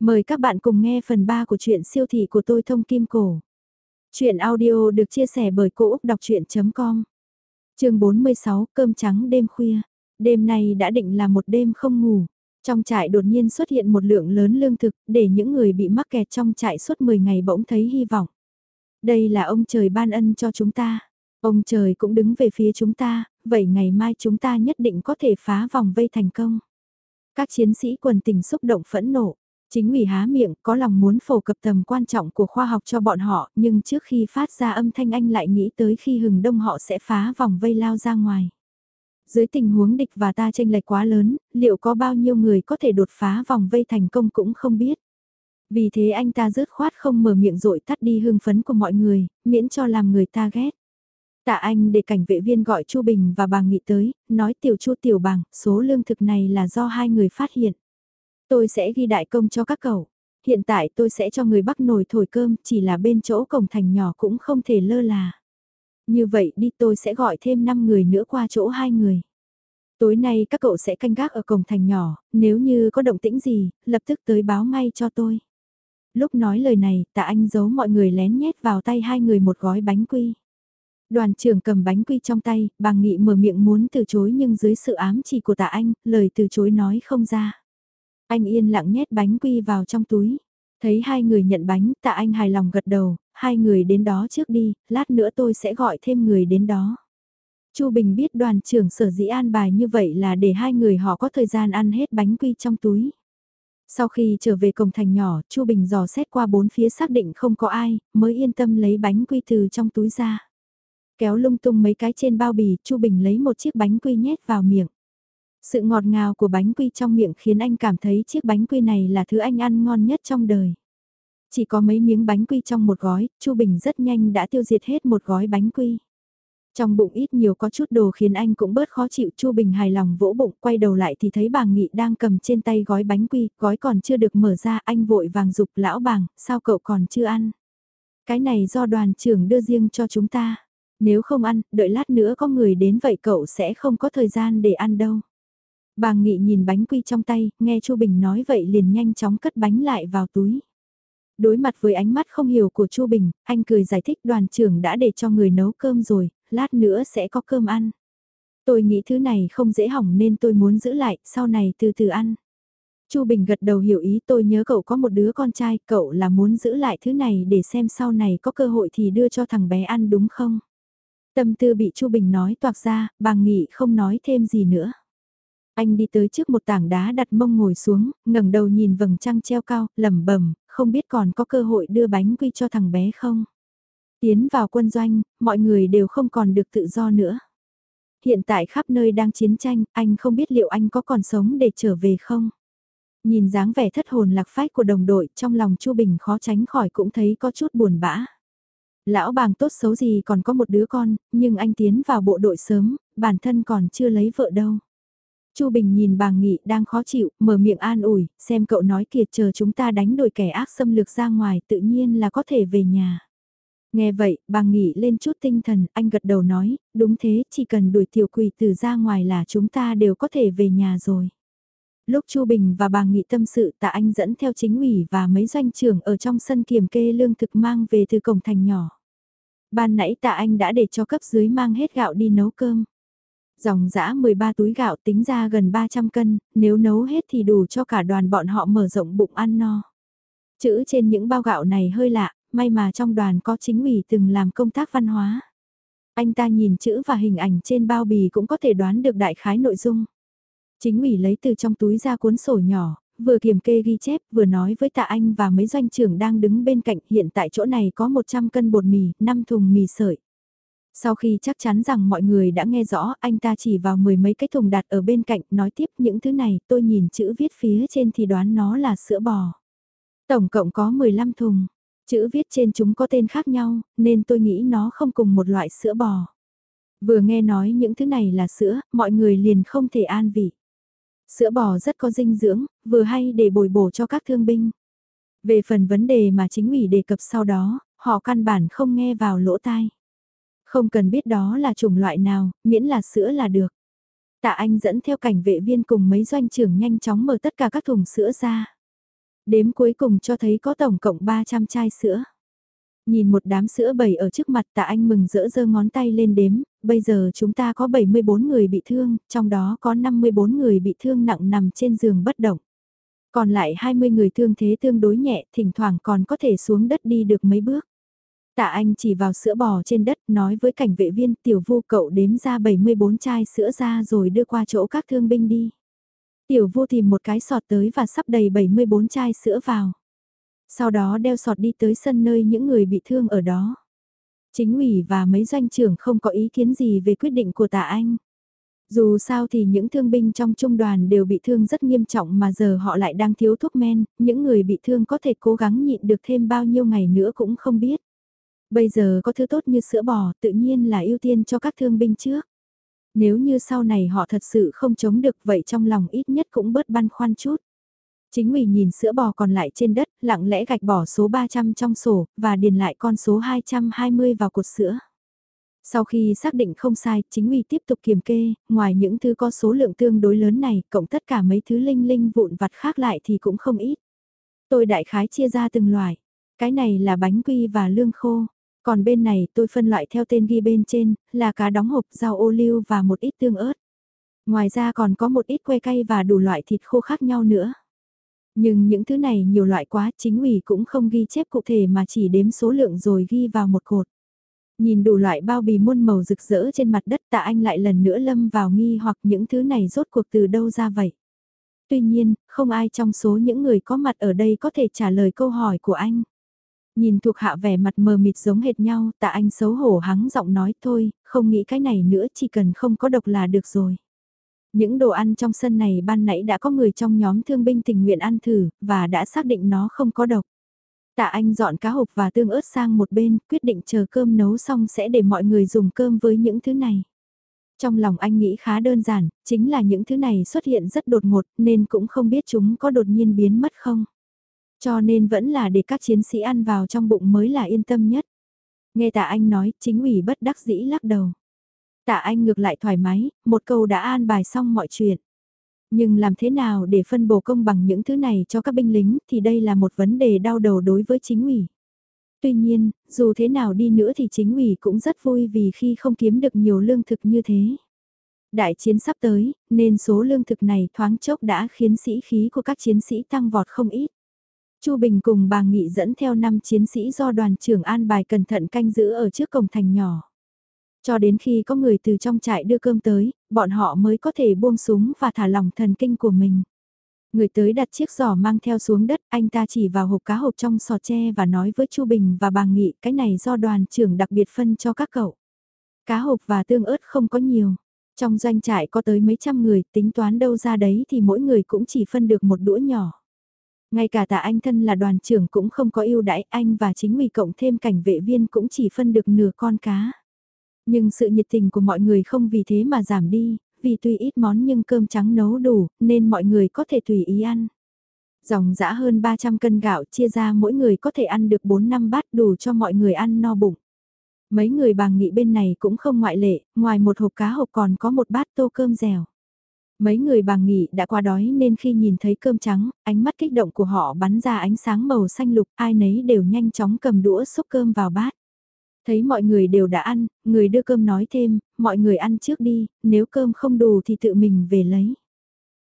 Mời các bạn cùng nghe phần 3 của truyện siêu thị của tôi thông kim cổ. Chuyện audio được chia sẻ bởi Cô Úc Đọc Chuyện.com Trường 46 Cơm trắng đêm khuya. Đêm nay đã định là một đêm không ngủ. Trong trại đột nhiên xuất hiện một lượng lớn lương thực để những người bị mắc kẹt trong trại suốt 10 ngày bỗng thấy hy vọng. Đây là ông trời ban ân cho chúng ta. Ông trời cũng đứng về phía chúng ta, vậy ngày mai chúng ta nhất định có thể phá vòng vây thành công. Các chiến sĩ quần tình xúc động phẫn nộ. Chính ủy há miệng có lòng muốn phổ cập tầm quan trọng của khoa học cho bọn họ nhưng trước khi phát ra âm thanh anh lại nghĩ tới khi hừng đông họ sẽ phá vòng vây lao ra ngoài. Dưới tình huống địch và ta tranh lệch quá lớn, liệu có bao nhiêu người có thể đột phá vòng vây thành công cũng không biết. Vì thế anh ta rớt khoát không mở miệng rội tắt đi hương phấn của mọi người, miễn cho làm người ta ghét. Tạ Anh để cảnh vệ viên gọi Chu Bình và bà Nghị tới, nói tiểu Chu tiểu bằng, số lương thực này là do hai người phát hiện. Tôi sẽ ghi đại công cho các cậu. Hiện tại tôi sẽ cho người bắt nồi thổi cơm, chỉ là bên chỗ cổng thành nhỏ cũng không thể lơ là. Như vậy đi tôi sẽ gọi thêm 5 người nữa qua chỗ hai người. Tối nay các cậu sẽ canh gác ở cổng thành nhỏ, nếu như có động tĩnh gì, lập tức tới báo ngay cho tôi. Lúc nói lời này, tạ anh giấu mọi người lén nhét vào tay hai người một gói bánh quy. Đoàn trưởng cầm bánh quy trong tay, bà Nghị mở miệng muốn từ chối nhưng dưới sự ám chỉ của tạ anh, lời từ chối nói không ra. Anh yên lặng nhét bánh quy vào trong túi. Thấy hai người nhận bánh, tạ anh hài lòng gật đầu, hai người đến đó trước đi, lát nữa tôi sẽ gọi thêm người đến đó. Chu Bình biết đoàn trưởng sở dĩ an bài như vậy là để hai người họ có thời gian ăn hết bánh quy trong túi. Sau khi trở về cổng thành nhỏ, Chu Bình dò xét qua bốn phía xác định không có ai, mới yên tâm lấy bánh quy từ trong túi ra. Kéo lung tung mấy cái trên bao bì, Chu Bình lấy một chiếc bánh quy nhét vào miệng. Sự ngọt ngào của bánh quy trong miệng khiến anh cảm thấy chiếc bánh quy này là thứ anh ăn ngon nhất trong đời. Chỉ có mấy miếng bánh quy trong một gói, Chu Bình rất nhanh đã tiêu diệt hết một gói bánh quy. Trong bụng ít nhiều có chút đồ khiến anh cũng bớt khó chịu Chu Bình hài lòng vỗ bụng quay đầu lại thì thấy bà Nghị đang cầm trên tay gói bánh quy, gói còn chưa được mở ra anh vội vàng dục lão bàng, sao cậu còn chưa ăn? Cái này do đoàn trưởng đưa riêng cho chúng ta. Nếu không ăn, đợi lát nữa có người đến vậy cậu sẽ không có thời gian để ăn đâu. Bà Nghị nhìn bánh quy trong tay, nghe Chu Bình nói vậy liền nhanh chóng cất bánh lại vào túi. Đối mặt với ánh mắt không hiểu của Chu Bình, anh cười giải thích đoàn trưởng đã để cho người nấu cơm rồi, lát nữa sẽ có cơm ăn. Tôi nghĩ thứ này không dễ hỏng nên tôi muốn giữ lại, sau này từ từ ăn. Chu Bình gật đầu hiểu ý tôi nhớ cậu có một đứa con trai, cậu là muốn giữ lại thứ này để xem sau này có cơ hội thì đưa cho thằng bé ăn đúng không? Tâm tư bị Chu Bình nói toạc ra, bà Nghị không nói thêm gì nữa. Anh đi tới trước một tảng đá đặt mông ngồi xuống, ngẩng đầu nhìn vầng trăng treo cao, lẩm bẩm, không biết còn có cơ hội đưa bánh quy cho thằng bé không. Tiến vào quân doanh, mọi người đều không còn được tự do nữa. Hiện tại khắp nơi đang chiến tranh, anh không biết liệu anh có còn sống để trở về không. Nhìn dáng vẻ thất hồn lạc phách của đồng đội trong lòng Chu Bình khó tránh khỏi cũng thấy có chút buồn bã. Lão bàng tốt xấu gì còn có một đứa con, nhưng anh tiến vào bộ đội sớm, bản thân còn chưa lấy vợ đâu. Chu Bình nhìn bàng nghị đang khó chịu, mở miệng an ủi, xem cậu nói kiệt chờ chúng ta đánh đuổi kẻ ác xâm lược ra ngoài tự nhiên là có thể về nhà. Nghe vậy, bàng nghị lên chút tinh thần, anh gật đầu nói, đúng thế, chỉ cần đuổi tiểu quỷ từ ra ngoài là chúng ta đều có thể về nhà rồi. Lúc Chu Bình và bà Nghị tâm sự tạ anh dẫn theo chính ủy và mấy doanh trưởng ở trong sân kiểm kê lương thực mang về từ cổng thành nhỏ. Ban nãy tạ anh đã để cho cấp dưới mang hết gạo đi nấu cơm. Dòng dã 13 túi gạo tính ra gần 300 cân, nếu nấu hết thì đủ cho cả đoàn bọn họ mở rộng bụng ăn no. Chữ trên những bao gạo này hơi lạ, may mà trong đoàn có chính ủy từng làm công tác văn hóa. Anh ta nhìn chữ và hình ảnh trên bao bì cũng có thể đoán được đại khái nội dung. Chính ủy lấy từ trong túi ra cuốn sổ nhỏ, vừa kiểm kê ghi chép vừa nói với tạ anh và mấy doanh trưởng đang đứng bên cạnh hiện tại chỗ này có 100 cân bột mì, 5 thùng mì sợi. Sau khi chắc chắn rằng mọi người đã nghe rõ, anh ta chỉ vào mười mấy cái thùng đặt ở bên cạnh, nói tiếp những thứ này, tôi nhìn chữ viết phía trên thì đoán nó là sữa bò. Tổng cộng có 15 thùng, chữ viết trên chúng có tên khác nhau, nên tôi nghĩ nó không cùng một loại sữa bò. Vừa nghe nói những thứ này là sữa, mọi người liền không thể an vị. Sữa bò rất có dinh dưỡng, vừa hay để bồi bổ cho các thương binh. Về phần vấn đề mà chính ủy đề cập sau đó, họ căn bản không nghe vào lỗ tai. Không cần biết đó là chủng loại nào, miễn là sữa là được. Tạ Anh dẫn theo cảnh vệ viên cùng mấy doanh trưởng nhanh chóng mở tất cả các thùng sữa ra. Đếm cuối cùng cho thấy có tổng cộng 300 chai sữa. Nhìn một đám sữa bầy ở trước mặt tạ anh mừng rỡ giơ ngón tay lên đếm, bây giờ chúng ta có 74 người bị thương, trong đó có 54 người bị thương nặng nằm trên giường bất động. Còn lại 20 người thương thế tương đối nhẹ, thỉnh thoảng còn có thể xuống đất đi được mấy bước. Tạ Anh chỉ vào sữa bò trên đất nói với cảnh vệ viên tiểu vu cậu đếm ra 74 chai sữa ra rồi đưa qua chỗ các thương binh đi. Tiểu vu tìm một cái sọt tới và sắp đầy 74 chai sữa vào. Sau đó đeo sọt đi tới sân nơi những người bị thương ở đó. Chính ủy và mấy doanh trưởng không có ý kiến gì về quyết định của tạ anh. Dù sao thì những thương binh trong trung đoàn đều bị thương rất nghiêm trọng mà giờ họ lại đang thiếu thuốc men, những người bị thương có thể cố gắng nhịn được thêm bao nhiêu ngày nữa cũng không biết. Bây giờ có thứ tốt như sữa bò tự nhiên là ưu tiên cho các thương binh trước. Nếu như sau này họ thật sự không chống được vậy trong lòng ít nhất cũng bớt băn khoăn chút. Chính ủy nhìn sữa bò còn lại trên đất, lặng lẽ gạch bỏ số 300 trong sổ, và điền lại con số 220 vào cột sữa. Sau khi xác định không sai, chính ủy tiếp tục kiểm kê, ngoài những thứ có số lượng tương đối lớn này, cộng tất cả mấy thứ linh linh vụn vặt khác lại thì cũng không ít. Tôi đại khái chia ra từng loại. Cái này là bánh quy và lương khô. Còn bên này tôi phân loại theo tên ghi bên trên, là cá đóng hộp, rau ô liu và một ít tương ớt. Ngoài ra còn có một ít que cay và đủ loại thịt khô khác nhau nữa. Nhưng những thứ này nhiều loại quá chính ủy cũng không ghi chép cụ thể mà chỉ đếm số lượng rồi ghi vào một cột. Nhìn đủ loại bao bì muôn màu rực rỡ trên mặt đất tạ anh lại lần nữa lâm vào nghi hoặc những thứ này rốt cuộc từ đâu ra vậy. Tuy nhiên, không ai trong số những người có mặt ở đây có thể trả lời câu hỏi của anh. Nhìn thuộc hạ vẻ mặt mờ mịt giống hệt nhau, tạ anh xấu hổ hắng giọng nói thôi, không nghĩ cái này nữa chỉ cần không có độc là được rồi. Những đồ ăn trong sân này ban nãy đã có người trong nhóm thương binh tình nguyện ăn thử, và đã xác định nó không có độc. Tạ Anh dọn cá hộp và tương ớt sang một bên, quyết định chờ cơm nấu xong sẽ để mọi người dùng cơm với những thứ này. Trong lòng anh nghĩ khá đơn giản, chính là những thứ này xuất hiện rất đột ngột nên cũng không biết chúng có đột nhiên biến mất không. Cho nên vẫn là để các chiến sĩ ăn vào trong bụng mới là yên tâm nhất. Nghe tạ anh nói, chính ủy bất đắc dĩ lắc đầu. Tạ anh ngược lại thoải mái, một câu đã an bài xong mọi chuyện. Nhưng làm thế nào để phân bổ công bằng những thứ này cho các binh lính thì đây là một vấn đề đau đầu đối với chính ủy. Tuy nhiên, dù thế nào đi nữa thì chính ủy cũng rất vui vì khi không kiếm được nhiều lương thực như thế. Đại chiến sắp tới, nên số lương thực này thoáng chốc đã khiến sĩ khí của các chiến sĩ tăng vọt không ít. Chu Bình cùng bà Nghị dẫn theo năm chiến sĩ do đoàn trưởng an bài cẩn thận canh giữ ở trước cổng thành nhỏ. Cho đến khi có người từ trong trại đưa cơm tới, bọn họ mới có thể buông súng và thả lỏng thần kinh của mình. Người tới đặt chiếc giỏ mang theo xuống đất, anh ta chỉ vào hộp cá hộp trong sò tre và nói với Chu Bình và bà Nghị cái này do đoàn trưởng đặc biệt phân cho các cậu. Cá hộp và tương ớt không có nhiều. Trong doanh trại có tới mấy trăm người, tính toán đâu ra đấy thì mỗi người cũng chỉ phân được một đũa nhỏ. Ngay cả tạ anh thân là đoàn trưởng cũng không có ưu đãi, anh và chính ủy cộng thêm cảnh vệ viên cũng chỉ phân được nửa con cá. Nhưng sự nhiệt tình của mọi người không vì thế mà giảm đi, vì tuy ít món nhưng cơm trắng nấu đủ, nên mọi người có thể tùy ý ăn. Dòng dã hơn 300 cân gạo chia ra mỗi người có thể ăn được 4 năm bát đủ cho mọi người ăn no bụng. Mấy người bàng nghị bên này cũng không ngoại lệ, ngoài một hộp cá hộp còn có một bát tô cơm dẻo. Mấy người bàng nghỉ đã qua đói nên khi nhìn thấy cơm trắng, ánh mắt kích động của họ bắn ra ánh sáng màu xanh lục, ai nấy đều nhanh chóng cầm đũa xúc cơm vào bát. Thấy mọi người đều đã ăn, người đưa cơm nói thêm, mọi người ăn trước đi, nếu cơm không đủ thì tự mình về lấy.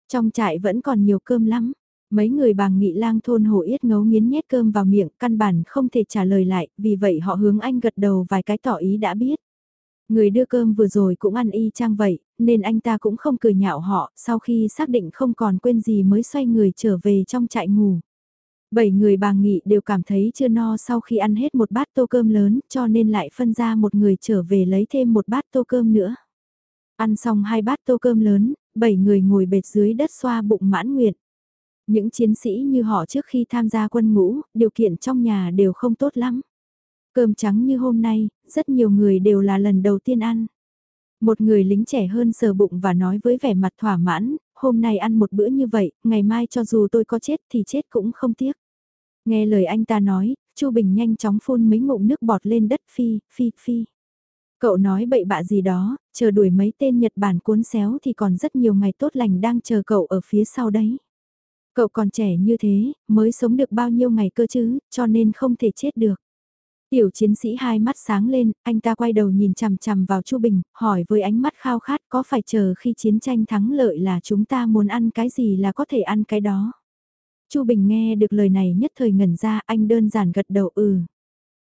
Trong trại vẫn còn nhiều cơm lắm. Mấy người bàng nghị lang thôn hồ yết ngấu nghiến nhét cơm vào miệng, căn bản không thể trả lời lại, vì vậy họ hướng anh gật đầu vài cái tỏ ý đã biết. Người đưa cơm vừa rồi cũng ăn y chang vậy, nên anh ta cũng không cười nhạo họ, sau khi xác định không còn quên gì mới xoay người trở về trong trại ngủ. Bảy người bà nghị đều cảm thấy chưa no sau khi ăn hết một bát tô cơm lớn cho nên lại phân ra một người trở về lấy thêm một bát tô cơm nữa. Ăn xong hai bát tô cơm lớn, bảy người ngồi bệt dưới đất xoa bụng mãn nguyện. Những chiến sĩ như họ trước khi tham gia quân ngũ, điều kiện trong nhà đều không tốt lắm. Cơm trắng như hôm nay, rất nhiều người đều là lần đầu tiên ăn. Một người lính trẻ hơn sờ bụng và nói với vẻ mặt thỏa mãn, hôm nay ăn một bữa như vậy, ngày mai cho dù tôi có chết thì chết cũng không tiếc. Nghe lời anh ta nói, Chu Bình nhanh chóng phun mấy ngụm nước bọt lên đất phi, phi, phi. Cậu nói bậy bạ gì đó, chờ đuổi mấy tên Nhật Bản cuốn xéo thì còn rất nhiều ngày tốt lành đang chờ cậu ở phía sau đấy. Cậu còn trẻ như thế, mới sống được bao nhiêu ngày cơ chứ, cho nên không thể chết được. Tiểu chiến sĩ hai mắt sáng lên, anh ta quay đầu nhìn chằm chằm vào Chu Bình, hỏi với ánh mắt khao khát có phải chờ khi chiến tranh thắng lợi là chúng ta muốn ăn cái gì là có thể ăn cái đó. Chu Bình nghe được lời này nhất thời ngẩn ra, anh đơn giản gật đầu ừ.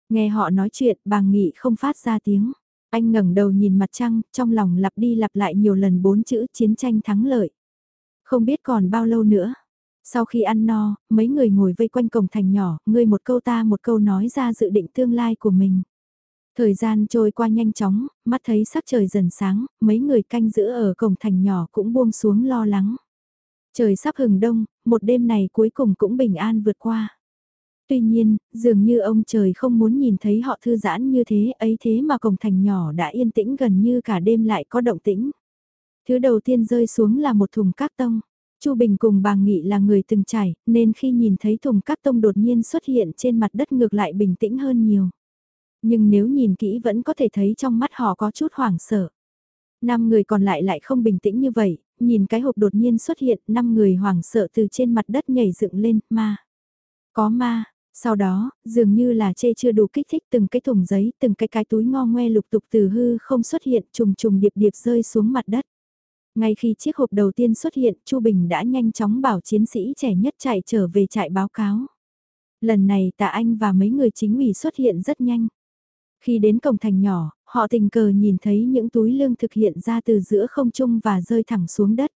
Nghe họ nói chuyện, bàng nghị không phát ra tiếng. Anh ngẩng đầu nhìn mặt trăng, trong lòng lặp đi lặp lại nhiều lần bốn chữ chiến tranh thắng lợi. Không biết còn bao lâu nữa. Sau khi ăn no, mấy người ngồi vây quanh cổng thành nhỏ, ngươi một câu ta một câu nói ra dự định tương lai của mình. Thời gian trôi qua nhanh chóng, mắt thấy sắc trời dần sáng, mấy người canh giữ ở cổng thành nhỏ cũng buông xuống lo lắng. Trời sắp hừng đông, một đêm này cuối cùng cũng bình an vượt qua. Tuy nhiên, dường như ông trời không muốn nhìn thấy họ thư giãn như thế ấy thế mà cổng thành nhỏ đã yên tĩnh gần như cả đêm lại có động tĩnh. Thứ đầu tiên rơi xuống là một thùng cát tông. Chu Bình cùng bà Nghị là người từng trải, nên khi nhìn thấy thùng cắt tông đột nhiên xuất hiện trên mặt đất ngược lại bình tĩnh hơn nhiều. Nhưng nếu nhìn kỹ vẫn có thể thấy trong mắt họ có chút hoảng sợ. Năm người còn lại lại không bình tĩnh như vậy, nhìn cái hộp đột nhiên xuất hiện, năm người hoảng sợ từ trên mặt đất nhảy dựng lên, ma. Có ma, sau đó, dường như là chê chưa đủ kích thích từng cái thùng giấy, từng cái cái túi ngo ngoe lục tục từ hư không xuất hiện trùng trùng điệp điệp rơi xuống mặt đất. Ngay khi chiếc hộp đầu tiên xuất hiện, Chu Bình đã nhanh chóng bảo chiến sĩ trẻ nhất chạy trở về trại báo cáo. Lần này tạ anh và mấy người chính ủy xuất hiện rất nhanh. Khi đến cổng thành nhỏ, họ tình cờ nhìn thấy những túi lương thực hiện ra từ giữa không trung và rơi thẳng xuống đất.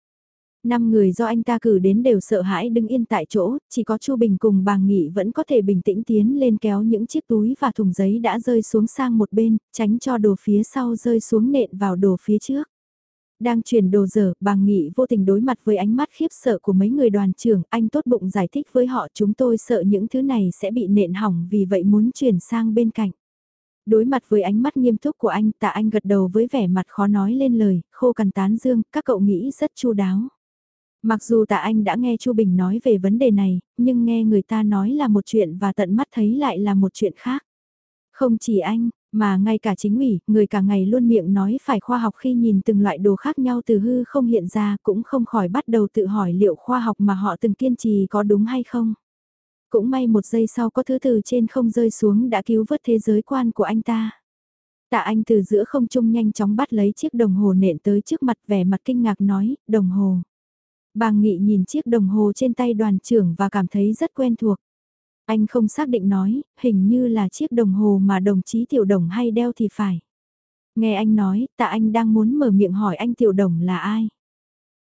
Năm người do anh ta cử đến đều sợ hãi đứng yên tại chỗ, chỉ có Chu Bình cùng bà Nghị vẫn có thể bình tĩnh tiến lên kéo những chiếc túi và thùng giấy đã rơi xuống sang một bên, tránh cho đồ phía sau rơi xuống nện vào đồ phía trước. Đang chuyển đồ dở, bà Nghị vô tình đối mặt với ánh mắt khiếp sợ của mấy người đoàn trưởng, anh tốt bụng giải thích với họ chúng tôi sợ những thứ này sẽ bị nện hỏng vì vậy muốn chuyển sang bên cạnh. Đối mặt với ánh mắt nghiêm túc của anh, tạ anh gật đầu với vẻ mặt khó nói lên lời, khô cằn tán dương, các cậu nghĩ rất chu đáo. Mặc dù tạ anh đã nghe Chu Bình nói về vấn đề này, nhưng nghe người ta nói là một chuyện và tận mắt thấy lại là một chuyện khác. Không chỉ anh, mà ngay cả chính ủy, người cả ngày luôn miệng nói phải khoa học khi nhìn từng loại đồ khác nhau từ hư không hiện ra cũng không khỏi bắt đầu tự hỏi liệu khoa học mà họ từng kiên trì có đúng hay không. Cũng may một giây sau có thứ từ trên không rơi xuống đã cứu vớt thế giới quan của anh ta. Tạ anh từ giữa không trung nhanh chóng bắt lấy chiếc đồng hồ nện tới trước mặt vẻ mặt kinh ngạc nói, đồng hồ. Bà Nghị nhìn chiếc đồng hồ trên tay đoàn trưởng và cảm thấy rất quen thuộc. Anh không xác định nói, hình như là chiếc đồng hồ mà đồng chí tiểu đồng hay đeo thì phải. Nghe anh nói, tạ anh đang muốn mở miệng hỏi anh tiểu đồng là ai.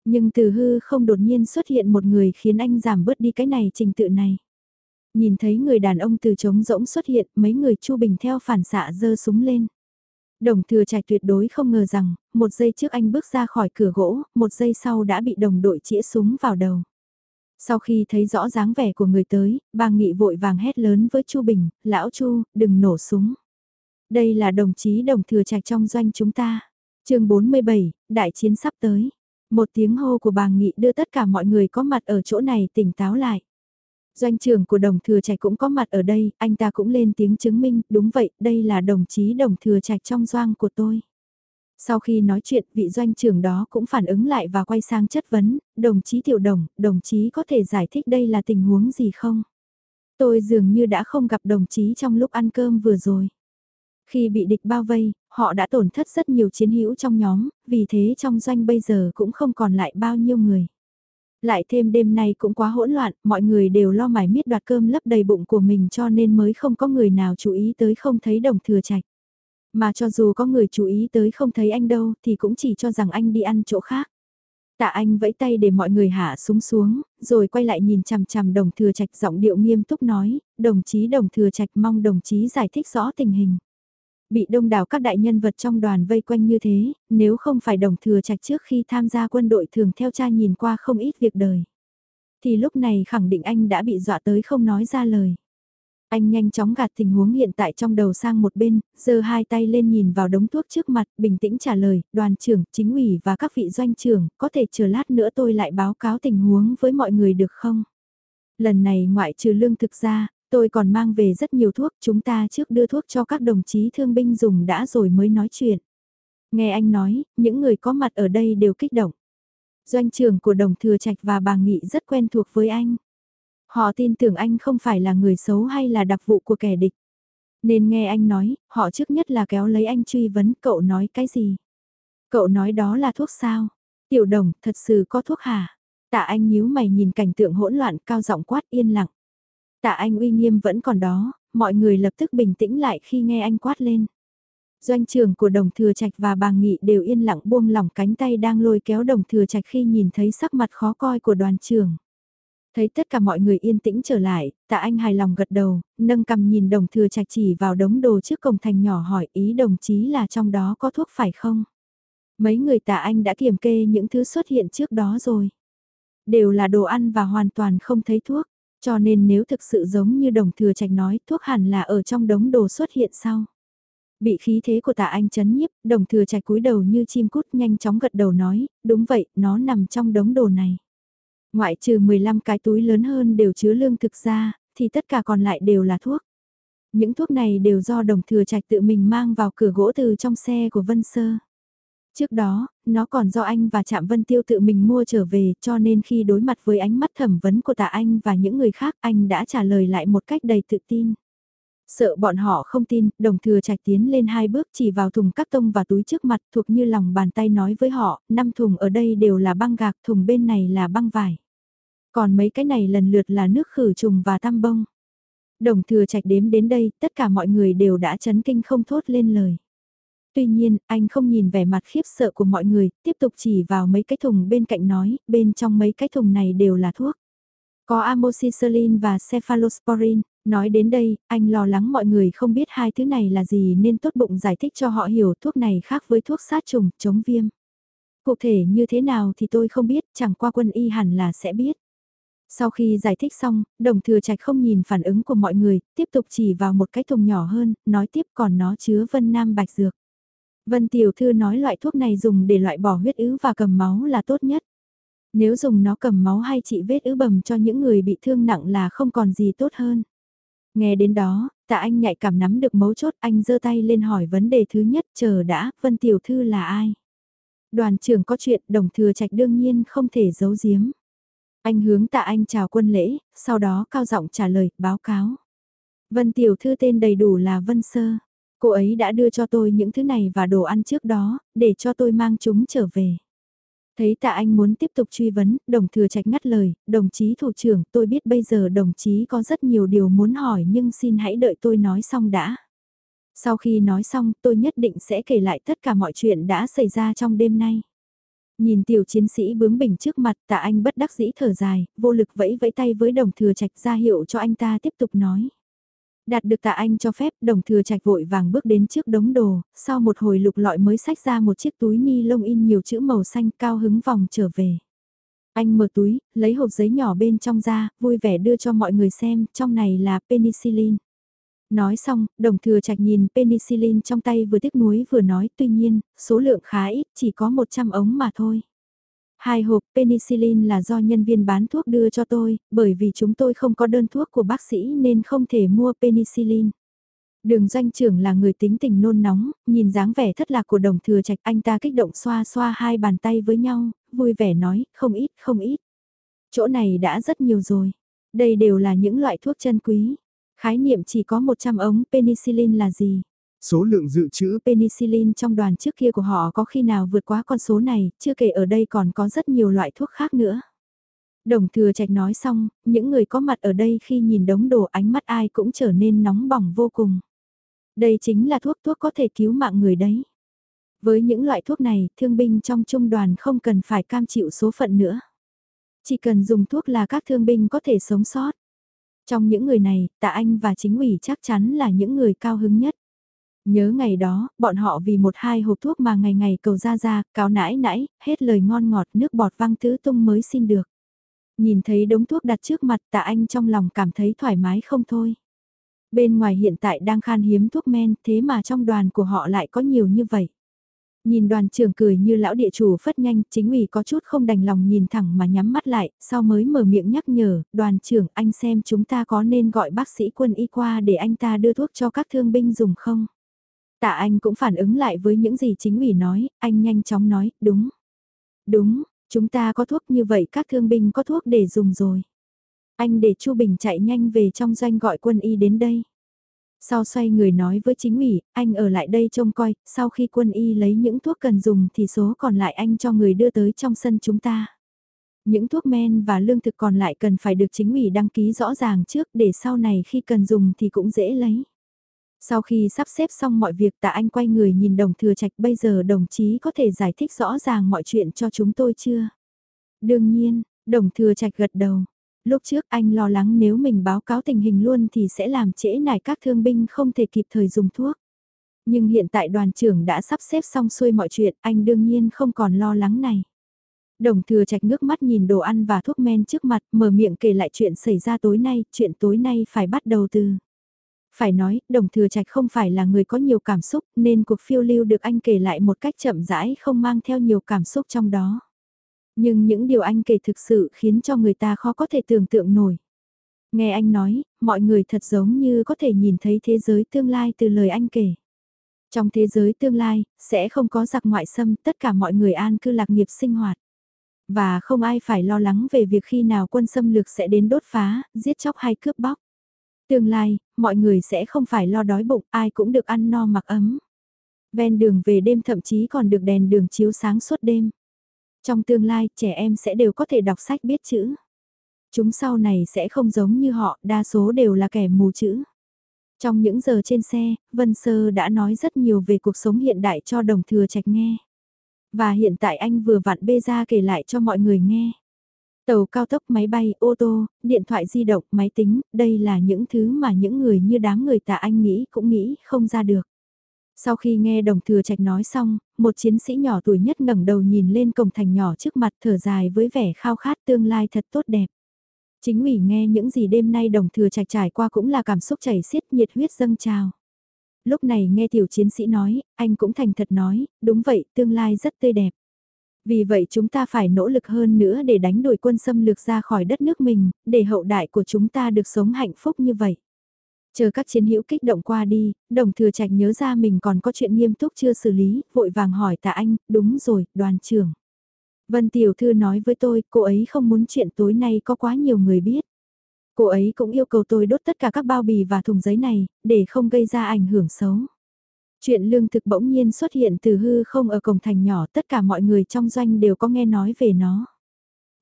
Nhưng từ hư không đột nhiên xuất hiện một người khiến anh giảm bớt đi cái này trình tự này. Nhìn thấy người đàn ông từ trống rỗng xuất hiện, mấy người chu bình theo phản xạ giơ súng lên. Đồng thừa trạch tuyệt đối không ngờ rằng, một giây trước anh bước ra khỏi cửa gỗ, một giây sau đã bị đồng đội chĩa súng vào đầu. Sau khi thấy rõ dáng vẻ của người tới, bà Nghị vội vàng hét lớn với Chu Bình, lão Chu, đừng nổ súng. Đây là đồng chí đồng thừa trạch trong doanh chúng ta. chương 47, đại chiến sắp tới. Một tiếng hô của bà Nghị đưa tất cả mọi người có mặt ở chỗ này tỉnh táo lại. Doanh trưởng của đồng thừa trạch cũng có mặt ở đây, anh ta cũng lên tiếng chứng minh, đúng vậy, đây là đồng chí đồng thừa trạch trong doanh của tôi. Sau khi nói chuyện, vị doanh trưởng đó cũng phản ứng lại và quay sang chất vấn, đồng chí tiểu đồng, đồng chí có thể giải thích đây là tình huống gì không? Tôi dường như đã không gặp đồng chí trong lúc ăn cơm vừa rồi. Khi bị địch bao vây, họ đã tổn thất rất nhiều chiến hữu trong nhóm, vì thế trong doanh bây giờ cũng không còn lại bao nhiêu người. Lại thêm đêm nay cũng quá hỗn loạn, mọi người đều lo mải miết đoạt cơm lấp đầy bụng của mình cho nên mới không có người nào chú ý tới không thấy đồng thừa trạch. Mà cho dù có người chú ý tới không thấy anh đâu thì cũng chỉ cho rằng anh đi ăn chỗ khác. Tạ anh vẫy tay để mọi người hạ súng xuống, rồi quay lại nhìn chằm chằm đồng thừa trạch giọng điệu nghiêm túc nói, đồng chí đồng thừa trạch mong đồng chí giải thích rõ tình hình. Bị đông đảo các đại nhân vật trong đoàn vây quanh như thế, nếu không phải đồng thừa trạch trước khi tham gia quân đội thường theo cha nhìn qua không ít việc đời. Thì lúc này khẳng định anh đã bị dọa tới không nói ra lời. Anh nhanh chóng gạt tình huống hiện tại trong đầu sang một bên, giơ hai tay lên nhìn vào đống thuốc trước mặt, bình tĩnh trả lời, đoàn trưởng, chính ủy và các vị doanh trưởng, có thể chờ lát nữa tôi lại báo cáo tình huống với mọi người được không? Lần này ngoại trừ lương thực ra, tôi còn mang về rất nhiều thuốc, chúng ta trước đưa thuốc cho các đồng chí thương binh dùng đã rồi mới nói chuyện. Nghe anh nói, những người có mặt ở đây đều kích động. Doanh trưởng của đồng thừa trạch và bà Nghị rất quen thuộc với anh. Họ tin tưởng anh không phải là người xấu hay là đặc vụ của kẻ địch. Nên nghe anh nói, họ trước nhất là kéo lấy anh truy vấn cậu nói cái gì. Cậu nói đó là thuốc sao? Tiểu đồng, thật sự có thuốc hả? Tạ anh nhíu mày nhìn cảnh tượng hỗn loạn cao giọng quát yên lặng. Tạ anh uy nghiêm vẫn còn đó, mọi người lập tức bình tĩnh lại khi nghe anh quát lên. Doanh trưởng của đồng thừa trạch và bà Nghị đều yên lặng buông lỏng cánh tay đang lôi kéo đồng thừa trạch khi nhìn thấy sắc mặt khó coi của đoàn trưởng. Thấy tất cả mọi người yên tĩnh trở lại, tạ anh hài lòng gật đầu, nâng cầm nhìn đồng thừa trạch chỉ vào đống đồ trước cổng thành nhỏ hỏi ý đồng chí là trong đó có thuốc phải không? Mấy người tạ anh đã kiểm kê những thứ xuất hiện trước đó rồi. Đều là đồ ăn và hoàn toàn không thấy thuốc, cho nên nếu thực sự giống như đồng thừa trạch nói thuốc hẳn là ở trong đống đồ xuất hiện sau. Bị khí thế của tạ anh chấn nhiếp, đồng thừa trạch cúi đầu như chim cút nhanh chóng gật đầu nói, đúng vậy, nó nằm trong đống đồ này. Ngoại trừ 15 cái túi lớn hơn đều chứa lương thực ra, thì tất cả còn lại đều là thuốc. Những thuốc này đều do đồng thừa trạch tự mình mang vào cửa gỗ từ trong xe của Vân Sơ. Trước đó, nó còn do anh và Trạm Vân Tiêu tự mình mua trở về cho nên khi đối mặt với ánh mắt thẩm vấn của tạ anh và những người khác anh đã trả lời lại một cách đầy tự tin. Sợ bọn họ không tin, đồng thừa trạch tiến lên hai bước chỉ vào thùng các tông và túi trước mặt thuộc như lòng bàn tay nói với họ, năm thùng ở đây đều là băng gạc, thùng bên này là băng vải. Còn mấy cái này lần lượt là nước khử trùng và tăm bông. Đồng thừa trạch đếm đến đây, tất cả mọi người đều đã chấn kinh không thốt lên lời. Tuy nhiên, anh không nhìn vẻ mặt khiếp sợ của mọi người, tiếp tục chỉ vào mấy cái thùng bên cạnh nói, bên trong mấy cái thùng này đều là thuốc. Có amoxicillin và cephalosporin, nói đến đây, anh lo lắng mọi người không biết hai thứ này là gì nên tốt bụng giải thích cho họ hiểu thuốc này khác với thuốc sát trùng, chống viêm. Cụ thể như thế nào thì tôi không biết, chẳng qua quân y hẳn là sẽ biết. Sau khi giải thích xong, đồng thừa trạch không nhìn phản ứng của mọi người, tiếp tục chỉ vào một cái thùng nhỏ hơn, nói tiếp còn nó chứa vân nam bạch dược. Vân tiểu thư nói loại thuốc này dùng để loại bỏ huyết ứ và cầm máu là tốt nhất. Nếu dùng nó cầm máu hay trị vết ứ bầm cho những người bị thương nặng là không còn gì tốt hơn. Nghe đến đó, tạ anh nhạy cảm nắm được mấu chốt anh giơ tay lên hỏi vấn đề thứ nhất chờ đã, Vân Tiểu Thư là ai? Đoàn trưởng có chuyện đồng thừa trạch đương nhiên không thể giấu giếm. Anh hướng tạ anh chào quân lễ, sau đó cao giọng trả lời, báo cáo. Vân Tiểu Thư tên đầy đủ là Vân Sơ. Cô ấy đã đưa cho tôi những thứ này và đồ ăn trước đó, để cho tôi mang chúng trở về. Thấy tạ anh muốn tiếp tục truy vấn, đồng thừa trạch ngắt lời, đồng chí thủ trưởng, tôi biết bây giờ đồng chí có rất nhiều điều muốn hỏi nhưng xin hãy đợi tôi nói xong đã. Sau khi nói xong, tôi nhất định sẽ kể lại tất cả mọi chuyện đã xảy ra trong đêm nay. Nhìn tiểu chiến sĩ bướng bỉnh trước mặt, tạ anh bất đắc dĩ thở dài, vô lực vẫy vẫy tay với đồng thừa trạch ra hiệu cho anh ta tiếp tục nói. Đạt được tạ anh cho phép, đồng thừa trạch vội vàng bước đến trước đống đồ, sau một hồi lục lọi mới sách ra một chiếc túi ni lông in nhiều chữ màu xanh cao hứng vòng trở về. Anh mở túi, lấy hộp giấy nhỏ bên trong ra, vui vẻ đưa cho mọi người xem, trong này là penicillin. Nói xong, đồng thừa trạch nhìn penicillin trong tay vừa tiếc nuối vừa nói tuy nhiên, số lượng khá ít, chỉ có 100 ống mà thôi. Hai hộp penicillin là do nhân viên bán thuốc đưa cho tôi, bởi vì chúng tôi không có đơn thuốc của bác sĩ nên không thể mua penicillin. Đường doanh trưởng là người tính tình nôn nóng, nhìn dáng vẻ thất lạc của đồng thừa trạch anh ta kích động xoa xoa hai bàn tay với nhau, vui vẻ nói, không ít, không ít. Chỗ này đã rất nhiều rồi. Đây đều là những loại thuốc chân quý. Khái niệm chỉ có 100 ống penicillin là gì? Số lượng dự trữ penicillin trong đoàn trước kia của họ có khi nào vượt quá con số này, chưa kể ở đây còn có rất nhiều loại thuốc khác nữa. Đồng thừa trạch nói xong, những người có mặt ở đây khi nhìn đống đồ ánh mắt ai cũng trở nên nóng bỏng vô cùng. Đây chính là thuốc thuốc có thể cứu mạng người đấy. Với những loại thuốc này, thương binh trong trung đoàn không cần phải cam chịu số phận nữa. Chỉ cần dùng thuốc là các thương binh có thể sống sót. Trong những người này, tạ anh và chính ủy chắc chắn là những người cao hứng nhất. Nhớ ngày đó, bọn họ vì một hai hộp thuốc mà ngày ngày cầu ra ra, cáo nãi nãi, hết lời ngon ngọt nước bọt văng tứ tung mới xin được. Nhìn thấy đống thuốc đặt trước mặt tạ anh trong lòng cảm thấy thoải mái không thôi. Bên ngoài hiện tại đang khan hiếm thuốc men thế mà trong đoàn của họ lại có nhiều như vậy. Nhìn đoàn trưởng cười như lão địa chủ phất nhanh, chính ủy có chút không đành lòng nhìn thẳng mà nhắm mắt lại, sau mới mở miệng nhắc nhở, đoàn trưởng anh xem chúng ta có nên gọi bác sĩ quân y qua để anh ta đưa thuốc cho các thương binh dùng không? Tạ anh cũng phản ứng lại với những gì chính ủy nói, anh nhanh chóng nói, đúng. Đúng, Chúng ta có thuốc như vậy các thương binh có thuốc để dùng rồi. Anh để Chu Bình chạy nhanh về trong doanh gọi quân y đến đây. Sau xoay người nói với chính ủy, anh ở lại đây trông coi, sau khi quân y lấy những thuốc cần dùng thì số còn lại anh cho người đưa tới trong sân chúng ta. Những thuốc men và lương thực còn lại cần phải được chính ủy đăng ký rõ ràng trước để sau này khi cần dùng thì cũng dễ lấy. Sau khi sắp xếp xong mọi việc tạ anh quay người nhìn đồng thừa trạch bây giờ đồng chí có thể giải thích rõ ràng mọi chuyện cho chúng tôi chưa? Đương nhiên, đồng thừa trạch gật đầu. Lúc trước anh lo lắng nếu mình báo cáo tình hình luôn thì sẽ làm trễ nải các thương binh không thể kịp thời dùng thuốc. Nhưng hiện tại đoàn trưởng đã sắp xếp xong xuôi mọi chuyện, anh đương nhiên không còn lo lắng này. Đồng thừa trạch ngước mắt nhìn đồ ăn và thuốc men trước mặt, mở miệng kể lại chuyện xảy ra tối nay, chuyện tối nay phải bắt đầu từ. Phải nói, đồng thừa trạch không phải là người có nhiều cảm xúc, nên cuộc phiêu lưu được anh kể lại một cách chậm rãi không mang theo nhiều cảm xúc trong đó. Nhưng những điều anh kể thực sự khiến cho người ta khó có thể tưởng tượng nổi. Nghe anh nói, mọi người thật giống như có thể nhìn thấy thế giới tương lai từ lời anh kể. Trong thế giới tương lai, sẽ không có giặc ngoại xâm, tất cả mọi người an cư lạc nghiệp sinh hoạt. Và không ai phải lo lắng về việc khi nào quân xâm lược sẽ đến đốt phá, giết chóc hay cướp bóc. Tương lai, mọi người sẽ không phải lo đói bụng, ai cũng được ăn no mặc ấm. Ven đường về đêm thậm chí còn được đèn đường chiếu sáng suốt đêm. Trong tương lai, trẻ em sẽ đều có thể đọc sách biết chữ. Chúng sau này sẽ không giống như họ, đa số đều là kẻ mù chữ. Trong những giờ trên xe, Vân Sơ đã nói rất nhiều về cuộc sống hiện đại cho đồng thừa trạch nghe. Và hiện tại anh vừa vặn bê ra kể lại cho mọi người nghe. Tàu cao tốc, máy bay, ô tô, điện thoại di động, máy tính, đây là những thứ mà những người như đám người tạ anh nghĩ cũng nghĩ không ra được. Sau khi nghe đồng thừa trạch nói xong, một chiến sĩ nhỏ tuổi nhất ngẩng đầu nhìn lên cổng thành nhỏ trước mặt thở dài với vẻ khao khát tương lai thật tốt đẹp. Chính ủy nghe những gì đêm nay đồng thừa trạch trải qua cũng là cảm xúc chảy xiết nhiệt huyết dâng trào. Lúc này nghe tiểu chiến sĩ nói, anh cũng thành thật nói, đúng vậy, tương lai rất tươi đẹp. Vì vậy chúng ta phải nỗ lực hơn nữa để đánh đuổi quân xâm lược ra khỏi đất nước mình, để hậu đại của chúng ta được sống hạnh phúc như vậy. Chờ các chiến hữu kích động qua đi, đồng thừa trạch nhớ ra mình còn có chuyện nghiêm túc chưa xử lý, vội vàng hỏi tạ anh, đúng rồi, đoàn trưởng. Vân Tiểu Thư nói với tôi, cô ấy không muốn chuyện tối nay có quá nhiều người biết. Cô ấy cũng yêu cầu tôi đốt tất cả các bao bì và thùng giấy này, để không gây ra ảnh hưởng xấu. Chuyện lương thực bỗng nhiên xuất hiện từ hư không ở cổng thành nhỏ tất cả mọi người trong doanh đều có nghe nói về nó.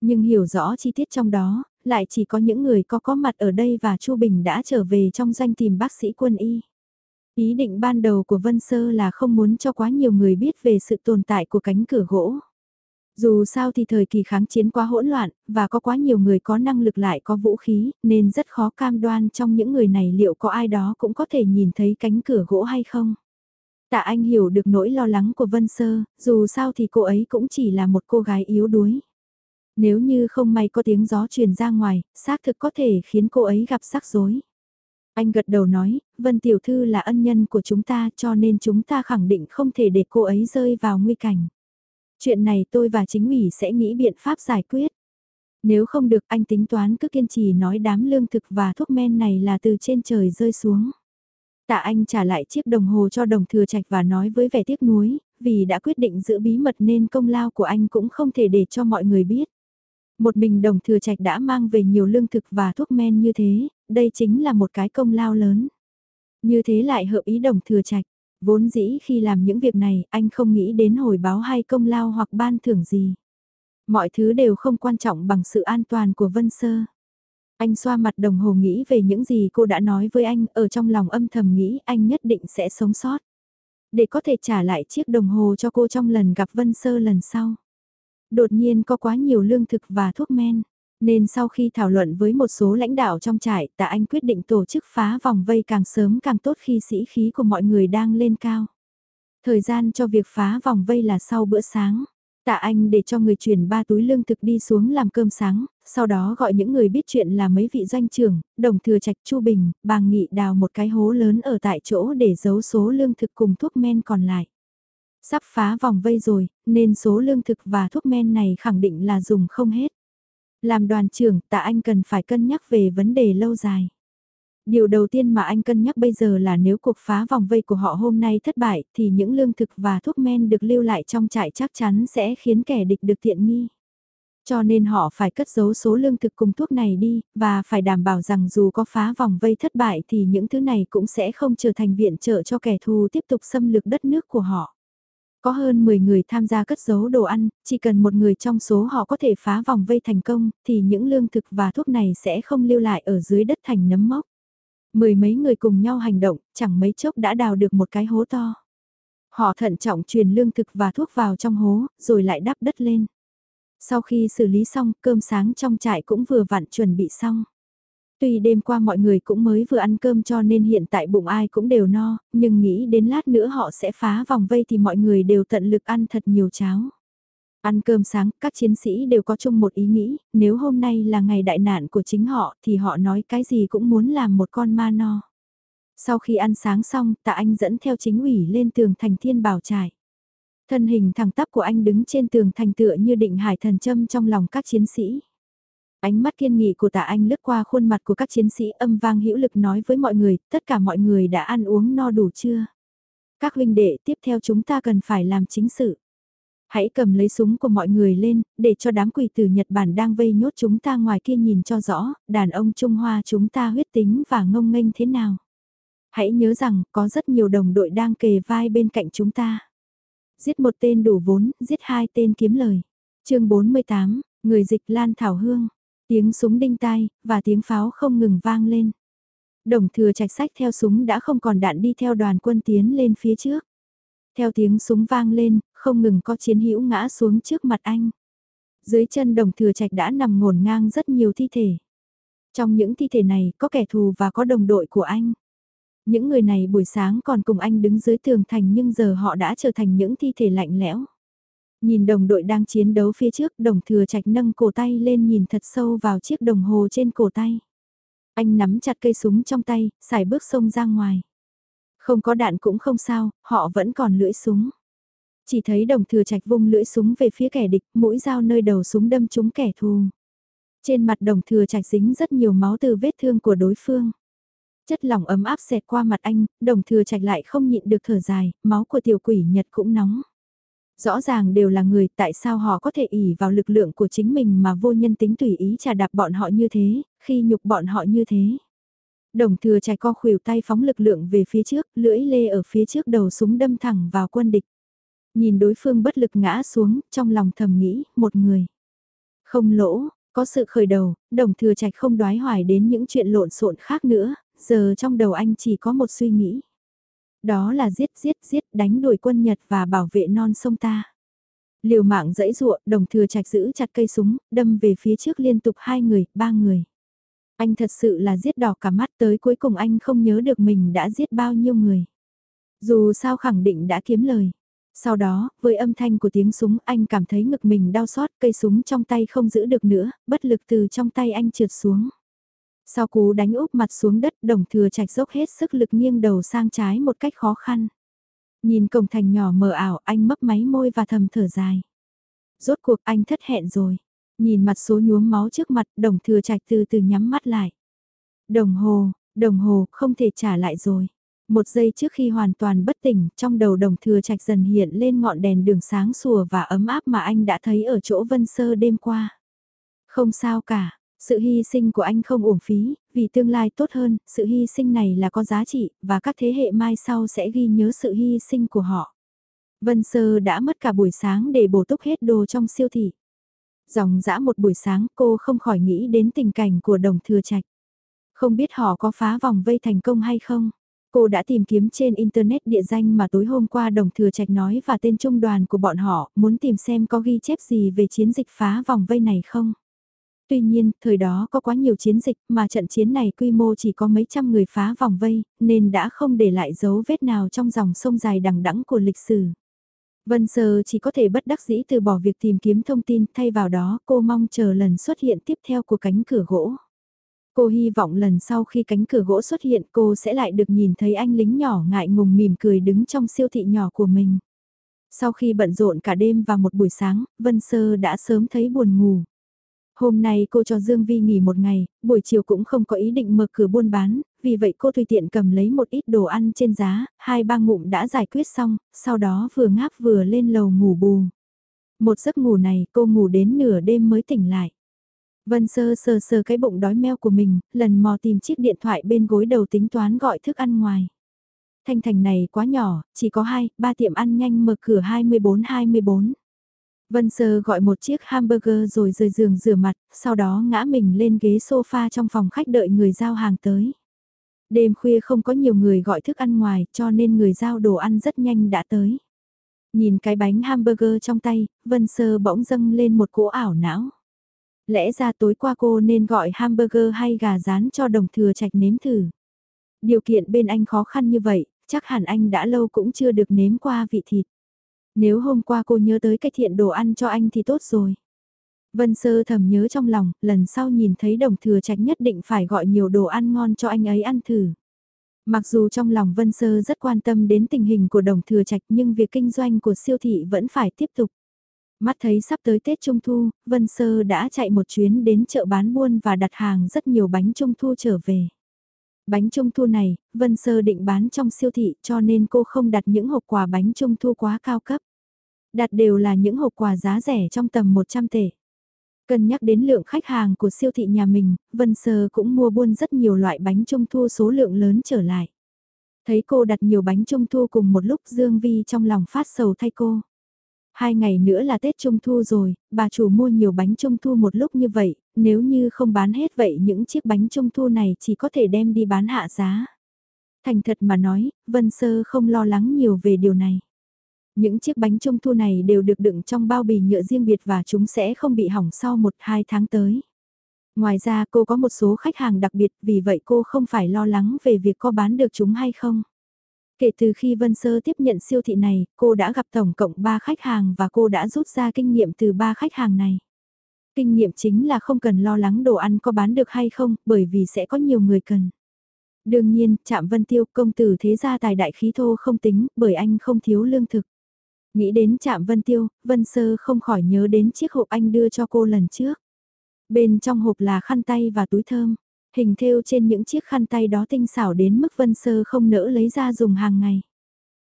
Nhưng hiểu rõ chi tiết trong đó, lại chỉ có những người có có mặt ở đây và Chu Bình đã trở về trong doanh tìm bác sĩ quân y. Ý định ban đầu của Vân Sơ là không muốn cho quá nhiều người biết về sự tồn tại của cánh cửa gỗ. Dù sao thì thời kỳ kháng chiến quá hỗn loạn, và có quá nhiều người có năng lực lại có vũ khí, nên rất khó cam đoan trong những người này liệu có ai đó cũng có thể nhìn thấy cánh cửa gỗ hay không. Tạ Anh hiểu được nỗi lo lắng của Vân Sơ, dù sao thì cô ấy cũng chỉ là một cô gái yếu đuối. Nếu như không may có tiếng gió truyền ra ngoài, xác thực có thể khiến cô ấy gặp rắc rối. Anh gật đầu nói, Vân Tiểu Thư là ân nhân của chúng ta cho nên chúng ta khẳng định không thể để cô ấy rơi vào nguy cảnh. Chuyện này tôi và chính ủy sẽ nghĩ biện pháp giải quyết. Nếu không được anh tính toán cứ kiên trì nói đám lương thực và thuốc men này là từ trên trời rơi xuống. Tạ Anh trả lại chiếc đồng hồ cho đồng thừa trạch và nói với vẻ tiếc nuối, vì đã quyết định giữ bí mật nên công lao của anh cũng không thể để cho mọi người biết. Một mình đồng thừa trạch đã mang về nhiều lương thực và thuốc men như thế, đây chính là một cái công lao lớn. Như thế lại hợp ý đồng thừa trạch, vốn dĩ khi làm những việc này anh không nghĩ đến hồi báo hay công lao hoặc ban thưởng gì. Mọi thứ đều không quan trọng bằng sự an toàn của Vân Sơ. Anh xoa mặt đồng hồ nghĩ về những gì cô đã nói với anh, ở trong lòng âm thầm nghĩ anh nhất định sẽ sống sót. Để có thể trả lại chiếc đồng hồ cho cô trong lần gặp Vân Sơ lần sau. Đột nhiên có quá nhiều lương thực và thuốc men, nên sau khi thảo luận với một số lãnh đạo trong trại, tạ anh quyết định tổ chức phá vòng vây càng sớm càng tốt khi sĩ khí của mọi người đang lên cao. Thời gian cho việc phá vòng vây là sau bữa sáng. Tạ Anh để cho người chuyển ba túi lương thực đi xuống làm cơm sáng, sau đó gọi những người biết chuyện là mấy vị doanh trưởng, đồng thừa trạch Chu Bình, bàng nghị đào một cái hố lớn ở tại chỗ để giấu số lương thực cùng thuốc men còn lại. Sắp phá vòng vây rồi, nên số lương thực và thuốc men này khẳng định là dùng không hết. Làm đoàn trưởng, tạ anh cần phải cân nhắc về vấn đề lâu dài. Điều đầu tiên mà anh cân nhắc bây giờ là nếu cuộc phá vòng vây của họ hôm nay thất bại thì những lương thực và thuốc men được lưu lại trong trại chắc chắn sẽ khiến kẻ địch được tiện nghi. Cho nên họ phải cất giấu số lương thực cùng thuốc này đi, và phải đảm bảo rằng dù có phá vòng vây thất bại thì những thứ này cũng sẽ không trở thành viện trợ cho kẻ thù tiếp tục xâm lược đất nước của họ. Có hơn 10 người tham gia cất giấu đồ ăn, chỉ cần một người trong số họ có thể phá vòng vây thành công, thì những lương thực và thuốc này sẽ không lưu lại ở dưới đất thành nấm mốc. Mười mấy người cùng nhau hành động, chẳng mấy chốc đã đào được một cái hố to. Họ thận trọng truyền lương thực và thuốc vào trong hố, rồi lại đắp đất lên. Sau khi xử lý xong, cơm sáng trong trại cũng vừa vặn chuẩn bị xong. Tuy đêm qua mọi người cũng mới vừa ăn cơm cho nên hiện tại bụng ai cũng đều no, nhưng nghĩ đến lát nữa họ sẽ phá vòng vây thì mọi người đều tận lực ăn thật nhiều cháo. Ăn cơm sáng, các chiến sĩ đều có chung một ý nghĩ, nếu hôm nay là ngày đại nạn của chính họ thì họ nói cái gì cũng muốn làm một con ma no. Sau khi ăn sáng xong, tạ anh dẫn theo chính ủy lên tường thành thiên bảo trải. Thân hình thẳng tắp của anh đứng trên tường thành tựa như định hải thần châm trong lòng các chiến sĩ. Ánh mắt kiên nghị của tạ anh lướt qua khuôn mặt của các chiến sĩ âm vang hữu lực nói với mọi người, tất cả mọi người đã ăn uống no đủ chưa? Các huynh đệ tiếp theo chúng ta cần phải làm chính sự. Hãy cầm lấy súng của mọi người lên, để cho đám quỷ từ Nhật Bản đang vây nhốt chúng ta ngoài kia nhìn cho rõ, đàn ông Trung Hoa chúng ta huyết tính và ngông nghênh thế nào. Hãy nhớ rằng, có rất nhiều đồng đội đang kề vai bên cạnh chúng ta. Giết một tên đủ vốn, giết hai tên kiếm lời. chương 48, người dịch Lan Thảo Hương. Tiếng súng đinh tai, và tiếng pháo không ngừng vang lên. Đồng thừa trạch sách theo súng đã không còn đạn đi theo đoàn quân tiến lên phía trước. Theo tiếng súng vang lên, không ngừng có chiến hữu ngã xuống trước mặt anh. Dưới chân đồng thừa trạch đã nằm ngổn ngang rất nhiều thi thể. Trong những thi thể này có kẻ thù và có đồng đội của anh. Những người này buổi sáng còn cùng anh đứng dưới tường thành nhưng giờ họ đã trở thành những thi thể lạnh lẽo. Nhìn đồng đội đang chiến đấu phía trước, đồng thừa trạch nâng cổ tay lên nhìn thật sâu vào chiếc đồng hồ trên cổ tay. Anh nắm chặt cây súng trong tay, xài bước sông ra ngoài. Không có đạn cũng không sao, họ vẫn còn lưỡi súng. Chỉ thấy đồng thừa trạch vung lưỡi súng về phía kẻ địch, mũi dao nơi đầu súng đâm trúng kẻ thù. Trên mặt đồng thừa trạch dính rất nhiều máu từ vết thương của đối phương. Chất lỏng ấm áp xẹt qua mặt anh, đồng thừa trạch lại không nhịn được thở dài, máu của tiểu quỷ Nhật cũng nóng. Rõ ràng đều là người, tại sao họ có thể ỉ vào lực lượng của chính mình mà vô nhân tính tùy ý trà đạp bọn họ như thế, khi nhục bọn họ như thế. Đồng thừa trạch co khuỷu tay phóng lực lượng về phía trước, lưỡi lê ở phía trước đầu súng đâm thẳng vào quân địch. Nhìn đối phương bất lực ngã xuống, trong lòng thầm nghĩ, một người. Không lỗ, có sự khởi đầu, đồng thừa trạch không đoái hoài đến những chuyện lộn xộn khác nữa, giờ trong đầu anh chỉ có một suy nghĩ. Đó là giết giết giết đánh đuổi quân Nhật và bảo vệ non sông ta. Liều mạng dẫy dụa, đồng thừa trạch giữ chặt cây súng, đâm về phía trước liên tục hai người, ba người. Anh thật sự là giết đỏ cả mắt tới cuối cùng anh không nhớ được mình đã giết bao nhiêu người. Dù sao khẳng định đã kiếm lời. Sau đó, với âm thanh của tiếng súng anh cảm thấy ngực mình đau xót, cây súng trong tay không giữ được nữa, bất lực từ trong tay anh trượt xuống. Sau cú đánh úp mặt xuống đất đồng thừa trạch dốc hết sức lực nghiêng đầu sang trái một cách khó khăn. Nhìn cổng thành nhỏ mờ ảo anh mấp máy môi và thầm thở dài. Rốt cuộc anh thất hẹn rồi. Nhìn mặt số nhuốm máu trước mặt đồng thừa trạch từ từ nhắm mắt lại. Đồng hồ, đồng hồ không thể trả lại rồi. Một giây trước khi hoàn toàn bất tỉnh, trong đầu đồng thừa trạch dần hiện lên ngọn đèn đường sáng sủa và ấm áp mà anh đã thấy ở chỗ Vân Sơ đêm qua. Không sao cả, sự hy sinh của anh không uổng phí, vì tương lai tốt hơn, sự hy sinh này là có giá trị, và các thế hệ mai sau sẽ ghi nhớ sự hy sinh của họ. Vân Sơ đã mất cả buổi sáng để bổ túc hết đồ trong siêu thị. Dòng dã một buổi sáng cô không khỏi nghĩ đến tình cảnh của đồng thừa trạch. Không biết họ có phá vòng vây thành công hay không? Cô đã tìm kiếm trên Internet địa danh mà tối hôm qua đồng thừa trạch nói và tên trung đoàn của bọn họ, muốn tìm xem có ghi chép gì về chiến dịch phá vòng vây này không. Tuy nhiên, thời đó có quá nhiều chiến dịch mà trận chiến này quy mô chỉ có mấy trăm người phá vòng vây, nên đã không để lại dấu vết nào trong dòng sông dài đằng đẵng của lịch sử. Vân Sơ chỉ có thể bất đắc dĩ từ bỏ việc tìm kiếm thông tin, thay vào đó cô mong chờ lần xuất hiện tiếp theo của cánh cửa gỗ. Cô hy vọng lần sau khi cánh cửa gỗ xuất hiện cô sẽ lại được nhìn thấy anh lính nhỏ ngại ngùng mỉm cười đứng trong siêu thị nhỏ của mình. Sau khi bận rộn cả đêm và một buổi sáng, Vân Sơ đã sớm thấy buồn ngủ. Hôm nay cô cho Dương Vi nghỉ một ngày, buổi chiều cũng không có ý định mở cửa buôn bán, vì vậy cô tùy tiện cầm lấy một ít đồ ăn trên giá, hai ba ngụm đã giải quyết xong, sau đó vừa ngáp vừa lên lầu ngủ bù. Một giấc ngủ này cô ngủ đến nửa đêm mới tỉnh lại. Vân Sơ sờ sờ cái bụng đói meo của mình, lần mò tìm chiếc điện thoại bên gối đầu tính toán gọi thức ăn ngoài. Thanh thành này quá nhỏ, chỉ có 2, 3 tiệm ăn nhanh mở cửa 24-24. Vân Sơ gọi một chiếc hamburger rồi rời giường rửa mặt, sau đó ngã mình lên ghế sofa trong phòng khách đợi người giao hàng tới. Đêm khuya không có nhiều người gọi thức ăn ngoài cho nên người giao đồ ăn rất nhanh đã tới. Nhìn cái bánh hamburger trong tay, Vân Sơ bỗng dâng lên một cỗ ảo não. Lẽ ra tối qua cô nên gọi hamburger hay gà rán cho đồng thừa trạch nếm thử. Điều kiện bên anh khó khăn như vậy, chắc hẳn anh đã lâu cũng chưa được nếm qua vị thịt. Nếu hôm qua cô nhớ tới cái thiện đồ ăn cho anh thì tốt rồi. Vân Sơ thầm nhớ trong lòng, lần sau nhìn thấy đồng thừa trạch nhất định phải gọi nhiều đồ ăn ngon cho anh ấy ăn thử. Mặc dù trong lòng Vân Sơ rất quan tâm đến tình hình của đồng thừa trạch nhưng việc kinh doanh của siêu thị vẫn phải tiếp tục. Mắt thấy sắp tới Tết Trung Thu, Vân Sơ đã chạy một chuyến đến chợ bán buôn và đặt hàng rất nhiều bánh Trung Thu trở về. Bánh Trung Thu này, Vân Sơ định bán trong siêu thị cho nên cô không đặt những hộp quà bánh Trung Thu quá cao cấp. Đặt đều là những hộp quà giá rẻ trong tầm 100 tệ. Cân nhắc đến lượng khách hàng của siêu thị nhà mình, Vân Sơ cũng mua buôn rất nhiều loại bánh trung thu số lượng lớn trở lại. Thấy cô đặt nhiều bánh trung thu cùng một lúc Dương Vi trong lòng phát sầu thay cô. Hai ngày nữa là Tết Trung Thu rồi, bà chủ mua nhiều bánh Trung Thu một lúc như vậy, nếu như không bán hết vậy những chiếc bánh Trung Thu này chỉ có thể đem đi bán hạ giá. Thành thật mà nói, Vân Sơ không lo lắng nhiều về điều này. Những chiếc bánh trung thu này đều được đựng trong bao bì nhựa riêng biệt và chúng sẽ không bị hỏng sau 1-2 tháng tới. Ngoài ra cô có một số khách hàng đặc biệt vì vậy cô không phải lo lắng về việc có bán được chúng hay không. Kể từ khi Vân Sơ tiếp nhận siêu thị này, cô đã gặp tổng cộng 3 khách hàng và cô đã rút ra kinh nghiệm từ 3 khách hàng này. Kinh nghiệm chính là không cần lo lắng đồ ăn có bán được hay không, bởi vì sẽ có nhiều người cần. Đương nhiên, Trạm Vân Tiêu công tử thế gia tài đại khí thô không tính, bởi anh không thiếu lương thực. Nghĩ đến Trạm Vân Tiêu, Vân Sơ không khỏi nhớ đến chiếc hộp anh đưa cho cô lần trước. Bên trong hộp là khăn tay và túi thơm. Hình thêu trên những chiếc khăn tay đó tinh xảo đến mức Vân Sơ không nỡ lấy ra dùng hàng ngày.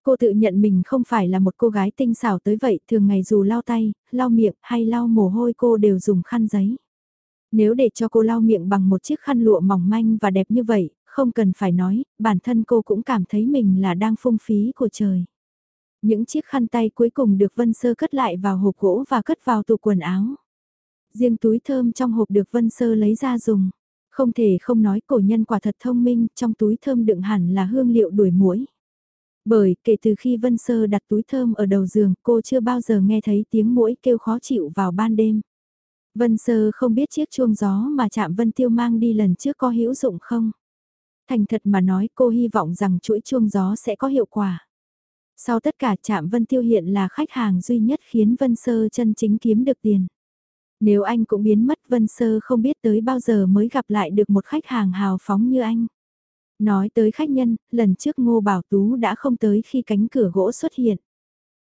Cô tự nhận mình không phải là một cô gái tinh xảo tới vậy, thường ngày dù lau tay, lau miệng hay lau mồ hôi cô đều dùng khăn giấy. Nếu để cho cô lau miệng bằng một chiếc khăn lụa mỏng manh và đẹp như vậy, không cần phải nói, bản thân cô cũng cảm thấy mình là đang phung phí của trời. Những chiếc khăn tay cuối cùng được Vân Sơ cất lại vào hộp gỗ và cất vào tủ quần áo. Riêng túi thơm trong hộp được Vân Sơ lấy ra dùng. Không thể không nói cổ nhân quả thật thông minh, trong túi thơm đựng hẳn là hương liệu đuổi muỗi. Bởi kể từ khi Vân Sơ đặt túi thơm ở đầu giường, cô chưa bao giờ nghe thấy tiếng muỗi kêu khó chịu vào ban đêm. Vân Sơ không biết chiếc chuông gió mà chạm Vân Tiêu mang đi lần trước có hữu dụng không. Thành thật mà nói cô hy vọng rằng chuỗi chuông gió sẽ có hiệu quả. Sau tất cả chạm Vân Tiêu hiện là khách hàng duy nhất khiến Vân Sơ chân chính kiếm được tiền. Nếu anh cũng biến mất Vân Sơ không biết tới bao giờ mới gặp lại được một khách hàng hào phóng như anh. Nói tới khách nhân, lần trước Ngô Bảo Tú đã không tới khi cánh cửa gỗ xuất hiện.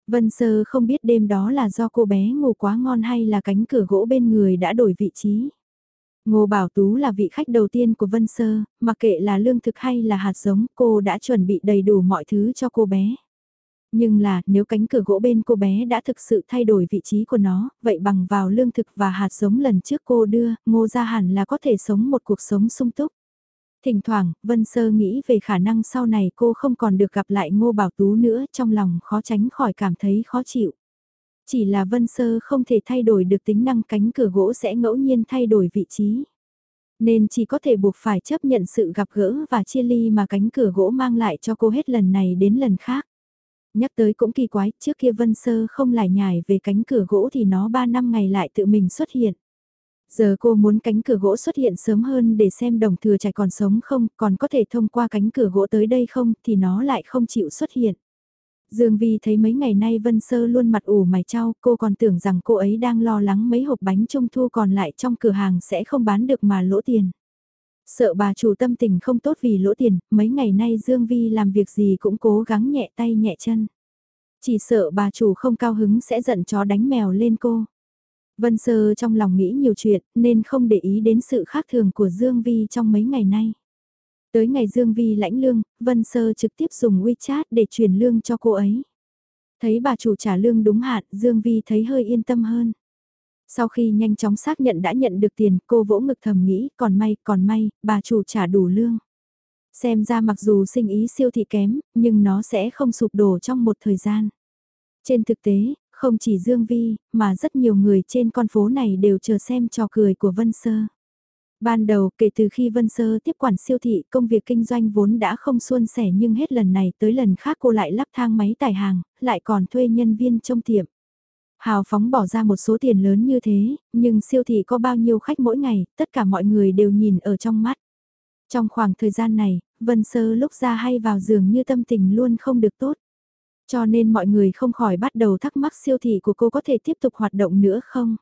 Vân Sơ không biết đêm đó là do cô bé ngủ quá ngon hay là cánh cửa gỗ bên người đã đổi vị trí. Ngô Bảo Tú là vị khách đầu tiên của Vân Sơ, mặc kệ là lương thực hay là hạt giống cô đã chuẩn bị đầy đủ mọi thứ cho cô bé. Nhưng là, nếu cánh cửa gỗ bên cô bé đã thực sự thay đổi vị trí của nó, vậy bằng vào lương thực và hạt giống lần trước cô đưa, ngô ra hẳn là có thể sống một cuộc sống sung túc. Thỉnh thoảng, Vân Sơ nghĩ về khả năng sau này cô không còn được gặp lại Ngô Bảo Tú nữa, trong lòng khó tránh khỏi cảm thấy khó chịu. Chỉ là Vân Sơ không thể thay đổi được tính năng cánh cửa gỗ sẽ ngẫu nhiên thay đổi vị trí. Nên chỉ có thể buộc phải chấp nhận sự gặp gỡ và chia ly mà cánh cửa gỗ mang lại cho cô hết lần này đến lần khác. Nhắc tới cũng kỳ quái, trước kia Vân Sơ không lại nhải về cánh cửa gỗ thì nó 3 năm ngày lại tự mình xuất hiện. Giờ cô muốn cánh cửa gỗ xuất hiện sớm hơn để xem đồng thừa trạch còn sống không, còn có thể thông qua cánh cửa gỗ tới đây không, thì nó lại không chịu xuất hiện. Dương Vi thấy mấy ngày nay Vân Sơ luôn mặt ủ mày trao, cô còn tưởng rằng cô ấy đang lo lắng mấy hộp bánh trung thu còn lại trong cửa hàng sẽ không bán được mà lỗ tiền. Sợ bà chủ tâm tình không tốt vì lỗ tiền, mấy ngày nay Dương Vi làm việc gì cũng cố gắng nhẹ tay nhẹ chân. Chỉ sợ bà chủ không cao hứng sẽ giận chó đánh mèo lên cô. Vân Sơ trong lòng nghĩ nhiều chuyện nên không để ý đến sự khác thường của Dương Vi trong mấy ngày nay. Tới ngày Dương Vi lãnh lương, Vân Sơ trực tiếp dùng WeChat để chuyển lương cho cô ấy. Thấy bà chủ trả lương đúng hạn, Dương Vi thấy hơi yên tâm hơn. Sau khi nhanh chóng xác nhận đã nhận được tiền, cô vỗ ngực thầm nghĩ, còn may, còn may, bà chủ trả đủ lương. Xem ra mặc dù sinh ý siêu thị kém, nhưng nó sẽ không sụp đổ trong một thời gian. Trên thực tế, không chỉ Dương Vi, mà rất nhiều người trên con phố này đều chờ xem trò cười của Vân Sơ. Ban đầu kể từ khi Vân Sơ tiếp quản siêu thị công việc kinh doanh vốn đã không suôn sẻ nhưng hết lần này tới lần khác cô lại lắp thang máy tải hàng, lại còn thuê nhân viên trong tiệm. Hào phóng bỏ ra một số tiền lớn như thế, nhưng siêu thị có bao nhiêu khách mỗi ngày, tất cả mọi người đều nhìn ở trong mắt. Trong khoảng thời gian này, Vân Sơ lúc ra hay vào giường như tâm tình luôn không được tốt. Cho nên mọi người không khỏi bắt đầu thắc mắc siêu thị của cô có thể tiếp tục hoạt động nữa không?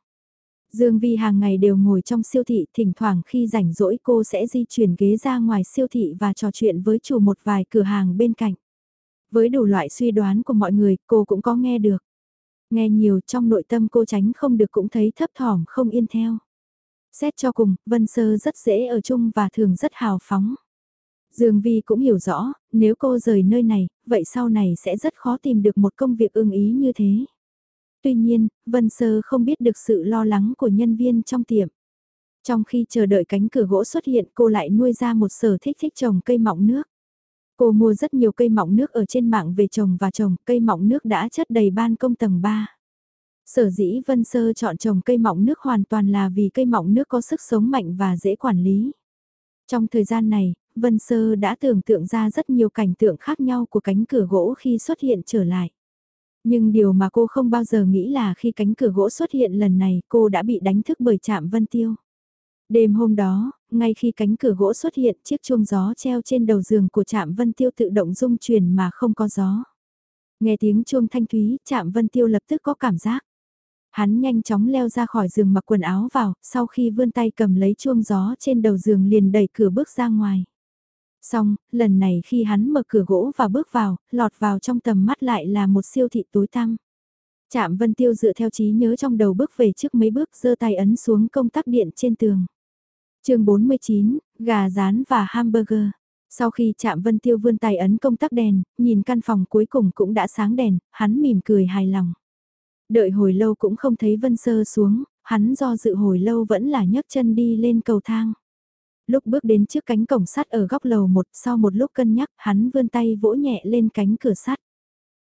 Dương Vi hàng ngày đều ngồi trong siêu thị, thỉnh thoảng khi rảnh rỗi cô sẽ di chuyển ghế ra ngoài siêu thị và trò chuyện với chủ một vài cửa hàng bên cạnh. Với đủ loại suy đoán của mọi người, cô cũng có nghe được. Nghe nhiều trong nội tâm cô tránh không được cũng thấy thấp thỏm không yên theo. Xét cho cùng, Vân Sơ rất dễ ở chung và thường rất hào phóng. Dương Vi cũng hiểu rõ, nếu cô rời nơi này, vậy sau này sẽ rất khó tìm được một công việc ưng ý như thế. Tuy nhiên, Vân Sơ không biết được sự lo lắng của nhân viên trong tiệm. Trong khi chờ đợi cánh cửa gỗ xuất hiện cô lại nuôi ra một sở thích thích trồng cây mọng nước. Cô mua rất nhiều cây mọng nước ở trên mạng về trồng và trồng, cây mọng nước đã chất đầy ban công tầng 3. Sở dĩ Vân Sơ chọn trồng cây mọng nước hoàn toàn là vì cây mọng nước có sức sống mạnh và dễ quản lý. Trong thời gian này, Vân Sơ đã tưởng tượng ra rất nhiều cảnh tượng khác nhau của cánh cửa gỗ khi xuất hiện trở lại. Nhưng điều mà cô không bao giờ nghĩ là khi cánh cửa gỗ xuất hiện lần này cô đã bị đánh thức bởi chạm Vân Tiêu. Đêm hôm đó, ngay khi cánh cửa gỗ xuất hiện chiếc chuông gió treo trên đầu giường của trạm Vân Tiêu tự động rung chuyển mà không có gió. Nghe tiếng chuông thanh thúy, trạm Vân Tiêu lập tức có cảm giác. Hắn nhanh chóng leo ra khỏi giường mặc quần áo vào, sau khi vươn tay cầm lấy chuông gió trên đầu giường liền đẩy cửa bước ra ngoài. Xong, lần này khi hắn mở cửa gỗ và bước vào, lọt vào trong tầm mắt lại là một siêu thị tối tăm. Trạm Vân Tiêu dựa theo trí nhớ trong đầu bước về trước mấy bước giơ tay ấn xuống công tắc điện trên tường chương 49, gà rán và hamburger. Sau khi chạm Vân Tiêu vươn tay ấn công tắc đèn, nhìn căn phòng cuối cùng cũng đã sáng đèn, hắn mỉm cười hài lòng. Đợi hồi lâu cũng không thấy Vân Sơ xuống, hắn do dự hồi lâu vẫn là nhấc chân đi lên cầu thang. Lúc bước đến trước cánh cổng sắt ở góc lầu một, sau một lúc cân nhắc, hắn vươn tay vỗ nhẹ lên cánh cửa sắt.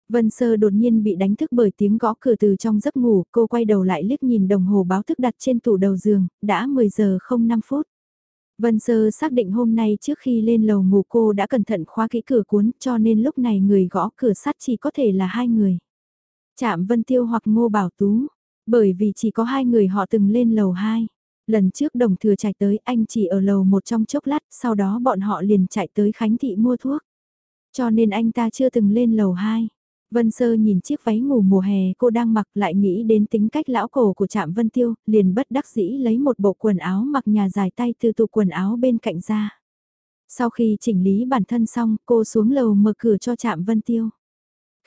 Vân Sơ đột nhiên bị đánh thức bởi tiếng gõ cửa từ trong giấc ngủ, cô quay đầu lại liếc nhìn đồng hồ báo thức đặt trên tủ đầu giường, đã 10 giờ 05 phút. Vân Sơ xác định hôm nay trước khi lên lầu ngủ cô đã cẩn thận khóa kỹ cửa cuốn cho nên lúc này người gõ cửa sắt chỉ có thể là hai người. Chạm Vân Tiêu hoặc Ngô Bảo Tú, bởi vì chỉ có hai người họ từng lên lầu 2. Lần trước đồng thừa chạy tới anh chỉ ở lầu một trong chốc lát, sau đó bọn họ liền chạy tới Khánh Thị mua thuốc. Cho nên anh ta chưa từng lên lầu 2. Vân Sơ nhìn chiếc váy ngủ mùa hè cô đang mặc lại nghĩ đến tính cách lão cổ của Trạm Vân Tiêu, liền bất đắc dĩ lấy một bộ quần áo mặc nhà dài tay từ tủ quần áo bên cạnh ra. Sau khi chỉnh lý bản thân xong, cô xuống lầu mở cửa cho Trạm Vân Tiêu.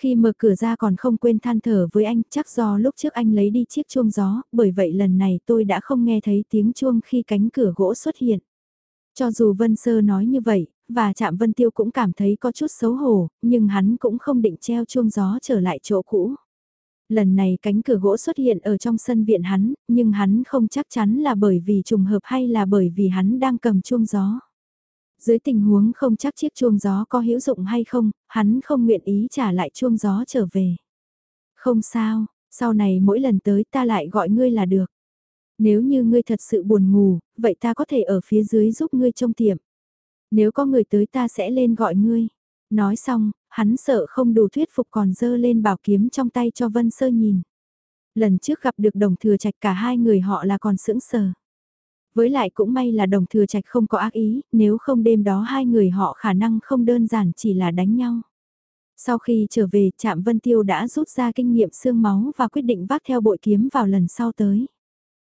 Khi mở cửa ra còn không quên than thở với anh, chắc do lúc trước anh lấy đi chiếc chuông gió, bởi vậy lần này tôi đã không nghe thấy tiếng chuông khi cánh cửa gỗ xuất hiện. Cho dù Vân Sơ nói như vậy, và Trạm Vân Tiêu cũng cảm thấy có chút xấu hổ, nhưng hắn cũng không định treo chuông gió trở lại chỗ cũ. Lần này cánh cửa gỗ xuất hiện ở trong sân viện hắn, nhưng hắn không chắc chắn là bởi vì trùng hợp hay là bởi vì hắn đang cầm chuông gió. Dưới tình huống không chắc chiếc chuông gió có hữu dụng hay không, hắn không nguyện ý trả lại chuông gió trở về. Không sao, sau này mỗi lần tới ta lại gọi ngươi là được. Nếu như ngươi thật sự buồn ngủ, vậy ta có thể ở phía dưới giúp ngươi trông tiệm. Nếu có người tới ta sẽ lên gọi ngươi. Nói xong, hắn sợ không đủ thuyết phục còn dơ lên bảo kiếm trong tay cho Vân Sơ nhìn. Lần trước gặp được đồng thừa trạch cả hai người họ là còn sững sờ. Với lại cũng may là đồng thừa trạch không có ác ý, nếu không đêm đó hai người họ khả năng không đơn giản chỉ là đánh nhau. Sau khi trở về, Trạm Vân Tiêu đã rút ra kinh nghiệm xương máu và quyết định vác theo bội kiếm vào lần sau tới.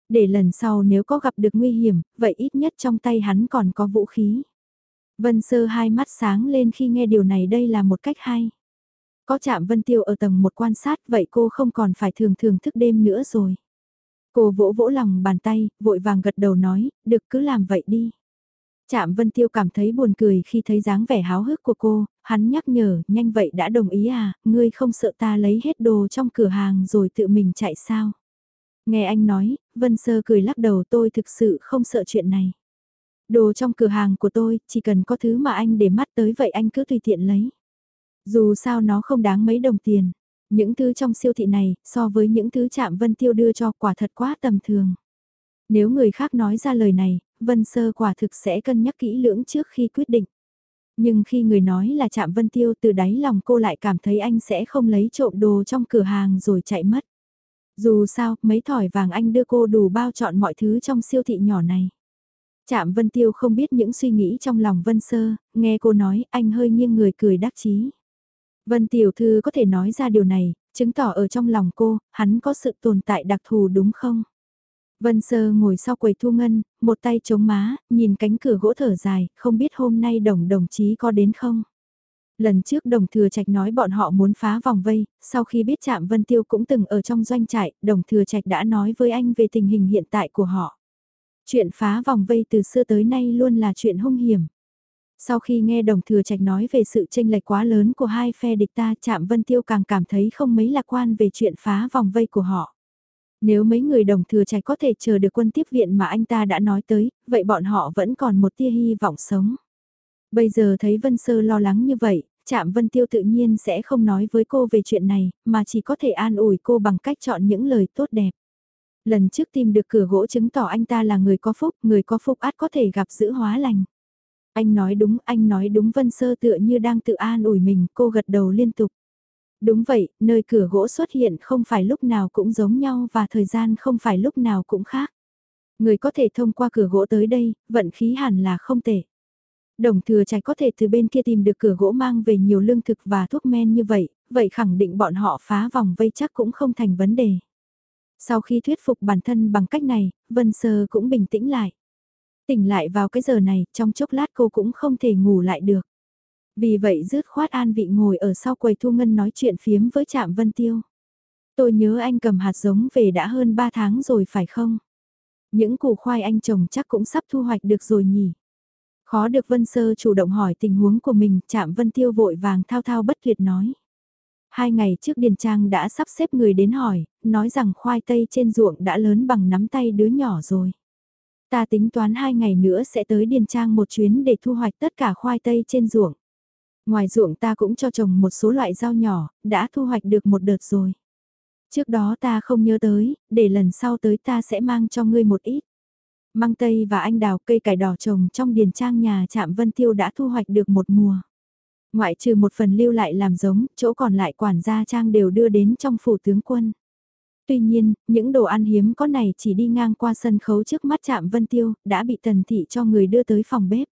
Để lần sau nếu có gặp được nguy hiểm, vậy ít nhất trong tay hắn còn có vũ khí. Vân Sơ hai mắt sáng lên khi nghe điều này đây là một cách hay. Có chạm Vân Tiêu ở tầng một quan sát vậy cô không còn phải thường thường thức đêm nữa rồi. Cô vỗ vỗ lòng bàn tay, vội vàng gật đầu nói, được cứ làm vậy đi. Chạm Vân Tiêu cảm thấy buồn cười khi thấy dáng vẻ háo hức của cô, Hắn nhắc nhở, nhanh vậy đã đồng ý à, ngươi không sợ ta lấy hết đồ trong cửa hàng rồi tự mình chạy sao? Nghe anh nói, Vân Sơ cười lắc đầu tôi thực sự không sợ chuyện này. Đồ trong cửa hàng của tôi, chỉ cần có thứ mà anh để mắt tới vậy anh cứ tùy tiện lấy. Dù sao nó không đáng mấy đồng tiền. Những thứ trong siêu thị này, so với những thứ chạm Vân Tiêu đưa cho quả thật quá tầm thường. Nếu người khác nói ra lời này, Vân Sơ quả thực sẽ cân nhắc kỹ lưỡng trước khi quyết định. Nhưng khi người nói là chạm Vân Tiêu từ đáy lòng cô lại cảm thấy anh sẽ không lấy trộm đồ trong cửa hàng rồi chạy mất. Dù sao, mấy thỏi vàng anh đưa cô đủ bao chọn mọi thứ trong siêu thị nhỏ này. Chạm Vân Tiêu không biết những suy nghĩ trong lòng Vân Sơ, nghe cô nói anh hơi nghiêng người cười đắc chí. Vân Tiểu Thư có thể nói ra điều này, chứng tỏ ở trong lòng cô, hắn có sự tồn tại đặc thù đúng không? Vân Sơ ngồi sau quầy thu ngân, một tay chống má, nhìn cánh cửa gỗ thở dài, không biết hôm nay đồng đồng chí có đến không? Lần trước đồng thừa trạch nói bọn họ muốn phá vòng vây, sau khi biết chạm Vân Tiêu cũng từng ở trong doanh trại, đồng thừa trạch đã nói với anh về tình hình hiện tại của họ. Chuyện phá vòng vây từ xưa tới nay luôn là chuyện hung hiểm. Sau khi nghe đồng thừa trạch nói về sự tranh lệch quá lớn của hai phe địch ta chạm Vân Tiêu càng cảm thấy không mấy lạc quan về chuyện phá vòng vây của họ. Nếu mấy người đồng thừa trạch có thể chờ được quân tiếp viện mà anh ta đã nói tới, vậy bọn họ vẫn còn một tia hy vọng sống. Bây giờ thấy Vân Sơ lo lắng như vậy, Trạm Vân Tiêu tự nhiên sẽ không nói với cô về chuyện này, mà chỉ có thể an ủi cô bằng cách chọn những lời tốt đẹp. Lần trước tìm được cửa gỗ chứng tỏ anh ta là người có phúc, người có phúc át có thể gặp giữ hóa lành. Anh nói đúng, anh nói đúng Vân Sơ tựa như đang tự an ủi mình, cô gật đầu liên tục. Đúng vậy, nơi cửa gỗ xuất hiện không phải lúc nào cũng giống nhau và thời gian không phải lúc nào cũng khác. Người có thể thông qua cửa gỗ tới đây, vận khí hẳn là không tệ. Đồng thừa trạch có thể từ bên kia tìm được cửa gỗ mang về nhiều lương thực và thuốc men như vậy, vậy khẳng định bọn họ phá vòng vây chắc cũng không thành vấn đề. Sau khi thuyết phục bản thân bằng cách này, Vân Sơ cũng bình tĩnh lại. Tỉnh lại vào cái giờ này, trong chốc lát cô cũng không thể ngủ lại được. Vì vậy rứt khoát an vị ngồi ở sau quầy thu ngân nói chuyện phiếm với Trạm Vân Tiêu. Tôi nhớ anh cầm hạt giống về đã hơn 3 tháng rồi phải không? Những củ khoai anh trồng chắc cũng sắp thu hoạch được rồi nhỉ? Khó được Vân Sơ chủ động hỏi tình huống của mình, Trạm Vân Tiêu vội vàng thao thao bất tuyệt nói. Hai ngày trước Điền Trang đã sắp xếp người đến hỏi, nói rằng khoai tây trên ruộng đã lớn bằng nắm tay đứa nhỏ rồi. Ta tính toán hai ngày nữa sẽ tới Điền Trang một chuyến để thu hoạch tất cả khoai tây trên ruộng. Ngoài ruộng ta cũng cho trồng một số loại rau nhỏ, đã thu hoạch được một đợt rồi. Trước đó ta không nhớ tới, để lần sau tới ta sẽ mang cho ngươi một ít. Măng tây và anh đào cây cải đỏ trồng trong điền trang nhà trạm Vân Tiêu đã thu hoạch được một mùa. Ngoại trừ một phần lưu lại làm giống, chỗ còn lại quản gia trang đều đưa đến trong phủ tướng quân. Tuy nhiên, những đồ ăn hiếm có này chỉ đi ngang qua sân khấu trước mắt chạm Vân Tiêu, đã bị tần thị cho người đưa tới phòng bếp.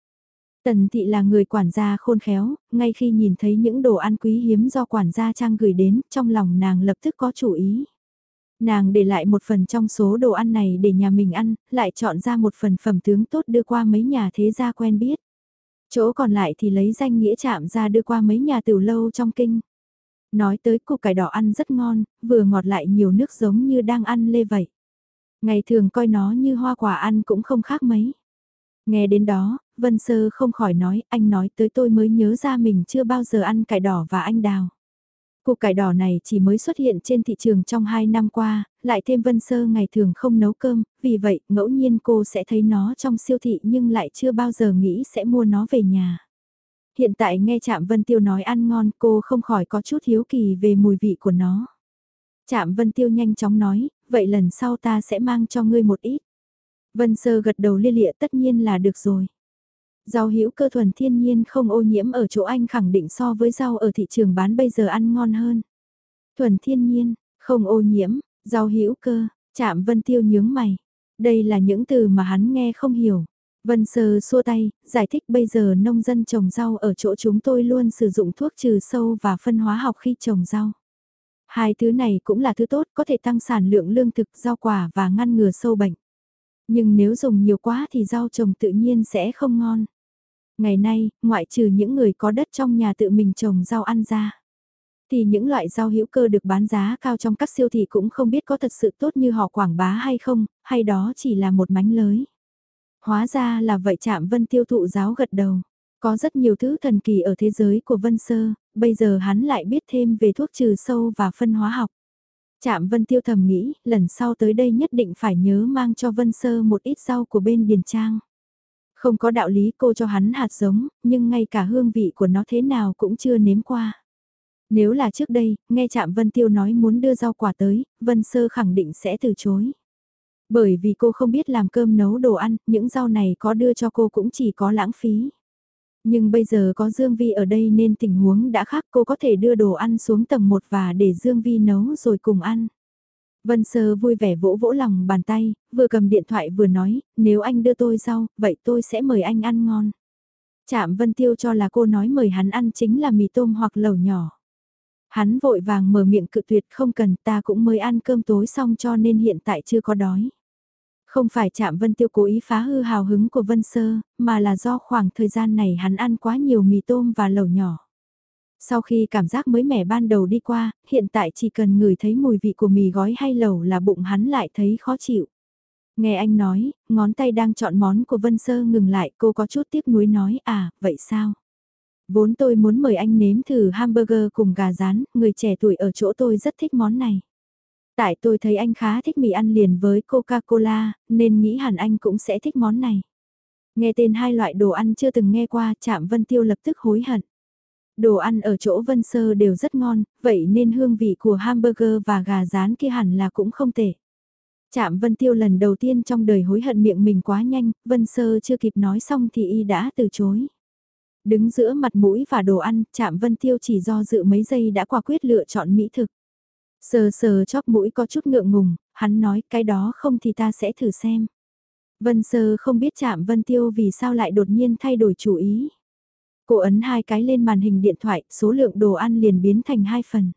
Tần thị là người quản gia khôn khéo, ngay khi nhìn thấy những đồ ăn quý hiếm do quản gia trang gửi đến, trong lòng nàng lập tức có chủ ý. Nàng để lại một phần trong số đồ ăn này để nhà mình ăn, lại chọn ra một phần phẩm tướng tốt đưa qua mấy nhà thế gia quen biết. Chỗ còn lại thì lấy danh nghĩa chạm ra đưa qua mấy nhà tiểu lâu trong kinh. Nói tới củ cải đỏ ăn rất ngon, vừa ngọt lại nhiều nước giống như đang ăn lê vậy. Ngày thường coi nó như hoa quả ăn cũng không khác mấy. Nghe đến đó, Vân Sơ không khỏi nói, anh nói tới tôi mới nhớ ra mình chưa bao giờ ăn cải đỏ và anh đào. Củ cải đỏ này chỉ mới xuất hiện trên thị trường trong 2 năm qua, lại thêm Vân Sơ ngày thường không nấu cơm, vì vậy ngẫu nhiên cô sẽ thấy nó trong siêu thị nhưng lại chưa bao giờ nghĩ sẽ mua nó về nhà. Hiện tại nghe Trạm Vân Tiêu nói ăn ngon cô không khỏi có chút hiếu kỳ về mùi vị của nó. Trạm Vân Tiêu nhanh chóng nói, vậy lần sau ta sẽ mang cho ngươi một ít. Vân Sơ gật đầu lia lịa tất nhiên là được rồi. Rau hữu cơ thuần thiên nhiên không ô nhiễm ở chỗ anh khẳng định so với rau ở thị trường bán bây giờ ăn ngon hơn. Thuần thiên nhiên, không ô nhiễm, rau hữu cơ, chạm Vân Tiêu nhướng mày. Đây là những từ mà hắn nghe không hiểu. Vân Sơ xua tay, giải thích bây giờ nông dân trồng rau ở chỗ chúng tôi luôn sử dụng thuốc trừ sâu và phân hóa học khi trồng rau. Hai thứ này cũng là thứ tốt có thể tăng sản lượng lương thực rau quả và ngăn ngừa sâu bệnh. Nhưng nếu dùng nhiều quá thì rau trồng tự nhiên sẽ không ngon. Ngày nay, ngoại trừ những người có đất trong nhà tự mình trồng rau ăn ra. Thì những loại rau hữu cơ được bán giá cao trong các siêu thị cũng không biết có thật sự tốt như họ quảng bá hay không, hay đó chỉ là một mánh lới. Hóa ra là vậy chạm vân tiêu thụ giáo gật đầu. Có rất nhiều thứ thần kỳ ở thế giới của Vân Sơ, bây giờ hắn lại biết thêm về thuốc trừ sâu và phân hóa học. Chạm Vân Tiêu thầm nghĩ, lần sau tới đây nhất định phải nhớ mang cho Vân Sơ một ít rau của bên Điền Trang. Không có đạo lý cô cho hắn hạt giống, nhưng ngay cả hương vị của nó thế nào cũng chưa nếm qua. Nếu là trước đây, nghe chạm Vân Tiêu nói muốn đưa rau quả tới, Vân Sơ khẳng định sẽ từ chối. Bởi vì cô không biết làm cơm nấu đồ ăn, những rau này có đưa cho cô cũng chỉ có lãng phí. Nhưng bây giờ có Dương Vi ở đây nên tình huống đã khác cô có thể đưa đồ ăn xuống tầng 1 và để Dương Vi nấu rồi cùng ăn. Vân Sơ vui vẻ vỗ vỗ lòng bàn tay, vừa cầm điện thoại vừa nói, nếu anh đưa tôi rau, vậy tôi sẽ mời anh ăn ngon. Chạm Vân Tiêu cho là cô nói mời hắn ăn chính là mì tôm hoặc lẩu nhỏ. Hắn vội vàng mở miệng cự tuyệt không cần ta cũng mới ăn cơm tối xong cho nên hiện tại chưa có đói. Không phải chạm Vân Tiêu cố ý phá hư hào hứng của Vân Sơ, mà là do khoảng thời gian này hắn ăn quá nhiều mì tôm và lẩu nhỏ. Sau khi cảm giác mới mẻ ban đầu đi qua, hiện tại chỉ cần ngửi thấy mùi vị của mì gói hay lẩu là bụng hắn lại thấy khó chịu. Nghe anh nói, ngón tay đang chọn món của Vân Sơ ngừng lại cô có chút tiếc nuối nói à, vậy sao? Vốn tôi muốn mời anh nếm thử hamburger cùng gà rán, người trẻ tuổi ở chỗ tôi rất thích món này. Tại tôi thấy anh khá thích mì ăn liền với Coca-Cola, nên nghĩ hẳn anh cũng sẽ thích món này. Nghe tên hai loại đồ ăn chưa từng nghe qua, chạm Vân Tiêu lập tức hối hận. Đồ ăn ở chỗ Vân Sơ đều rất ngon, vậy nên hương vị của hamburger và gà rán kia hẳn là cũng không tệ. Chạm Vân Tiêu lần đầu tiên trong đời hối hận miệng mình quá nhanh, Vân Sơ chưa kịp nói xong thì y đã từ chối. Đứng giữa mặt mũi và đồ ăn, chạm Vân Tiêu chỉ do dự mấy giây đã quả quyết lựa chọn mỹ thực. Sờ sờ chóp mũi có chút ngượng ngùng, hắn nói cái đó không thì ta sẽ thử xem. Vân Sơ không biết chạm Vân Tiêu vì sao lại đột nhiên thay đổi chủ ý. Cô ấn hai cái lên màn hình điện thoại, số lượng đồ ăn liền biến thành hai phần.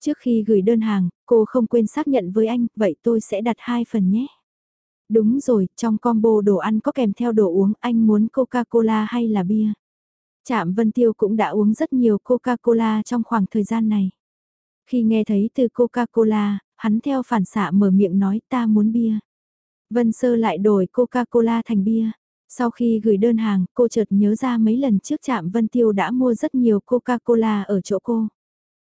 Trước khi gửi đơn hàng, cô không quên xác nhận với anh, vậy tôi sẽ đặt hai phần nhé. Đúng rồi, trong combo đồ ăn có kèm theo đồ uống, anh muốn Coca-Cola hay là bia? Trạm Vân Tiêu cũng đã uống rất nhiều Coca-Cola trong khoảng thời gian này. Khi nghe thấy từ Coca-Cola, hắn theo phản xạ mở miệng nói ta muốn bia. Vân Sơ lại đổi Coca-Cola thành bia. Sau khi gửi đơn hàng, cô chợt nhớ ra mấy lần trước trạm Vân Tiêu đã mua rất nhiều Coca-Cola ở chỗ cô.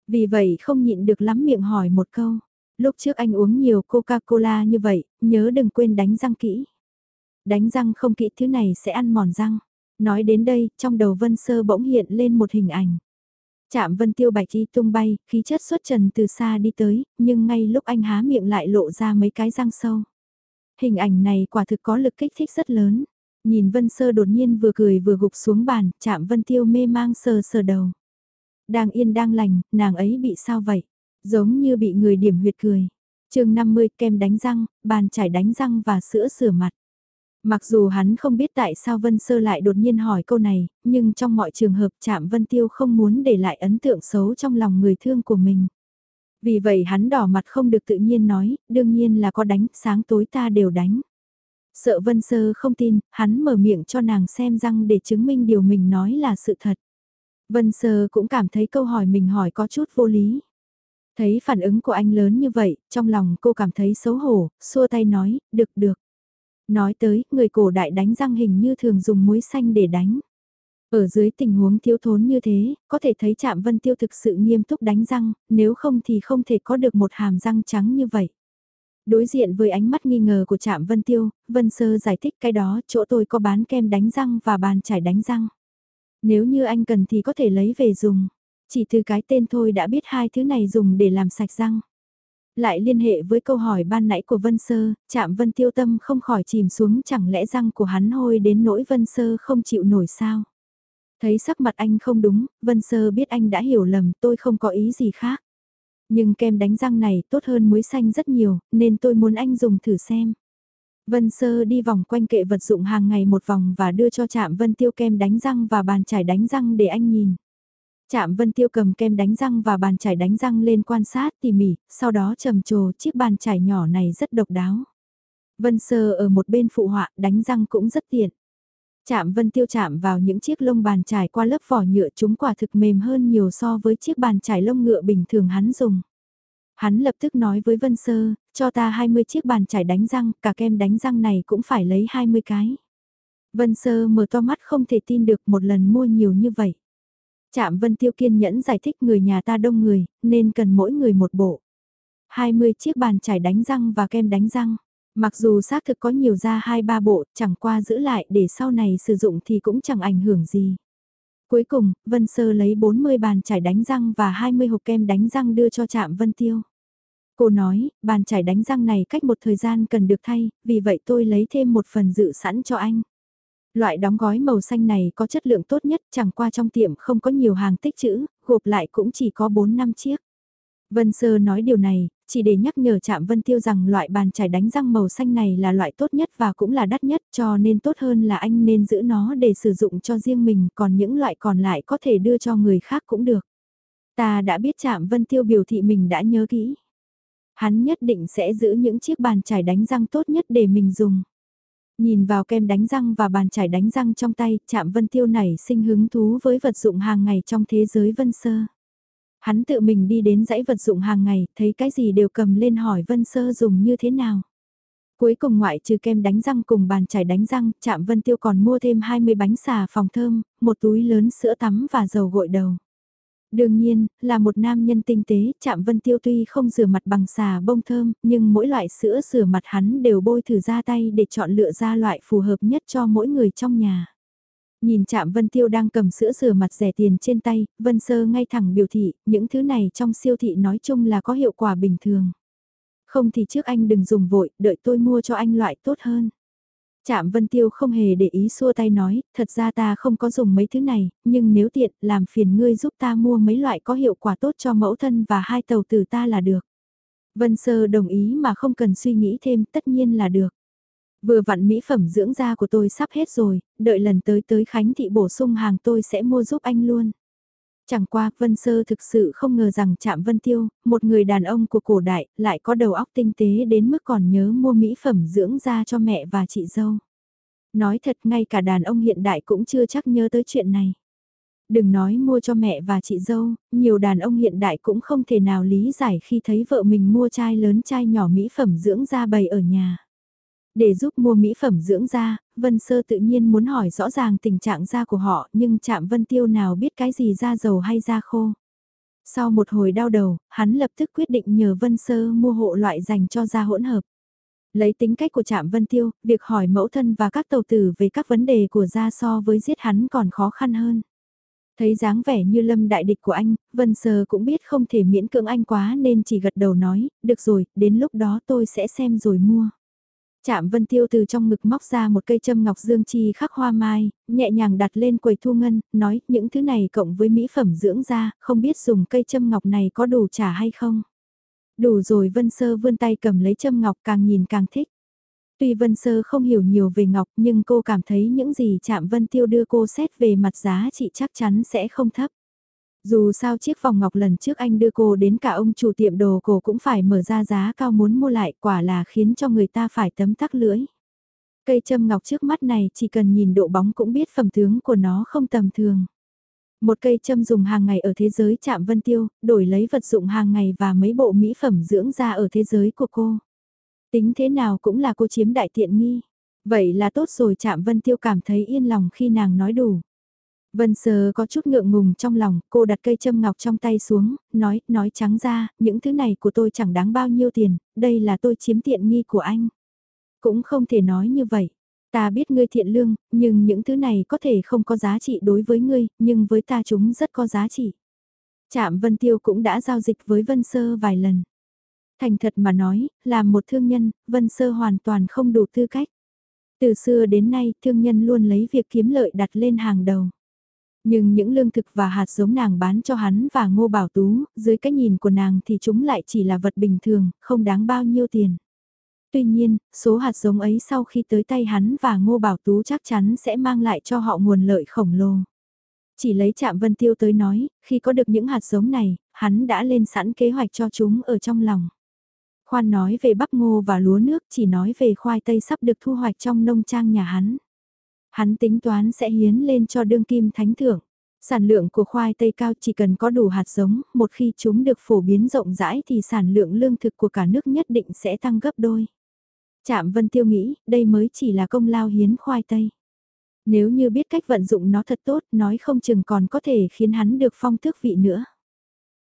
Vì vậy không nhịn được lắm miệng hỏi một câu. Lúc trước anh uống nhiều Coca-Cola như vậy, nhớ đừng quên đánh răng kỹ. Đánh răng không kỹ thứ này sẽ ăn mòn răng. Nói đến đây, trong đầu Vân Sơ bỗng hiện lên một hình ảnh. Chạm Vân Tiêu bạch y tung bay, khí chất xuất trần từ xa đi tới, nhưng ngay lúc anh há miệng lại lộ ra mấy cái răng sâu. Hình ảnh này quả thực có lực kích thích rất lớn. Nhìn Vân Sơ đột nhiên vừa cười vừa gục xuống bàn, chạm Vân Tiêu mê mang sờ sờ đầu. Đang yên đang lành, nàng ấy bị sao vậy? Giống như bị người điểm huyệt cười. chương 50 kem đánh răng, bàn chải đánh răng và sữa sửa mặt. Mặc dù hắn không biết tại sao Vân Sơ lại đột nhiên hỏi câu này, nhưng trong mọi trường hợp chạm Vân Tiêu không muốn để lại ấn tượng xấu trong lòng người thương của mình. Vì vậy hắn đỏ mặt không được tự nhiên nói, đương nhiên là có đánh, sáng tối ta đều đánh. Sợ Vân Sơ không tin, hắn mở miệng cho nàng xem răng để chứng minh điều mình nói là sự thật. Vân Sơ cũng cảm thấy câu hỏi mình hỏi có chút vô lý. Thấy phản ứng của anh lớn như vậy, trong lòng cô cảm thấy xấu hổ, xua tay nói, được được. Nói tới, người cổ đại đánh răng hình như thường dùng muối xanh để đánh. Ở dưới tình huống thiếu thốn như thế, có thể thấy Trạm Vân Tiêu thực sự nghiêm túc đánh răng, nếu không thì không thể có được một hàm răng trắng như vậy. Đối diện với ánh mắt nghi ngờ của Trạm Vân Tiêu, Vân Sơ giải thích cái đó chỗ tôi có bán kem đánh răng và bàn chải đánh răng. Nếu như anh cần thì có thể lấy về dùng. Chỉ từ cái tên thôi đã biết hai thứ này dùng để làm sạch răng. Lại liên hệ với câu hỏi ban nãy của Vân Sơ, chạm Vân Tiêu Tâm không khỏi chìm xuống chẳng lẽ răng của hắn hôi đến nỗi Vân Sơ không chịu nổi sao. Thấy sắc mặt anh không đúng, Vân Sơ biết anh đã hiểu lầm tôi không có ý gì khác. Nhưng kem đánh răng này tốt hơn muối xanh rất nhiều, nên tôi muốn anh dùng thử xem. Vân Sơ đi vòng quanh kệ vật dụng hàng ngày một vòng và đưa cho chạm Vân Tiêu kem đánh răng và bàn chải đánh răng để anh nhìn. Chạm Vân Tiêu cầm kem đánh răng và bàn chải đánh răng lên quan sát tỉ mỉ, sau đó trầm trồ chiếc bàn chải nhỏ này rất độc đáo. Vân Sơ ở một bên phụ họa đánh răng cũng rất tiện. Chạm Vân Tiêu chạm vào những chiếc lông bàn trải qua lớp vỏ nhựa chúng quả thực mềm hơn nhiều so với chiếc bàn trải lông ngựa bình thường hắn dùng. Hắn lập tức nói với Vân Sơ, cho ta 20 chiếc bàn trải đánh răng, cả kem đánh răng này cũng phải lấy 20 cái. Vân Sơ mở to mắt không thể tin được một lần mua nhiều như vậy. Trạm Vân Tiêu kiên nhẫn giải thích người nhà ta đông người, nên cần mỗi người một bộ. 20 chiếc bàn chải đánh răng và kem đánh răng. Mặc dù xác thực có nhiều ra hai ba bộ, chẳng qua giữ lại để sau này sử dụng thì cũng chẳng ảnh hưởng gì. Cuối cùng, Vân Sơ lấy 40 bàn chải đánh răng và 20 hộp kem đánh răng đưa cho Trạm Vân Tiêu. Cô nói, bàn chải đánh răng này cách một thời gian cần được thay, vì vậy tôi lấy thêm một phần dự sẵn cho anh. Loại đóng gói màu xanh này có chất lượng tốt nhất, chẳng qua trong tiệm không có nhiều hàng tích trữ, gộp lại cũng chỉ có 4 năm chiếc. Vân Sơ nói điều này, chỉ để nhắc nhở Trạm Vân Tiêu rằng loại bàn chải đánh răng màu xanh này là loại tốt nhất và cũng là đắt nhất cho nên tốt hơn là anh nên giữ nó để sử dụng cho riêng mình còn những loại còn lại có thể đưa cho người khác cũng được. Ta đã biết Trạm Vân Tiêu biểu thị mình đã nhớ kỹ. Hắn nhất định sẽ giữ những chiếc bàn chải đánh răng tốt nhất để mình dùng. Nhìn vào kem đánh răng và bàn chải đánh răng trong tay, Trạm Vân Tiêu này sinh hứng thú với vật dụng hàng ngày trong thế giới Vân Sơ. Hắn tự mình đi đến dãy vật dụng hàng ngày, thấy cái gì đều cầm lên hỏi Vân Sơ dùng như thế nào. Cuối cùng ngoại trừ kem đánh răng cùng bàn chải đánh răng, Trạm Vân Tiêu còn mua thêm 20 bánh xà phòng thơm, một túi lớn sữa tắm và dầu gội đầu. Đương nhiên, là một nam nhân tinh tế, Trạm Vân Tiêu tuy không rửa mặt bằng xà bông thơm, nhưng mỗi loại sữa rửa mặt hắn đều bôi thử ra tay để chọn lựa ra loại phù hợp nhất cho mỗi người trong nhà. Nhìn chạm Vân Tiêu đang cầm sữa rửa mặt rẻ tiền trên tay, Vân Sơ ngay thẳng biểu thị, những thứ này trong siêu thị nói chung là có hiệu quả bình thường. Không thì trước anh đừng dùng vội, đợi tôi mua cho anh loại tốt hơn. Chạm Vân Tiêu không hề để ý xua tay nói, thật ra ta không có dùng mấy thứ này, nhưng nếu tiện, làm phiền ngươi giúp ta mua mấy loại có hiệu quả tốt cho mẫu thân và hai tàu tử ta là được. Vân Sơ đồng ý mà không cần suy nghĩ thêm, tất nhiên là được. Vừa vặn mỹ phẩm dưỡng da của tôi sắp hết rồi, đợi lần tới tới Khánh Thị bổ sung hàng tôi sẽ mua giúp anh luôn. Chẳng qua, Vân Sơ thực sự không ngờ rằng Trạm Vân Tiêu, một người đàn ông của cổ đại, lại có đầu óc tinh tế đến mức còn nhớ mua mỹ phẩm dưỡng da cho mẹ và chị dâu. Nói thật ngay cả đàn ông hiện đại cũng chưa chắc nhớ tới chuyện này. Đừng nói mua cho mẹ và chị dâu, nhiều đàn ông hiện đại cũng không thể nào lý giải khi thấy vợ mình mua chai lớn chai nhỏ mỹ phẩm dưỡng da bày ở nhà. Để giúp mua mỹ phẩm dưỡng da, Vân Sơ tự nhiên muốn hỏi rõ ràng tình trạng da của họ nhưng chạm Vân Tiêu nào biết cái gì da dầu hay da khô. Sau một hồi đau đầu, hắn lập tức quyết định nhờ Vân Sơ mua hộ loại dành cho da hỗn hợp. Lấy tính cách của Trạm Vân Tiêu, việc hỏi mẫu thân và các tàu tử về các vấn đề của da so với giết hắn còn khó khăn hơn. Thấy dáng vẻ như lâm đại địch của anh, Vân Sơ cũng biết không thể miễn cưỡng anh quá nên chỉ gật đầu nói, được rồi, đến lúc đó tôi sẽ xem rồi mua. Chạm Vân Tiêu từ trong ngực móc ra một cây châm ngọc dương chi khắc hoa mai, nhẹ nhàng đặt lên quầy thu ngân, nói những thứ này cộng với mỹ phẩm dưỡng da, không biết dùng cây châm ngọc này có đủ trả hay không. Đủ rồi Vân Sơ vươn tay cầm lấy châm ngọc càng nhìn càng thích. Tuy Vân Sơ không hiểu nhiều về ngọc nhưng cô cảm thấy những gì chạm Vân Tiêu đưa cô xét về mặt giá trị chắc chắn sẽ không thấp. Dù sao chiếc vòng ngọc lần trước anh đưa cô đến cả ông chủ tiệm đồ cổ cũng phải mở ra giá cao muốn mua lại quả là khiến cho người ta phải tấm tắc lưỡi. Cây châm ngọc trước mắt này chỉ cần nhìn độ bóng cũng biết phẩm tướng của nó không tầm thường. Một cây châm dùng hàng ngày ở thế giới chạm vân tiêu, đổi lấy vật dụng hàng ngày và mấy bộ mỹ phẩm dưỡng da ở thế giới của cô. Tính thế nào cũng là cô chiếm đại tiện nghi. Vậy là tốt rồi chạm vân tiêu cảm thấy yên lòng khi nàng nói đủ. Vân Sơ có chút ngượng ngùng trong lòng, cô đặt cây châm ngọc trong tay xuống, nói, nói trắng ra, những thứ này của tôi chẳng đáng bao nhiêu tiền, đây là tôi chiếm tiện nghi của anh. Cũng không thể nói như vậy. Ta biết ngươi thiện lương, nhưng những thứ này có thể không có giá trị đối với ngươi, nhưng với ta chúng rất có giá trị. Trạm Vân Tiêu cũng đã giao dịch với Vân Sơ vài lần. Thành thật mà nói, làm một thương nhân, Vân Sơ hoàn toàn không đủ tư cách. Từ xưa đến nay, thương nhân luôn lấy việc kiếm lợi đặt lên hàng đầu. Nhưng những lương thực và hạt giống nàng bán cho hắn và ngô bảo tú, dưới cái nhìn của nàng thì chúng lại chỉ là vật bình thường, không đáng bao nhiêu tiền. Tuy nhiên, số hạt giống ấy sau khi tới tay hắn và ngô bảo tú chắc chắn sẽ mang lại cho họ nguồn lợi khổng lồ. Chỉ lấy chạm vân tiêu tới nói, khi có được những hạt giống này, hắn đã lên sẵn kế hoạch cho chúng ở trong lòng. Khoan nói về bắp ngô và lúa nước chỉ nói về khoai tây sắp được thu hoạch trong nông trang nhà hắn. Hắn tính toán sẽ hiến lên cho đương kim thánh thưởng. Sản lượng của khoai tây cao chỉ cần có đủ hạt giống, một khi chúng được phổ biến rộng rãi thì sản lượng lương thực của cả nước nhất định sẽ tăng gấp đôi. Trạm Vân Tiêu nghĩ, đây mới chỉ là công lao hiến khoai tây. Nếu như biết cách vận dụng nó thật tốt, nói không chừng còn có thể khiến hắn được phong tước vị nữa.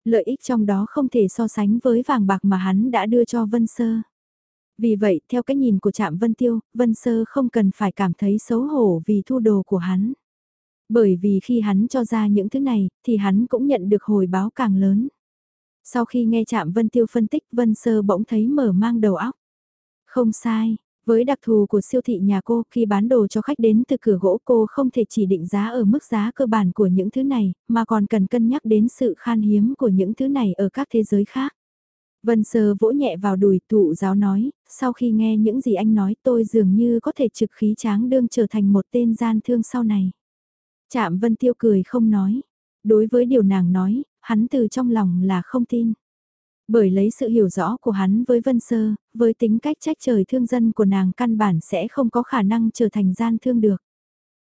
Lợi ích trong đó không thể so sánh với vàng bạc mà hắn đã đưa cho Vân Sơ. Vì vậy, theo cái nhìn của Trạm Vân Tiêu, Vân Sơ không cần phải cảm thấy xấu hổ vì thu đồ của hắn. Bởi vì khi hắn cho ra những thứ này, thì hắn cũng nhận được hồi báo càng lớn. Sau khi nghe Trạm Vân Tiêu phân tích, Vân Sơ bỗng thấy mở mang đầu óc. Không sai, với đặc thù của siêu thị nhà cô, khi bán đồ cho khách đến từ cửa gỗ cô không thể chỉ định giá ở mức giá cơ bản của những thứ này, mà còn cần cân nhắc đến sự khan hiếm của những thứ này ở các thế giới khác. Vân Sơ vỗ nhẹ vào đùi tụ giáo nói, sau khi nghe những gì anh nói tôi dường như có thể trực khí tráng đương trở thành một tên gian thương sau này. Chạm Vân Tiêu cười không nói. Đối với điều nàng nói, hắn từ trong lòng là không tin. Bởi lấy sự hiểu rõ của hắn với Vân Sơ, với tính cách trách trời thương dân của nàng căn bản sẽ không có khả năng trở thành gian thương được.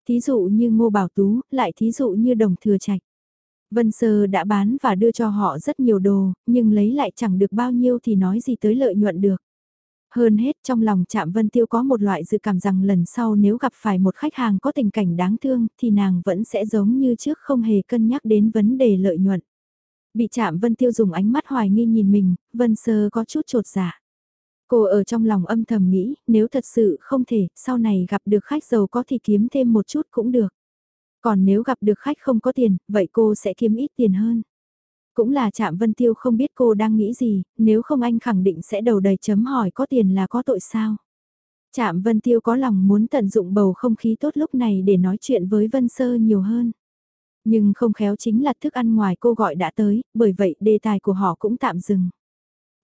Thí dụ như Ngô Bảo Tú, lại thí dụ như Đồng Thừa Trạch. Vân Sơ đã bán và đưa cho họ rất nhiều đồ, nhưng lấy lại chẳng được bao nhiêu thì nói gì tới lợi nhuận được. Hơn hết trong lòng Trạm Vân Tiêu có một loại dự cảm rằng lần sau nếu gặp phải một khách hàng có tình cảnh đáng thương thì nàng vẫn sẽ giống như trước không hề cân nhắc đến vấn đề lợi nhuận. Bị Trạm Vân Tiêu dùng ánh mắt hoài nghi nhìn mình, Vân Sơ có chút trột dạ. Cô ở trong lòng âm thầm nghĩ, nếu thật sự không thể, sau này gặp được khách giàu có thì kiếm thêm một chút cũng được. Còn nếu gặp được khách không có tiền, vậy cô sẽ kiếm ít tiền hơn. Cũng là Trạm Vân Tiêu không biết cô đang nghĩ gì, nếu không anh khẳng định sẽ đầu đầy chấm hỏi có tiền là có tội sao. Trạm Vân Tiêu có lòng muốn tận dụng bầu không khí tốt lúc này để nói chuyện với Vân Sơ nhiều hơn. Nhưng không khéo chính là thức ăn ngoài cô gọi đã tới, bởi vậy đề tài của họ cũng tạm dừng.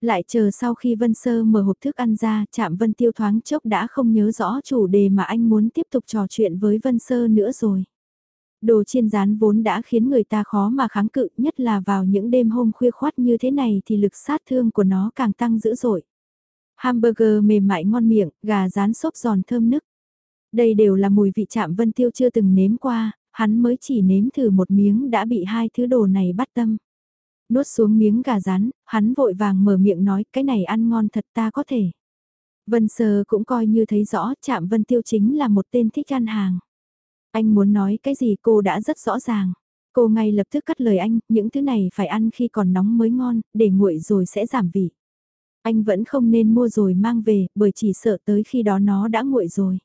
Lại chờ sau khi Vân Sơ mở hộp thức ăn ra, chạm Vân Tiêu thoáng chốc đã không nhớ rõ chủ đề mà anh muốn tiếp tục trò chuyện với Vân Sơ nữa rồi. Đồ chiên rán vốn đã khiến người ta khó mà kháng cự, nhất là vào những đêm hôm khuya khoát như thế này thì lực sát thương của nó càng tăng dữ dội. Hamburger mềm mại ngon miệng, gà rán xốp giòn thơm nức. Đây đều là mùi vị chạm Vân Tiêu chưa từng nếm qua, hắn mới chỉ nếm thử một miếng đã bị hai thứ đồ này bắt tâm. Nuốt xuống miếng gà rán, hắn vội vàng mở miệng nói cái này ăn ngon thật ta có thể. Vân Sơ cũng coi như thấy rõ chạm Vân Tiêu chính là một tên thích ăn hàng. Anh muốn nói cái gì cô đã rất rõ ràng. Cô ngay lập tức cắt lời anh, những thứ này phải ăn khi còn nóng mới ngon, để nguội rồi sẽ giảm vị. Anh vẫn không nên mua rồi mang về, bởi chỉ sợ tới khi đó nó đã nguội rồi.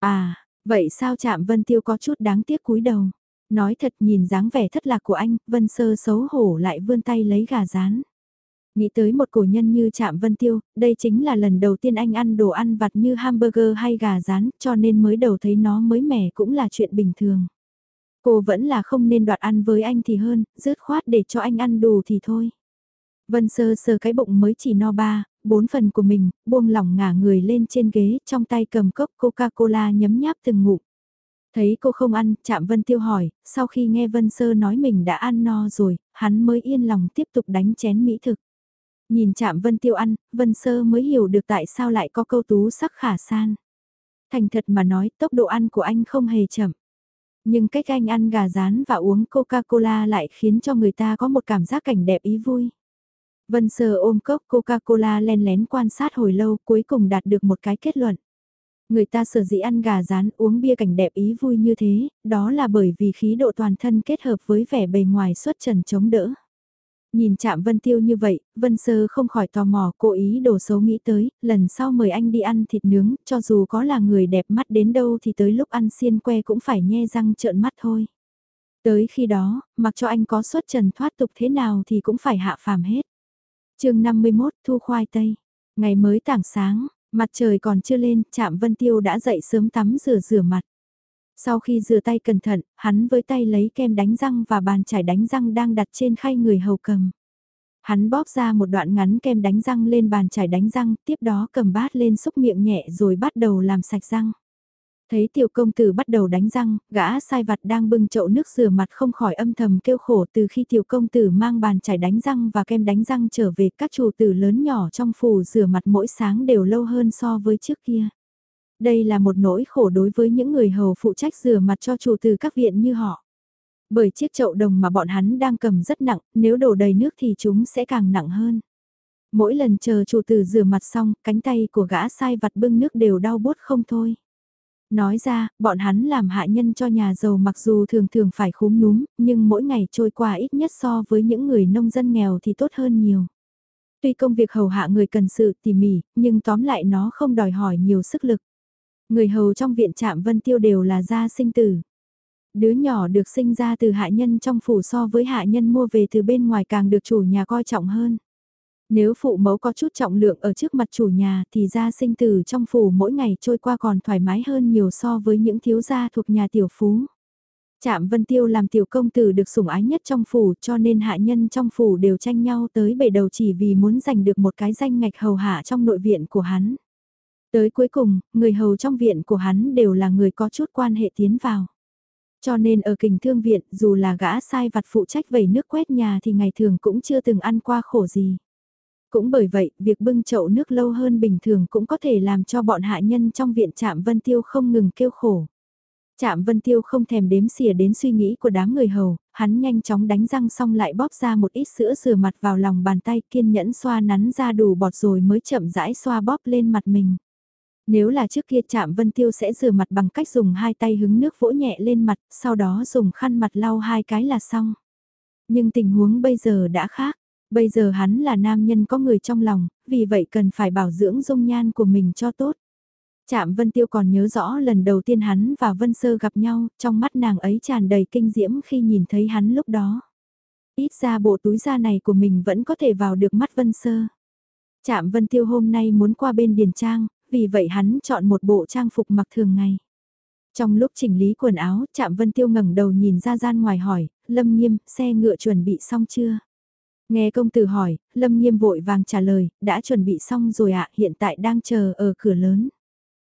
À, vậy sao chạm Vân Tiêu có chút đáng tiếc cúi đầu. Nói thật nhìn dáng vẻ thất lạc của anh, Vân Sơ xấu hổ lại vươn tay lấy gà rán. Nghĩ tới một cổ nhân như Trạm Vân Tiêu, đây chính là lần đầu tiên anh ăn đồ ăn vặt như hamburger hay gà rán, cho nên mới đầu thấy nó mới mẻ cũng là chuyện bình thường. Cô vẫn là không nên đoạt ăn với anh thì hơn, rớt khoát để cho anh ăn đủ thì thôi. Vân sơ sơ cái bụng mới chỉ no ba, bốn phần của mình, buông lỏng ngả người lên trên ghế, trong tay cầm cốc Coca-Cola nhấm nháp từng ngụm. Thấy cô không ăn, chạm Vân Tiêu hỏi, sau khi nghe Vân Sơ nói mình đã ăn no rồi, hắn mới yên lòng tiếp tục đánh chén mỹ thực. Nhìn chạm Vân Tiêu ăn, Vân Sơ mới hiểu được tại sao lại có câu tú sắc khả san. Thành thật mà nói, tốc độ ăn của anh không hề chậm. Nhưng cách anh ăn gà rán và uống Coca-Cola lại khiến cho người ta có một cảm giác cảnh đẹp ý vui. Vân Sơ ôm cốc Coca-Cola len lén quan sát hồi lâu cuối cùng đạt được một cái kết luận. Người ta sở dĩ ăn gà rán uống bia cảnh đẹp ý vui như thế, đó là bởi vì khí độ toàn thân kết hợp với vẻ bề ngoài xuất trần chống đỡ. Nhìn chạm Vân Tiêu như vậy, Vân Sơ không khỏi tò mò cố ý đồ xấu nghĩ tới, lần sau mời anh đi ăn thịt nướng, cho dù có là người đẹp mắt đến đâu thì tới lúc ăn xiên que cũng phải nhe răng trợn mắt thôi. Tới khi đó, mặc cho anh có xuất trần thoát tục thế nào thì cũng phải hạ phàm hết. chương 51 Thu Khoai Tây Ngày mới tảng sáng, mặt trời còn chưa lên, chạm Vân Tiêu đã dậy sớm tắm rửa rửa mặt. Sau khi rửa tay cẩn thận, hắn với tay lấy kem đánh răng và bàn chải đánh răng đang đặt trên khay người hầu cầm. Hắn bóp ra một đoạn ngắn kem đánh răng lên bàn chải đánh răng, tiếp đó cầm bát lên xúc miệng nhẹ rồi bắt đầu làm sạch răng. Thấy tiểu công tử bắt đầu đánh răng, gã sai vặt đang bưng chậu nước rửa mặt không khỏi âm thầm kêu khổ từ khi tiểu công tử mang bàn chải đánh răng và kem đánh răng trở về các chủ tử lớn nhỏ trong phủ rửa mặt mỗi sáng đều lâu hơn so với trước kia. Đây là một nỗi khổ đối với những người hầu phụ trách rửa mặt cho chủ từ các viện như họ. Bởi chiếc chậu đồng mà bọn hắn đang cầm rất nặng, nếu đổ đầy nước thì chúng sẽ càng nặng hơn. Mỗi lần chờ chủ tử rửa mặt xong, cánh tay của gã sai vặt bưng nước đều đau bút không thôi. Nói ra, bọn hắn làm hạ nhân cho nhà giàu mặc dù thường thường phải khúm núm, nhưng mỗi ngày trôi qua ít nhất so với những người nông dân nghèo thì tốt hơn nhiều. Tuy công việc hầu hạ người cần sự tỉ mỉ, nhưng tóm lại nó không đòi hỏi nhiều sức lực. Người hầu trong viện trạm Vân Tiêu đều là gia sinh tử. Đứa nhỏ được sinh ra từ hạ nhân trong phủ so với hạ nhân mua về từ bên ngoài càng được chủ nhà coi trọng hơn. Nếu phụ mẫu có chút trọng lượng ở trước mặt chủ nhà thì gia sinh tử trong phủ mỗi ngày trôi qua còn thoải mái hơn nhiều so với những thiếu gia thuộc nhà tiểu phú. Trạm Vân Tiêu làm tiểu công tử được sủng ái nhất trong phủ cho nên hạ nhân trong phủ đều tranh nhau tới bể đầu chỉ vì muốn giành được một cái danh ngạch hầu hạ trong nội viện của hắn. Tới cuối cùng, người hầu trong viện của hắn đều là người có chút quan hệ tiến vào. Cho nên ở kình thương viện dù là gã sai vặt phụ trách vẩy nước quét nhà thì ngày thường cũng chưa từng ăn qua khổ gì. Cũng bởi vậy, việc bưng chậu nước lâu hơn bình thường cũng có thể làm cho bọn hạ nhân trong viện trạm Vân Tiêu không ngừng kêu khổ. Trạm Vân Tiêu không thèm đếm xỉa đến suy nghĩ của đám người hầu, hắn nhanh chóng đánh răng xong lại bóp ra một ít sữa rửa mặt vào lòng bàn tay kiên nhẫn xoa nắn ra đủ bọt rồi mới chậm rãi xoa bóp lên mặt mình. Nếu là trước kia chạm Vân Tiêu sẽ rửa mặt bằng cách dùng hai tay hứng nước vỗ nhẹ lên mặt, sau đó dùng khăn mặt lau hai cái là xong. Nhưng tình huống bây giờ đã khác, bây giờ hắn là nam nhân có người trong lòng, vì vậy cần phải bảo dưỡng dung nhan của mình cho tốt. Trạm Vân Tiêu còn nhớ rõ lần đầu tiên hắn và Vân Sơ gặp nhau, trong mắt nàng ấy tràn đầy kinh diễm khi nhìn thấy hắn lúc đó. Ít ra bộ túi da này của mình vẫn có thể vào được mắt Vân Sơ. Trạm Vân Tiêu hôm nay muốn qua bên Điền Trang, vì vậy hắn chọn một bộ trang phục mặc thường ngày. Trong lúc chỉnh lý quần áo, Trạm Vân Tiêu ngẩng đầu nhìn ra gian ngoài hỏi, Lâm Nghiêm, xe ngựa chuẩn bị xong chưa? Nghe công tử hỏi, Lâm Nghiêm vội vàng trả lời, đã chuẩn bị xong rồi ạ, hiện tại đang chờ ở cửa lớn.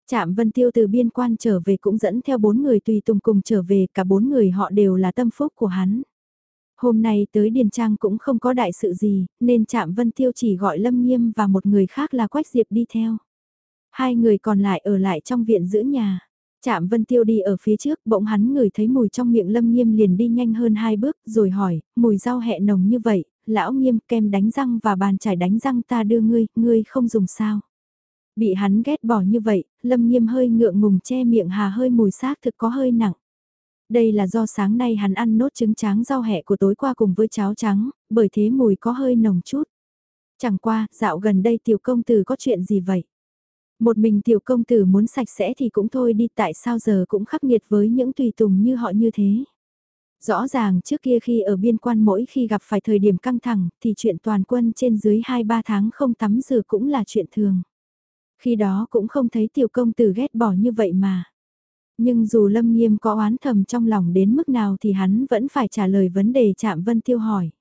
Trạm Vân Tiêu từ biên quan trở về cũng dẫn theo bốn người tùy tùng cùng trở về, cả bốn người họ đều là tâm phúc của hắn. Hôm nay tới Điền Trang cũng không có đại sự gì, nên Trạm Vân Tiêu chỉ gọi Lâm Nghiêm và một người khác là Quách Diệp đi theo. Hai người còn lại ở lại trong viện giữ nhà. Trạm Vân Tiêu đi ở phía trước, bỗng hắn ngửi thấy mùi trong miệng Lâm Nghiêm liền đi nhanh hơn hai bước, rồi hỏi, mùi rau hẹ nồng như vậy, lão Nghiêm kem đánh răng và bàn chải đánh răng ta đưa ngươi, ngươi không dùng sao. Bị hắn ghét bỏ như vậy, Lâm Nghiêm hơi ngượng ngùng che miệng hà hơi mùi xác thực có hơi nặng. Đây là do sáng nay hắn ăn nốt trứng tráng rau hẹ của tối qua cùng với cháo trắng, bởi thế mùi có hơi nồng chút. Chẳng qua, dạo gần đây tiểu công tử có chuyện gì vậy? Một mình tiểu công tử muốn sạch sẽ thì cũng thôi đi, tại sao giờ cũng khắc nghiệt với những tùy tùng như họ như thế. Rõ ràng trước kia khi ở biên quan mỗi khi gặp phải thời điểm căng thẳng, thì chuyện toàn quân trên dưới 2-3 tháng không tắm rửa cũng là chuyện thường. Khi đó cũng không thấy tiểu công tử ghét bỏ như vậy mà. Nhưng dù Lâm Nghiêm có oán thầm trong lòng đến mức nào thì hắn vẫn phải trả lời vấn đề chạm Vân Tiêu hỏi.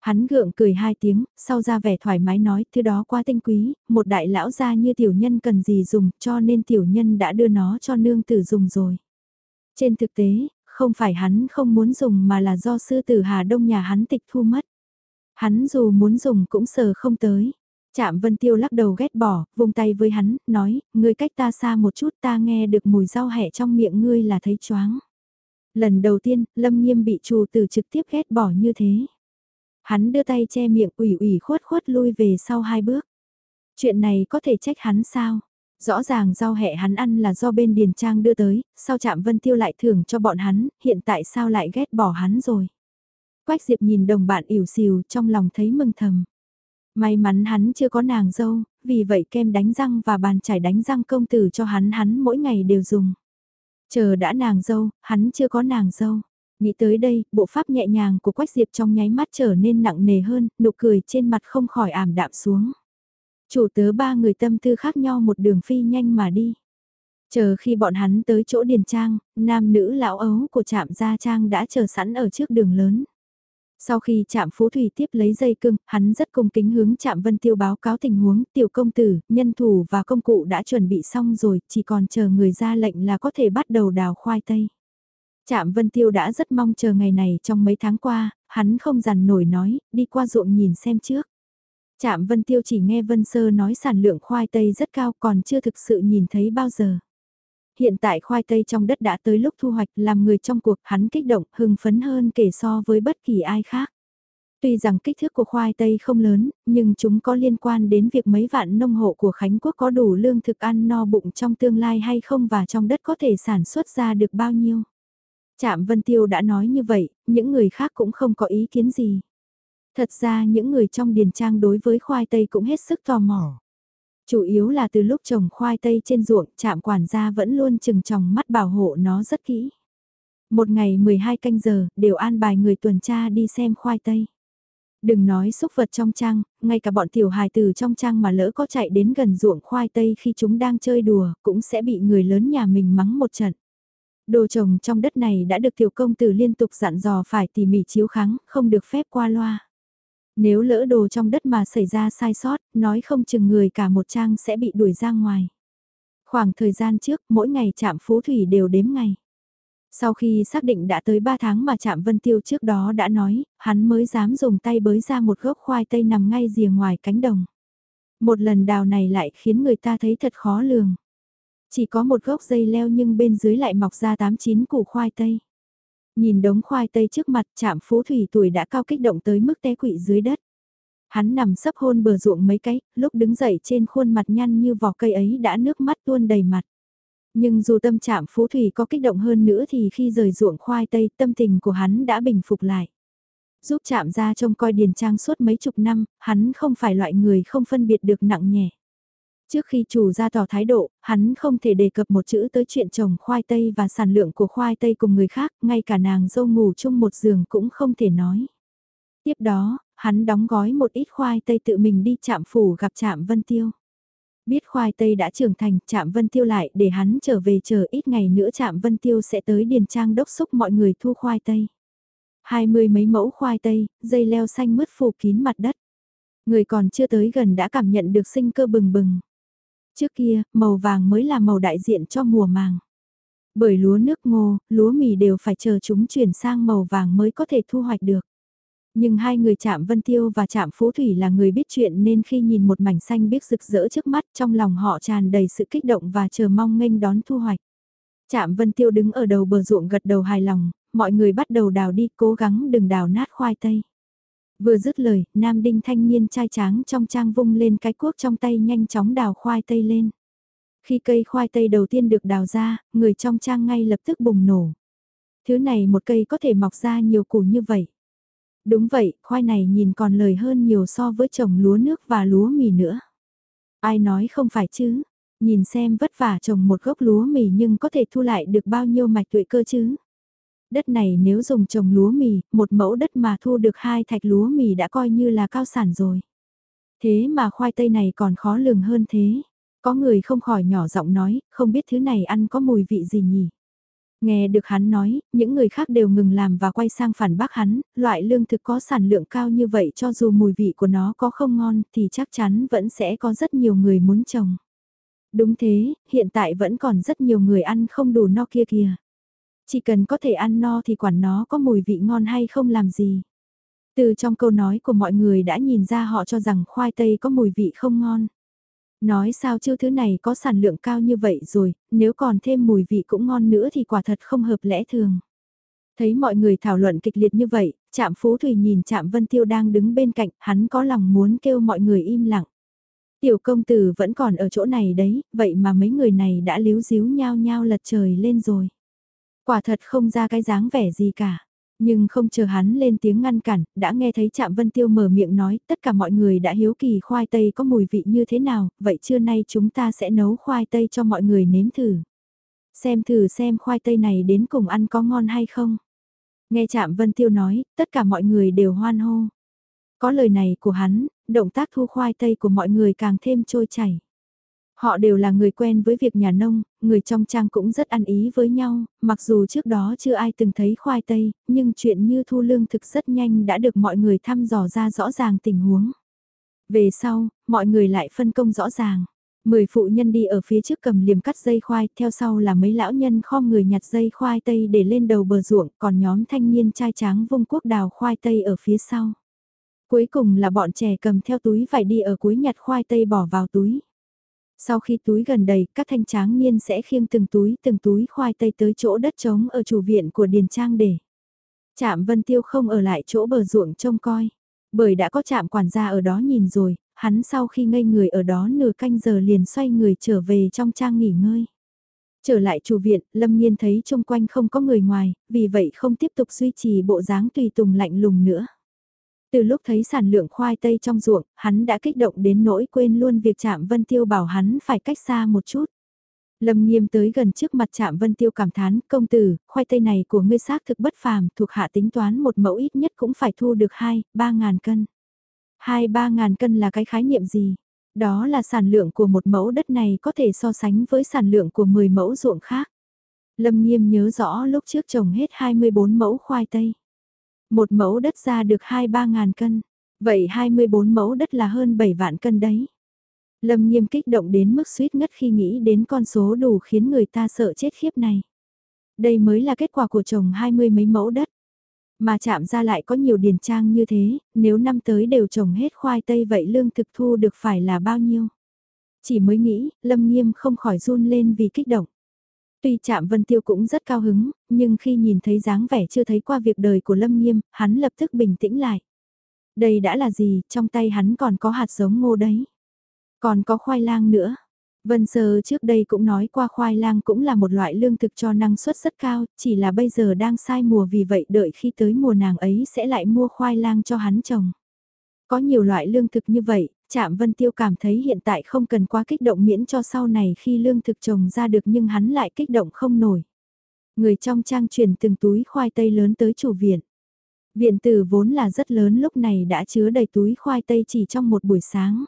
Hắn gượng cười hai tiếng, sau ra vẻ thoải mái nói thứ đó quá tinh quý, một đại lão gia như tiểu nhân cần gì dùng cho nên tiểu nhân đã đưa nó cho nương tử dùng rồi. Trên thực tế, không phải hắn không muốn dùng mà là do sư tử Hà Đông nhà hắn tịch thu mất. Hắn dù muốn dùng cũng sờ không tới. Chạm Vân Tiêu lắc đầu ghét bỏ, vùng tay với hắn, nói, ngươi cách ta xa một chút ta nghe được mùi rau hẹ trong miệng ngươi là thấy choáng. Lần đầu tiên, Lâm Nghiêm bị trù tử trực tiếp ghét bỏ như thế. Hắn đưa tay che miệng ủy ủy khuất khuất lui về sau hai bước. Chuyện này có thể trách hắn sao? Rõ ràng rau hẹ hắn ăn là do bên Điền Trang đưa tới, sao chạm Vân Tiêu lại thưởng cho bọn hắn, hiện tại sao lại ghét bỏ hắn rồi? Quách Diệp nhìn đồng bạn ỉu xìu trong lòng thấy mừng thầm. May mắn hắn chưa có nàng dâu, vì vậy kem đánh răng và bàn chải đánh răng công tử cho hắn hắn mỗi ngày đều dùng. Chờ đã nàng dâu, hắn chưa có nàng dâu. Nghĩ tới đây, bộ pháp nhẹ nhàng của Quách Diệp trong nháy mắt trở nên nặng nề hơn, nụ cười trên mặt không khỏi ảm đạm xuống. Chủ tớ ba người tâm tư khác nhau một đường phi nhanh mà đi. Chờ khi bọn hắn tới chỗ điền trang, nam nữ lão ấu của trạm gia trang đã chờ sẵn ở trước đường lớn. Sau khi chạm phú thủy tiếp lấy dây cưng, hắn rất cung kính hướng chạm vân tiêu báo cáo tình huống, tiểu công tử, nhân thủ và công cụ đã chuẩn bị xong rồi, chỉ còn chờ người ra lệnh là có thể bắt đầu đào khoai tây. Trạm Vân Tiêu đã rất mong chờ ngày này trong mấy tháng qua, hắn không dằn nổi nói, đi qua ruộng nhìn xem trước. Trạm Vân Tiêu chỉ nghe Vân Sơ nói sản lượng khoai tây rất cao còn chưa thực sự nhìn thấy bao giờ. Hiện tại khoai tây trong đất đã tới lúc thu hoạch làm người trong cuộc hắn kích động hưng phấn hơn kể so với bất kỳ ai khác. Tuy rằng kích thước của khoai tây không lớn, nhưng chúng có liên quan đến việc mấy vạn nông hộ của Khánh Quốc có đủ lương thực ăn no bụng trong tương lai hay không và trong đất có thể sản xuất ra được bao nhiêu. Trạm Vân Tiêu đã nói như vậy, những người khác cũng không có ý kiến gì. Thật ra những người trong điền trang đối với khoai tây cũng hết sức tò mò. Chủ yếu là từ lúc trồng khoai tây trên ruộng, trạm quản gia vẫn luôn chừng tròng mắt bảo hộ nó rất kỹ. Một ngày 12 canh giờ, đều an bài người tuần tra đi xem khoai tây. Đừng nói xúc vật trong trang, ngay cả bọn tiểu hài từ trong trang mà lỡ có chạy đến gần ruộng khoai tây khi chúng đang chơi đùa, cũng sẽ bị người lớn nhà mình mắng một trận. Đồ trồng trong đất này đã được tiểu công tử liên tục dặn dò phải tỉ mỉ chiếu kháng, không được phép qua loa. Nếu lỡ đồ trong đất mà xảy ra sai sót, nói không chừng người cả một trang sẽ bị đuổi ra ngoài. Khoảng thời gian trước, mỗi ngày trạm phú thủy đều đếm ngày. Sau khi xác định đã tới 3 tháng mà Trạm Vân Tiêu trước đó đã nói, hắn mới dám dùng tay bới ra một gốc khoai tây nằm ngay rìa ngoài cánh đồng. Một lần đào này lại khiến người ta thấy thật khó lường. Chỉ có một gốc dây leo nhưng bên dưới lại mọc ra 8-9 củ khoai tây. Nhìn đống khoai tây trước mặt chạm Phú Thủy tuổi đã cao kích động tới mức té quỵ dưới đất. Hắn nằm sấp hôn bờ ruộng mấy cái, lúc đứng dậy trên khuôn mặt nhăn như vỏ cây ấy đã nước mắt tuôn đầy mặt. Nhưng dù tâm trạng phú thủy có kích động hơn nữa thì khi rời ruộng khoai tây tâm tình của hắn đã bình phục lại. Giúp chạm ra trông coi điền trang suốt mấy chục năm, hắn không phải loại người không phân biệt được nặng nhẹ. Trước khi chủ ra tỏ thái độ, hắn không thể đề cập một chữ tới chuyện trồng khoai tây và sản lượng của khoai tây cùng người khác, ngay cả nàng dâu ngủ chung một giường cũng không thể nói. Tiếp đó, hắn đóng gói một ít khoai tây tự mình đi chạm phủ gặp chạm Vân Tiêu. Biết khoai tây đã trưởng thành, chạm Vân Tiêu lại để hắn trở về chờ ít ngày nữa chạm Vân Tiêu sẽ tới Điền Trang đốc xúc mọi người thu khoai tây. Hai mươi mấy mẫu khoai tây, dây leo xanh mướt phủ kín mặt đất. Người còn chưa tới gần đã cảm nhận được sinh cơ bừng bừng. Trước kia, màu vàng mới là màu đại diện cho mùa màng. Bởi lúa nước ngô, lúa mì đều phải chờ chúng chuyển sang màu vàng mới có thể thu hoạch được. Nhưng hai người chạm Vân Tiêu và chạm Phú Thủy là người biết chuyện nên khi nhìn một mảnh xanh biếc rực rỡ trước mắt trong lòng họ tràn đầy sự kích động và chờ mong nghênh đón thu hoạch. Chạm Vân Tiêu đứng ở đầu bờ ruộng gật đầu hài lòng, mọi người bắt đầu đào đi cố gắng đừng đào nát khoai tây. Vừa dứt lời, nam đinh thanh niên trai tráng trong trang vung lên cái cuốc trong tay nhanh chóng đào khoai tây lên. Khi cây khoai tây đầu tiên được đào ra, người trong trang ngay lập tức bùng nổ. Thứ này một cây có thể mọc ra nhiều củ như vậy. Đúng vậy, khoai này nhìn còn lời hơn nhiều so với trồng lúa nước và lúa mì nữa. Ai nói không phải chứ, nhìn xem vất vả trồng một gốc lúa mì nhưng có thể thu lại được bao nhiêu mạch tuệ cơ chứ. Đất này nếu dùng trồng lúa mì, một mẫu đất mà thu được hai thạch lúa mì đã coi như là cao sản rồi. Thế mà khoai tây này còn khó lường hơn thế. Có người không khỏi nhỏ giọng nói, không biết thứ này ăn có mùi vị gì nhỉ. Nghe được hắn nói, những người khác đều ngừng làm và quay sang phản bác hắn, loại lương thực có sản lượng cao như vậy cho dù mùi vị của nó có không ngon thì chắc chắn vẫn sẽ có rất nhiều người muốn trồng. Đúng thế, hiện tại vẫn còn rất nhiều người ăn không đủ no kia kìa. Chỉ cần có thể ăn no thì quản nó có mùi vị ngon hay không làm gì. Từ trong câu nói của mọi người đã nhìn ra họ cho rằng khoai tây có mùi vị không ngon. Nói sao chứ thứ này có sản lượng cao như vậy rồi, nếu còn thêm mùi vị cũng ngon nữa thì quả thật không hợp lẽ thường. Thấy mọi người thảo luận kịch liệt như vậy, Trạm Phú Thủy nhìn Trạm Vân Tiêu đang đứng bên cạnh, hắn có lòng muốn kêu mọi người im lặng. Tiểu công tử vẫn còn ở chỗ này đấy, vậy mà mấy người này đã líu díu nhau nhau lật trời lên rồi. Quả thật không ra cái dáng vẻ gì cả. Nhưng không chờ hắn lên tiếng ngăn cản, đã nghe thấy Trạm Vân Tiêu mở miệng nói, tất cả mọi người đã hiếu kỳ khoai tây có mùi vị như thế nào, vậy trưa nay chúng ta sẽ nấu khoai tây cho mọi người nếm thử. Xem thử xem khoai tây này đến cùng ăn có ngon hay không. Nghe Trạm Vân Tiêu nói, tất cả mọi người đều hoan hô. Có lời này của hắn, động tác thu khoai tây của mọi người càng thêm trôi chảy. Họ đều là người quen với việc nhà nông, người trong trang cũng rất ăn ý với nhau, mặc dù trước đó chưa ai từng thấy khoai tây, nhưng chuyện như thu lương thực rất nhanh đã được mọi người thăm dò ra rõ ràng tình huống. Về sau, mọi người lại phân công rõ ràng. Mười phụ nhân đi ở phía trước cầm liềm cắt dây khoai, theo sau là mấy lão nhân khom người nhặt dây khoai tây để lên đầu bờ ruộng, còn nhóm thanh niên trai tráng vung quốc đào khoai tây ở phía sau. Cuối cùng là bọn trẻ cầm theo túi vải đi ở cuối nhặt khoai tây bỏ vào túi. Sau khi túi gần đầy, các thanh tráng niên sẽ khiêng từng túi từng túi khoai tây tới chỗ đất trống ở chủ viện của Điền Trang để. Trạm Vân Tiêu không ở lại chỗ bờ ruộng trông coi. Bởi đã có chạm quản gia ở đó nhìn rồi, hắn sau khi ngây người ở đó nửa canh giờ liền xoay người trở về trong trang nghỉ ngơi. Trở lại chủ viện, Lâm Nhiên thấy xung quanh không có người ngoài, vì vậy không tiếp tục duy trì bộ dáng tùy tùng lạnh lùng nữa. Từ lúc thấy sản lượng khoai tây trong ruộng, hắn đã kích động đến nỗi quên luôn việc chạm Vân Tiêu bảo hắn phải cách xa một chút. Lâm nghiêm tới gần trước mặt chạm Vân Tiêu cảm thán, công tử, khoai tây này của ngươi xác thực bất phàm, thuộc hạ tính toán một mẫu ít nhất cũng phải thu được 2, 3 ngàn cân. 2, 3 ngàn cân là cái khái niệm gì? Đó là sản lượng của một mẫu đất này có thể so sánh với sản lượng của 10 mẫu ruộng khác. Lâm nghiêm nhớ rõ lúc trước trồng hết 24 mẫu khoai tây. Một mẫu đất ra được 2-3 ngàn cân. Vậy 24 mẫu đất là hơn 7 vạn cân đấy. Lâm nghiêm kích động đến mức suýt ngất khi nghĩ đến con số đủ khiến người ta sợ chết khiếp này. Đây mới là kết quả của trồng hai mươi mấy mẫu đất. Mà chạm ra lại có nhiều điền trang như thế, nếu năm tới đều trồng hết khoai tây vậy lương thực thu được phải là bao nhiêu? Chỉ mới nghĩ, Lâm Nghiêm không khỏi run lên vì kích động. Tuy chạm Vân Tiêu cũng rất cao hứng, nhưng khi nhìn thấy dáng vẻ chưa thấy qua việc đời của Lâm Nghiêm, hắn lập tức bình tĩnh lại. Đây đã là gì, trong tay hắn còn có hạt giống ngô đấy. Còn có khoai lang nữa. Vân Sơ trước đây cũng nói qua khoai lang cũng là một loại lương thực cho năng suất rất cao, chỉ là bây giờ đang sai mùa vì vậy đợi khi tới mùa nàng ấy sẽ lại mua khoai lang cho hắn trồng. Có nhiều loại lương thực như vậy, Trạm Vân Tiêu cảm thấy hiện tại không cần quá kích động miễn cho sau này khi lương thực trồng ra được nhưng hắn lại kích động không nổi. Người trong trang truyền từng túi khoai tây lớn tới chủ viện. Viện tử vốn là rất lớn lúc này đã chứa đầy túi khoai tây chỉ trong một buổi sáng.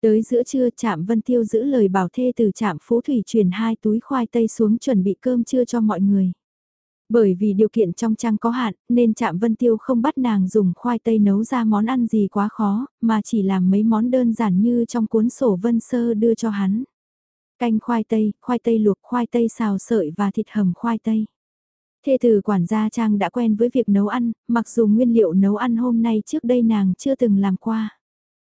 Tới giữa trưa Trạm Vân Tiêu giữ lời bảo thê từ Trạm Phú Thủy truyền hai túi khoai tây xuống chuẩn bị cơm trưa cho mọi người. Bởi vì điều kiện trong trang có hạn, nên Trạm Vân Tiêu không bắt nàng dùng khoai tây nấu ra món ăn gì quá khó, mà chỉ làm mấy món đơn giản như trong cuốn sổ Vân Sơ đưa cho hắn. Canh khoai tây, khoai tây luộc, khoai tây xào sợi và thịt hầm khoai tây. Thê từ quản gia Trang đã quen với việc nấu ăn, mặc dù nguyên liệu nấu ăn hôm nay trước đây nàng chưa từng làm qua.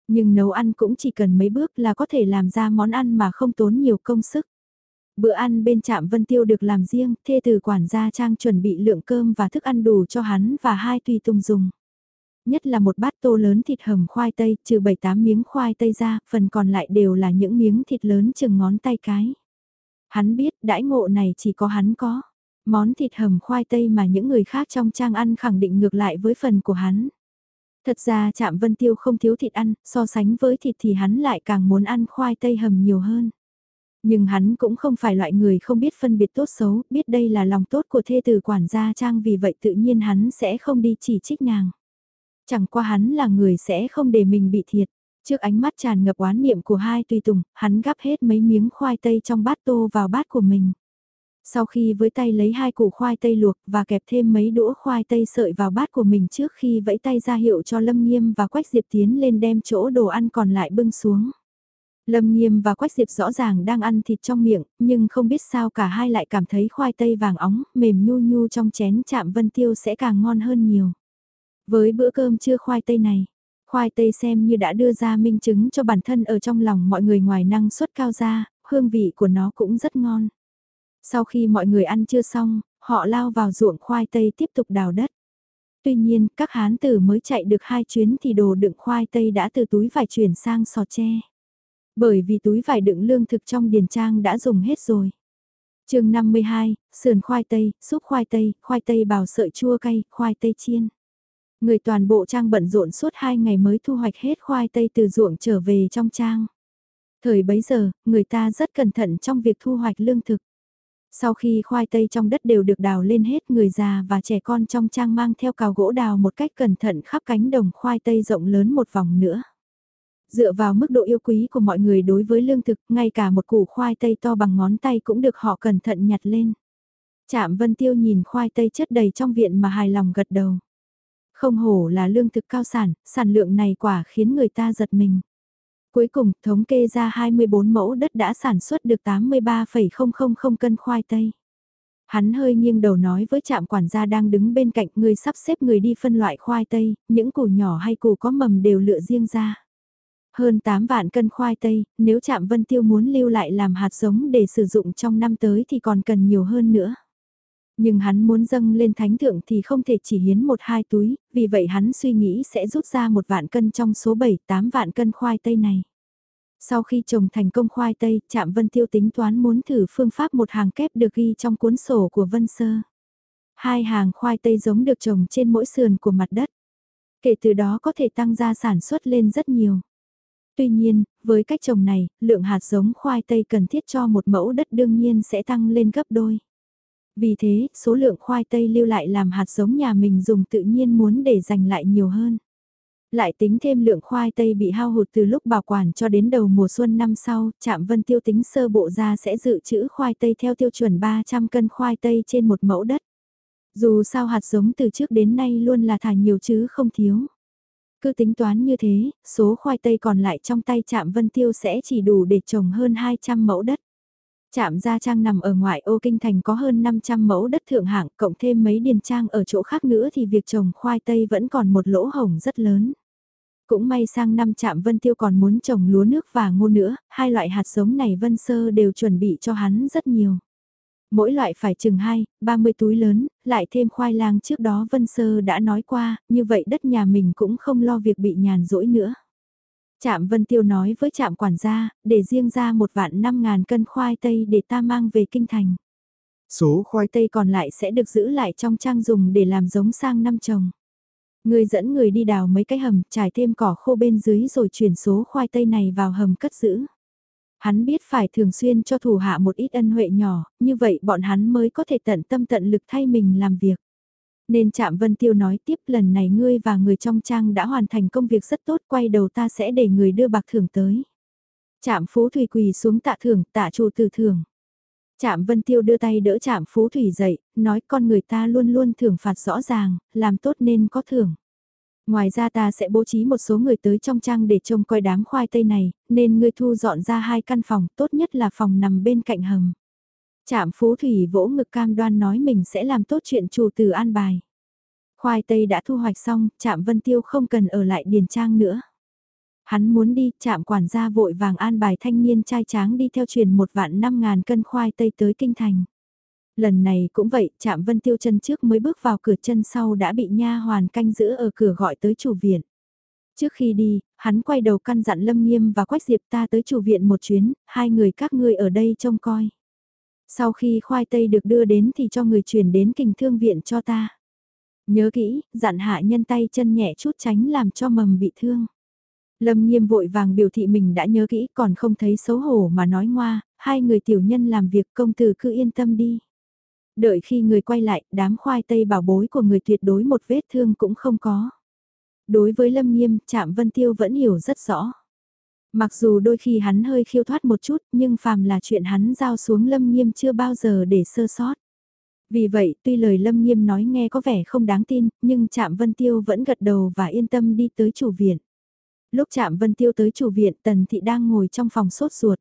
Nhưng nấu ăn cũng chỉ cần mấy bước là có thể làm ra món ăn mà không tốn nhiều công sức. Bữa ăn bên trạm Vân Tiêu được làm riêng, thê từ quản gia Trang chuẩn bị lượng cơm và thức ăn đủ cho hắn và hai tùy tùng dùng. Nhất là một bát tô lớn thịt hầm khoai tây, trừ 7-8 miếng khoai tây ra, phần còn lại đều là những miếng thịt lớn chừng ngón tay cái. Hắn biết đãi ngộ này chỉ có hắn có. Món thịt hầm khoai tây mà những người khác trong trang ăn khẳng định ngược lại với phần của hắn. Thật ra chạm Vân Tiêu không thiếu thịt ăn, so sánh với thịt thì hắn lại càng muốn ăn khoai tây hầm nhiều hơn. Nhưng hắn cũng không phải loại người không biết phân biệt tốt xấu, biết đây là lòng tốt của thê tử quản gia Trang vì vậy tự nhiên hắn sẽ không đi chỉ trích nàng. Chẳng qua hắn là người sẽ không để mình bị thiệt. Trước ánh mắt tràn ngập oán niệm của hai tùy tùng, hắn gắp hết mấy miếng khoai tây trong bát tô vào bát của mình. Sau khi với tay lấy hai củ khoai tây luộc và kẹp thêm mấy đũa khoai tây sợi vào bát của mình trước khi vẫy tay ra hiệu cho Lâm Nghiêm và Quách Diệp tiến lên đem chỗ đồ ăn còn lại bưng xuống. Lâm Nghiêm và Quách Diệp rõ ràng đang ăn thịt trong miệng, nhưng không biết sao cả hai lại cảm thấy khoai tây vàng óng, mềm nhu nhu trong chén chạm vân tiêu sẽ càng ngon hơn nhiều. Với bữa cơm trưa khoai tây này, khoai tây xem như đã đưa ra minh chứng cho bản thân ở trong lòng mọi người ngoài năng suất cao ra, hương vị của nó cũng rất ngon. Sau khi mọi người ăn chưa xong, họ lao vào ruộng khoai tây tiếp tục đào đất. Tuy nhiên, các hán tử mới chạy được hai chuyến thì đồ đựng khoai tây đã từ túi vải chuyển sang sọt tre. Bởi vì túi vải đựng lương thực trong điền trang đã dùng hết rồi. chương 52, sườn khoai tây, súp khoai tây, khoai tây bào sợi chua cay, khoai tây chiên. Người toàn bộ trang bận rộn suốt hai ngày mới thu hoạch hết khoai tây từ ruộng trở về trong trang. Thời bấy giờ, người ta rất cẩn thận trong việc thu hoạch lương thực. Sau khi khoai tây trong đất đều được đào lên hết người già và trẻ con trong trang mang theo cào gỗ đào một cách cẩn thận khắp cánh đồng khoai tây rộng lớn một vòng nữa. Dựa vào mức độ yêu quý của mọi người đối với lương thực, ngay cả một củ khoai tây to bằng ngón tay cũng được họ cẩn thận nhặt lên. Chạm Vân Tiêu nhìn khoai tây chất đầy trong viện mà hài lòng gật đầu. Không hổ là lương thực cao sản, sản lượng này quả khiến người ta giật mình. Cuối cùng, thống kê ra 24 mẫu đất đã sản xuất được 83,000 cân khoai tây. Hắn hơi nghiêng đầu nói với trạm quản gia đang đứng bên cạnh người sắp xếp người đi phân loại khoai tây, những củ nhỏ hay củ có mầm đều lựa riêng ra. Hơn 8 vạn cân khoai tây, nếu trạm Vân Tiêu muốn lưu lại làm hạt giống để sử dụng trong năm tới thì còn cần nhiều hơn nữa. Nhưng hắn muốn dâng lên thánh thượng thì không thể chỉ hiến một hai túi, vì vậy hắn suy nghĩ sẽ rút ra một vạn cân trong số 7-8 vạn cân khoai tây này. Sau khi trồng thành công khoai tây, Trạm Vân Tiêu tính toán muốn thử phương pháp một hàng kép được ghi trong cuốn sổ của Vân Sơ. Hai hàng khoai tây giống được trồng trên mỗi sườn của mặt đất. Kể từ đó có thể tăng gia sản xuất lên rất nhiều. Tuy nhiên, với cách trồng này, lượng hạt giống khoai tây cần thiết cho một mẫu đất đương nhiên sẽ tăng lên gấp đôi. Vì thế, số lượng khoai tây lưu lại làm hạt giống nhà mình dùng tự nhiên muốn để dành lại nhiều hơn. Lại tính thêm lượng khoai tây bị hao hụt từ lúc bảo quản cho đến đầu mùa xuân năm sau, Trạm Vân Tiêu tính sơ bộ ra sẽ dự trữ khoai tây theo tiêu chuẩn 300 cân khoai tây trên một mẫu đất. Dù sao hạt giống từ trước đến nay luôn là thả nhiều chứ không thiếu. Cứ tính toán như thế, số khoai tây còn lại trong tay Trạm Vân Tiêu sẽ chỉ đủ để trồng hơn 200 mẫu đất. Trạm Gia Trang nằm ở ngoại ô kinh thành có hơn 500 mẫu đất thượng hạng, cộng thêm mấy điền trang ở chỗ khác nữa thì việc trồng khoai tây vẫn còn một lỗ hổng rất lớn. Cũng may sang năm Trạm Vân Tiêu còn muốn trồng lúa nước và ngô nữa, hai loại hạt giống này Vân Sơ đều chuẩn bị cho hắn rất nhiều. Mỗi loại phải chừng 2, 30 túi lớn, lại thêm khoai lang trước đó Vân Sơ đã nói qua, như vậy đất nhà mình cũng không lo việc bị nhàn rỗi nữa. Trạm Vân Tiêu nói với trạm quản gia, để riêng ra một vạn năm ngàn cân khoai tây để ta mang về kinh thành. Số khoai tây còn lại sẽ được giữ lại trong trang dùng để làm giống sang năm trồng. Người dẫn người đi đào mấy cái hầm, trải thêm cỏ khô bên dưới rồi chuyển số khoai tây này vào hầm cất giữ. Hắn biết phải thường xuyên cho thủ hạ một ít ân huệ nhỏ, như vậy bọn hắn mới có thể tận tâm tận lực thay mình làm việc. Nên Trạm Vân Tiêu nói tiếp lần này ngươi và người trong trang đã hoàn thành công việc rất tốt quay đầu ta sẽ để người đưa bạc thưởng tới. Trạm Phú Thủy quỳ xuống tạ thưởng, tạ chủ từ thưởng. Trạm Vân Tiêu đưa tay đỡ Trạm Phú Thủy dậy, nói con người ta luôn luôn thưởng phạt rõ ràng, làm tốt nên có thưởng. Ngoài ra ta sẽ bố trí một số người tới trong trang để trông coi đám khoai tây này, nên ngươi thu dọn ra hai căn phòng, tốt nhất là phòng nằm bên cạnh hầm. Trạm Phú Thủy vỗ ngực cam đoan nói mình sẽ làm tốt chuyện chủ từ an bài. Khoai tây đã thu hoạch xong, Trạm Vân Tiêu không cần ở lại điền trang nữa. Hắn muốn đi, Trạm quản gia vội vàng an bài thanh niên trai tráng đi theo truyền một vạn năm ngàn cân khoai tây tới kinh thành. Lần này cũng vậy, Trạm Vân Tiêu chân trước mới bước vào cửa chân sau đã bị nha hoàn canh giữ ở cửa gọi tới chủ viện. Trước khi đi, hắn quay đầu căn dặn Lâm Nghiêm và Quách Diệp ta tới chủ viện một chuyến, hai người các ngươi ở đây trông coi. Sau khi khoai tây được đưa đến thì cho người chuyển đến kình thương viện cho ta. Nhớ kỹ, dặn hạ nhân tay chân nhẹ chút tránh làm cho mầm bị thương. Lâm nghiêm vội vàng biểu thị mình đã nhớ kỹ còn không thấy xấu hổ mà nói ngoa, hai người tiểu nhân làm việc công tử cứ yên tâm đi. Đợi khi người quay lại, đám khoai tây bảo bối của người tuyệt đối một vết thương cũng không có. Đối với Lâm Nghiêm, Trạm Vân Tiêu vẫn hiểu rất rõ. Mặc dù đôi khi hắn hơi khiêu thoát một chút, nhưng phàm là chuyện hắn giao xuống Lâm Nghiêm chưa bao giờ để sơ sót. Vì vậy, tuy lời Lâm Nghiêm nói nghe có vẻ không đáng tin, nhưng Trạm Vân Tiêu vẫn gật đầu và yên tâm đi tới chủ viện. Lúc Trạm Vân Tiêu tới chủ viện, Tần Thị đang ngồi trong phòng sốt ruột.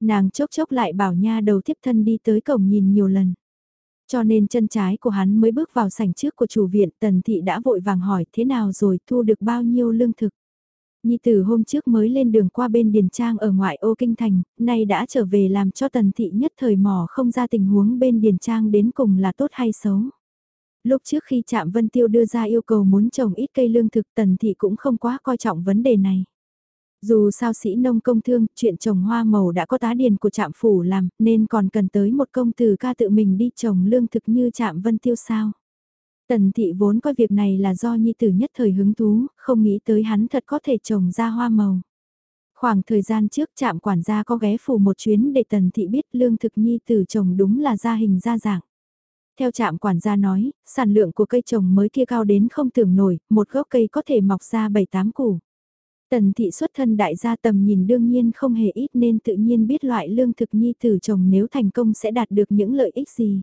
Nàng chốc chốc lại bảo nha đầu thiếp thân đi tới cổng nhìn nhiều lần. Cho nên chân trái của hắn mới bước vào sảnh trước của chủ viện, Tần Thị đã vội vàng hỏi thế nào rồi thu được bao nhiêu lương thực. Nhi tử hôm trước mới lên đường qua bên Điền Trang ở ngoại ô Kinh Thành, nay đã trở về làm cho Tần Thị nhất thời mò không ra tình huống bên Điền Trang đến cùng là tốt hay xấu. Lúc trước khi Trạm Vân Tiêu đưa ra yêu cầu muốn trồng ít cây lương thực Tần Thị cũng không quá coi trọng vấn đề này. Dù sao sĩ nông công thương, chuyện trồng hoa màu đã có tá điền của trạm phủ làm, nên còn cần tới một công từ ca tự mình đi trồng lương thực như trạm vân tiêu sao. Tần thị vốn coi việc này là do nhi tử nhất thời hứng thú, không nghĩ tới hắn thật có thể trồng ra hoa màu. Khoảng thời gian trước trạm quản gia có ghé phủ một chuyến để tần thị biết lương thực nhi tử trồng đúng là ra hình ra dạng. Theo trạm quản gia nói, sản lượng của cây trồng mới kia cao đến không tưởng nổi, một gốc cây có thể mọc ra 7-8 củ. Tần thị xuất thân đại gia tầm nhìn đương nhiên không hề ít nên tự nhiên biết loại lương thực nhi tử chồng nếu thành công sẽ đạt được những lợi ích gì.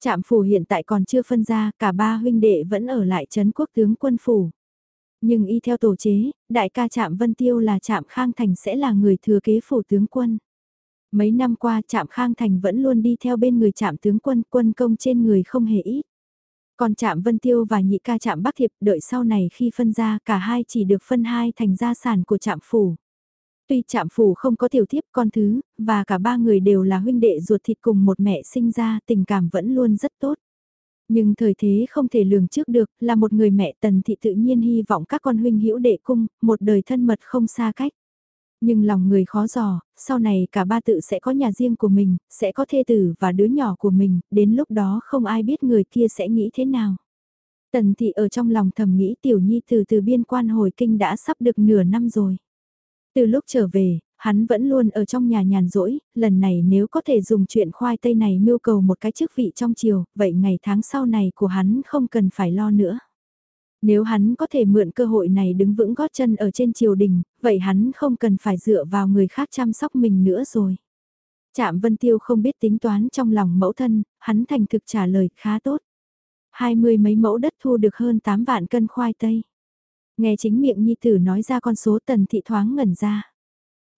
Trạm phủ hiện tại còn chưa phân ra, cả ba huynh đệ vẫn ở lại trấn quốc tướng quân phủ. Nhưng y theo tổ chế, đại ca Trạm Vân Tiêu là Trạm Khang Thành sẽ là người thừa kế phủ tướng quân. Mấy năm qua Trạm Khang Thành vẫn luôn đi theo bên người Trạm tướng quân, quân công trên người không hề ít. Còn chạm Vân Tiêu và nhị ca chạm Bắc Thiệp đợi sau này khi phân ra cả hai chỉ được phân hai thành gia sản của chạm Phủ. Tuy chạm Phủ không có tiểu thiếp con thứ, và cả ba người đều là huynh đệ ruột thịt cùng một mẹ sinh ra tình cảm vẫn luôn rất tốt. Nhưng thời thế không thể lường trước được, là một người mẹ tần thị tự nhiên hy vọng các con huynh hữu đệ cung, một đời thân mật không xa cách. Nhưng lòng người khó dò, sau này cả ba tự sẽ có nhà riêng của mình, sẽ có thê tử và đứa nhỏ của mình, đến lúc đó không ai biết người kia sẽ nghĩ thế nào. Tần thị ở trong lòng thầm nghĩ tiểu nhi từ từ biên quan hồi kinh đã sắp được nửa năm rồi. Từ lúc trở về, hắn vẫn luôn ở trong nhà nhàn rỗi, lần này nếu có thể dùng chuyện khoai tây này mưu cầu một cái chức vị trong chiều, vậy ngày tháng sau này của hắn không cần phải lo nữa. Nếu hắn có thể mượn cơ hội này đứng vững gót chân ở trên triều đình, vậy hắn không cần phải dựa vào người khác chăm sóc mình nữa rồi. Trạm Vân Tiêu không biết tính toán trong lòng mẫu thân, hắn thành thực trả lời khá tốt. Hai mươi mấy mẫu đất thu được hơn 8 vạn cân khoai tây. Nghe chính miệng Nhi Tử nói ra con số tần thị thoáng ngẩn ra.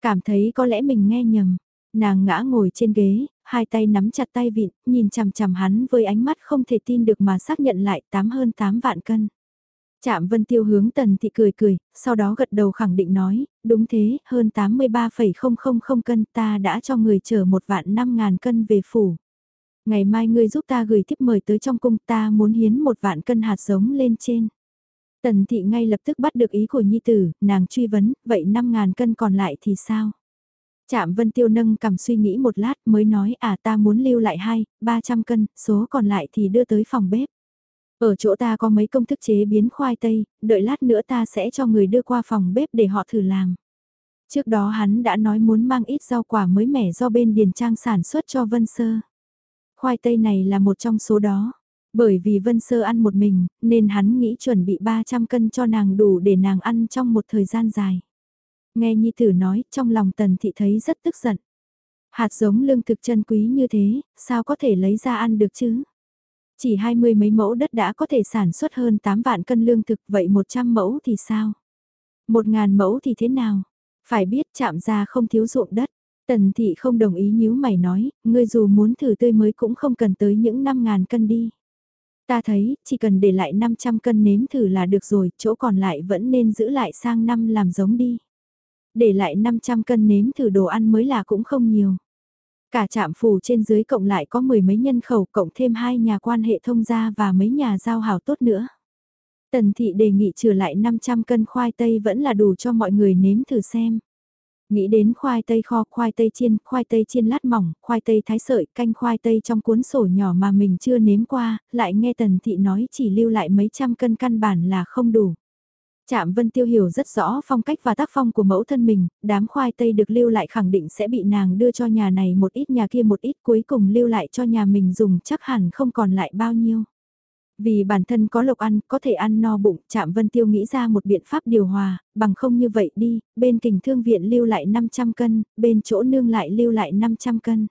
Cảm thấy có lẽ mình nghe nhầm. Nàng ngã ngồi trên ghế, hai tay nắm chặt tay vịn, nhìn chằm chằm hắn với ánh mắt không thể tin được mà xác nhận lại tám hơn 8 vạn cân. Chạm Vân Tiêu hướng Tần Thị cười cười, sau đó gật đầu khẳng định nói, đúng thế, hơn 83,000 cân ta đã cho người chở một vạn 5 ngàn cân về phủ. Ngày mai ngươi giúp ta gửi tiếp mời tới trong cung ta muốn hiến một vạn cân hạt giống lên trên. Tần Thị ngay lập tức bắt được ý của Nhi Tử, nàng truy vấn, vậy 5 ngàn cân còn lại thì sao? Chạm Vân Tiêu nâng cầm suy nghĩ một lát mới nói à ta muốn lưu lại 2, 300 cân, số còn lại thì đưa tới phòng bếp. Ở chỗ ta có mấy công thức chế biến khoai tây, đợi lát nữa ta sẽ cho người đưa qua phòng bếp để họ thử làm. Trước đó hắn đã nói muốn mang ít rau quả mới mẻ do bên Điền Trang sản xuất cho Vân Sơ. Khoai tây này là một trong số đó. Bởi vì Vân Sơ ăn một mình, nên hắn nghĩ chuẩn bị 300 cân cho nàng đủ để nàng ăn trong một thời gian dài. Nghe Nhi Tử nói, trong lòng Tần Thị thấy rất tức giận. Hạt giống lương thực chân quý như thế, sao có thể lấy ra ăn được chứ? Chỉ hai mươi mấy mẫu đất đã có thể sản xuất hơn 8 vạn cân lương thực vậy 100 mẫu thì sao? Một ngàn mẫu thì thế nào? Phải biết chạm ra không thiếu ruộng đất. Tần thị không đồng ý nhíu mày nói, ngươi dù muốn thử tươi mới cũng không cần tới những 5 ngàn cân đi. Ta thấy, chỉ cần để lại 500 cân nếm thử là được rồi, chỗ còn lại vẫn nên giữ lại sang năm làm giống đi. Để lại 500 cân nếm thử đồ ăn mới là cũng không nhiều. Cả trạm phủ trên dưới cộng lại có mười mấy nhân khẩu cộng thêm hai nhà quan hệ thông gia và mấy nhà giao hảo tốt nữa. Tần thị đề nghị trừ lại 500 cân khoai tây vẫn là đủ cho mọi người nếm thử xem. Nghĩ đến khoai tây kho, khoai tây chiên, khoai tây chiên lát mỏng, khoai tây thái sợi, canh khoai tây trong cuốn sổ nhỏ mà mình chưa nếm qua, lại nghe Tần Thị nói chỉ lưu lại mấy trăm cân căn bản là không đủ. Trạm Vân Tiêu hiểu rất rõ phong cách và tác phong của mẫu thân mình, đám khoai tây được lưu lại khẳng định sẽ bị nàng đưa cho nhà này một ít nhà kia một ít cuối cùng lưu lại cho nhà mình dùng chắc hẳn không còn lại bao nhiêu. Vì bản thân có lộc ăn, có thể ăn no bụng, Trạm Vân Tiêu nghĩ ra một biện pháp điều hòa, bằng không như vậy đi, bên kình thương viện lưu lại 500 cân, bên chỗ nương lại lưu lại 500 cân.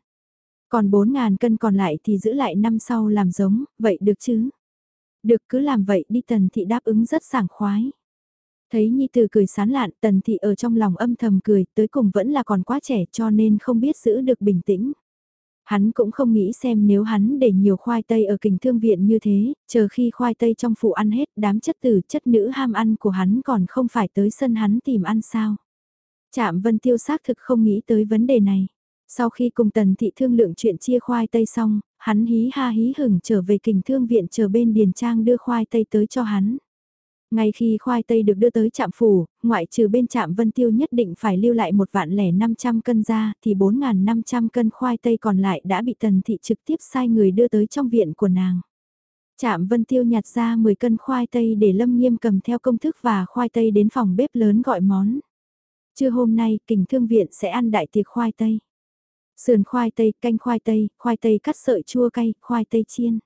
Còn 4.000 cân còn lại thì giữ lại năm sau làm giống, vậy được chứ? Được cứ làm vậy đi tần thị đáp ứng rất sảng khoái. Thấy Nhi Tử cười sán lạn, Tần Thị ở trong lòng âm thầm cười, tới cùng vẫn là còn quá trẻ cho nên không biết giữ được bình tĩnh. Hắn cũng không nghĩ xem nếu hắn để nhiều khoai tây ở kình thương viện như thế, chờ khi khoai tây trong phụ ăn hết đám chất tử chất nữ ham ăn của hắn còn không phải tới sân hắn tìm ăn sao. Chạm Vân Tiêu xác thực không nghĩ tới vấn đề này. Sau khi cùng Tần Thị thương lượng chuyện chia khoai tây xong, hắn hí ha hí hửng trở về kình thương viện chờ bên Điền Trang đưa khoai tây tới cho hắn. Ngay khi khoai tây được đưa tới trạm phủ, ngoại trừ bên trạm Vân Tiêu nhất định phải lưu lại một vạn lẻ 500 cân ra, thì 4.500 cân khoai tây còn lại đã bị tần thị trực tiếp sai người đưa tới trong viện của nàng. Trạm Vân Tiêu nhặt ra 10 cân khoai tây để Lâm Nghiêm cầm theo công thức và khoai tây đến phòng bếp lớn gọi món. Trưa hôm nay, kình thương viện sẽ ăn đại tiệc khoai tây. Sườn khoai tây, canh khoai tây, khoai tây cắt sợi chua cay, khoai tây chiên.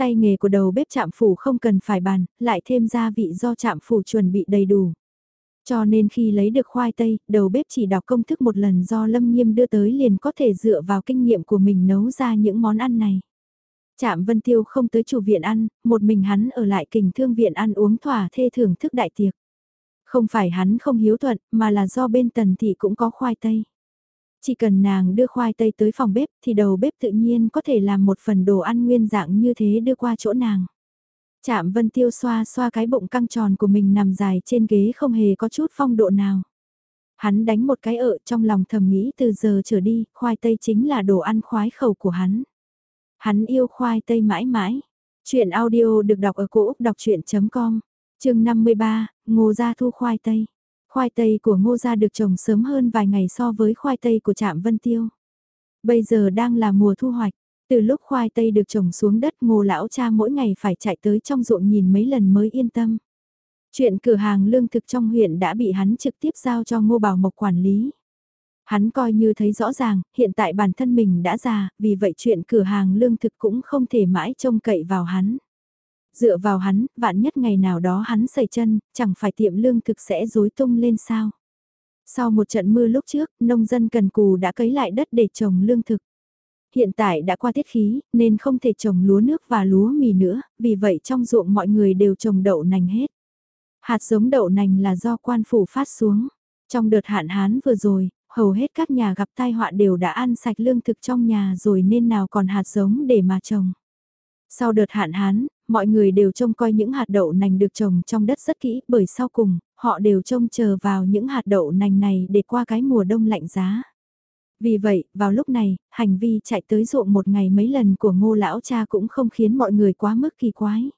Tay nghề của đầu bếp chạm phủ không cần phải bàn, lại thêm gia vị do chạm phủ chuẩn bị đầy đủ. Cho nên khi lấy được khoai tây, đầu bếp chỉ đọc công thức một lần do Lâm Nghiêm đưa tới liền có thể dựa vào kinh nghiệm của mình nấu ra những món ăn này. Trạm Vân Tiêu không tới chủ viện ăn, một mình hắn ở lại kình thương viện ăn uống thỏa thê thưởng thức đại tiệc. Không phải hắn không hiếu thuận, mà là do bên tần thị cũng có khoai tây. Chỉ cần nàng đưa khoai tây tới phòng bếp thì đầu bếp tự nhiên có thể làm một phần đồ ăn nguyên dạng như thế đưa qua chỗ nàng. Chạm vân tiêu xoa xoa cái bụng căng tròn của mình nằm dài trên ghế không hề có chút phong độ nào. Hắn đánh một cái ợ trong lòng thầm nghĩ từ giờ trở đi, khoai tây chính là đồ ăn khoái khẩu của hắn. Hắn yêu khoai tây mãi mãi. Chuyện audio được đọc ở cổ Úc đọc chuyện.com, chương 53, Ngô Gia thu khoai tây. Khoai tây của Ngô Gia được trồng sớm hơn vài ngày so với khoai tây của trạm Vân Tiêu. Bây giờ đang là mùa thu hoạch, từ lúc khoai tây được trồng xuống đất ngô lão cha mỗi ngày phải chạy tới trong ruộng nhìn mấy lần mới yên tâm. Chuyện cửa hàng lương thực trong huyện đã bị hắn trực tiếp giao cho ngô bảo mộc quản lý. Hắn coi như thấy rõ ràng, hiện tại bản thân mình đã già, vì vậy chuyện cửa hàng lương thực cũng không thể mãi trông cậy vào hắn. Dựa vào hắn, vạn nhất ngày nào đó hắn sẩy chân, chẳng phải tiệm lương thực sẽ rối tung lên sao. Sau một trận mưa lúc trước, nông dân cần cù đã cấy lại đất để trồng lương thực. Hiện tại đã qua tiết khí, nên không thể trồng lúa nước và lúa mì nữa, vì vậy trong ruộng mọi người đều trồng đậu nành hết. Hạt giống đậu nành là do quan phủ phát xuống. Trong đợt hạn hán vừa rồi, hầu hết các nhà gặp tai họa đều đã ăn sạch lương thực trong nhà rồi nên nào còn hạt giống để mà trồng. Sau đợt hạn hán, mọi người đều trông coi những hạt đậu nành được trồng trong đất rất kỹ bởi sau cùng, họ đều trông chờ vào những hạt đậu nành này để qua cái mùa đông lạnh giá. Vì vậy, vào lúc này, hành vi chạy tới ruộng một ngày mấy lần của ngô lão cha cũng không khiến mọi người quá mức kỳ quái.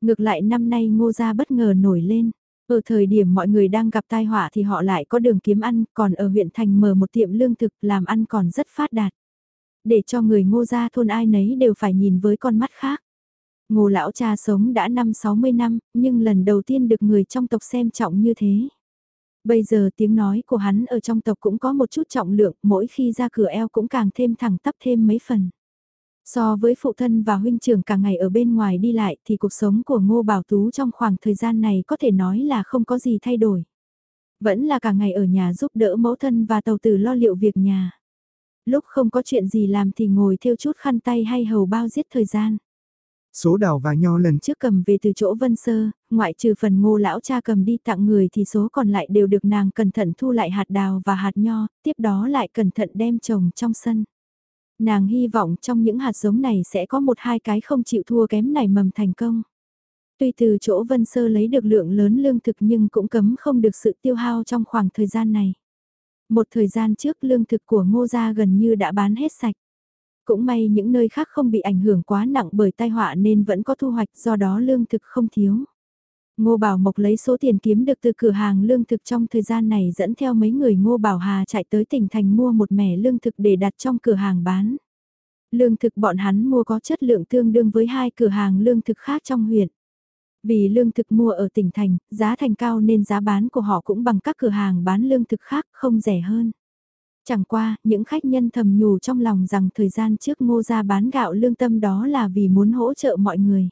Ngược lại năm nay ngô gia bất ngờ nổi lên. Ở thời điểm mọi người đang gặp tai họa thì họ lại có đường kiếm ăn, còn ở huyện thành mở một tiệm lương thực làm ăn còn rất phát đạt. Để cho người ngô gia thôn ai nấy đều phải nhìn với con mắt khác. Ngô lão cha sống đã năm 60 năm, nhưng lần đầu tiên được người trong tộc xem trọng như thế. Bây giờ tiếng nói của hắn ở trong tộc cũng có một chút trọng lượng, mỗi khi ra cửa eo cũng càng thêm thẳng tắp thêm mấy phần. So với phụ thân và huynh trưởng cả ngày ở bên ngoài đi lại thì cuộc sống của Ngô Bảo Tú trong khoảng thời gian này có thể nói là không có gì thay đổi. Vẫn là cả ngày ở nhà giúp đỡ mẫu thân và tàu tử lo liệu việc nhà. Lúc không có chuyện gì làm thì ngồi theo chút khăn tay hay hầu bao giết thời gian. Số đào và nho lần trước cầm về từ chỗ Vân Sơ, ngoại trừ phần ngô lão cha cầm đi tặng người thì số còn lại đều được nàng cẩn thận thu lại hạt đào và hạt nho, tiếp đó lại cẩn thận đem trồng trong sân. Nàng hy vọng trong những hạt giống này sẽ có một hai cái không chịu thua kém này mầm thành công. Tuy từ chỗ Vân Sơ lấy được lượng lớn lương thực nhưng cũng cấm không được sự tiêu hao trong khoảng thời gian này. Một thời gian trước lương thực của ngô gia gần như đã bán hết sạch. Cũng may những nơi khác không bị ảnh hưởng quá nặng bởi tai họa nên vẫn có thu hoạch do đó lương thực không thiếu. Ngô Bảo Mộc lấy số tiền kiếm được từ cửa hàng lương thực trong thời gian này dẫn theo mấy người Ngô Bảo Hà chạy tới tỉnh thành mua một mẻ lương thực để đặt trong cửa hàng bán. Lương thực bọn hắn mua có chất lượng tương đương với hai cửa hàng lương thực khác trong huyện. Vì lương thực mua ở tỉnh thành, giá thành cao nên giá bán của họ cũng bằng các cửa hàng bán lương thực khác không rẻ hơn. Chẳng qua, những khách nhân thầm nhủ trong lòng rằng thời gian trước ngô ra bán gạo lương tâm đó là vì muốn hỗ trợ mọi người.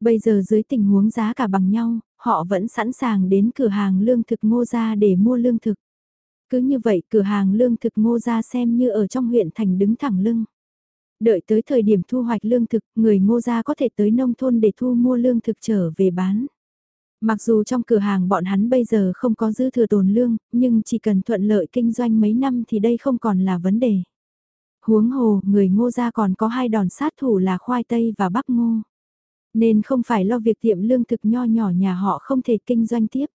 Bây giờ dưới tình huống giá cả bằng nhau, họ vẫn sẵn sàng đến cửa hàng lương thực ngô ra để mua lương thực. Cứ như vậy cửa hàng lương thực ngô ra xem như ở trong huyện thành đứng thẳng lưng. Đợi tới thời điểm thu hoạch lương thực, người ngô gia có thể tới nông thôn để thu mua lương thực trở về bán. Mặc dù trong cửa hàng bọn hắn bây giờ không có dư thừa tồn lương, nhưng chỉ cần thuận lợi kinh doanh mấy năm thì đây không còn là vấn đề. Huống hồ, người ngô gia còn có hai đòn sát thủ là khoai tây và bắp ngô. Nên không phải lo việc tiệm lương thực nho nhỏ nhà họ không thể kinh doanh tiếp.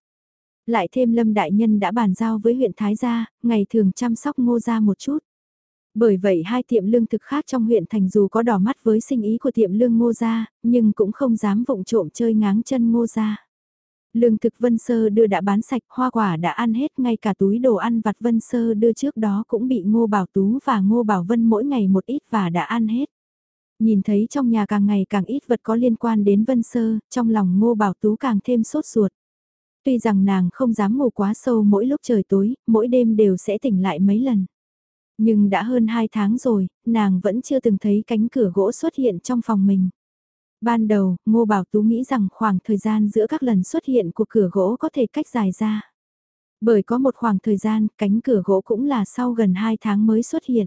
Lại thêm Lâm Đại Nhân đã bàn giao với huyện Thái Gia, ngày thường chăm sóc ngô gia một chút. Bởi vậy hai tiệm lương thực khác trong huyện thành dù có đỏ mắt với sinh ý của tiệm lương ngô gia, nhưng cũng không dám vụng trộm chơi ngáng chân ngô gia. Lương thực Vân Sơ đưa đã bán sạch, hoa quả đã ăn hết, ngay cả túi đồ ăn vặt Vân Sơ đưa trước đó cũng bị Ngô Bảo Tú và Ngô Bảo Vân mỗi ngày một ít và đã ăn hết. Nhìn thấy trong nhà càng ngày càng ít vật có liên quan đến Vân Sơ, trong lòng Ngô Bảo Tú càng thêm sốt ruột. Tuy rằng nàng không dám ngủ quá sâu mỗi lúc trời tối, mỗi đêm đều sẽ tỉnh lại mấy lần. Nhưng đã hơn 2 tháng rồi, nàng vẫn chưa từng thấy cánh cửa gỗ xuất hiện trong phòng mình. Ban đầu, Ngô Bảo Tú nghĩ rằng khoảng thời gian giữa các lần xuất hiện của cửa gỗ có thể cách dài ra. Bởi có một khoảng thời gian, cánh cửa gỗ cũng là sau gần 2 tháng mới xuất hiện.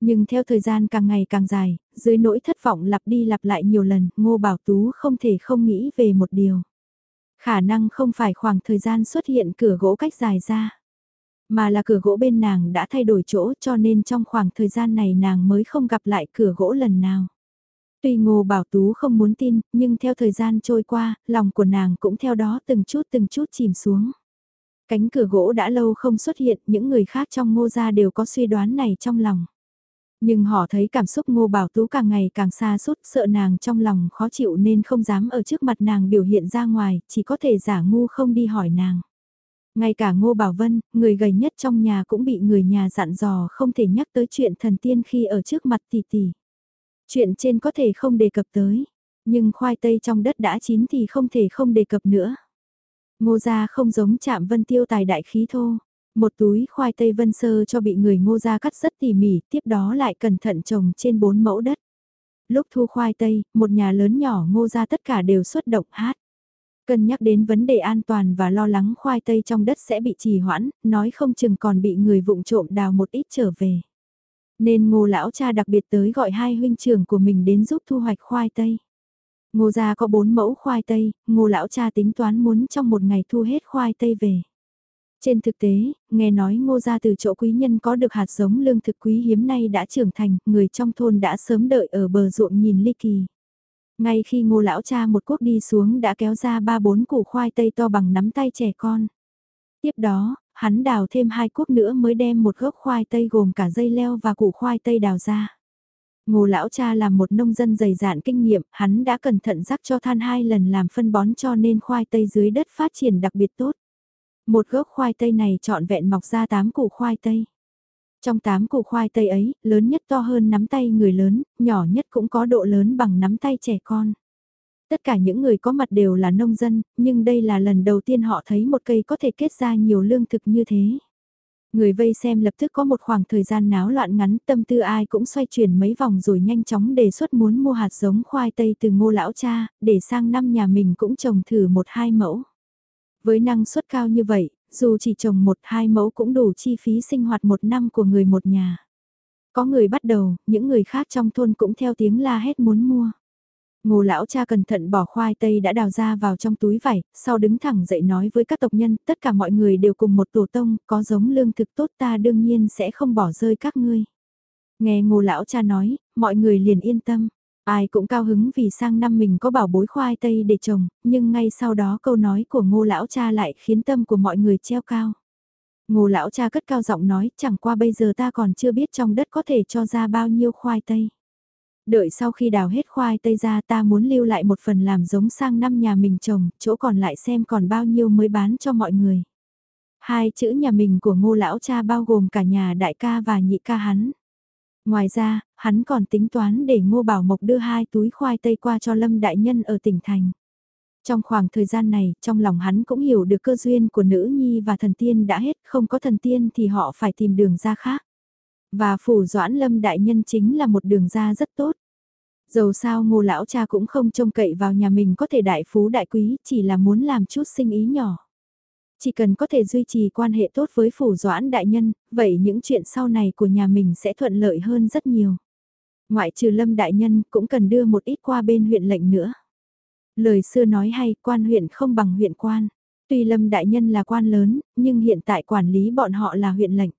Nhưng theo thời gian càng ngày càng dài, dưới nỗi thất vọng lặp đi lặp lại nhiều lần, Ngô Bảo Tú không thể không nghĩ về một điều. Khả năng không phải khoảng thời gian xuất hiện cửa gỗ cách dài ra, mà là cửa gỗ bên nàng đã thay đổi chỗ cho nên trong khoảng thời gian này nàng mới không gặp lại cửa gỗ lần nào. Tuy Ngô Bảo Tú không muốn tin, nhưng theo thời gian trôi qua, lòng của nàng cũng theo đó từng chút từng chút chìm xuống. Cánh cửa gỗ đã lâu không xuất hiện, những người khác trong ngô gia đều có suy đoán này trong lòng. Nhưng họ thấy cảm xúc ngô bảo tú càng ngày càng xa sút sợ nàng trong lòng khó chịu nên không dám ở trước mặt nàng biểu hiện ra ngoài, chỉ có thể giả ngu không đi hỏi nàng. Ngay cả Ngô Bảo Vân, người gầy nhất trong nhà cũng bị người nhà dặn dò không thể nhắc tới chuyện thần tiên khi ở trước mặt tỷ tỷ. Chuyện trên có thể không đề cập tới, nhưng khoai tây trong đất đã chín thì không thể không đề cập nữa. Ngô gia không giống chạm vân tiêu tài đại khí thô. Một túi khoai tây vân sơ cho bị người ngô gia cắt rất tỉ mỉ, tiếp đó lại cẩn thận trồng trên bốn mẫu đất. Lúc thu khoai tây, một nhà lớn nhỏ ngô gia tất cả đều xuất động hát. Cân nhắc đến vấn đề an toàn và lo lắng khoai tây trong đất sẽ bị trì hoãn, nói không chừng còn bị người vụng trộm đào một ít trở về. Nên ngô lão cha đặc biệt tới gọi hai huynh trưởng của mình đến giúp thu hoạch khoai tây. Ngô gia có bốn mẫu khoai tây, ngô lão cha tính toán muốn trong một ngày thu hết khoai tây về. Trên thực tế, nghe nói ngô gia từ chỗ quý nhân có được hạt giống lương thực quý hiếm nay đã trưởng thành, người trong thôn đã sớm đợi ở bờ ruộng nhìn ly kỳ. Ngay khi ngô lão cha một cuốc đi xuống đã kéo ra ba bốn củ khoai tây to bằng nắm tay trẻ con. Tiếp đó, hắn đào thêm hai cuốc nữa mới đem một gốc khoai tây gồm cả dây leo và củ khoai tây đào ra. Ngô lão cha là một nông dân dày dạn kinh nghiệm, hắn đã cẩn thận rắc cho than hai lần làm phân bón cho nên khoai tây dưới đất phát triển đặc biệt tốt. Một gốc khoai tây này trọn vẹn mọc ra 8 củ khoai tây. Trong 8 củ khoai tây ấy, lớn nhất to hơn nắm tay người lớn, nhỏ nhất cũng có độ lớn bằng nắm tay trẻ con. Tất cả những người có mặt đều là nông dân, nhưng đây là lần đầu tiên họ thấy một cây có thể kết ra nhiều lương thực như thế. Người vây xem lập tức có một khoảng thời gian náo loạn ngắn tâm tư ai cũng xoay chuyển mấy vòng rồi nhanh chóng đề xuất muốn mua hạt giống khoai tây từ ngô lão cha, để sang năm nhà mình cũng trồng thử một hai mẫu. Với năng suất cao như vậy, dù chỉ trồng một hai mẫu cũng đủ chi phí sinh hoạt một năm của người một nhà. Có người bắt đầu, những người khác trong thôn cũng theo tiếng la hét muốn mua. Ngô lão cha cẩn thận bỏ khoai tây đã đào ra vào trong túi vải, sau đứng thẳng dậy nói với các tộc nhân, tất cả mọi người đều cùng một tổ tông, có giống lương thực tốt ta đương nhiên sẽ không bỏ rơi các ngươi. Nghe ngô lão cha nói, mọi người liền yên tâm. Ai cũng cao hứng vì sang năm mình có bảo bối khoai tây để trồng, nhưng ngay sau đó câu nói của ngô lão cha lại khiến tâm của mọi người treo cao. Ngô lão cha cất cao giọng nói, chẳng qua bây giờ ta còn chưa biết trong đất có thể cho ra bao nhiêu khoai tây. Đợi sau khi đào hết khoai tây ra ta muốn lưu lại một phần làm giống sang năm nhà mình trồng, chỗ còn lại xem còn bao nhiêu mới bán cho mọi người. Hai chữ nhà mình của ngô lão cha bao gồm cả nhà đại ca và nhị ca hắn. Ngoài ra, hắn còn tính toán để Ngô Bảo Mộc đưa hai túi khoai tây qua cho Lâm Đại Nhân ở tỉnh thành. Trong khoảng thời gian này, trong lòng hắn cũng hiểu được cơ duyên của nữ nhi và thần tiên đã hết, không có thần tiên thì họ phải tìm đường ra khác. Và phủ doãn Lâm Đại Nhân chính là một đường ra rất tốt. Dầu sao ngô lão cha cũng không trông cậy vào nhà mình có thể đại phú đại quý, chỉ là muốn làm chút sinh ý nhỏ. Chỉ cần có thể duy trì quan hệ tốt với phủ doãn đại nhân, vậy những chuyện sau này của nhà mình sẽ thuận lợi hơn rất nhiều. Ngoại trừ lâm đại nhân cũng cần đưa một ít qua bên huyện lệnh nữa. Lời xưa nói hay quan huyện không bằng huyện quan. Tuy lâm đại nhân là quan lớn, nhưng hiện tại quản lý bọn họ là huyện lệnh.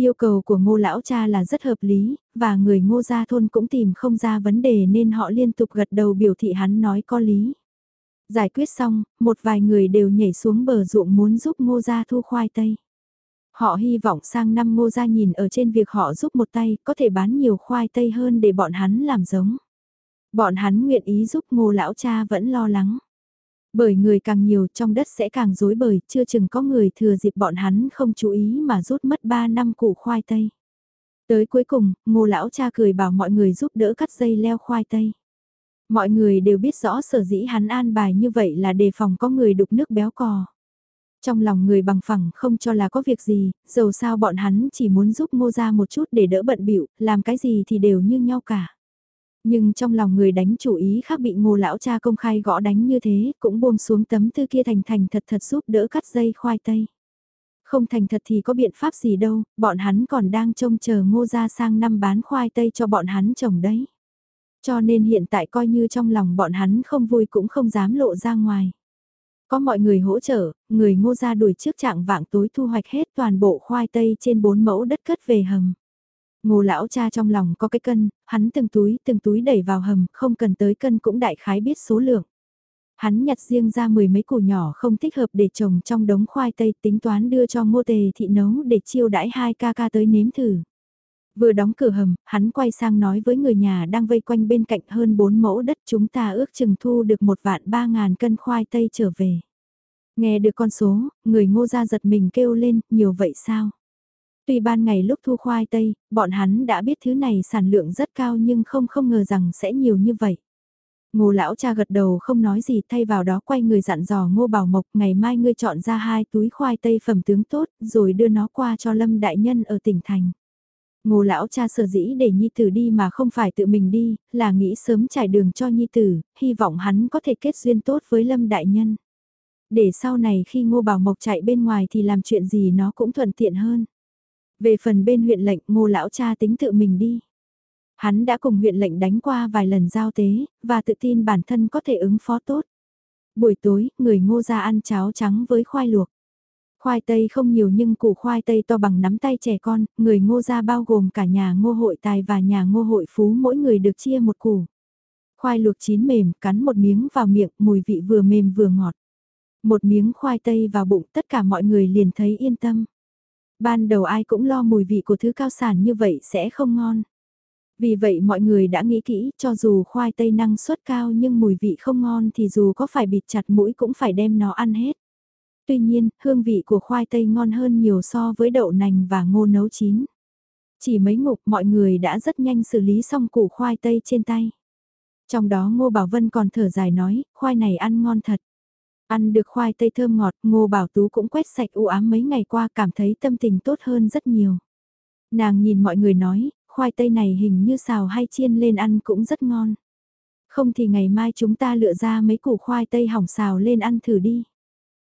Yêu cầu của ngô lão cha là rất hợp lý, và người ngô gia thôn cũng tìm không ra vấn đề nên họ liên tục gật đầu biểu thị hắn nói có lý. Giải quyết xong, một vài người đều nhảy xuống bờ ruộng muốn giúp ngô gia thu khoai tây. Họ hy vọng sang năm ngô gia nhìn ở trên việc họ giúp một tay có thể bán nhiều khoai tây hơn để bọn hắn làm giống. Bọn hắn nguyện ý giúp ngô lão cha vẫn lo lắng. Bởi người càng nhiều trong đất sẽ càng rối bời, chưa chừng có người thừa dịp bọn hắn không chú ý mà rút mất 3 năm củ khoai tây. Tới cuối cùng, ngô lão cha cười bảo mọi người giúp đỡ cắt dây leo khoai tây. Mọi người đều biết rõ sở dĩ hắn an bài như vậy là đề phòng có người đục nước béo cò. Trong lòng người bằng phẳng không cho là có việc gì, dầu sao bọn hắn chỉ muốn giúp ngô ra một chút để đỡ bận bịu làm cái gì thì đều như nhau cả. Nhưng trong lòng người đánh chủ ý khác bị ngô lão cha công khai gõ đánh như thế, cũng buông xuống tấm tư kia thành thành thật thật giúp đỡ cắt dây khoai tây. Không thành thật thì có biện pháp gì đâu, bọn hắn còn đang trông chờ ngô ra sang năm bán khoai tây cho bọn hắn trồng đấy. Cho nên hiện tại coi như trong lòng bọn hắn không vui cũng không dám lộ ra ngoài. Có mọi người hỗ trợ, người ngô ra đuổi trước trạng vạng tối thu hoạch hết toàn bộ khoai tây trên bốn mẫu đất cất về hầm. Ngô lão cha trong lòng có cái cân, hắn từng túi từng túi đẩy vào hầm, không cần tới cân cũng đại khái biết số lượng. Hắn nhặt riêng ra mười mấy củ nhỏ không thích hợp để trồng trong đống khoai tây tính toán đưa cho ngô tề thị nấu để chiêu đãi hai ca ca tới nếm thử. Vừa đóng cửa hầm, hắn quay sang nói với người nhà đang vây quanh bên cạnh hơn 4 mẫu đất chúng ta ước chừng thu được một vạn ba ngàn cân khoai tây trở về. Nghe được con số, người ngô ra giật mình kêu lên, nhiều vậy sao? Tuy ban ngày lúc thu khoai tây, bọn hắn đã biết thứ này sản lượng rất cao nhưng không không ngờ rằng sẽ nhiều như vậy. Ngô lão cha gật đầu không nói gì thay vào đó quay người dặn dò ngô bảo mộc ngày mai ngươi chọn ra hai túi khoai tây phẩm tướng tốt rồi đưa nó qua cho lâm đại nhân ở tỉnh thành. Ngô lão cha sở dĩ để nhi tử đi mà không phải tự mình đi, là nghĩ sớm trải đường cho nhi tử, hy vọng hắn có thể kết duyên tốt với lâm đại nhân. Để sau này khi ngô bảo mộc chạy bên ngoài thì làm chuyện gì nó cũng thuận tiện hơn. Về phần bên huyện lệnh ngô lão cha tính tự mình đi. Hắn đã cùng huyện lệnh đánh qua vài lần giao tế, và tự tin bản thân có thể ứng phó tốt. Buổi tối, người ngô ra ăn cháo trắng với khoai luộc. Khoai tây không nhiều nhưng củ khoai tây to bằng nắm tay trẻ con, người ngô ra bao gồm cả nhà ngô hội tài và nhà ngô hội phú mỗi người được chia một củ. Khoai luộc chín mềm, cắn một miếng vào miệng, mùi vị vừa mềm vừa ngọt. Một miếng khoai tây vào bụng tất cả mọi người liền thấy yên tâm. Ban đầu ai cũng lo mùi vị của thứ cao sản như vậy sẽ không ngon. Vì vậy mọi người đã nghĩ kỹ, cho dù khoai tây năng suất cao nhưng mùi vị không ngon thì dù có phải bịt chặt mũi cũng phải đem nó ăn hết. Tuy nhiên, hương vị của khoai tây ngon hơn nhiều so với đậu nành và ngô nấu chín. Chỉ mấy ngục mọi người đã rất nhanh xử lý xong củ khoai tây trên tay. Trong đó Ngô Bảo Vân còn thở dài nói, khoai này ăn ngon thật. Ăn được khoai tây thơm ngọt, Ngô Bảo Tú cũng quét sạch u ám mấy ngày qua cảm thấy tâm tình tốt hơn rất nhiều. Nàng nhìn mọi người nói, khoai tây này hình như xào hay chiên lên ăn cũng rất ngon. Không thì ngày mai chúng ta lựa ra mấy củ khoai tây hỏng xào lên ăn thử đi.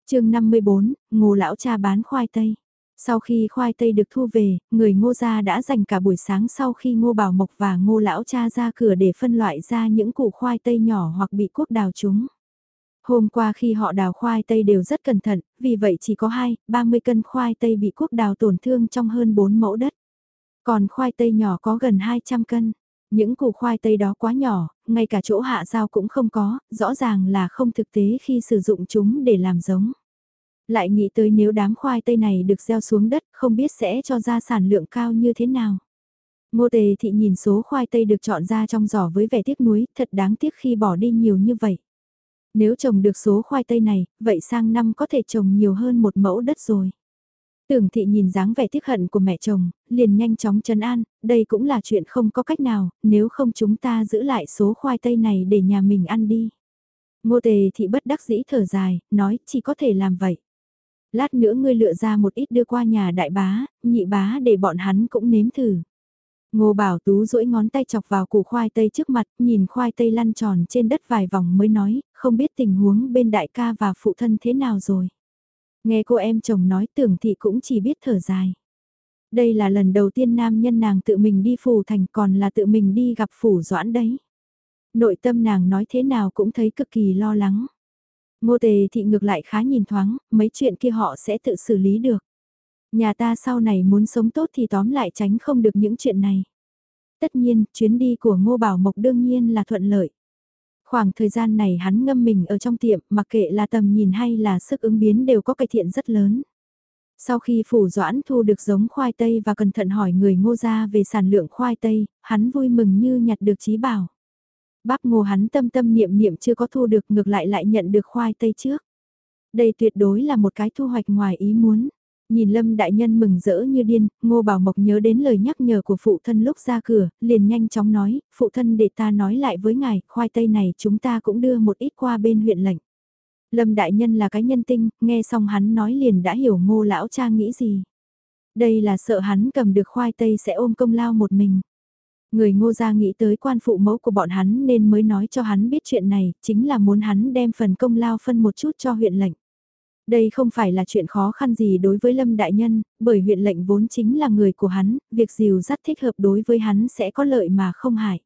chương 54, ngô lão cha bán khoai tây. Sau khi khoai tây được thu về, người ngô gia đã dành cả buổi sáng sau khi ngô bảo mộc và ngô lão cha ra cửa để phân loại ra những củ khoai tây nhỏ hoặc bị cuốc đào chúng. Hôm qua khi họ đào khoai tây đều rất cẩn thận, vì vậy chỉ có 2, 30 cân khoai tây bị quốc đào tổn thương trong hơn 4 mẫu đất. Còn khoai tây nhỏ có gần 200 cân. Những củ khoai tây đó quá nhỏ, ngay cả chỗ hạ dao cũng không có, rõ ràng là không thực tế khi sử dụng chúng để làm giống. Lại nghĩ tới nếu đám khoai tây này được gieo xuống đất không biết sẽ cho ra sản lượng cao như thế nào. Ngô tề thị nhìn số khoai tây được chọn ra trong giỏ với vẻ tiếc nuối, thật đáng tiếc khi bỏ đi nhiều như vậy. Nếu trồng được số khoai tây này, vậy sang năm có thể trồng nhiều hơn một mẫu đất rồi. Tưởng thị nhìn dáng vẻ tiếc hận của mẹ chồng, liền nhanh chóng trấn an, đây cũng là chuyện không có cách nào, nếu không chúng ta giữ lại số khoai tây này để nhà mình ăn đi. Ngô tề thị bất đắc dĩ thở dài, nói chỉ có thể làm vậy. Lát nữa ngươi lựa ra một ít đưa qua nhà đại bá, nhị bá để bọn hắn cũng nếm thử. Ngô Bảo Tú duỗi ngón tay chọc vào củ khoai tây trước mặt, nhìn khoai tây lăn tròn trên đất vài vòng mới nói, không biết tình huống bên đại ca và phụ thân thế nào rồi. Nghe cô em chồng nói tưởng thị cũng chỉ biết thở dài. Đây là lần đầu tiên nam nhân nàng tự mình đi phủ thành còn là tự mình đi gặp phủ doãn đấy. Nội tâm nàng nói thế nào cũng thấy cực kỳ lo lắng. Ngô tề thị ngược lại khá nhìn thoáng, mấy chuyện kia họ sẽ tự xử lý được. Nhà ta sau này muốn sống tốt thì tóm lại tránh không được những chuyện này. Tất nhiên, chuyến đi của Ngô Bảo Mộc đương nhiên là thuận lợi. Khoảng thời gian này hắn ngâm mình ở trong tiệm, mặc kệ là tầm nhìn hay là sức ứng biến đều có cải thiện rất lớn. Sau khi phủ doãn thu được giống khoai tây và cẩn thận hỏi người ngô gia về sản lượng khoai tây, hắn vui mừng như nhặt được trí bảo. Bác ngô hắn tâm tâm niệm niệm chưa có thu được ngược lại lại nhận được khoai tây trước. Đây tuyệt đối là một cái thu hoạch ngoài ý muốn. Nhìn Lâm Đại Nhân mừng rỡ như điên, Ngô Bảo Mộc nhớ đến lời nhắc nhở của phụ thân lúc ra cửa, liền nhanh chóng nói, phụ thân để ta nói lại với ngài, khoai tây này chúng ta cũng đưa một ít qua bên huyện lệnh. Lâm Đại Nhân là cái nhân tinh, nghe xong hắn nói liền đã hiểu ngô lão cha nghĩ gì. Đây là sợ hắn cầm được khoai tây sẽ ôm công lao một mình. Người ngô gia nghĩ tới quan phụ mẫu của bọn hắn nên mới nói cho hắn biết chuyện này, chính là muốn hắn đem phần công lao phân một chút cho huyện lệnh. Đây không phải là chuyện khó khăn gì đối với Lâm Đại Nhân, bởi huyện lệnh vốn chính là người của hắn, việc dìu rất thích hợp đối với hắn sẽ có lợi mà không hại.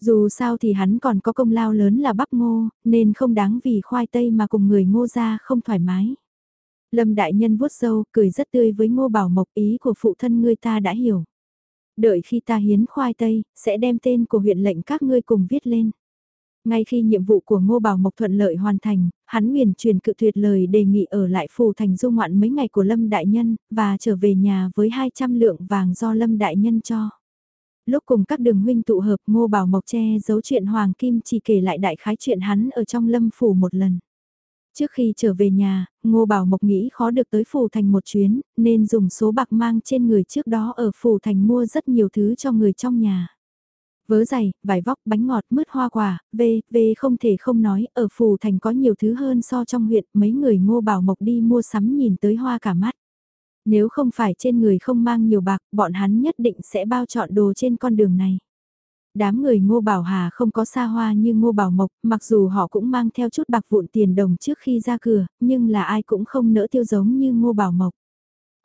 Dù sao thì hắn còn có công lao lớn là bắp ngô, nên không đáng vì khoai tây mà cùng người ngô ra không thoải mái. Lâm Đại Nhân vuốt sâu, cười rất tươi với ngô bảo mộc ý của phụ thân ngươi ta đã hiểu. Đợi khi ta hiến khoai tây, sẽ đem tên của huyện lệnh các ngươi cùng viết lên. Ngay khi nhiệm vụ của Ngô Bảo Mộc thuận lợi hoàn thành, hắn huyền truyền cự tuyệt lời đề nghị ở lại phù thành du ngoạn mấy ngày của Lâm Đại Nhân, và trở về nhà với 200 lượng vàng do Lâm Đại Nhân cho. Lúc cùng các đường huynh tụ hợp Ngô Bảo Mộc che giấu chuyện Hoàng Kim chỉ kể lại đại khái chuyện hắn ở trong lâm phủ một lần. Trước khi trở về nhà, Ngô Bảo Mộc nghĩ khó được tới Phủ Thành một chuyến, nên dùng số bạc mang trên người trước đó ở Phủ Thành mua rất nhiều thứ cho người trong nhà. Vớ giày, vải vóc, bánh ngọt, mứt hoa quả, về, về không thể không nói, ở phù Thành có nhiều thứ hơn so trong huyện, mấy người Ngô Bảo Mộc đi mua sắm nhìn tới hoa cả mắt. Nếu không phải trên người không mang nhiều bạc, bọn hắn nhất định sẽ bao chọn đồ trên con đường này. Đám người Ngô Bảo Hà không có xa hoa như Ngô Bảo Mộc, mặc dù họ cũng mang theo chút bạc vụn tiền đồng trước khi ra cửa, nhưng là ai cũng không nỡ tiêu giống như Ngô Bảo Mộc.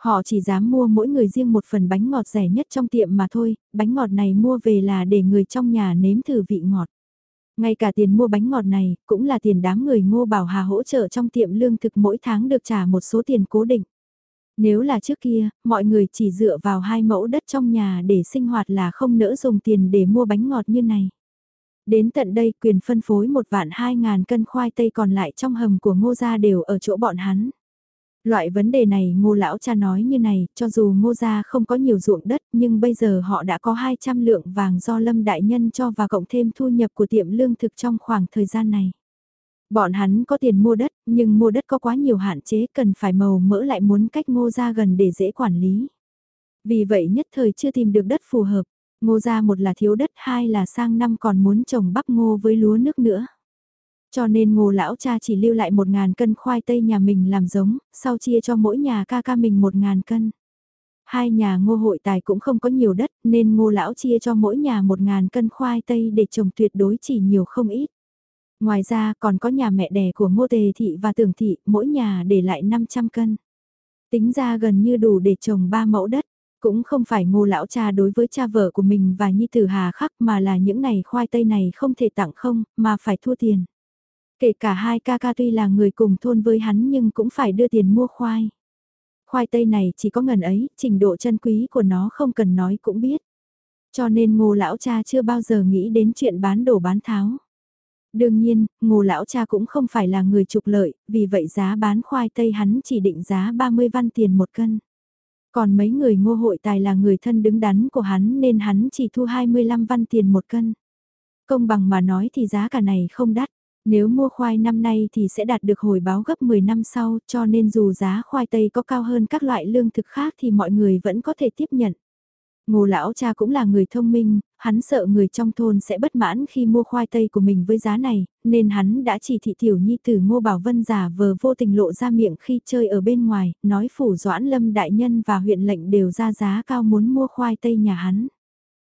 Họ chỉ dám mua mỗi người riêng một phần bánh ngọt rẻ nhất trong tiệm mà thôi, bánh ngọt này mua về là để người trong nhà nếm thử vị ngọt. Ngay cả tiền mua bánh ngọt này, cũng là tiền đám người Ngô Bảo Hà hỗ trợ trong tiệm lương thực mỗi tháng được trả một số tiền cố định. Nếu là trước kia, mọi người chỉ dựa vào hai mẫu đất trong nhà để sinh hoạt là không nỡ dùng tiền để mua bánh ngọt như này. Đến tận đây quyền phân phối một vạn hai ngàn cân khoai tây còn lại trong hầm của ngô gia đều ở chỗ bọn hắn. Loại vấn đề này ngô lão cha nói như này, cho dù ngô gia không có nhiều ruộng đất nhưng bây giờ họ đã có 200 lượng vàng do lâm đại nhân cho và cộng thêm thu nhập của tiệm lương thực trong khoảng thời gian này. Bọn hắn có tiền mua đất, nhưng mua đất có quá nhiều hạn chế cần phải màu mỡ lại muốn cách ngô gia gần để dễ quản lý. Vì vậy nhất thời chưa tìm được đất phù hợp, ngô gia một là thiếu đất hai là sang năm còn muốn trồng bắp ngô với lúa nước nữa. Cho nên ngô lão cha chỉ lưu lại một ngàn cân khoai tây nhà mình làm giống, sau chia cho mỗi nhà ca ca mình một ngàn cân. Hai nhà ngô hội tài cũng không có nhiều đất nên ngô lão chia cho mỗi nhà một ngàn cân khoai tây để trồng tuyệt đối chỉ nhiều không ít. Ngoài ra còn có nhà mẹ đẻ của Ngô Tề Thị và Tưởng Thị, mỗi nhà để lại 500 cân. Tính ra gần như đủ để trồng ba mẫu đất. Cũng không phải ngô lão cha đối với cha vợ của mình và nhi tử hà khắc mà là những này khoai tây này không thể tặng không, mà phải thua tiền. Kể cả hai ca ca tuy là người cùng thôn với hắn nhưng cũng phải đưa tiền mua khoai. Khoai tây này chỉ có ngần ấy, trình độ chân quý của nó không cần nói cũng biết. Cho nên ngô lão cha chưa bao giờ nghĩ đến chuyện bán đổ bán tháo. Đương nhiên, ngô lão cha cũng không phải là người trục lợi, vì vậy giá bán khoai tây hắn chỉ định giá 30 văn tiền một cân. Còn mấy người ngô hội tài là người thân đứng đắn của hắn nên hắn chỉ thu 25 văn tiền một cân. Công bằng mà nói thì giá cả này không đắt. Nếu mua khoai năm nay thì sẽ đạt được hồi báo gấp 10 năm sau cho nên dù giá khoai tây có cao hơn các loại lương thực khác thì mọi người vẫn có thể tiếp nhận. Ngô lão cha cũng là người thông minh, hắn sợ người trong thôn sẽ bất mãn khi mua khoai tây của mình với giá này, nên hắn đã chỉ thị tiểu nhi tử Ngô Bảo Vân giả vờ vô tình lộ ra miệng khi chơi ở bên ngoài, nói phủ doãn lâm đại nhân và huyện lệnh đều ra giá cao muốn mua khoai tây nhà hắn.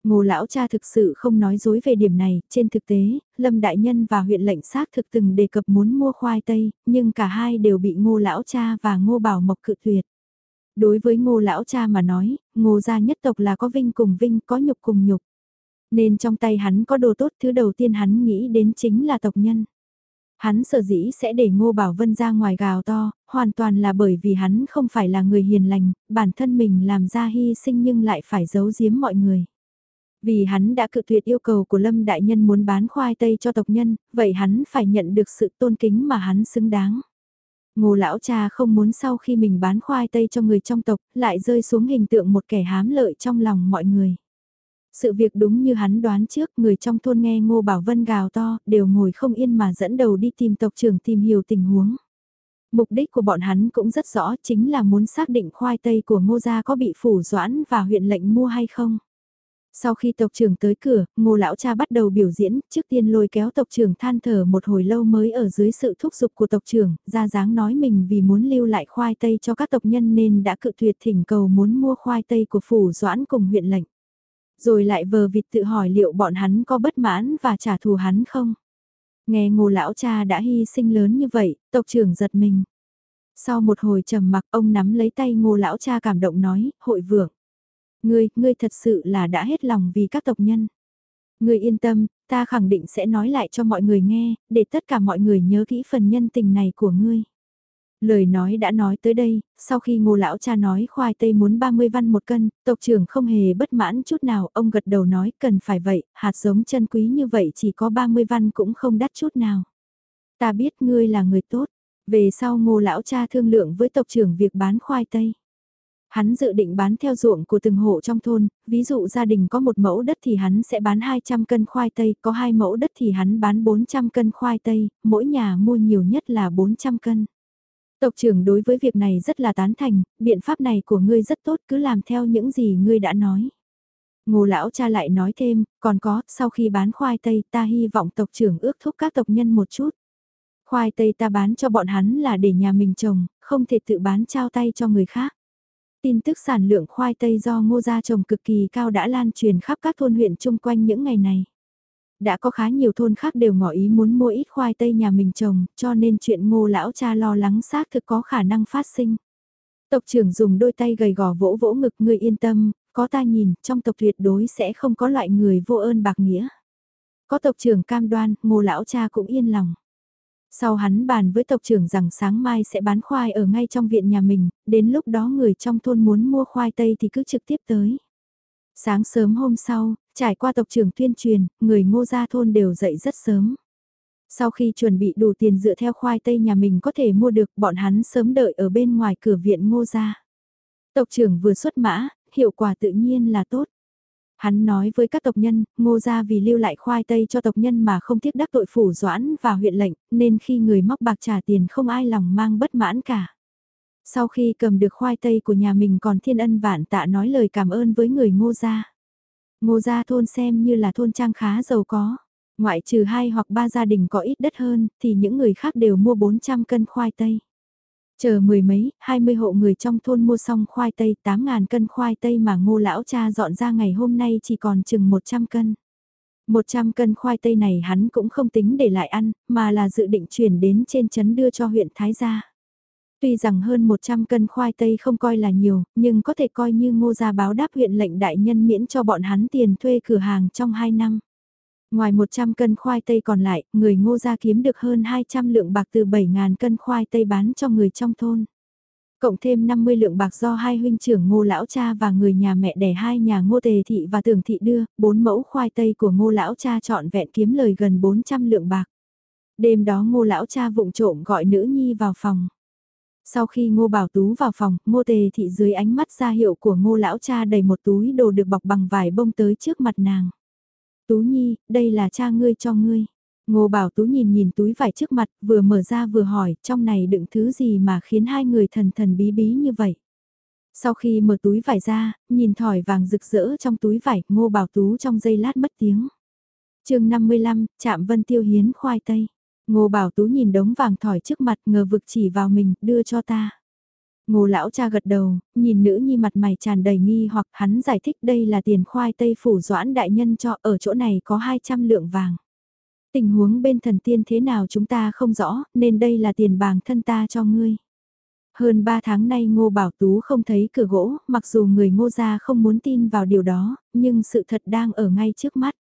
Ngô lão cha thực sự không nói dối về điểm này, trên thực tế, Lâm Đại Nhân và huyện lệnh xác thực từng đề cập muốn mua khoai tây, nhưng cả hai đều bị ngô lão cha và ngô bảo mộc cự tuyệt. Đối với ngô lão cha mà nói, ngô gia nhất tộc là có vinh cùng vinh, có nhục cùng nhục. Nên trong tay hắn có đồ tốt thứ đầu tiên hắn nghĩ đến chính là tộc nhân. Hắn sợ dĩ sẽ để Ngô Bảo Vân ra ngoài gào to, hoàn toàn là bởi vì hắn không phải là người hiền lành, bản thân mình làm ra hy sinh nhưng lại phải giấu giếm mọi người. Vì hắn đã cự tuyệt yêu cầu của Lâm Đại Nhân muốn bán khoai tây cho tộc nhân, vậy hắn phải nhận được sự tôn kính mà hắn xứng đáng. Ngô lão cha không muốn sau khi mình bán khoai tây cho người trong tộc, lại rơi xuống hình tượng một kẻ hám lợi trong lòng mọi người. Sự việc đúng như hắn đoán trước, người trong thôn nghe Ngô Bảo Vân gào to, đều ngồi không yên mà dẫn đầu đi tìm tộc trưởng tìm hiểu tình huống. Mục đích của bọn hắn cũng rất rõ, chính là muốn xác định khoai tây của Ngô gia có bị phủ doãn và huyện lệnh mua hay không. Sau khi tộc trưởng tới cửa, ngô lão cha bắt đầu biểu diễn, trước tiên lôi kéo tộc trưởng than thở một hồi lâu mới ở dưới sự thúc giục của tộc trưởng, ra dáng nói mình vì muốn lưu lại khoai tây cho các tộc nhân nên đã cự tuyệt thỉnh cầu muốn mua khoai tây của phủ doãn cùng huyện lệnh. Rồi lại vờ vịt tự hỏi liệu bọn hắn có bất mãn và trả thù hắn không? Nghe ngô lão cha đã hy sinh lớn như vậy, tộc trưởng giật mình. Sau một hồi trầm mặc ông nắm lấy tay ngô lão cha cảm động nói, hội vượng. Ngươi, ngươi thật sự là đã hết lòng vì các tộc nhân. Ngươi yên tâm, ta khẳng định sẽ nói lại cho mọi người nghe, để tất cả mọi người nhớ kỹ phần nhân tình này của ngươi. Lời nói đã nói tới đây, sau khi ngô lão cha nói khoai tây muốn 30 văn một cân, tộc trưởng không hề bất mãn chút nào, ông gật đầu nói cần phải vậy, hạt giống chân quý như vậy chỉ có 30 văn cũng không đắt chút nào. Ta biết ngươi là người tốt, về sau ngô lão cha thương lượng với tộc trưởng việc bán khoai tây. Hắn dự định bán theo ruộng của từng hộ trong thôn, ví dụ gia đình có một mẫu đất thì hắn sẽ bán 200 cân khoai tây, có hai mẫu đất thì hắn bán 400 cân khoai tây, mỗi nhà mua nhiều nhất là 400 cân. Tộc trưởng đối với việc này rất là tán thành, biện pháp này của ngươi rất tốt cứ làm theo những gì ngươi đã nói. Ngô lão cha lại nói thêm, còn có, sau khi bán khoai tây ta hy vọng tộc trưởng ước thúc các tộc nhân một chút. Khoai tây ta bán cho bọn hắn là để nhà mình trồng, không thể tự bán trao tay cho người khác. Tin tức sản lượng khoai tây do ngô gia trồng cực kỳ cao đã lan truyền khắp các thôn huyện chung quanh những ngày này. Đã có khá nhiều thôn khác đều ngỏ ý muốn mua ít khoai tây nhà mình trồng, cho nên chuyện ngô lão cha lo lắng xác thực có khả năng phát sinh. Tộc trưởng dùng đôi tay gầy gò vỗ vỗ ngực người yên tâm, có ta nhìn, trong tộc tuyệt đối sẽ không có loại người vô ơn bạc nghĩa. Có tộc trưởng cam đoan, ngô lão cha cũng yên lòng. Sau hắn bàn với tộc trưởng rằng sáng mai sẽ bán khoai ở ngay trong viện nhà mình, đến lúc đó người trong thôn muốn mua khoai tây thì cứ trực tiếp tới. Sáng sớm hôm sau, trải qua tộc trưởng tuyên truyền, người ngô gia thôn đều dậy rất sớm. Sau khi chuẩn bị đủ tiền dựa theo khoai tây nhà mình có thể mua được, bọn hắn sớm đợi ở bên ngoài cửa viện ngô gia. Tộc trưởng vừa xuất mã, hiệu quả tự nhiên là tốt. Hắn nói với các tộc nhân, ngô gia vì lưu lại khoai tây cho tộc nhân mà không tiếc đắc tội phủ doãn và huyện lệnh, nên khi người móc bạc trả tiền không ai lòng mang bất mãn cả. Sau khi cầm được khoai tây của nhà mình còn thiên ân vạn tạ nói lời cảm ơn với người ngô gia. Ngô gia thôn xem như là thôn trang khá giàu có. Ngoại trừ hai hoặc ba gia đình có ít đất hơn, thì những người khác đều mua 400 cân khoai tây. Chờ mười mấy, hai mươi hộ người trong thôn mua xong khoai tây, 8.000 cân khoai tây mà ngô lão cha dọn ra ngày hôm nay chỉ còn chừng 100 cân. 100 cân khoai tây này hắn cũng không tính để lại ăn, mà là dự định chuyển đến trên chấn đưa cho huyện Thái Gia. Tuy rằng hơn 100 cân khoai tây không coi là nhiều, nhưng có thể coi như ngô gia báo đáp huyện lệnh đại nhân miễn cho bọn hắn tiền thuê cửa hàng trong 2 năm. Ngoài 100 cân khoai tây còn lại, người ngô gia kiếm được hơn 200 lượng bạc từ 7.000 cân khoai tây bán cho người trong thôn. Cộng thêm 50 lượng bạc do hai huynh trưởng ngô lão cha và người nhà mẹ đẻ hai nhà ngô tề thị và tưởng thị đưa, bốn mẫu khoai tây của ngô lão cha chọn vẹn kiếm lời gần 400 lượng bạc. Đêm đó ngô lão cha vụng trộm gọi nữ nhi vào phòng. Sau khi ngô bảo tú vào phòng, ngô tề thị dưới ánh mắt ra hiệu của ngô lão cha đầy một túi đồ được bọc bằng vải bông tới trước mặt nàng. Tú Nhi, đây là cha ngươi cho ngươi. Ngô Bảo Tú nhìn nhìn túi vải trước mặt, vừa mở ra vừa hỏi, trong này đựng thứ gì mà khiến hai người thần thần bí bí như vậy. Sau khi mở túi vải ra, nhìn thỏi vàng rực rỡ trong túi vải, Ngô Bảo Tú trong giây lát mất tiếng. chương 55, chạm Vân Tiêu Hiến khoai tây. Ngô Bảo Tú nhìn đống vàng thỏi trước mặt ngờ vực chỉ vào mình, đưa cho ta. Ngô lão cha gật đầu, nhìn nữ nhi mặt mày tràn đầy nghi hoặc hắn giải thích đây là tiền khoai tây phủ doãn đại nhân cho ở chỗ này có 200 lượng vàng. Tình huống bên thần tiên thế nào chúng ta không rõ, nên đây là tiền bàng thân ta cho ngươi. Hơn 3 tháng nay Ngô Bảo Tú không thấy cửa gỗ, mặc dù người Ngô gia không muốn tin vào điều đó, nhưng sự thật đang ở ngay trước mắt.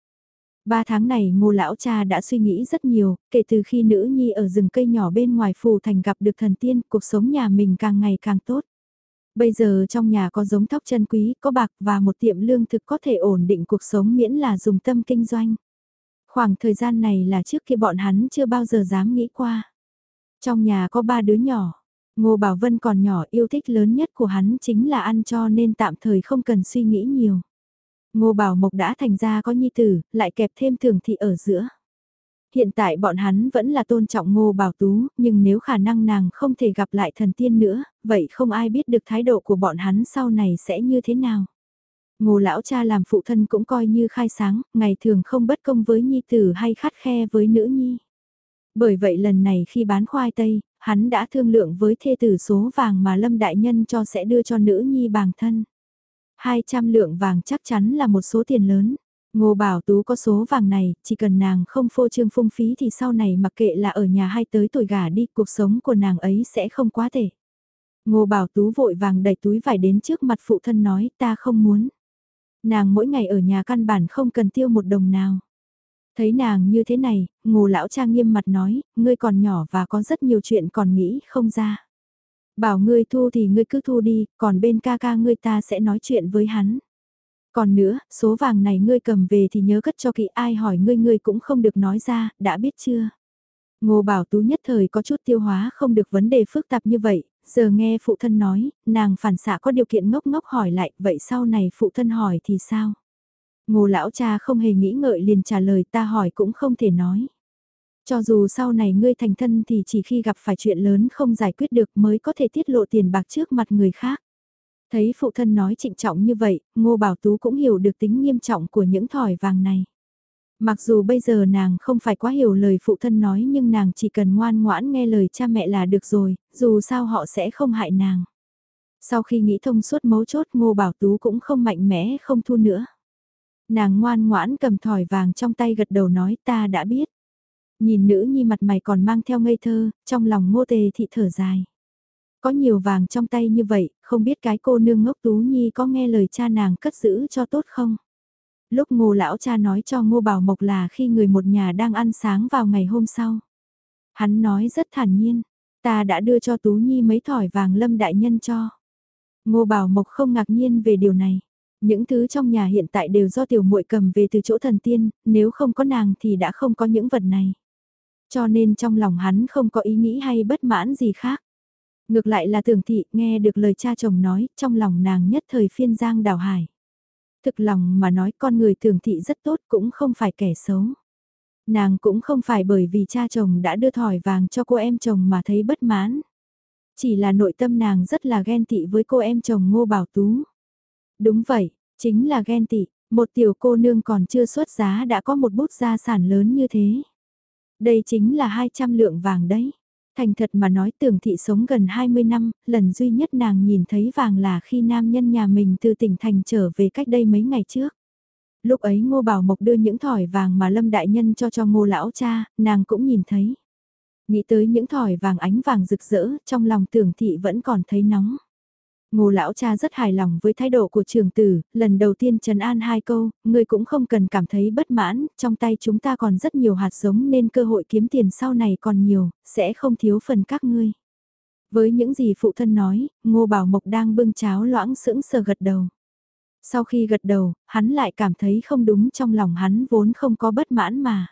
Ba tháng này ngô lão cha đã suy nghĩ rất nhiều, kể từ khi nữ nhi ở rừng cây nhỏ bên ngoài phù thành gặp được thần tiên, cuộc sống nhà mình càng ngày càng tốt. Bây giờ trong nhà có giống thóc chân quý, có bạc và một tiệm lương thực có thể ổn định cuộc sống miễn là dùng tâm kinh doanh. Khoảng thời gian này là trước khi bọn hắn chưa bao giờ dám nghĩ qua. Trong nhà có ba đứa nhỏ, Ngô Bảo Vân còn nhỏ yêu thích lớn nhất của hắn chính là ăn cho nên tạm thời không cần suy nghĩ nhiều. Ngô Bảo Mộc đã thành ra có nhi tử, lại kẹp thêm thường thị ở giữa. Hiện tại bọn hắn vẫn là tôn trọng Ngô Bảo Tú, nhưng nếu khả năng nàng không thể gặp lại thần tiên nữa, vậy không ai biết được thái độ của bọn hắn sau này sẽ như thế nào. Ngô lão cha làm phụ thân cũng coi như khai sáng, ngày thường không bất công với nhi tử hay khắt khe với nữ nhi. Bởi vậy lần này khi bán khoai tây, hắn đã thương lượng với thê tử số vàng mà Lâm Đại Nhân cho sẽ đưa cho nữ nhi bàng thân. 200 lượng vàng chắc chắn là một số tiền lớn. Ngô Bảo Tú có số vàng này, chỉ cần nàng không phô trương phung phí thì sau này mặc kệ là ở nhà hay tới tuổi gả đi, cuộc sống của nàng ấy sẽ không quá tệ. Ngô Bảo Tú vội vàng đẩy túi vải đến trước mặt phụ thân nói ta không muốn. Nàng mỗi ngày ở nhà căn bản không cần tiêu một đồng nào. Thấy nàng như thế này, ngô lão trang nghiêm mặt nói, ngươi còn nhỏ và có rất nhiều chuyện còn nghĩ không ra. Bảo ngươi thu thì ngươi cứ thu đi, còn bên ca ca ngươi ta sẽ nói chuyện với hắn. Còn nữa, số vàng này ngươi cầm về thì nhớ cất cho kỹ ai hỏi ngươi ngươi cũng không được nói ra, đã biết chưa? Ngô Bảo Tú nhất thời có chút tiêu hóa không được vấn đề phức tạp như vậy, giờ nghe phụ thân nói, nàng phản xạ có điều kiện ngốc ngốc hỏi lại, vậy sau này phụ thân hỏi thì sao? Ngô lão cha không hề nghĩ ngợi liền trả lời ta hỏi cũng không thể nói. Cho dù sau này ngươi thành thân thì chỉ khi gặp phải chuyện lớn không giải quyết được mới có thể tiết lộ tiền bạc trước mặt người khác. Thấy phụ thân nói trịnh trọng như vậy, Ngô Bảo Tú cũng hiểu được tính nghiêm trọng của những thỏi vàng này. Mặc dù bây giờ nàng không phải quá hiểu lời phụ thân nói nhưng nàng chỉ cần ngoan ngoãn nghe lời cha mẹ là được rồi, dù sao họ sẽ không hại nàng. Sau khi nghĩ thông suốt mấu chốt Ngô Bảo Tú cũng không mạnh mẽ không thu nữa. Nàng ngoan ngoãn cầm thỏi vàng trong tay gật đầu nói ta đã biết. Nhìn nữ nhi mặt mày còn mang theo ngây thơ, trong lòng ngô tề thị thở dài. Có nhiều vàng trong tay như vậy, không biết cái cô nương ngốc tú nhi có nghe lời cha nàng cất giữ cho tốt không? Lúc ngô lão cha nói cho ngô bảo mộc là khi người một nhà đang ăn sáng vào ngày hôm sau. Hắn nói rất thản nhiên, ta đã đưa cho tú nhi mấy thỏi vàng lâm đại nhân cho. Ngô bảo mộc không ngạc nhiên về điều này. Những thứ trong nhà hiện tại đều do tiểu muội cầm về từ chỗ thần tiên, nếu không có nàng thì đã không có những vật này. Cho nên trong lòng hắn không có ý nghĩ hay bất mãn gì khác. Ngược lại là tưởng thị nghe được lời cha chồng nói, trong lòng nàng nhất thời phiên giang đào hải. Thực lòng mà nói con người tưởng thị rất tốt cũng không phải kẻ xấu. Nàng cũng không phải bởi vì cha chồng đã đưa thỏi vàng cho cô em chồng mà thấy bất mãn. Chỉ là nội tâm nàng rất là ghen tị với cô em chồng Ngô Bảo Tú. Đúng vậy, chính là ghen tị, một tiểu cô nương còn chưa xuất giá đã có một bút gia sản lớn như thế. Đây chính là 200 lượng vàng đấy. Thành thật mà nói tưởng thị sống gần 20 năm, lần duy nhất nàng nhìn thấy vàng là khi nam nhân nhà mình từ tỉnh thành trở về cách đây mấy ngày trước. Lúc ấy ngô bảo mộc đưa những thỏi vàng mà lâm đại nhân cho cho ngô lão cha, nàng cũng nhìn thấy. Nghĩ tới những thỏi vàng ánh vàng rực rỡ, trong lòng tưởng thị vẫn còn thấy nóng. Ngô lão cha rất hài lòng với thái độ của trường tử, lần đầu tiên trần an hai câu, ngươi cũng không cần cảm thấy bất mãn, trong tay chúng ta còn rất nhiều hạt giống nên cơ hội kiếm tiền sau này còn nhiều, sẽ không thiếu phần các ngươi. Với những gì phụ thân nói, Ngô Bảo Mộc đang bưng cháo loãng sững sờ gật đầu. Sau khi gật đầu, hắn lại cảm thấy không đúng trong lòng hắn vốn không có bất mãn mà.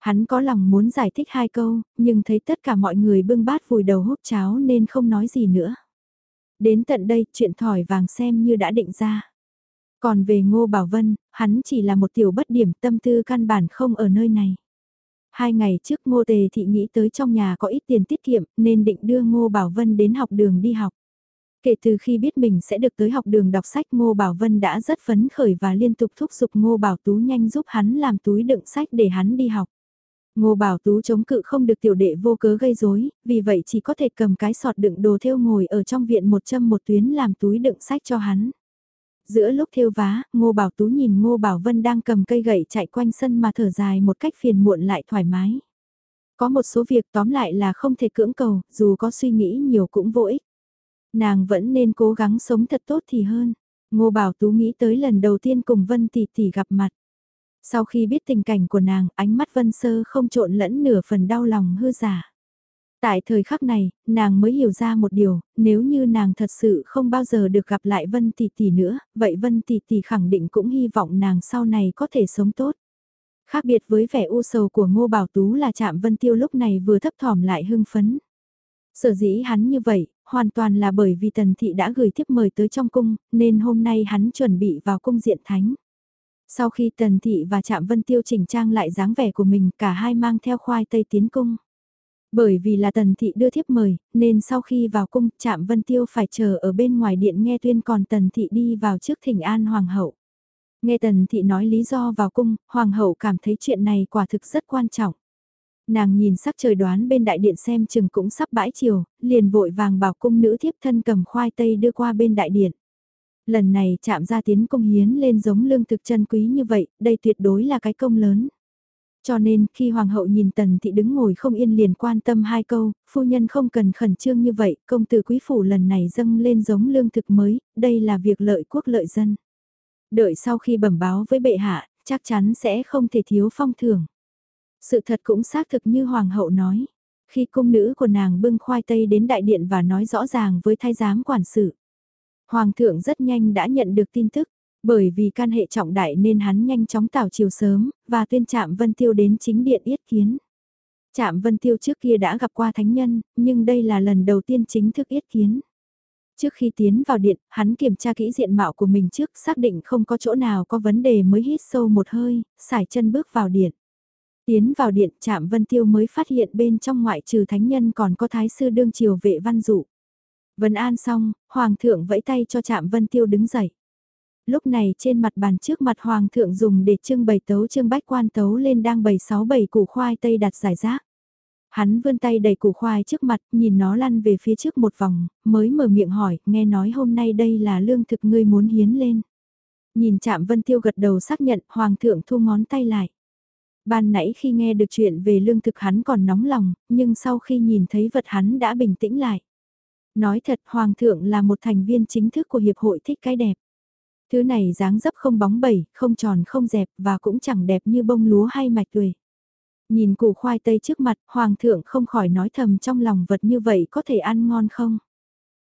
Hắn có lòng muốn giải thích hai câu, nhưng thấy tất cả mọi người bưng bát vùi đầu hút cháo nên không nói gì nữa. Đến tận đây, chuyện thỏi vàng xem như đã định ra. Còn về Ngô Bảo Vân, hắn chỉ là một tiểu bất điểm tâm tư căn bản không ở nơi này. Hai ngày trước Ngô Tề Thị nghĩ tới trong nhà có ít tiền tiết kiệm nên định đưa Ngô Bảo Vân đến học đường đi học. Kể từ khi biết mình sẽ được tới học đường đọc sách Ngô Bảo Vân đã rất phấn khởi và liên tục thúc giục Ngô Bảo Tú nhanh giúp hắn làm túi đựng sách để hắn đi học. Ngô Bảo Tú chống cự không được tiểu đệ vô cớ gây rối, vì vậy chỉ có thể cầm cái sọt đựng đồ theo ngồi ở trong viện một châm một tuyến làm túi đựng sách cho hắn. Giữa lúc thêu vá, Ngô Bảo Tú nhìn Ngô Bảo Vân đang cầm cây gậy chạy quanh sân mà thở dài một cách phiền muộn lại thoải mái. Có một số việc tóm lại là không thể cưỡng cầu, dù có suy nghĩ nhiều cũng vô ích. Nàng vẫn nên cố gắng sống thật tốt thì hơn. Ngô Bảo Tú nghĩ tới lần đầu tiên cùng Vân Tỷ Tỷ gặp mặt. Sau khi biết tình cảnh của nàng, ánh mắt Vân Sơ không trộn lẫn nửa phần đau lòng hư giả. Tại thời khắc này, nàng mới hiểu ra một điều, nếu như nàng thật sự không bao giờ được gặp lại Vân Tỷ Tỷ nữa, vậy Vân Tỷ Tỷ khẳng định cũng hy vọng nàng sau này có thể sống tốt. Khác biệt với vẻ u sầu của Ngô Bảo Tú là chạm Vân Tiêu lúc này vừa thấp thỏm lại hưng phấn. Sở dĩ hắn như vậy, hoàn toàn là bởi vì Tần Thị đã gửi thiếp mời tới trong cung, nên hôm nay hắn chuẩn bị vào cung diện thánh. Sau khi Tần Thị và Trạm Vân Tiêu chỉnh trang lại dáng vẻ của mình cả hai mang theo khoai tây tiến cung. Bởi vì là Tần Thị đưa thiếp mời, nên sau khi vào cung Trạm Vân Tiêu phải chờ ở bên ngoài điện nghe tuyên còn Tần Thị đi vào trước thỉnh an Hoàng hậu. Nghe Tần Thị nói lý do vào cung, Hoàng hậu cảm thấy chuyện này quả thực rất quan trọng. Nàng nhìn sắc trời đoán bên đại điện xem chừng cũng sắp bãi chiều, liền vội vàng bảo cung nữ thiếp thân cầm khoai tây đưa qua bên đại điện. Lần này chạm ra tiến công hiến lên giống lương thực chân quý như vậy, đây tuyệt đối là cái công lớn. Cho nên khi hoàng hậu nhìn tần thị đứng ngồi không yên liền quan tâm hai câu, phu nhân không cần khẩn trương như vậy, công tử quý phủ lần này dâng lên giống lương thực mới, đây là việc lợi quốc lợi dân. Đợi sau khi bẩm báo với bệ hạ, chắc chắn sẽ không thể thiếu phong thưởng. Sự thật cũng xác thực như hoàng hậu nói. Khi cung nữ của nàng bưng khoai tây đến đại điện và nói rõ ràng với thái giám quản sự. Hoàng thượng rất nhanh đã nhận được tin tức, bởi vì can hệ trọng đại nên hắn nhanh chóng tảo chiều sớm, và tuyên trạm Vân Tiêu đến chính điện yết kiến. Trạm Vân Tiêu trước kia đã gặp qua thánh nhân, nhưng đây là lần đầu tiên chính thức yết kiến. Trước khi tiến vào điện, hắn kiểm tra kỹ diện mạo của mình trước, xác định không có chỗ nào có vấn đề mới hít sâu một hơi, xải chân bước vào điện. Tiến vào điện, Trạm Vân Tiêu mới phát hiện bên trong ngoại trừ thánh nhân còn có thái sư đương triều vệ văn dụ. Vân an xong, Hoàng thượng vẫy tay cho Trạm Vân Tiêu đứng dậy. Lúc này trên mặt bàn trước mặt Hoàng thượng dùng để trưng bày tấu trưng bách quan tấu lên đang bày sáu bảy củ khoai tây đặt giải rác. Hắn vươn tay đầy củ khoai trước mặt, nhìn nó lăn về phía trước một vòng, mới mở miệng hỏi, nghe nói hôm nay đây là lương thực ngươi muốn hiến lên. Nhìn chạm Vân Tiêu gật đầu xác nhận, Hoàng thượng thu ngón tay lại. Ban nãy khi nghe được chuyện về lương thực hắn còn nóng lòng, nhưng sau khi nhìn thấy vật hắn đã bình tĩnh lại. Nói thật Hoàng thượng là một thành viên chính thức của Hiệp hội thích cái đẹp. Thứ này dáng dấp không bóng bẩy, không tròn không dẹp và cũng chẳng đẹp như bông lúa hay mạch tuệ. Nhìn củ khoai tây trước mặt, Hoàng thượng không khỏi nói thầm trong lòng vật như vậy có thể ăn ngon không?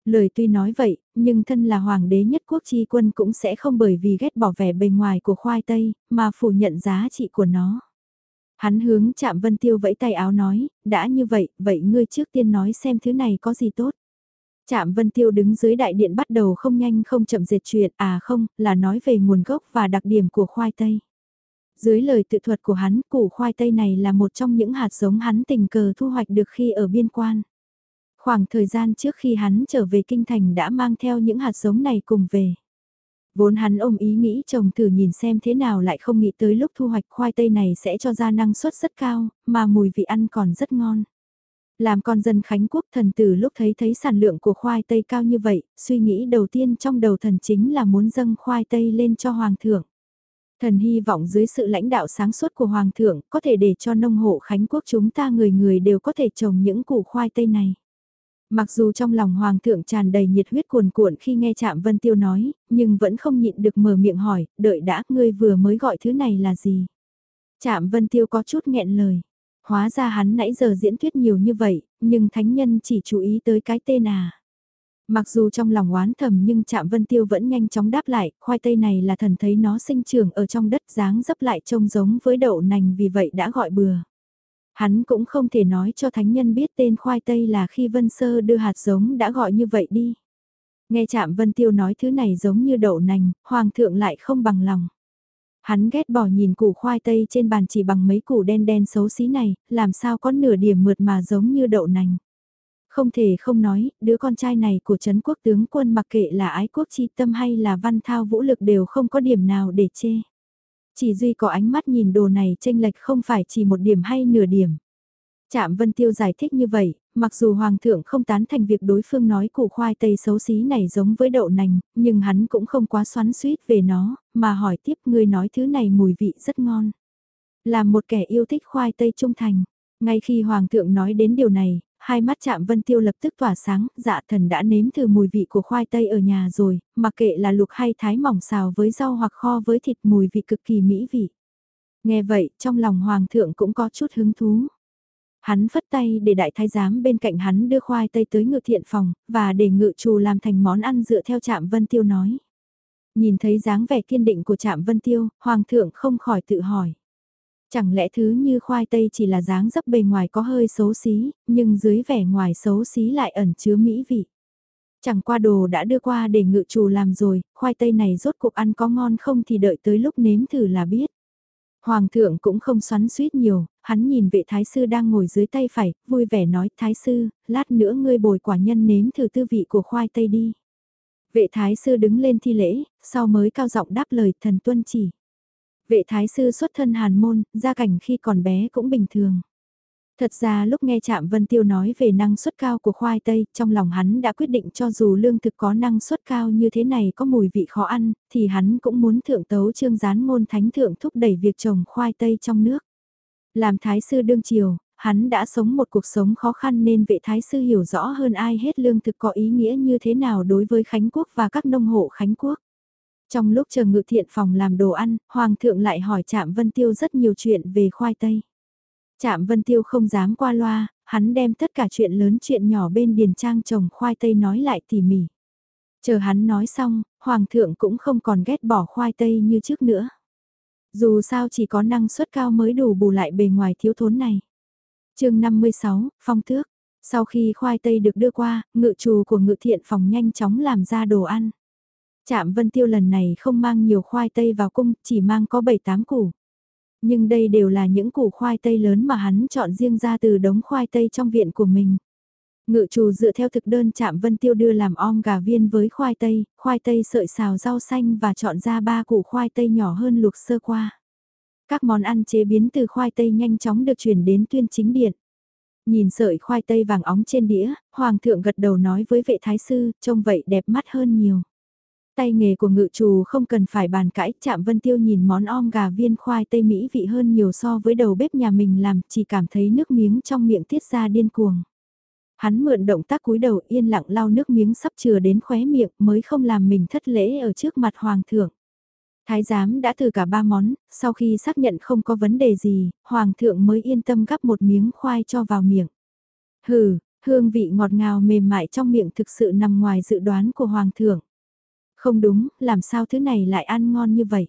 Lời tuy nói vậy, nhưng thân là hoàng đế nhất quốc chi quân cũng sẽ không bởi vì ghét bỏ vẻ bề ngoài của khoai tây, mà phủ nhận giá trị của nó. Hắn hướng chạm vân tiêu vẫy tay áo nói, đã như vậy, vậy ngươi trước tiên nói xem thứ này có gì tốt. Chạm Vân Tiêu đứng dưới đại điện bắt đầu không nhanh không chậm dệt chuyện, à không, là nói về nguồn gốc và đặc điểm của khoai tây. Dưới lời tự thuật của hắn, củ khoai tây này là một trong những hạt giống hắn tình cờ thu hoạch được khi ở biên quan. Khoảng thời gian trước khi hắn trở về kinh thành đã mang theo những hạt giống này cùng về. Vốn hắn ôm ý nghĩ trồng thử nhìn xem thế nào lại không nghĩ tới lúc thu hoạch khoai tây này sẽ cho ra năng suất rất cao, mà mùi vị ăn còn rất ngon. Làm con dân Khánh Quốc thần tử lúc thấy thấy sản lượng của khoai tây cao như vậy, suy nghĩ đầu tiên trong đầu thần chính là muốn dâng khoai tây lên cho Hoàng thượng. Thần hy vọng dưới sự lãnh đạo sáng suốt của Hoàng thượng có thể để cho nông hộ Khánh Quốc chúng ta người người đều có thể trồng những củ khoai tây này. Mặc dù trong lòng Hoàng thượng tràn đầy nhiệt huyết cuồn cuộn khi nghe Trạm Vân Tiêu nói, nhưng vẫn không nhịn được mở miệng hỏi, đợi đã, ngươi vừa mới gọi thứ này là gì? Trạm Vân Tiêu có chút nghẹn lời. Hóa ra hắn nãy giờ diễn thuyết nhiều như vậy, nhưng thánh nhân chỉ chú ý tới cái tên à. Mặc dù trong lòng oán thầm nhưng Trạm Vân Tiêu vẫn nhanh chóng đáp lại, khoai tây này là thần thấy nó sinh trưởng ở trong đất dáng dấp lại trông giống với đậu nành vì vậy đã gọi bừa. Hắn cũng không thể nói cho thánh nhân biết tên khoai tây là khi Vân Sơ đưa hạt giống đã gọi như vậy đi. Nghe Trạm Vân Tiêu nói thứ này giống như đậu nành, Hoàng thượng lại không bằng lòng. Hắn ghét bỏ nhìn củ khoai tây trên bàn chỉ bằng mấy củ đen đen xấu xí này, làm sao có nửa điểm mượt mà giống như đậu nành. Không thể không nói, đứa con trai này của Trấn quốc tướng quân mặc kệ là ái quốc chi tâm hay là văn thao vũ lực đều không có điểm nào để chê. Chỉ duy có ánh mắt nhìn đồ này tranh lệch không phải chỉ một điểm hay nửa điểm. Trạm Vân Tiêu giải thích như vậy, mặc dù Hoàng thượng không tán thành việc đối phương nói củ khoai tây xấu xí này giống với đậu nành, nhưng hắn cũng không quá xoắn suýt về nó, mà hỏi tiếp người nói thứ này mùi vị rất ngon. Là một kẻ yêu thích khoai tây trung thành. Ngay khi Hoàng thượng nói đến điều này, hai mắt chạm Vân Tiêu lập tức tỏa sáng, dạ thần đã nếm thử mùi vị của khoai tây ở nhà rồi, mặc kệ là luộc hay thái mỏng xào với rau hoặc kho với thịt mùi vị cực kỳ mỹ vị. Nghe vậy, trong lòng Hoàng thượng cũng có chút hứng thú. Hắn phất tay để đại thái giám bên cạnh hắn đưa khoai tây tới ngự thiện phòng, và để ngự trù làm thành món ăn dựa theo chạm Vân Tiêu nói. Nhìn thấy dáng vẻ kiên định của chạm Vân Tiêu, Hoàng thượng không khỏi tự hỏi. Chẳng lẽ thứ như khoai tây chỉ là dáng dấp bề ngoài có hơi xấu xí, nhưng dưới vẻ ngoài xấu xí lại ẩn chứa mỹ vị. Chẳng qua đồ đã đưa qua để ngự trù làm rồi, khoai tây này rốt cuộc ăn có ngon không thì đợi tới lúc nếm thử là biết. Hoàng thượng cũng không xoắn suýt nhiều, hắn nhìn vệ thái sư đang ngồi dưới tay phải, vui vẻ nói thái sư, lát nữa ngươi bồi quả nhân nếm thử tư vị của khoai tây đi. Vệ thái sư đứng lên thi lễ, sau mới cao giọng đáp lời thần tuân chỉ. Vệ thái sư xuất thân hàn môn, gia cảnh khi còn bé cũng bình thường. Thật ra lúc nghe Trạm Vân Tiêu nói về năng suất cao của khoai tây, trong lòng hắn đã quyết định cho dù lương thực có năng suất cao như thế này có mùi vị khó ăn, thì hắn cũng muốn thượng tấu trương gián ngôn thánh thượng thúc đẩy việc trồng khoai tây trong nước. Làm thái sư đương triều, hắn đã sống một cuộc sống khó khăn nên vệ thái sư hiểu rõ hơn ai hết lương thực có ý nghĩa như thế nào đối với Khánh Quốc và các nông hộ Khánh Quốc. Trong lúc chờ ngự thiện phòng làm đồ ăn, Hoàng thượng lại hỏi Trạm Vân Tiêu rất nhiều chuyện về khoai tây. Trạm Vân Tiêu không dám qua loa, hắn đem tất cả chuyện lớn chuyện nhỏ bên điền trang trồng khoai tây nói lại tỉ mỉ. Chờ hắn nói xong, Hoàng thượng cũng không còn ghét bỏ khoai tây như trước nữa. Dù sao chỉ có năng suất cao mới đủ bù lại bề ngoài thiếu thốn này. chương 56, phong Thước. Sau khi khoai tây được đưa qua, ngự trù của ngự thiện phòng nhanh chóng làm ra đồ ăn. Trạm Vân Tiêu lần này không mang nhiều khoai tây vào cung, chỉ mang có 7-8 củ. Nhưng đây đều là những củ khoai tây lớn mà hắn chọn riêng ra từ đống khoai tây trong viện của mình. Ngự trù dựa theo thực đơn chạm Vân Tiêu đưa làm om gà viên với khoai tây, khoai tây sợi xào rau xanh và chọn ra ba củ khoai tây nhỏ hơn luộc sơ qua. Các món ăn chế biến từ khoai tây nhanh chóng được chuyển đến tuyên chính điện. Nhìn sợi khoai tây vàng óng trên đĩa, Hoàng thượng gật đầu nói với vệ thái sư, trông vậy đẹp mắt hơn nhiều. Tay nghề của ngự trù không cần phải bàn cãi, chạm vân tiêu nhìn món om gà viên khoai tây mỹ vị hơn nhiều so với đầu bếp nhà mình làm, chỉ cảm thấy nước miếng trong miệng tiết ra điên cuồng. Hắn mượn động tác cúi đầu yên lặng lau nước miếng sắp chừa đến khóe miệng mới không làm mình thất lễ ở trước mặt hoàng thượng. Thái giám đã thử cả ba món, sau khi xác nhận không có vấn đề gì, hoàng thượng mới yên tâm gắp một miếng khoai cho vào miệng. Hừ, hương vị ngọt ngào mềm mại trong miệng thực sự nằm ngoài dự đoán của hoàng thượng. Không đúng, làm sao thứ này lại ăn ngon như vậy?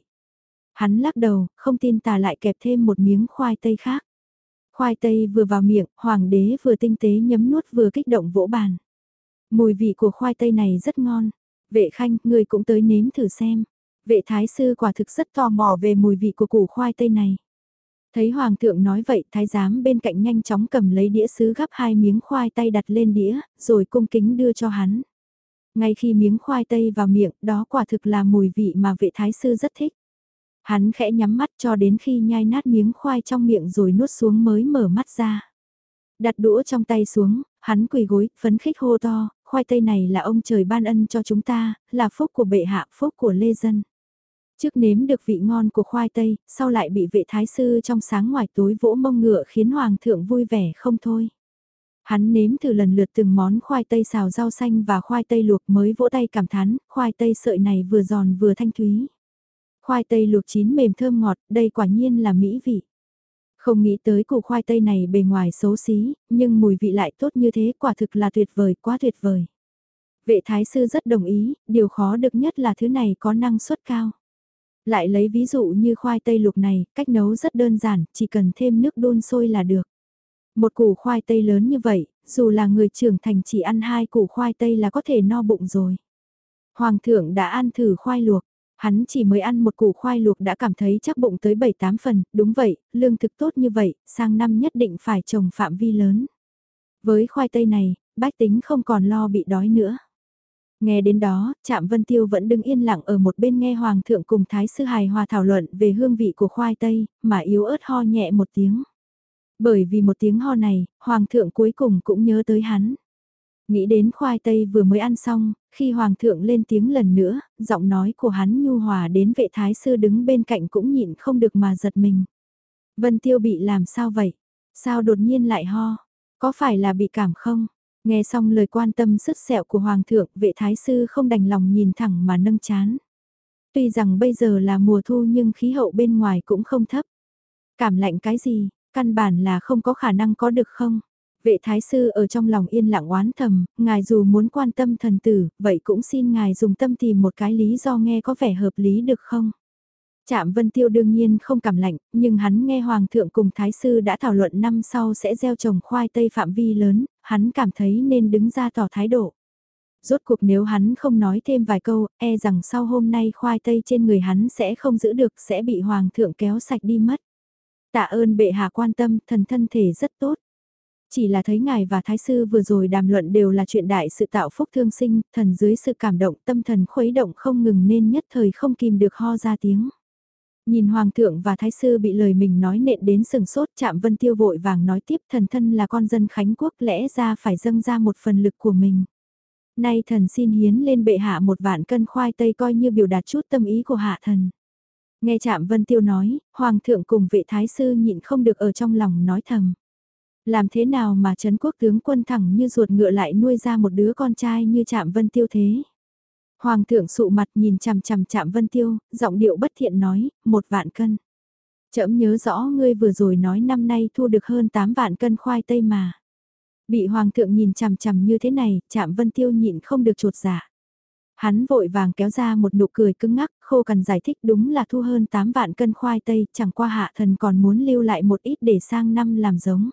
Hắn lắc đầu, không tin tà lại kẹp thêm một miếng khoai tây khác. Khoai tây vừa vào miệng, hoàng đế vừa tinh tế nhấm nuốt vừa kích động vỗ bàn. Mùi vị của khoai tây này rất ngon. Vệ khanh, người cũng tới nếm thử xem. Vệ thái sư quả thực rất tò mò về mùi vị của củ khoai tây này. Thấy hoàng thượng nói vậy, thái giám bên cạnh nhanh chóng cầm lấy đĩa sứ gắp hai miếng khoai tây đặt lên đĩa, rồi cung kính đưa cho hắn. Ngay khi miếng khoai tây vào miệng, đó quả thực là mùi vị mà vệ thái sư rất thích. Hắn khẽ nhắm mắt cho đến khi nhai nát miếng khoai trong miệng rồi nuốt xuống mới mở mắt ra. Đặt đũa trong tay xuống, hắn quỳ gối, phấn khích hô to, khoai tây này là ông trời ban ân cho chúng ta, là phúc của bệ hạ, phúc của lê dân. Trước nếm được vị ngon của khoai tây, sau lại bị vệ thái sư trong sáng ngoài tối vỗ mông ngựa khiến hoàng thượng vui vẻ không thôi. Hắn nếm thử lần lượt từng món khoai tây xào rau xanh và khoai tây luộc mới vỗ tay cảm thán, khoai tây sợi này vừa giòn vừa thanh thúy. Khoai tây luộc chín mềm thơm ngọt, đây quả nhiên là mỹ vị. Không nghĩ tới củ khoai tây này bề ngoài xấu xí, nhưng mùi vị lại tốt như thế quả thực là tuyệt vời, quá tuyệt vời. Vệ thái sư rất đồng ý, điều khó được nhất là thứ này có năng suất cao. Lại lấy ví dụ như khoai tây luộc này, cách nấu rất đơn giản, chỉ cần thêm nước đun sôi là được. Một củ khoai tây lớn như vậy, dù là người trưởng thành chỉ ăn hai củ khoai tây là có thể no bụng rồi. Hoàng thượng đã ăn thử khoai luộc, hắn chỉ mới ăn một củ khoai luộc đã cảm thấy chắc bụng tới 7-8 phần, đúng vậy, lương thực tốt như vậy, sang năm nhất định phải trồng phạm vi lớn. Với khoai tây này, bách tính không còn lo bị đói nữa. Nghe đến đó, Trạm Vân Tiêu vẫn đứng yên lặng ở một bên nghe Hoàng thượng cùng Thái sư hài hòa thảo luận về hương vị của khoai tây, mà yếu ớt ho nhẹ một tiếng. Bởi vì một tiếng ho này, Hoàng thượng cuối cùng cũng nhớ tới hắn. Nghĩ đến khoai tây vừa mới ăn xong, khi Hoàng thượng lên tiếng lần nữa, giọng nói của hắn nhu hòa đến vệ thái sư đứng bên cạnh cũng nhịn không được mà giật mình. Vân Tiêu bị làm sao vậy? Sao đột nhiên lại ho? Có phải là bị cảm không? Nghe xong lời quan tâm sứt sẹo của Hoàng thượng, vệ thái sư không đành lòng nhìn thẳng mà nâng chán. Tuy rằng bây giờ là mùa thu nhưng khí hậu bên ngoài cũng không thấp. Cảm lạnh cái gì, căn bản là không có khả năng có được không? Vệ thái sư ở trong lòng yên lặng oán thầm, ngài dù muốn quan tâm thần tử, vậy cũng xin ngài dùng tâm tìm một cái lý do nghe có vẻ hợp lý được không? Trạm Vân Tiêu đương nhiên không cảm lạnh, nhưng hắn nghe Hoàng thượng cùng Thái sư đã thảo luận năm sau sẽ gieo trồng khoai tây phạm vi lớn, hắn cảm thấy nên đứng ra tỏ thái độ. Rốt cuộc nếu hắn không nói thêm vài câu, e rằng sau hôm nay khoai tây trên người hắn sẽ không giữ được, sẽ bị Hoàng thượng kéo sạch đi mất. Tạ ơn bệ hạ quan tâm, thần thân thể rất tốt. Chỉ là thấy ngài và thái sư vừa rồi đàm luận đều là chuyện đại sự tạo phúc thương sinh, thần dưới sự cảm động tâm thần khuấy động không ngừng nên nhất thời không kìm được ho ra tiếng. Nhìn hoàng thượng và thái sư bị lời mình nói nện đến sừng sốt chạm vân tiêu vội vàng nói tiếp thần thân là con dân khánh quốc lẽ ra phải dâng ra một phần lực của mình. Nay thần xin hiến lên bệ hạ một vạn cân khoai tây coi như biểu đạt chút tâm ý của hạ thần. Nghe chạm vân tiêu nói, hoàng thượng cùng vệ thái sư nhịn không được ở trong lòng nói thầm. Làm thế nào mà Trấn quốc tướng quân thẳng như ruột ngựa lại nuôi ra một đứa con trai như chạm vân tiêu thế? Hoàng thượng sụ mặt nhìn chằm chằm chạm vân tiêu, giọng điệu bất thiện nói, một vạn cân. Chậm nhớ rõ ngươi vừa rồi nói năm nay thu được hơn 8 vạn cân khoai tây mà. Bị hoàng thượng nhìn chằm chằm như thế này, chạm vân tiêu nhịn không được trột giả. Dạ. Hắn vội vàng kéo ra một nụ cười cứng ngắc, khô cần giải thích đúng là thu hơn 8 vạn cân khoai tây, chẳng qua hạ thần còn muốn lưu lại một ít để sang năm làm giống.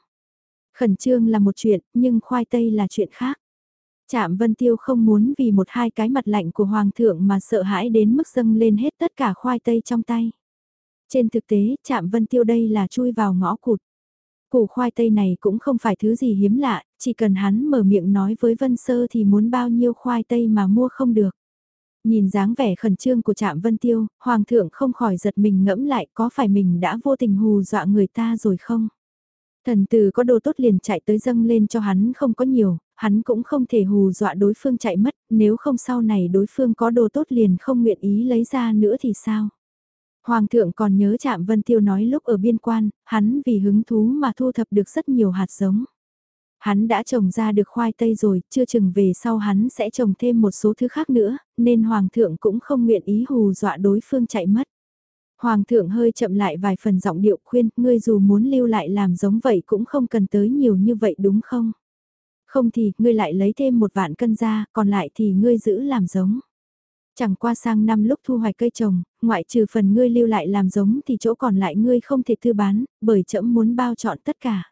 Khẩn trương là một chuyện, nhưng khoai tây là chuyện khác. Trạm Vân Tiêu không muốn vì một hai cái mặt lạnh của Hoàng thượng mà sợ hãi đến mức dâng lên hết tất cả khoai tây trong tay. Trên thực tế, Trạm Vân Tiêu đây là chui vào ngõ cụt. Củ khoai tây này cũng không phải thứ gì hiếm lạ, chỉ cần hắn mở miệng nói với Vân Sơ thì muốn bao nhiêu khoai tây mà mua không được. Nhìn dáng vẻ khẩn trương của Trạm Vân Tiêu, Hoàng thượng không khỏi giật mình ngẫm lại có phải mình đã vô tình hù dọa người ta rồi không? Thần tử có đồ tốt liền chạy tới dâng lên cho hắn không có nhiều, hắn cũng không thể hù dọa đối phương chạy mất, nếu không sau này đối phương có đồ tốt liền không nguyện ý lấy ra nữa thì sao? Hoàng thượng còn nhớ Trạm Vân Tiêu nói lúc ở biên quan, hắn vì hứng thú mà thu thập được rất nhiều hạt giống. Hắn đã trồng ra được khoai tây rồi, chưa chừng về sau hắn sẽ trồng thêm một số thứ khác nữa, nên Hoàng thượng cũng không nguyện ý hù dọa đối phương chạy mất. Hoàng thượng hơi chậm lại vài phần giọng điệu khuyên, ngươi dù muốn lưu lại làm giống vậy cũng không cần tới nhiều như vậy đúng không? Không thì, ngươi lại lấy thêm một vạn cân ra, còn lại thì ngươi giữ làm giống. Chẳng qua sang năm lúc thu hoạch cây trồng, ngoại trừ phần ngươi lưu lại làm giống thì chỗ còn lại ngươi không thể thư bán, bởi trẫm muốn bao chọn tất cả.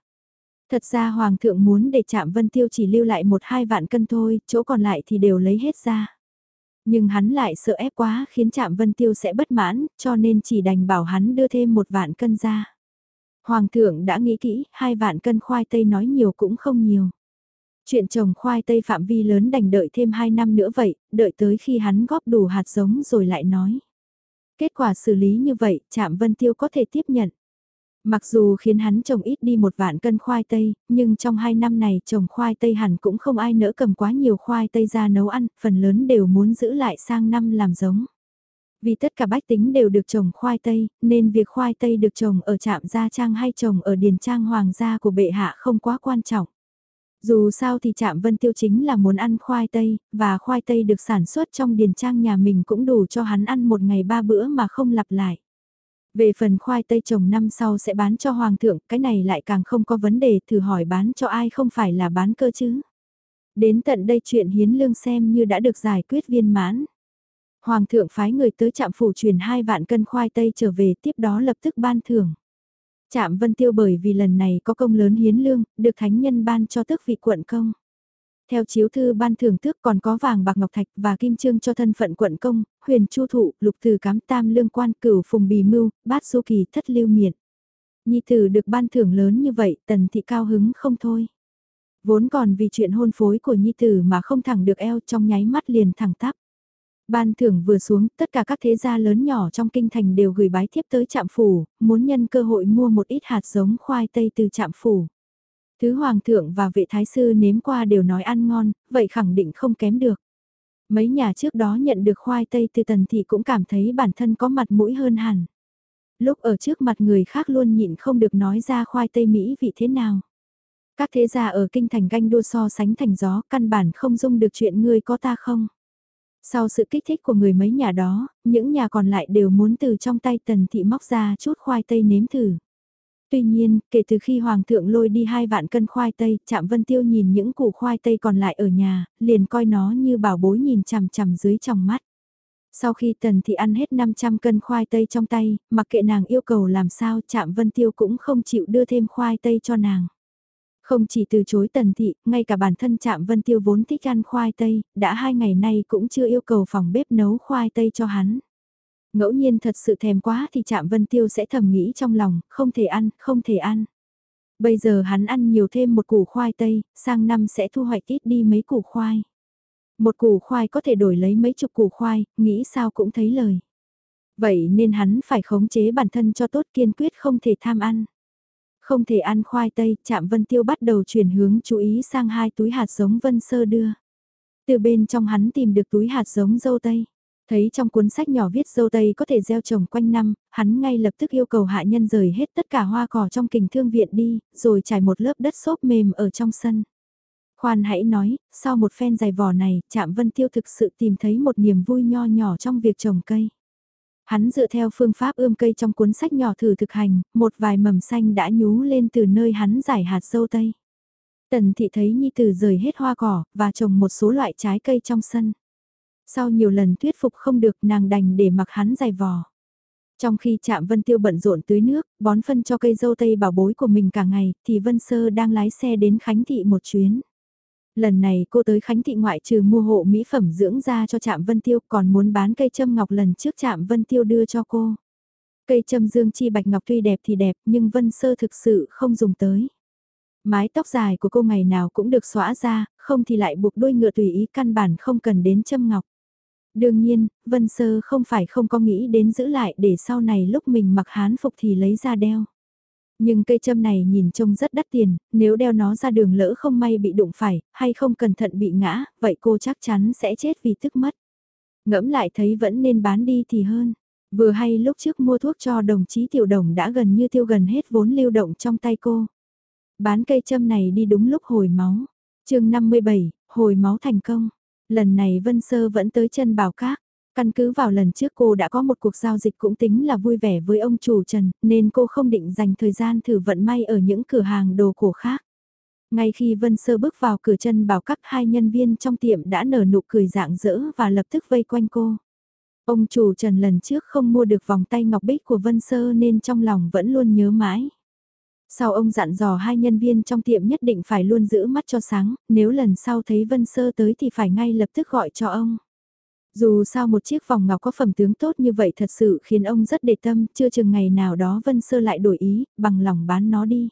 Thật ra Hoàng thượng muốn để chạm Vân Tiêu chỉ lưu lại một hai vạn cân thôi, chỗ còn lại thì đều lấy hết ra. Nhưng hắn lại sợ ép quá khiến chạm Vân Tiêu sẽ bất mãn, cho nên chỉ đành bảo hắn đưa thêm một vạn cân ra. Hoàng thượng đã nghĩ kỹ, hai vạn cân khoai tây nói nhiều cũng không nhiều. Chuyện trồng khoai tây phạm vi lớn đành đợi thêm 2 năm nữa vậy, đợi tới khi hắn góp đủ hạt giống rồi lại nói. Kết quả xử lý như vậy, Trạm Vân Tiêu có thể tiếp nhận. Mặc dù khiến hắn trồng ít đi một vạn cân khoai tây, nhưng trong hai năm này trồng khoai tây hẳn cũng không ai nỡ cầm quá nhiều khoai tây ra nấu ăn, phần lớn đều muốn giữ lại sang năm làm giống. Vì tất cả bách tính đều được trồng khoai tây, nên việc khoai tây được trồng ở trạm gia trang hay trồng ở điền trang hoàng gia của bệ hạ không quá quan trọng. Dù sao thì Trạm Vân Tiêu chính là muốn ăn khoai tây, và khoai tây được sản xuất trong điền trang nhà mình cũng đủ cho hắn ăn một ngày ba bữa mà không lặp lại. Về phần khoai tây trồng năm sau sẽ bán cho Hoàng thượng, cái này lại càng không có vấn đề thử hỏi bán cho ai không phải là bán cơ chứ. Đến tận đây chuyện hiến lương xem như đã được giải quyết viên mãn. Hoàng thượng phái người tới trạm phủ truyền hai vạn cân khoai tây trở về tiếp đó lập tức ban thưởng. Trạm Vân Tiêu bởi vì lần này có công lớn hiến lương, được thánh nhân ban cho tước vị quận công. Theo chiếu thư ban thưởng tước còn có vàng bạc ngọc thạch và kim trương cho thân phận quận công, huyền chu thụ, lục từ cám tam lương quan cửu phùng bì mưu, bát du kỳ thất lưu miện. Nhi tử được ban thưởng lớn như vậy, tần thị cao hứng không thôi. Vốn còn vì chuyện hôn phối của Nhi tử mà không thẳng được eo trong nháy mắt liền thẳng tắp. Ban thưởng vừa xuống, tất cả các thế gia lớn nhỏ trong kinh thành đều gửi bái thiếp tới trạm phủ, muốn nhân cơ hội mua một ít hạt giống khoai tây từ trạm phủ. Thứ hoàng thượng và vệ thái sư nếm qua đều nói ăn ngon, vậy khẳng định không kém được. Mấy nhà trước đó nhận được khoai tây từ tần thì cũng cảm thấy bản thân có mặt mũi hơn hẳn. Lúc ở trước mặt người khác luôn nhịn không được nói ra khoai tây Mỹ vị thế nào. Các thế gia ở kinh thành ganh đua so sánh thành gió căn bản không dung được chuyện ngươi có ta không. Sau sự kích thích của người mấy nhà đó, những nhà còn lại đều muốn từ trong tay tần thị móc ra chút khoai tây nếm thử. Tuy nhiên, kể từ khi Hoàng thượng lôi đi hai vạn cân khoai tây, chạm Vân Tiêu nhìn những củ khoai tây còn lại ở nhà, liền coi nó như bảo bối nhìn chằm chằm dưới trong mắt. Sau khi Tần Thị ăn hết 500 cân khoai tây trong tay, mặc kệ nàng yêu cầu làm sao chạm Vân Tiêu cũng không chịu đưa thêm khoai tây cho nàng. Không chỉ từ chối tần thị, ngay cả bản thân chạm vân tiêu vốn thích ăn khoai tây, đã hai ngày nay cũng chưa yêu cầu phòng bếp nấu khoai tây cho hắn. Ngẫu nhiên thật sự thèm quá thì chạm vân tiêu sẽ thầm nghĩ trong lòng, không thể ăn, không thể ăn. Bây giờ hắn ăn nhiều thêm một củ khoai tây, sang năm sẽ thu hoạch ít đi mấy củ khoai. Một củ khoai có thể đổi lấy mấy chục củ khoai, nghĩ sao cũng thấy lời. Vậy nên hắn phải khống chế bản thân cho tốt kiên quyết không thể tham ăn. Không thể ăn khoai tây, chạm Vân Tiêu bắt đầu chuyển hướng chú ý sang hai túi hạt giống Vân Sơ đưa. Từ bên trong hắn tìm được túi hạt giống dâu tây. Thấy trong cuốn sách nhỏ viết dâu tây có thể gieo trồng quanh năm, hắn ngay lập tức yêu cầu hạ nhân rời hết tất cả hoa cỏ trong kình thương viện đi, rồi trải một lớp đất xốp mềm ở trong sân. Khoan hãy nói, sau một phen dài vò này, chạm Vân Tiêu thực sự tìm thấy một niềm vui nho nhỏ trong việc trồng cây. Hắn dựa theo phương pháp ươm cây trong cuốn sách nhỏ thử thực hành, một vài mầm xanh đã nhú lên từ nơi hắn giải hạt dâu tây. Tần thị thấy Nhi Tử rời hết hoa cỏ, và trồng một số loại trái cây trong sân. Sau nhiều lần thuyết phục không được nàng đành để mặc hắn dài vò. Trong khi chạm Vân Tiêu bận rộn tưới nước, bón phân cho cây dâu tây bảo bối của mình cả ngày, thì Vân Sơ đang lái xe đến Khánh Thị một chuyến. Lần này cô tới Khánh Thị ngoại trừ mua hộ mỹ phẩm dưỡng da cho Trạm Vân Tiêu còn muốn bán cây châm ngọc lần trước Trạm Vân Tiêu đưa cho cô. Cây châm dương chi bạch ngọc tuy đẹp thì đẹp nhưng Vân Sơ thực sự không dùng tới. Mái tóc dài của cô ngày nào cũng được xóa ra, không thì lại buộc đuôi ngựa tùy ý căn bản không cần đến châm ngọc. Đương nhiên, Vân Sơ không phải không có nghĩ đến giữ lại để sau này lúc mình mặc hán phục thì lấy ra đeo. Nhưng cây châm này nhìn trông rất đắt tiền, nếu đeo nó ra đường lỡ không may bị đụng phải, hay không cẩn thận bị ngã, vậy cô chắc chắn sẽ chết vì tức mất. Ngẫm lại thấy vẫn nên bán đi thì hơn. Vừa hay lúc trước mua thuốc cho đồng chí tiểu đồng đã gần như tiêu gần hết vốn lưu động trong tay cô. Bán cây châm này đi đúng lúc hồi máu. chương 57, hồi máu thành công. Lần này Vân Sơ vẫn tới chân bảo các. Căn cứ vào lần trước cô đã có một cuộc giao dịch cũng tính là vui vẻ với ông chủ Trần, nên cô không định dành thời gian thử vận may ở những cửa hàng đồ cổ khác. Ngay khi Vân Sơ bước vào cửa chân bảo các hai nhân viên trong tiệm đã nở nụ cười dạng dỡ và lập tức vây quanh cô. Ông chủ Trần lần trước không mua được vòng tay ngọc bích của Vân Sơ nên trong lòng vẫn luôn nhớ mãi. Sau ông dặn dò hai nhân viên trong tiệm nhất định phải luôn giữ mắt cho sáng, nếu lần sau thấy Vân Sơ tới thì phải ngay lập tức gọi cho ông. Dù sao một chiếc vòng ngọc có phẩm tướng tốt như vậy thật sự khiến ông rất để tâm, chưa chừng ngày nào đó Vân Sơ lại đổi ý, bằng lòng bán nó đi.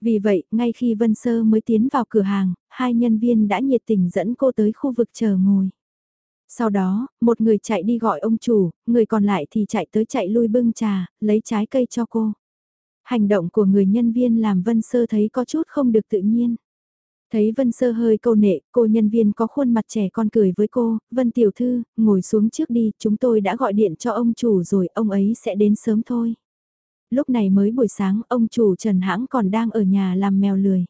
Vì vậy, ngay khi Vân Sơ mới tiến vào cửa hàng, hai nhân viên đã nhiệt tình dẫn cô tới khu vực chờ ngồi. Sau đó, một người chạy đi gọi ông chủ, người còn lại thì chạy tới chạy lui bưng trà, lấy trái cây cho cô. Hành động của người nhân viên làm Vân Sơ thấy có chút không được tự nhiên. Thấy Vân Sơ hơi câu nệ, cô nhân viên có khuôn mặt trẻ con cười với cô, Vân Tiểu Thư, ngồi xuống trước đi, chúng tôi đã gọi điện cho ông chủ rồi, ông ấy sẽ đến sớm thôi. Lúc này mới buổi sáng, ông chủ Trần Hãng còn đang ở nhà làm mèo lười.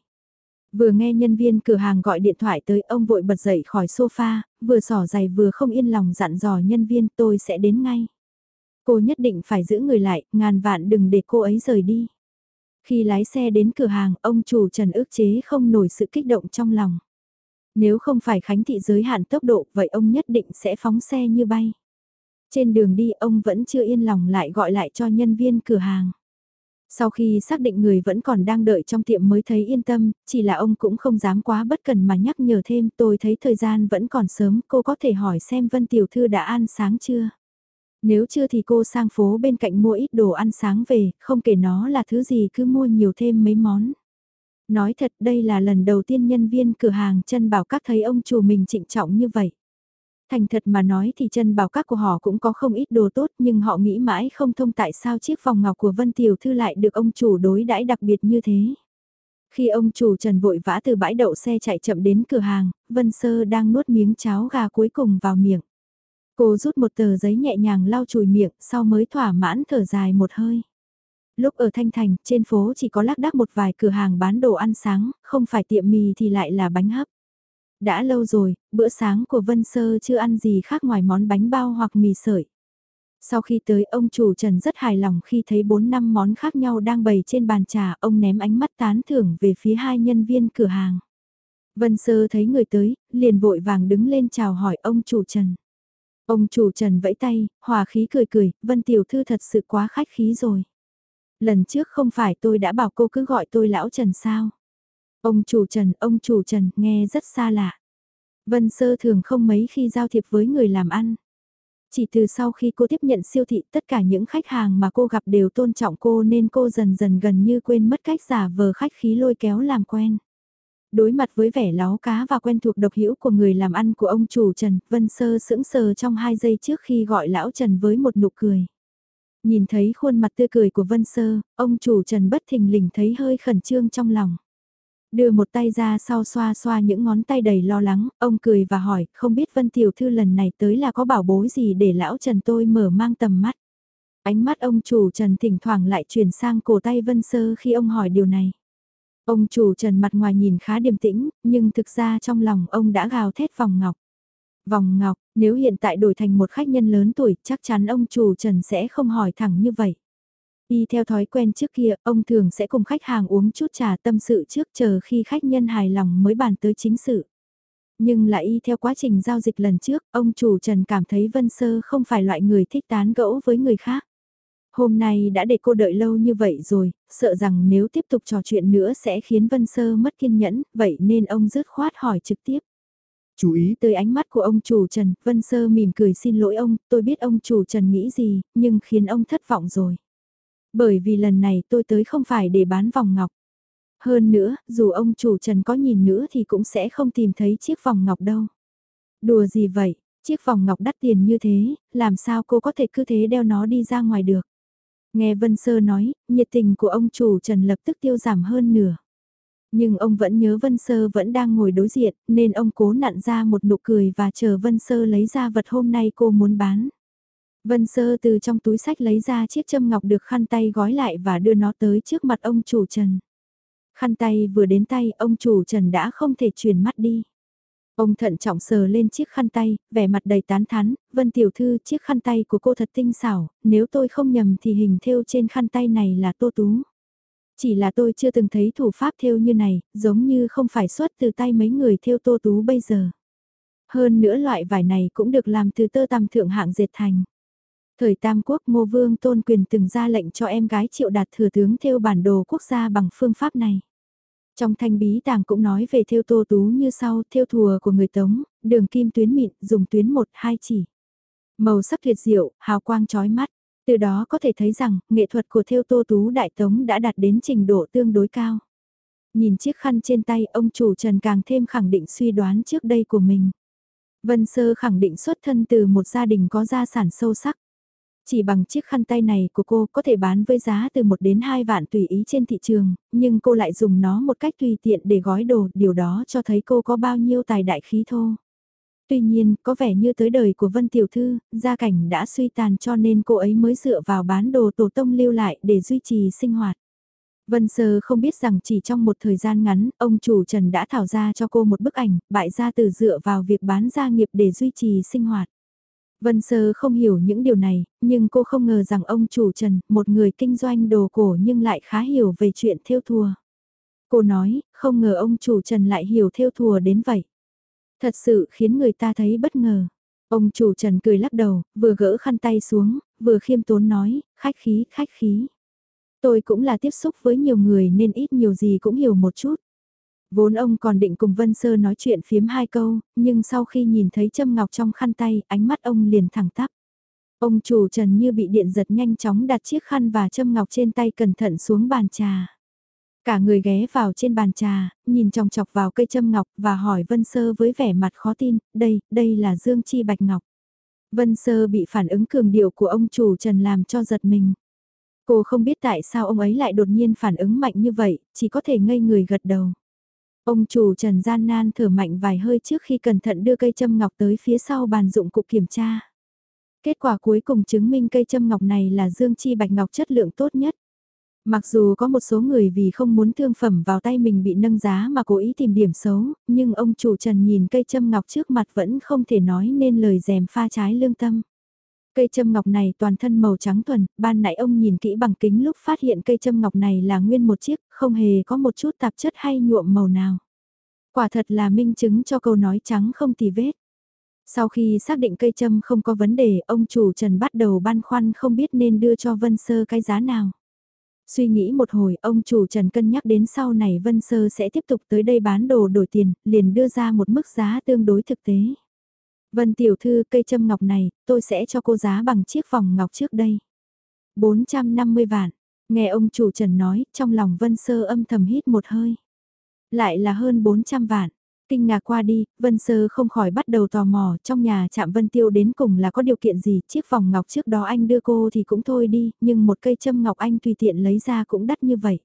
Vừa nghe nhân viên cửa hàng gọi điện thoại tới ông vội bật dậy khỏi sofa, vừa sỏ giày vừa không yên lòng dặn dò nhân viên tôi sẽ đến ngay. Cô nhất định phải giữ người lại, ngàn vạn đừng để cô ấy rời đi. Khi lái xe đến cửa hàng, ông chủ Trần ước chế không nổi sự kích động trong lòng. Nếu không phải Khánh Thị giới hạn tốc độ, vậy ông nhất định sẽ phóng xe như bay. Trên đường đi ông vẫn chưa yên lòng lại gọi lại cho nhân viên cửa hàng. Sau khi xác định người vẫn còn đang đợi trong tiệm mới thấy yên tâm, chỉ là ông cũng không dám quá bất cần mà nhắc nhở thêm tôi thấy thời gian vẫn còn sớm cô có thể hỏi xem Vân Tiểu Thư đã ăn sáng chưa. Nếu chưa thì cô sang phố bên cạnh mua ít đồ ăn sáng về, không kể nó là thứ gì cứ mua nhiều thêm mấy món. Nói thật đây là lần đầu tiên nhân viên cửa hàng chân bảo các thấy ông chủ mình trịnh trọng như vậy. Thành thật mà nói thì chân bảo các của họ cũng có không ít đồ tốt nhưng họ nghĩ mãi không thông tại sao chiếc vòng ngọc của Vân Tiểu Thư lại được ông chủ đối đãi đặc biệt như thế. Khi ông chủ Trần vội vã từ bãi đậu xe chạy chậm đến cửa hàng, Vân Sơ đang nuốt miếng cháo gà cuối cùng vào miệng. Cô rút một tờ giấy nhẹ nhàng lau chùi miệng, sau mới thỏa mãn thở dài một hơi. Lúc ở Thanh Thành, trên phố chỉ có lác đác một vài cửa hàng bán đồ ăn sáng, không phải tiệm mì thì lại là bánh hấp. Đã lâu rồi, bữa sáng của Vân Sơ chưa ăn gì khác ngoài món bánh bao hoặc mì sợi. Sau khi tới ông chủ Trần rất hài lòng khi thấy 4 năm món khác nhau đang bày trên bàn trà, ông ném ánh mắt tán thưởng về phía hai nhân viên cửa hàng. Vân Sơ thấy người tới, liền vội vàng đứng lên chào hỏi ông chủ Trần. Ông chủ Trần vẫy tay, hòa khí cười cười, Vân Tiểu Thư thật sự quá khách khí rồi. Lần trước không phải tôi đã bảo cô cứ gọi tôi lão Trần sao? Ông chủ Trần, ông chủ Trần, nghe rất xa lạ. Vân Sơ thường không mấy khi giao thiệp với người làm ăn. Chỉ từ sau khi cô tiếp nhận siêu thị tất cả những khách hàng mà cô gặp đều tôn trọng cô nên cô dần dần gần như quên mất cách giả vờ khách khí lôi kéo làm quen. Đối mặt với vẻ láo cá và quen thuộc độc hữu của người làm ăn của ông chủ Trần, Vân Sơ sững sờ trong hai giây trước khi gọi lão Trần với một nụ cười. Nhìn thấy khuôn mặt tươi cười của Vân Sơ, ông chủ Trần bất thình lình thấy hơi khẩn trương trong lòng. Đưa một tay ra sau xoa xoa những ngón tay đầy lo lắng, ông cười và hỏi, không biết Vân Tiểu Thư lần này tới là có bảo bối gì để lão Trần tôi mở mang tầm mắt. Ánh mắt ông chủ Trần thỉnh thoảng lại chuyển sang cổ tay Vân Sơ khi ông hỏi điều này. Ông chủ Trần mặt ngoài nhìn khá điềm tĩnh, nhưng thực ra trong lòng ông đã gào thét vòng ngọc. Vòng ngọc, nếu hiện tại đổi thành một khách nhân lớn tuổi, chắc chắn ông chủ Trần sẽ không hỏi thẳng như vậy. Y theo thói quen trước kia, ông thường sẽ cùng khách hàng uống chút trà tâm sự trước chờ khi khách nhân hài lòng mới bàn tới chính sự. Nhưng lại y theo quá trình giao dịch lần trước, ông chủ Trần cảm thấy Vân Sơ không phải loại người thích tán gẫu với người khác. Hôm nay đã để cô đợi lâu như vậy rồi, sợ rằng nếu tiếp tục trò chuyện nữa sẽ khiến Vân Sơ mất kiên nhẫn, vậy nên ông dứt khoát hỏi trực tiếp. Chú ý tới ánh mắt của ông chủ Trần, Vân Sơ mỉm cười xin lỗi ông, tôi biết ông chủ Trần nghĩ gì, nhưng khiến ông thất vọng rồi. Bởi vì lần này tôi tới không phải để bán vòng ngọc. Hơn nữa, dù ông chủ Trần có nhìn nữa thì cũng sẽ không tìm thấy chiếc vòng ngọc đâu. Đùa gì vậy, chiếc vòng ngọc đắt tiền như thế, làm sao cô có thể cứ thế đeo nó đi ra ngoài được. Nghe Vân Sơ nói, nhiệt tình của ông chủ Trần lập tức tiêu giảm hơn nửa. Nhưng ông vẫn nhớ Vân Sơ vẫn đang ngồi đối diện, nên ông cố nặn ra một nụ cười và chờ Vân Sơ lấy ra vật hôm nay cô muốn bán. Vân Sơ từ trong túi sách lấy ra chiếc châm ngọc được khăn tay gói lại và đưa nó tới trước mặt ông chủ Trần. Khăn tay vừa đến tay, ông chủ Trần đã không thể chuyển mắt đi. Ông thận trọng sờ lên chiếc khăn tay, vẻ mặt đầy tán thán, Vân Tiểu Thư chiếc khăn tay của cô thật tinh xảo, nếu tôi không nhầm thì hình thêu trên khăn tay này là Tô Tú. Chỉ là tôi chưa từng thấy thủ pháp thêu như này, giống như không phải xuất từ tay mấy người thêu Tô Tú bây giờ. Hơn nữa loại vải này cũng được làm từ tơ tằm thượng hạng dệt thành. Thời Tam Quốc Ngô Vương Tôn Quyền từng ra lệnh cho em gái Triệu Đạt thừa tướng thêu bản đồ quốc gia bằng phương pháp này. Trong thanh bí tàng cũng nói về thêu tô tú như sau, thêu thùa của người Tống, đường kim tuyến mịn, dùng tuyến một hai chỉ. Màu sắc tuyệt diệu, hào quang chói mắt. Từ đó có thể thấy rằng, nghệ thuật của thêu tô tú đại tống đã đạt đến trình độ tương đối cao. Nhìn chiếc khăn trên tay, ông chủ Trần càng thêm khẳng định suy đoán trước đây của mình. Vân Sơ khẳng định xuất thân từ một gia đình có gia sản sâu sắc. Chỉ bằng chiếc khăn tay này của cô có thể bán với giá từ 1 đến 2 vạn tùy ý trên thị trường, nhưng cô lại dùng nó một cách tùy tiện để gói đồ, điều đó cho thấy cô có bao nhiêu tài đại khí thô. Tuy nhiên, có vẻ như tới đời của Vân Tiểu Thư, gia cảnh đã suy tàn cho nên cô ấy mới dựa vào bán đồ tổ tông lưu lại để duy trì sinh hoạt. Vân Sơ không biết rằng chỉ trong một thời gian ngắn, ông chủ Trần đã thảo ra cho cô một bức ảnh, bại gia từ dựa vào việc bán gia nghiệp để duy trì sinh hoạt. Vân Sơ không hiểu những điều này, nhưng cô không ngờ rằng ông chủ Trần, một người kinh doanh đồ cổ nhưng lại khá hiểu về chuyện theo thùa. Cô nói, không ngờ ông chủ Trần lại hiểu theo thùa đến vậy. Thật sự khiến người ta thấy bất ngờ. Ông chủ Trần cười lắc đầu, vừa gỡ khăn tay xuống, vừa khiêm tốn nói, khách khí, khách khí. Tôi cũng là tiếp xúc với nhiều người nên ít nhiều gì cũng hiểu một chút. Vốn ông còn định cùng Vân Sơ nói chuyện phiếm hai câu, nhưng sau khi nhìn thấy châm ngọc trong khăn tay, ánh mắt ông liền thẳng tắp. Ông chủ Trần như bị điện giật nhanh chóng đặt chiếc khăn và châm ngọc trên tay cẩn thận xuống bàn trà. Cả người ghé vào trên bàn trà, nhìn chòng chọc vào cây châm ngọc và hỏi Vân Sơ với vẻ mặt khó tin, đây, đây là Dương Chi Bạch Ngọc. Vân Sơ bị phản ứng cường điệu của ông chủ Trần làm cho giật mình. Cô không biết tại sao ông ấy lại đột nhiên phản ứng mạnh như vậy, chỉ có thể ngây người gật đầu. Ông chủ Trần gian nan thở mạnh vài hơi trước khi cẩn thận đưa cây châm ngọc tới phía sau bàn dụng cụ kiểm tra. Kết quả cuối cùng chứng minh cây châm ngọc này là dương chi bạch ngọc chất lượng tốt nhất. Mặc dù có một số người vì không muốn thương phẩm vào tay mình bị nâng giá mà cố ý tìm điểm xấu, nhưng ông chủ Trần nhìn cây châm ngọc trước mặt vẫn không thể nói nên lời dèm pha trái lương tâm. Cây châm ngọc này toàn thân màu trắng thuần, ban nãy ông nhìn kỹ bằng kính lúc phát hiện cây châm ngọc này là nguyên một chiếc, không hề có một chút tạp chất hay nhuộm màu nào. Quả thật là minh chứng cho câu nói trắng không tì vết. Sau khi xác định cây châm không có vấn đề, ông chủ Trần bắt đầu băn khoăn không biết nên đưa cho Vân Sơ cái giá nào. Suy nghĩ một hồi, ông chủ Trần cân nhắc đến sau này Vân Sơ sẽ tiếp tục tới đây bán đồ đổi tiền, liền đưa ra một mức giá tương đối thực tế. Vân tiểu thư cây châm ngọc này, tôi sẽ cho cô giá bằng chiếc vòng ngọc trước đây. 450 vạn, nghe ông chủ Trần nói, trong lòng Vân Sơ âm thầm hít một hơi. Lại là hơn 400 vạn. Kinh ngạc qua đi, Vân Sơ không khỏi bắt đầu tò mò trong nhà chạm Vân Tiêu đến cùng là có điều kiện gì, chiếc vòng ngọc trước đó anh đưa cô thì cũng thôi đi, nhưng một cây châm ngọc anh tùy tiện lấy ra cũng đắt như vậy.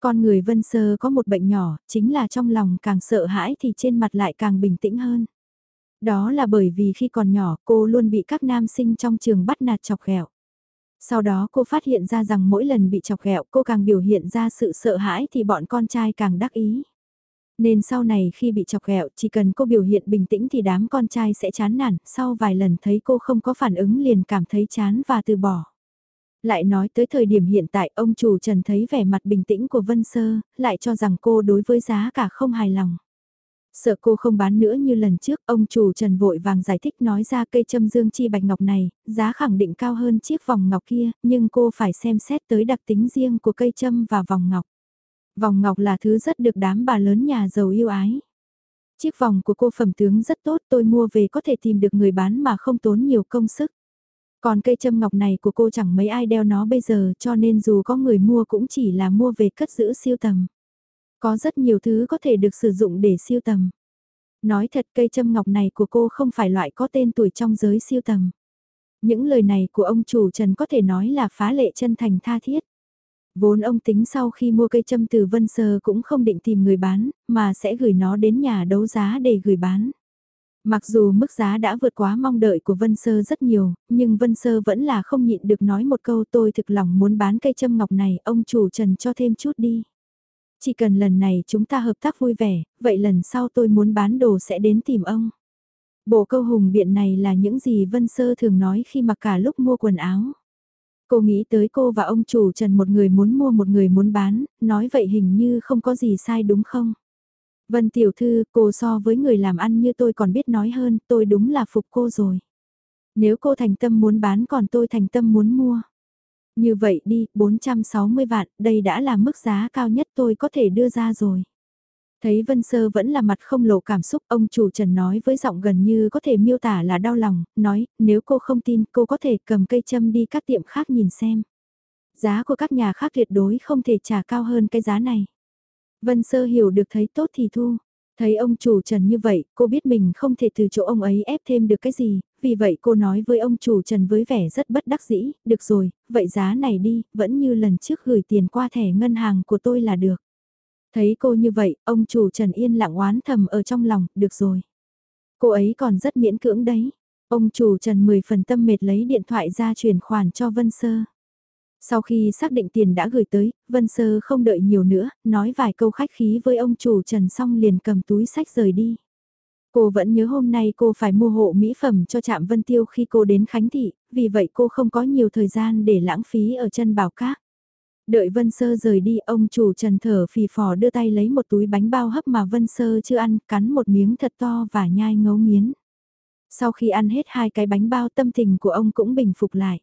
Con người Vân Sơ có một bệnh nhỏ, chính là trong lòng càng sợ hãi thì trên mặt lại càng bình tĩnh hơn. Đó là bởi vì khi còn nhỏ cô luôn bị các nam sinh trong trường bắt nạt chọc ghẹo. Sau đó cô phát hiện ra rằng mỗi lần bị chọc ghẹo cô càng biểu hiện ra sự sợ hãi thì bọn con trai càng đắc ý. Nên sau này khi bị chọc ghẹo chỉ cần cô biểu hiện bình tĩnh thì đám con trai sẽ chán nản, sau vài lần thấy cô không có phản ứng liền cảm thấy chán và từ bỏ. Lại nói tới thời điểm hiện tại ông chủ Trần thấy vẻ mặt bình tĩnh của Vân Sơ, lại cho rằng cô đối với giá cả không hài lòng. Sợ cô không bán nữa như lần trước, ông chủ Trần vội vàng giải thích nói ra cây châm dương chi bạch ngọc này, giá khẳng định cao hơn chiếc vòng ngọc kia, nhưng cô phải xem xét tới đặc tính riêng của cây châm và vòng ngọc. Vòng ngọc là thứ rất được đám bà lớn nhà giàu yêu ái. Chiếc vòng của cô phẩm tướng rất tốt tôi mua về có thể tìm được người bán mà không tốn nhiều công sức. Còn cây châm ngọc này của cô chẳng mấy ai đeo nó bây giờ cho nên dù có người mua cũng chỉ là mua về cất giữ siêu tầm. Có rất nhiều thứ có thể được sử dụng để siêu tầm. Nói thật cây châm ngọc này của cô không phải loại có tên tuổi trong giới siêu tầm. Những lời này của ông chủ Trần có thể nói là phá lệ chân thành tha thiết. Vốn ông tính sau khi mua cây châm từ Vân Sơ cũng không định tìm người bán, mà sẽ gửi nó đến nhà đấu giá để gửi bán. Mặc dù mức giá đã vượt quá mong đợi của Vân Sơ rất nhiều, nhưng Vân Sơ vẫn là không nhịn được nói một câu tôi thực lòng muốn bán cây châm ngọc này, ông chủ Trần cho thêm chút đi. Chỉ cần lần này chúng ta hợp tác vui vẻ, vậy lần sau tôi muốn bán đồ sẽ đến tìm ông. Bộ câu hùng biện này là những gì Vân Sơ thường nói khi mặc cả lúc mua quần áo. Cô nghĩ tới cô và ông chủ Trần một người muốn mua một người muốn bán, nói vậy hình như không có gì sai đúng không? Vân Tiểu Thư, cô so với người làm ăn như tôi còn biết nói hơn, tôi đúng là phục cô rồi. Nếu cô thành tâm muốn bán còn tôi thành tâm muốn mua. Như vậy đi, 460 vạn, đây đã là mức giá cao nhất tôi có thể đưa ra rồi. Thấy Vân Sơ vẫn là mặt không lộ cảm xúc, ông chủ Trần nói với giọng gần như có thể miêu tả là đau lòng, nói, nếu cô không tin, cô có thể cầm cây châm đi các tiệm khác nhìn xem. Giá của các nhà khác tuyệt đối không thể trả cao hơn cái giá này. Vân Sơ hiểu được thấy tốt thì thu. Thấy ông chủ Trần như vậy, cô biết mình không thể từ chỗ ông ấy ép thêm được cái gì, vì vậy cô nói với ông chủ Trần với vẻ rất bất đắc dĩ, được rồi, vậy giá này đi, vẫn như lần trước gửi tiền qua thẻ ngân hàng của tôi là được. Thấy cô như vậy, ông chủ Trần yên lặng oán thầm ở trong lòng, được rồi. Cô ấy còn rất miễn cưỡng đấy. Ông chủ Trần 10 phần tâm mệt lấy điện thoại ra chuyển khoản cho Vân Sơ. Sau khi xác định tiền đã gửi tới, Vân Sơ không đợi nhiều nữa, nói vài câu khách khí với ông chủ Trần xong liền cầm túi sách rời đi. Cô vẫn nhớ hôm nay cô phải mua hộ mỹ phẩm cho trạm Vân Tiêu khi cô đến Khánh Thị, vì vậy cô không có nhiều thời gian để lãng phí ở chân bảo cát. Đợi Vân Sơ rời đi, ông chủ Trần thở phì phò đưa tay lấy một túi bánh bao hấp mà Vân Sơ chưa ăn, cắn một miếng thật to và nhai ngấu nghiến. Sau khi ăn hết hai cái bánh bao tâm tình của ông cũng bình phục lại.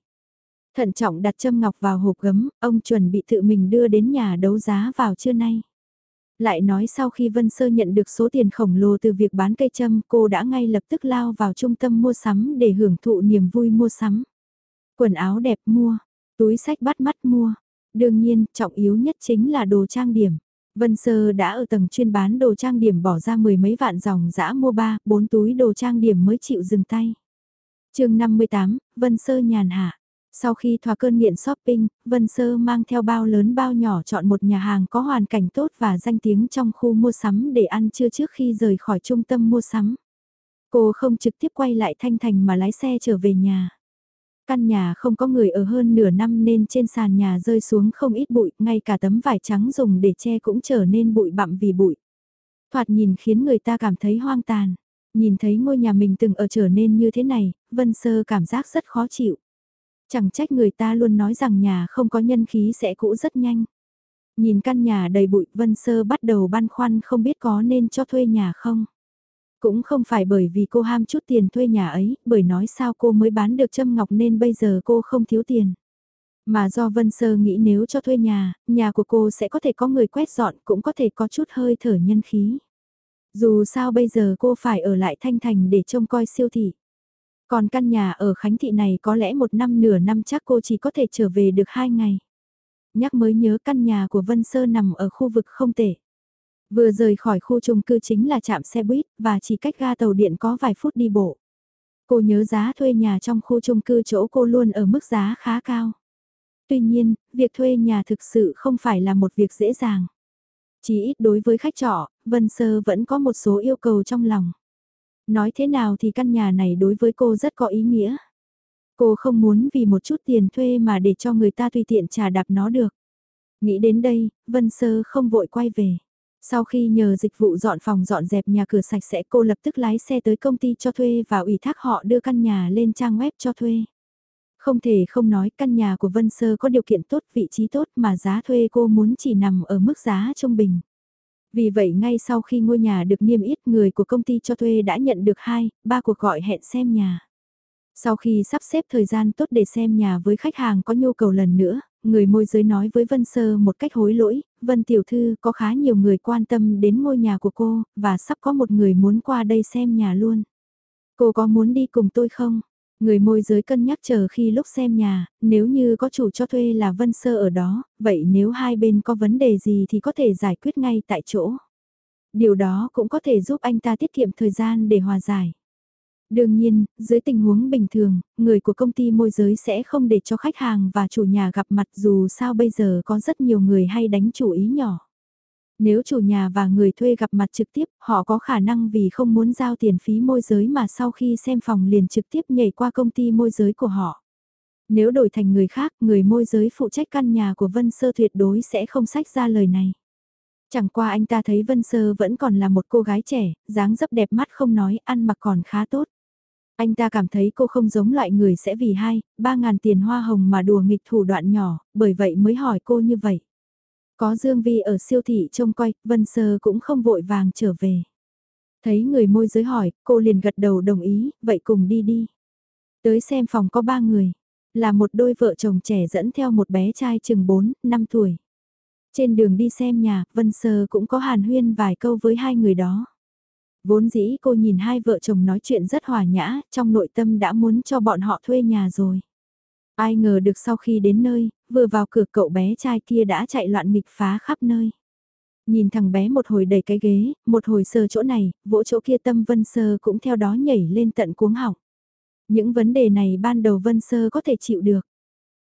Thận trọng đặt châm ngọc vào hộp gấm, ông chuẩn bị tự mình đưa đến nhà đấu giá vào trưa nay. Lại nói sau khi Vân Sơ nhận được số tiền khổng lồ từ việc bán cây châm, cô đã ngay lập tức lao vào trung tâm mua sắm để hưởng thụ niềm vui mua sắm. Quần áo đẹp mua, túi sách bắt mắt mua. Đương nhiên, trọng yếu nhất chính là đồ trang điểm. Vân Sơ đã ở tầng chuyên bán đồ trang điểm bỏ ra mười mấy vạn dòng dã mua ba, bốn túi đồ trang điểm mới chịu dừng tay. chương 58, Vân Sơ nhàn hạ. Sau khi thỏa cơn nghiện shopping, Vân Sơ mang theo bao lớn bao nhỏ chọn một nhà hàng có hoàn cảnh tốt và danh tiếng trong khu mua sắm để ăn trưa trước khi rời khỏi trung tâm mua sắm. Cô không trực tiếp quay lại Thanh Thành mà lái xe trở về nhà. Căn nhà không có người ở hơn nửa năm nên trên sàn nhà rơi xuống không ít bụi, ngay cả tấm vải trắng dùng để che cũng trở nên bụi bặm vì bụi. Thoạt nhìn khiến người ta cảm thấy hoang tàn. Nhìn thấy ngôi nhà mình từng ở trở nên như thế này, Vân Sơ cảm giác rất khó chịu. Chẳng trách người ta luôn nói rằng nhà không có nhân khí sẽ cũ rất nhanh. Nhìn căn nhà đầy bụi Vân Sơ bắt đầu băn khoăn không biết có nên cho thuê nhà không. Cũng không phải bởi vì cô ham chút tiền thuê nhà ấy, bởi nói sao cô mới bán được châm ngọc nên bây giờ cô không thiếu tiền. Mà do Vân Sơ nghĩ nếu cho thuê nhà, nhà của cô sẽ có thể có người quét dọn cũng có thể có chút hơi thở nhân khí. Dù sao bây giờ cô phải ở lại Thanh Thành để trông coi siêu thị. Còn căn nhà ở Khánh Thị này có lẽ một năm nửa năm chắc cô chỉ có thể trở về được hai ngày. Nhắc mới nhớ căn nhà của Vân Sơ nằm ở khu vực không tệ. Vừa rời khỏi khu chung cư chính là trạm xe buýt và chỉ cách ga tàu điện có vài phút đi bộ. Cô nhớ giá thuê nhà trong khu chung cư chỗ cô luôn ở mức giá khá cao. Tuy nhiên, việc thuê nhà thực sự không phải là một việc dễ dàng. Chỉ ít đối với khách trọ, Vân Sơ vẫn có một số yêu cầu trong lòng. Nói thế nào thì căn nhà này đối với cô rất có ý nghĩa. Cô không muốn vì một chút tiền thuê mà để cho người ta tùy tiện trả đạp nó được. Nghĩ đến đây, Vân Sơ không vội quay về. Sau khi nhờ dịch vụ dọn phòng dọn dẹp nhà cửa sạch sẽ cô lập tức lái xe tới công ty cho thuê và ủy thác họ đưa căn nhà lên trang web cho thuê. Không thể không nói căn nhà của Vân Sơ có điều kiện tốt, vị trí tốt mà giá thuê cô muốn chỉ nằm ở mức giá trung bình. Vì vậy ngay sau khi ngôi nhà được niêm yết người của công ty cho thuê đã nhận được hai, ba cuộc gọi hẹn xem nhà. Sau khi sắp xếp thời gian tốt để xem nhà với khách hàng có nhu cầu lần nữa, người môi giới nói với Vân Sơ một cách hối lỗi, Vân Tiểu Thư có khá nhiều người quan tâm đến ngôi nhà của cô, và sắp có một người muốn qua đây xem nhà luôn. Cô có muốn đi cùng tôi không? Người môi giới cân nhắc chờ khi lúc xem nhà, nếu như có chủ cho thuê là Vân Sơ ở đó, vậy nếu hai bên có vấn đề gì thì có thể giải quyết ngay tại chỗ. Điều đó cũng có thể giúp anh ta tiết kiệm thời gian để hòa giải. Đương nhiên, dưới tình huống bình thường, người của công ty môi giới sẽ không để cho khách hàng và chủ nhà gặp mặt dù sao bây giờ có rất nhiều người hay đánh chủ ý nhỏ. Nếu chủ nhà và người thuê gặp mặt trực tiếp, họ có khả năng vì không muốn giao tiền phí môi giới mà sau khi xem phòng liền trực tiếp nhảy qua công ty môi giới của họ. Nếu đổi thành người khác, người môi giới phụ trách căn nhà của Vân Sơ tuyệt đối sẽ không sách ra lời này. Chẳng qua anh ta thấy Vân Sơ vẫn còn là một cô gái trẻ, dáng dấp đẹp mắt không nói, ăn mặc còn khá tốt. Anh ta cảm thấy cô không giống loại người sẽ vì hai, ba ngàn tiền hoa hồng mà đùa nghịch thủ đoạn nhỏ, bởi vậy mới hỏi cô như vậy. Có Dương Vi ở siêu thị trông coi, Vân Sơ cũng không vội vàng trở về. Thấy người môi giới hỏi, cô liền gật đầu đồng ý, vậy cùng đi đi. Tới xem phòng có ba người, là một đôi vợ chồng trẻ dẫn theo một bé trai chừng 4, 5 tuổi. Trên đường đi xem nhà, Vân Sơ cũng có hàn huyên vài câu với hai người đó. Vốn dĩ cô nhìn hai vợ chồng nói chuyện rất hòa nhã, trong nội tâm đã muốn cho bọn họ thuê nhà rồi. Ai ngờ được sau khi đến nơi, vừa vào cửa cậu bé trai kia đã chạy loạn nghịch phá khắp nơi. Nhìn thằng bé một hồi đầy cái ghế, một hồi sờ chỗ này, vỗ chỗ kia tâm Vân Sơ cũng theo đó nhảy lên tận cuống họng. Những vấn đề này ban đầu Vân Sơ có thể chịu được.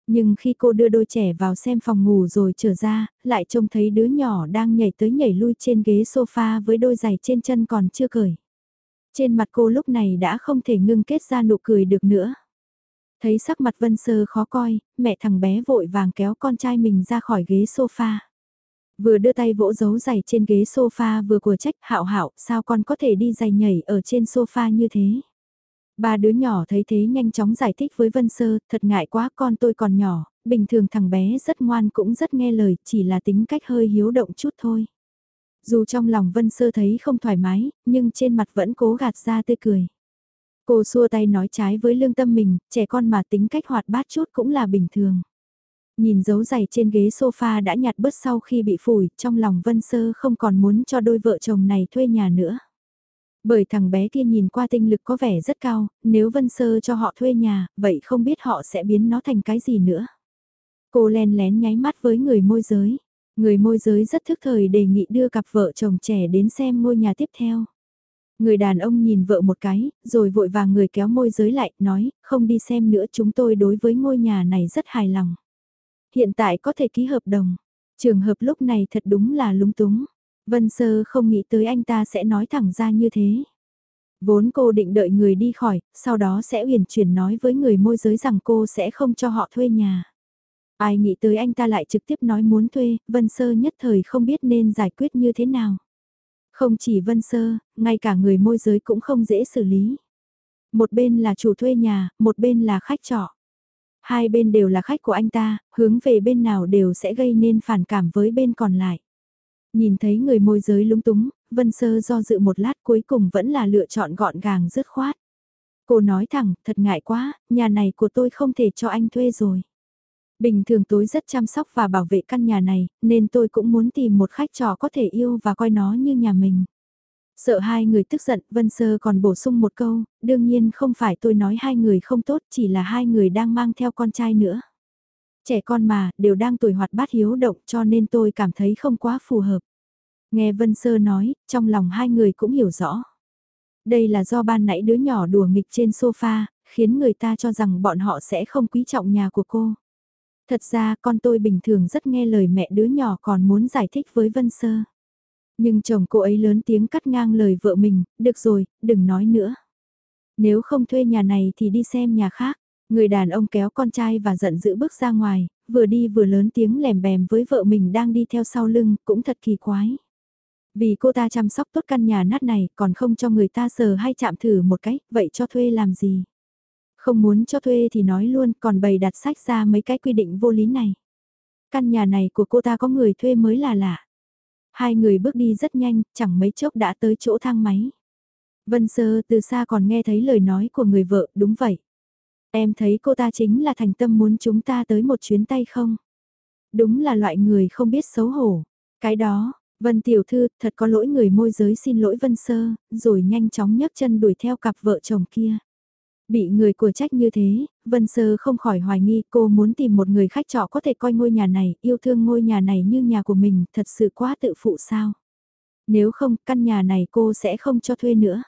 Nhưng khi cô đưa đôi trẻ vào xem phòng ngủ rồi trở ra, lại trông thấy đứa nhỏ đang nhảy tới nhảy lui trên ghế sofa với đôi giày trên chân còn chưa cởi. Trên mặt cô lúc này đã không thể ngưng kết ra nụ cười được nữa. Thấy sắc mặt Vân Sơ khó coi, mẹ thằng bé vội vàng kéo con trai mình ra khỏi ghế sofa. Vừa đưa tay vỗ dấu giày trên ghế sofa vừa của trách hạo hạo sao con có thể đi giày nhảy ở trên sofa như thế. Ba đứa nhỏ thấy thế nhanh chóng giải thích với Vân Sơ, thật ngại quá con tôi còn nhỏ, bình thường thằng bé rất ngoan cũng rất nghe lời, chỉ là tính cách hơi hiếu động chút thôi. Dù trong lòng Vân Sơ thấy không thoải mái, nhưng trên mặt vẫn cố gạt ra tươi cười. Cô xua tay nói trái với lương tâm mình, trẻ con mà tính cách hoạt bát chút cũng là bình thường. Nhìn dấu giày trên ghế sofa đã nhạt bớt sau khi bị phủi, trong lòng Vân Sơ không còn muốn cho đôi vợ chồng này thuê nhà nữa. Bởi thằng bé kia nhìn qua tinh lực có vẻ rất cao, nếu Vân Sơ cho họ thuê nhà, vậy không biết họ sẽ biến nó thành cái gì nữa. Cô len lén nháy mắt với người môi giới. Người môi giới rất thức thời đề nghị đưa cặp vợ chồng trẻ đến xem ngôi nhà tiếp theo. Người đàn ông nhìn vợ một cái, rồi vội vàng người kéo môi giới lại, nói, không đi xem nữa chúng tôi đối với ngôi nhà này rất hài lòng. Hiện tại có thể ký hợp đồng. Trường hợp lúc này thật đúng là lúng túng. Vân Sơ không nghĩ tới anh ta sẽ nói thẳng ra như thế. Vốn cô định đợi người đi khỏi, sau đó sẽ uyển chuyển nói với người môi giới rằng cô sẽ không cho họ thuê nhà. Ai nghĩ tới anh ta lại trực tiếp nói muốn thuê, Vân Sơ nhất thời không biết nên giải quyết như thế nào. Không chỉ Vân Sơ, ngay cả người môi giới cũng không dễ xử lý. Một bên là chủ thuê nhà, một bên là khách trọ. Hai bên đều là khách của anh ta, hướng về bên nào đều sẽ gây nên phản cảm với bên còn lại. Nhìn thấy người môi giới lúng túng, Vân Sơ do dự một lát cuối cùng vẫn là lựa chọn gọn gàng dứt khoát. Cô nói thẳng, thật ngại quá, nhà này của tôi không thể cho anh thuê rồi. Bình thường tôi rất chăm sóc và bảo vệ căn nhà này, nên tôi cũng muốn tìm một khách trò có thể yêu và coi nó như nhà mình. Sợ hai người tức giận, Vân Sơ còn bổ sung một câu, đương nhiên không phải tôi nói hai người không tốt, chỉ là hai người đang mang theo con trai nữa. Trẻ con mà, đều đang tuổi hoạt bát hiếu động cho nên tôi cảm thấy không quá phù hợp. Nghe Vân Sơ nói, trong lòng hai người cũng hiểu rõ. Đây là do ban nãy đứa nhỏ đùa nghịch trên sofa, khiến người ta cho rằng bọn họ sẽ không quý trọng nhà của cô. Thật ra con tôi bình thường rất nghe lời mẹ đứa nhỏ còn muốn giải thích với Vân Sơ. Nhưng chồng cô ấy lớn tiếng cắt ngang lời vợ mình, được rồi, đừng nói nữa. Nếu không thuê nhà này thì đi xem nhà khác. Người đàn ông kéo con trai và giận dữ bước ra ngoài, vừa đi vừa lớn tiếng lèm bèm với vợ mình đang đi theo sau lưng, cũng thật kỳ quái. Vì cô ta chăm sóc tốt căn nhà nát này còn không cho người ta sờ hay chạm thử một cái, vậy cho thuê làm gì? Không muốn cho thuê thì nói luôn còn bày đặt sách ra mấy cái quy định vô lý này. Căn nhà này của cô ta có người thuê mới là lạ. Hai người bước đi rất nhanh, chẳng mấy chốc đã tới chỗ thang máy. Vân Sơ từ xa còn nghe thấy lời nói của người vợ, đúng vậy. Em thấy cô ta chính là thành tâm muốn chúng ta tới một chuyến tay không? Đúng là loại người không biết xấu hổ. Cái đó, Vân Tiểu Thư thật có lỗi người môi giới xin lỗi Vân Sơ, rồi nhanh chóng nhấc chân đuổi theo cặp vợ chồng kia. Bị người của trách như thế, Vân Sơ không khỏi hoài nghi cô muốn tìm một người khách trọ có thể coi ngôi nhà này, yêu thương ngôi nhà này như nhà của mình, thật sự quá tự phụ sao. Nếu không, căn nhà này cô sẽ không cho thuê nữa.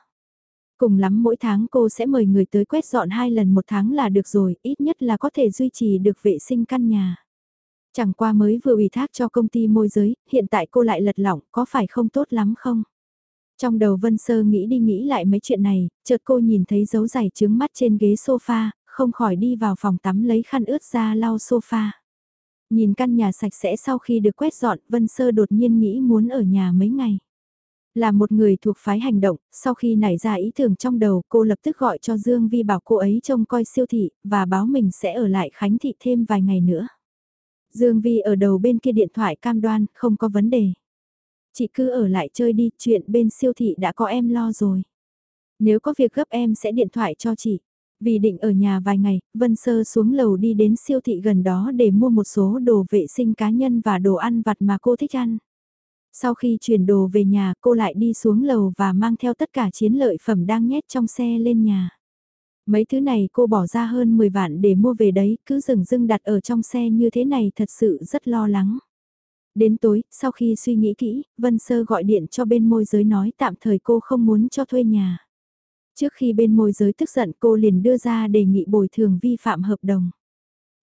Cùng lắm mỗi tháng cô sẽ mời người tới quét dọn hai lần một tháng là được rồi, ít nhất là có thể duy trì được vệ sinh căn nhà. Chẳng qua mới vừa ủy thác cho công ty môi giới, hiện tại cô lại lật lỏng, có phải không tốt lắm không? Trong đầu Vân Sơ nghĩ đi nghĩ lại mấy chuyện này, chợt cô nhìn thấy dấu giày trứng mắt trên ghế sofa, không khỏi đi vào phòng tắm lấy khăn ướt ra lau sofa. Nhìn căn nhà sạch sẽ sau khi được quét dọn, Vân Sơ đột nhiên nghĩ muốn ở nhà mấy ngày. Là một người thuộc phái hành động, sau khi nảy ra ý tưởng trong đầu cô lập tức gọi cho Dương Vi bảo cô ấy trông coi siêu thị, và báo mình sẽ ở lại Khánh Thị thêm vài ngày nữa. Dương Vi ở đầu bên kia điện thoại cam đoan, không có vấn đề. Chị cứ ở lại chơi đi, chuyện bên siêu thị đã có em lo rồi. Nếu có việc gấp em sẽ điện thoại cho chị. Vì định ở nhà vài ngày, Vân Sơ xuống lầu đi đến siêu thị gần đó để mua một số đồ vệ sinh cá nhân và đồ ăn vặt mà cô thích ăn. Sau khi chuyển đồ về nhà cô lại đi xuống lầu và mang theo tất cả chiến lợi phẩm đang nhét trong xe lên nhà. Mấy thứ này cô bỏ ra hơn 10 vạn để mua về đấy, cứ rừng dưng đặt ở trong xe như thế này thật sự rất lo lắng. Đến tối, sau khi suy nghĩ kỹ, Vân Sơ gọi điện cho bên môi giới nói tạm thời cô không muốn cho thuê nhà. Trước khi bên môi giới tức giận cô liền đưa ra đề nghị bồi thường vi phạm hợp đồng.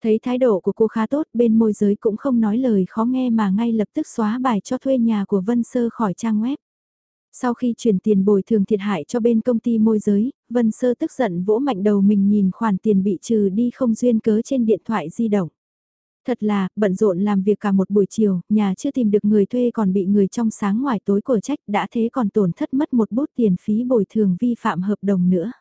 Thấy thái độ của cô khá tốt bên môi giới cũng không nói lời khó nghe mà ngay lập tức xóa bài cho thuê nhà của Vân Sơ khỏi trang web. Sau khi chuyển tiền bồi thường thiệt hại cho bên công ty môi giới, Vân Sơ tức giận vỗ mạnh đầu mình nhìn khoản tiền bị trừ đi không duyên cớ trên điện thoại di động. Thật là, bận rộn làm việc cả một buổi chiều, nhà chưa tìm được người thuê còn bị người trong sáng ngoài tối của trách đã thế còn tổn thất mất một bút tiền phí bồi thường vi phạm hợp đồng nữa.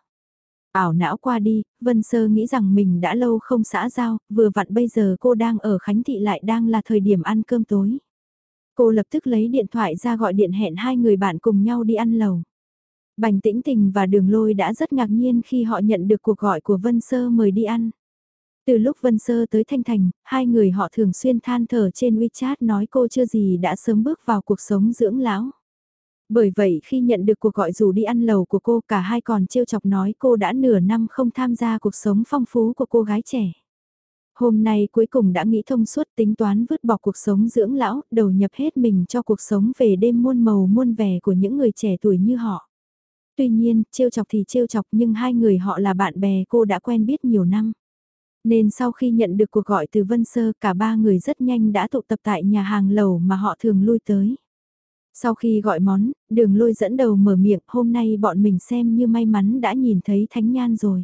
Ảo não qua đi, Vân Sơ nghĩ rằng mình đã lâu không xã giao, vừa vặn bây giờ cô đang ở Khánh Thị lại đang là thời điểm ăn cơm tối. Cô lập tức lấy điện thoại ra gọi điện hẹn hai người bạn cùng nhau đi ăn lầu. Bành tĩnh tình và đường lôi đã rất ngạc nhiên khi họ nhận được cuộc gọi của Vân Sơ mời đi ăn. Từ lúc Vân Sơ tới Thanh Thành, hai người họ thường xuyên than thở trên WeChat nói cô chưa gì đã sớm bước vào cuộc sống dưỡng lão. Bởi vậy khi nhận được cuộc gọi rủ đi ăn lầu của cô cả hai còn trêu chọc nói cô đã nửa năm không tham gia cuộc sống phong phú của cô gái trẻ. Hôm nay cuối cùng đã nghĩ thông suốt tính toán vứt bỏ cuộc sống dưỡng lão, đầu nhập hết mình cho cuộc sống về đêm muôn màu muôn vẻ của những người trẻ tuổi như họ. Tuy nhiên, trêu chọc thì trêu chọc nhưng hai người họ là bạn bè cô đã quen biết nhiều năm. Nên sau khi nhận được cuộc gọi từ Vân Sơ cả ba người rất nhanh đã tụ tập tại nhà hàng lầu mà họ thường lui tới. Sau khi gọi món, đường lôi dẫn đầu mở miệng hôm nay bọn mình xem như may mắn đã nhìn thấy thánh nhan rồi.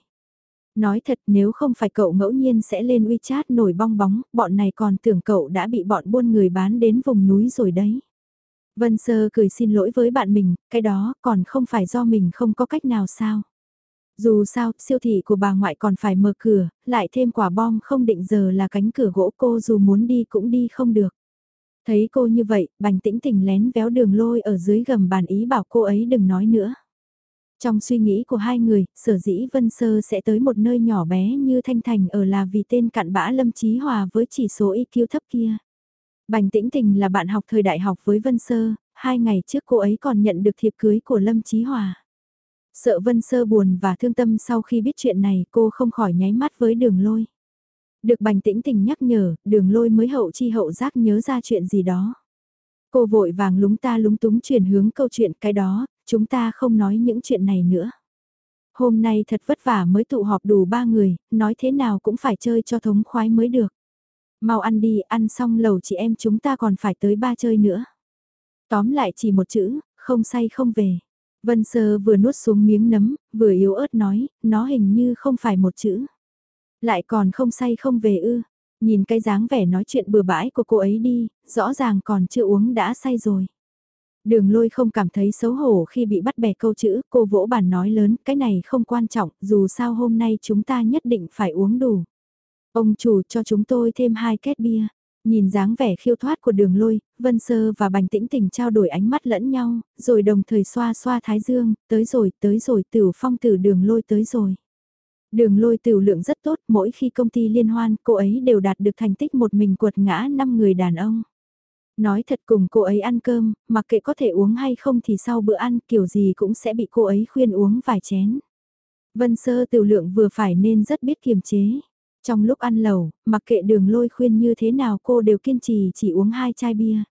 Nói thật nếu không phải cậu ngẫu nhiên sẽ lên WeChat nổi bong bóng, bọn này còn tưởng cậu đã bị bọn buôn người bán đến vùng núi rồi đấy. Vân Sơ cười xin lỗi với bạn mình, cái đó còn không phải do mình không có cách nào sao. Dù sao, siêu thị của bà ngoại còn phải mở cửa, lại thêm quả bom không định giờ là cánh cửa gỗ cô dù muốn đi cũng đi không được. Thấy cô như vậy, bành tĩnh tình lén véo đường lôi ở dưới gầm bàn ý bảo cô ấy đừng nói nữa. Trong suy nghĩ của hai người, sở dĩ Vân Sơ sẽ tới một nơi nhỏ bé như Thanh Thành ở là vì tên cặn bã Lâm Chí Hòa với chỉ số IQ thấp kia. Bành tĩnh tình là bạn học thời đại học với Vân Sơ, hai ngày trước cô ấy còn nhận được thiệp cưới của Lâm Chí Hòa. Sợ Vân Sơ buồn và thương tâm sau khi biết chuyện này cô không khỏi nháy mắt với đường lôi. Được bành tĩnh tình nhắc nhở, đường lôi mới hậu chi hậu giác nhớ ra chuyện gì đó. Cô vội vàng lúng ta lúng túng chuyển hướng câu chuyện cái đó, chúng ta không nói những chuyện này nữa. Hôm nay thật vất vả mới tụ họp đủ ba người, nói thế nào cũng phải chơi cho thống khoái mới được. Mau ăn đi, ăn xong lầu chị em chúng ta còn phải tới ba chơi nữa. Tóm lại chỉ một chữ, không say không về. Vân Sơ vừa nuốt xuống miếng nấm, vừa yếu ớt nói, nó hình như không phải một chữ. Lại còn không say không về ư, nhìn cái dáng vẻ nói chuyện bừa bãi của cô ấy đi, rõ ràng còn chưa uống đã say rồi. Đường lôi không cảm thấy xấu hổ khi bị bắt bẻ câu chữ, cô vỗ bàn nói lớn, cái này không quan trọng, dù sao hôm nay chúng ta nhất định phải uống đủ. Ông chủ cho chúng tôi thêm hai két bia. Nhìn dáng vẻ khiêu thoát của đường lôi, Vân Sơ và Bành Tĩnh Tình trao đổi ánh mắt lẫn nhau, rồi đồng thời xoa xoa thái dương, tới rồi, tới rồi, tiểu phong tử đường lôi tới rồi. Đường lôi tiểu lượng rất tốt, mỗi khi công ty liên hoan, cô ấy đều đạt được thành tích một mình quật ngã 5 người đàn ông. Nói thật cùng cô ấy ăn cơm, mặc kệ có thể uống hay không thì sau bữa ăn kiểu gì cũng sẽ bị cô ấy khuyên uống vài chén. Vân sơ tiểu lượng vừa phải nên rất biết kiềm chế. Trong lúc ăn lẩu, mặc kệ đường lôi khuyên như thế nào cô đều kiên trì chỉ uống hai chai bia.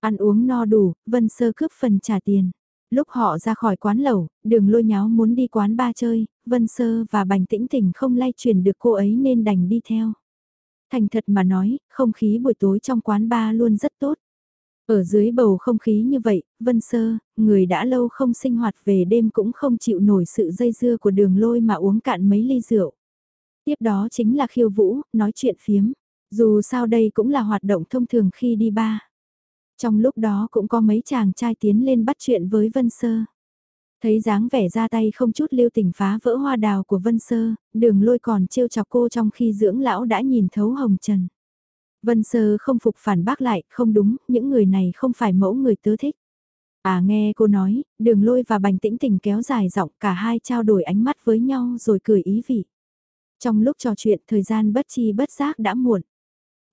Ăn uống no đủ, Vân Sơ cướp phần trả tiền. Lúc họ ra khỏi quán lẩu, đường lôi nháo muốn đi quán ba chơi, Vân Sơ và Bành Tĩnh Tỉnh không lay chuyển được cô ấy nên đành đi theo. Thành thật mà nói, không khí buổi tối trong quán ba luôn rất tốt. Ở dưới bầu không khí như vậy, Vân Sơ, người đã lâu không sinh hoạt về đêm cũng không chịu nổi sự dây dưa của đường lôi mà uống cạn mấy ly rượu. Tiếp đó chính là khiêu vũ, nói chuyện phiếm. Dù sao đây cũng là hoạt động thông thường khi đi ba. Trong lúc đó cũng có mấy chàng trai tiến lên bắt chuyện với Vân Sơ. Thấy dáng vẻ ra tay không chút lưu tình phá vỡ hoa đào của Vân Sơ, đường lôi còn trêu chọc cô trong khi dưỡng lão đã nhìn thấu hồng trần. Vân Sơ không phục phản bác lại, không đúng, những người này không phải mẫu người tớ thích. À nghe cô nói, đường lôi và bành tĩnh tình kéo dài giọng cả hai trao đổi ánh mắt với nhau rồi cười ý vị. Trong lúc trò chuyện thời gian bất chi bất giác đã muộn.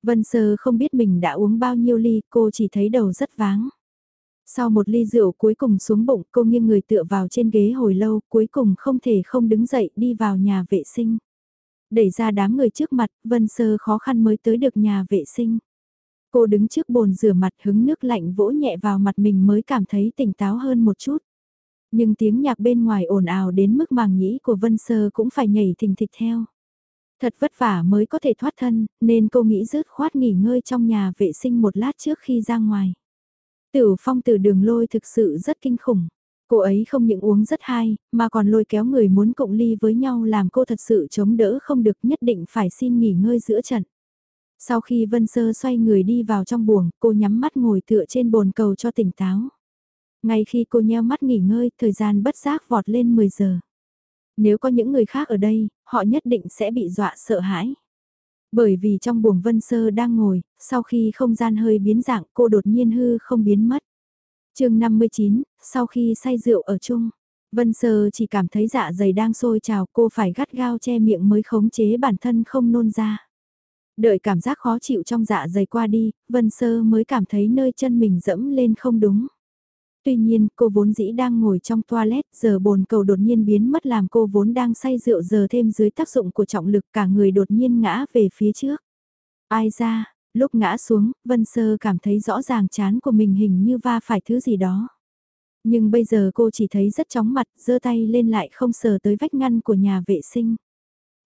Vân Sơ không biết mình đã uống bao nhiêu ly, cô chỉ thấy đầu rất váng. Sau một ly rượu cuối cùng xuống bụng, cô nghiêng người tựa vào trên ghế hồi lâu, cuối cùng không thể không đứng dậy đi vào nhà vệ sinh. Đẩy ra đám người trước mặt, Vân Sơ khó khăn mới tới được nhà vệ sinh. Cô đứng trước bồn rửa mặt hứng nước lạnh vỗ nhẹ vào mặt mình mới cảm thấy tỉnh táo hơn một chút. Nhưng tiếng nhạc bên ngoài ồn ào đến mức màng nhĩ của Vân Sơ cũng phải nhảy thình thịch theo. Thật vất vả mới có thể thoát thân, nên cô nghĩ rớt khoát nghỉ ngơi trong nhà vệ sinh một lát trước khi ra ngoài. Tiểu phong từ đường lôi thực sự rất kinh khủng. Cô ấy không những uống rất hay, mà còn lôi kéo người muốn cộng ly với nhau làm cô thật sự chống đỡ không được nhất định phải xin nghỉ ngơi giữa trận. Sau khi Vân Sơ xoay người đi vào trong buồng, cô nhắm mắt ngồi tựa trên bồn cầu cho tỉnh táo. Ngay khi cô nheo mắt nghỉ ngơi, thời gian bất giác vọt lên 10 giờ. Nếu có những người khác ở đây, họ nhất định sẽ bị dọa sợ hãi. Bởi vì trong buồng Vân Sơ đang ngồi, sau khi không gian hơi biến dạng cô đột nhiên hư không biến mất. chương 59, sau khi say rượu ở chung, Vân Sơ chỉ cảm thấy dạ dày đang sôi trào cô phải gắt gao che miệng mới khống chế bản thân không nôn ra. Đợi cảm giác khó chịu trong dạ dày qua đi, Vân Sơ mới cảm thấy nơi chân mình dẫm lên không đúng. Tuy nhiên, cô vốn dĩ đang ngồi trong toilet, giờ bồn cầu đột nhiên biến mất làm cô vốn đang say rượu giờ thêm dưới tác dụng của trọng lực cả người đột nhiên ngã về phía trước. Ai ra, lúc ngã xuống, Vân Sơ cảm thấy rõ ràng chán của mình hình như va phải thứ gì đó. Nhưng bây giờ cô chỉ thấy rất chóng mặt, giơ tay lên lại không sờ tới vách ngăn của nhà vệ sinh.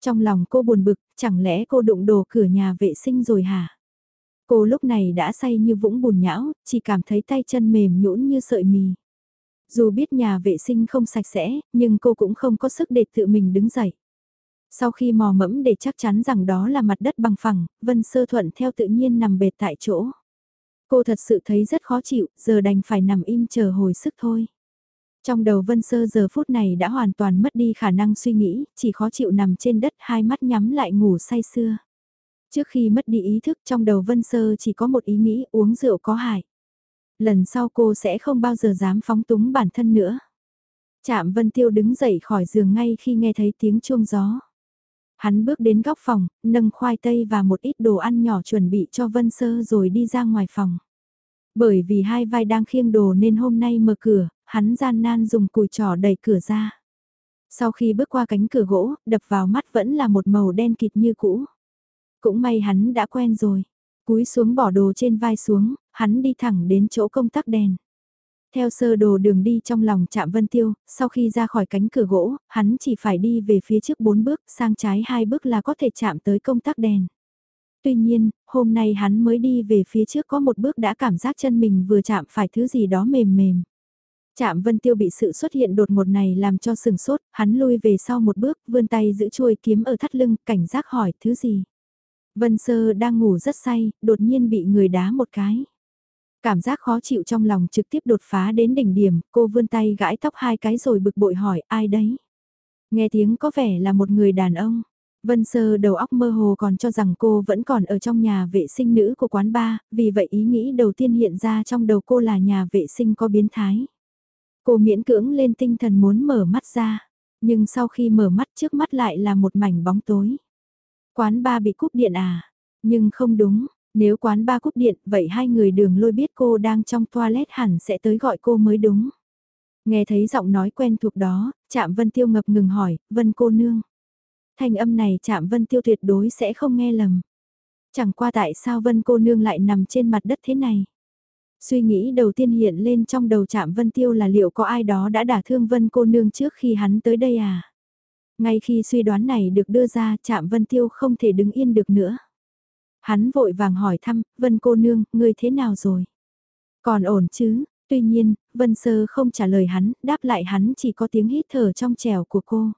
Trong lòng cô buồn bực, chẳng lẽ cô đụng đồ cửa nhà vệ sinh rồi hả? Cô lúc này đã say như vũng bùn nhão, chỉ cảm thấy tay chân mềm nhũn như sợi mì. Dù biết nhà vệ sinh không sạch sẽ, nhưng cô cũng không có sức để tự mình đứng dậy. Sau khi mò mẫm để chắc chắn rằng đó là mặt đất bằng phẳng, Vân Sơ Thuận theo tự nhiên nằm bệt tại chỗ. Cô thật sự thấy rất khó chịu, giờ đành phải nằm im chờ hồi sức thôi. Trong đầu Vân Sơ giờ phút này đã hoàn toàn mất đi khả năng suy nghĩ, chỉ khó chịu nằm trên đất hai mắt nhắm lại ngủ say sưa. Trước khi mất đi ý thức trong đầu Vân Sơ chỉ có một ý nghĩ uống rượu có hại. Lần sau cô sẽ không bao giờ dám phóng túng bản thân nữa. Chạm Vân Tiêu đứng dậy khỏi giường ngay khi nghe thấy tiếng chuông gió. Hắn bước đến góc phòng, nâng khoai tây và một ít đồ ăn nhỏ chuẩn bị cho Vân Sơ rồi đi ra ngoài phòng. Bởi vì hai vai đang khiêng đồ nên hôm nay mở cửa, hắn gian nan dùng cùi trò đẩy cửa ra. Sau khi bước qua cánh cửa gỗ, đập vào mắt vẫn là một màu đen kịt như cũ. Cũng may hắn đã quen rồi. Cúi xuống bỏ đồ trên vai xuống, hắn đi thẳng đến chỗ công tắc đèn. Theo sơ đồ đường đi trong lòng chạm Vân Tiêu, sau khi ra khỏi cánh cửa gỗ, hắn chỉ phải đi về phía trước bốn bước, sang trái hai bước là có thể chạm tới công tắc đèn. Tuy nhiên, hôm nay hắn mới đi về phía trước có một bước đã cảm giác chân mình vừa chạm phải thứ gì đó mềm mềm. Chạm Vân Tiêu bị sự xuất hiện đột ngột này làm cho sừng sốt, hắn lui về sau một bước, vươn tay giữ chuôi kiếm ở thắt lưng, cảnh giác hỏi thứ gì. Vân Sơ đang ngủ rất say, đột nhiên bị người đá một cái. Cảm giác khó chịu trong lòng trực tiếp đột phá đến đỉnh điểm, cô vươn tay gãi tóc hai cái rồi bực bội hỏi ai đấy. Nghe tiếng có vẻ là một người đàn ông. Vân Sơ đầu óc mơ hồ còn cho rằng cô vẫn còn ở trong nhà vệ sinh nữ của quán bar, vì vậy ý nghĩ đầu tiên hiện ra trong đầu cô là nhà vệ sinh có biến thái. Cô miễn cưỡng lên tinh thần muốn mở mắt ra, nhưng sau khi mở mắt trước mắt lại là một mảnh bóng tối. Quán ba bị cúp điện à? Nhưng không đúng, nếu quán ba cúp điện vậy hai người đường lôi biết cô đang trong toilet hẳn sẽ tới gọi cô mới đúng. Nghe thấy giọng nói quen thuộc đó, chạm Vân Tiêu ngập ngừng hỏi, Vân cô nương. Thanh âm này chạm Vân Tiêu tuyệt đối sẽ không nghe lầm. Chẳng qua tại sao Vân cô nương lại nằm trên mặt đất thế này. Suy nghĩ đầu tiên hiện lên trong đầu chạm Vân Tiêu là liệu có ai đó đã đả thương Vân cô nương trước khi hắn tới đây à? Ngay khi suy đoán này được đưa ra chạm Vân Tiêu không thể đứng yên được nữa. Hắn vội vàng hỏi thăm, Vân cô nương, ngươi thế nào rồi? Còn ổn chứ? Tuy nhiên, Vân Sơ không trả lời hắn, đáp lại hắn chỉ có tiếng hít thở trong trèo của cô.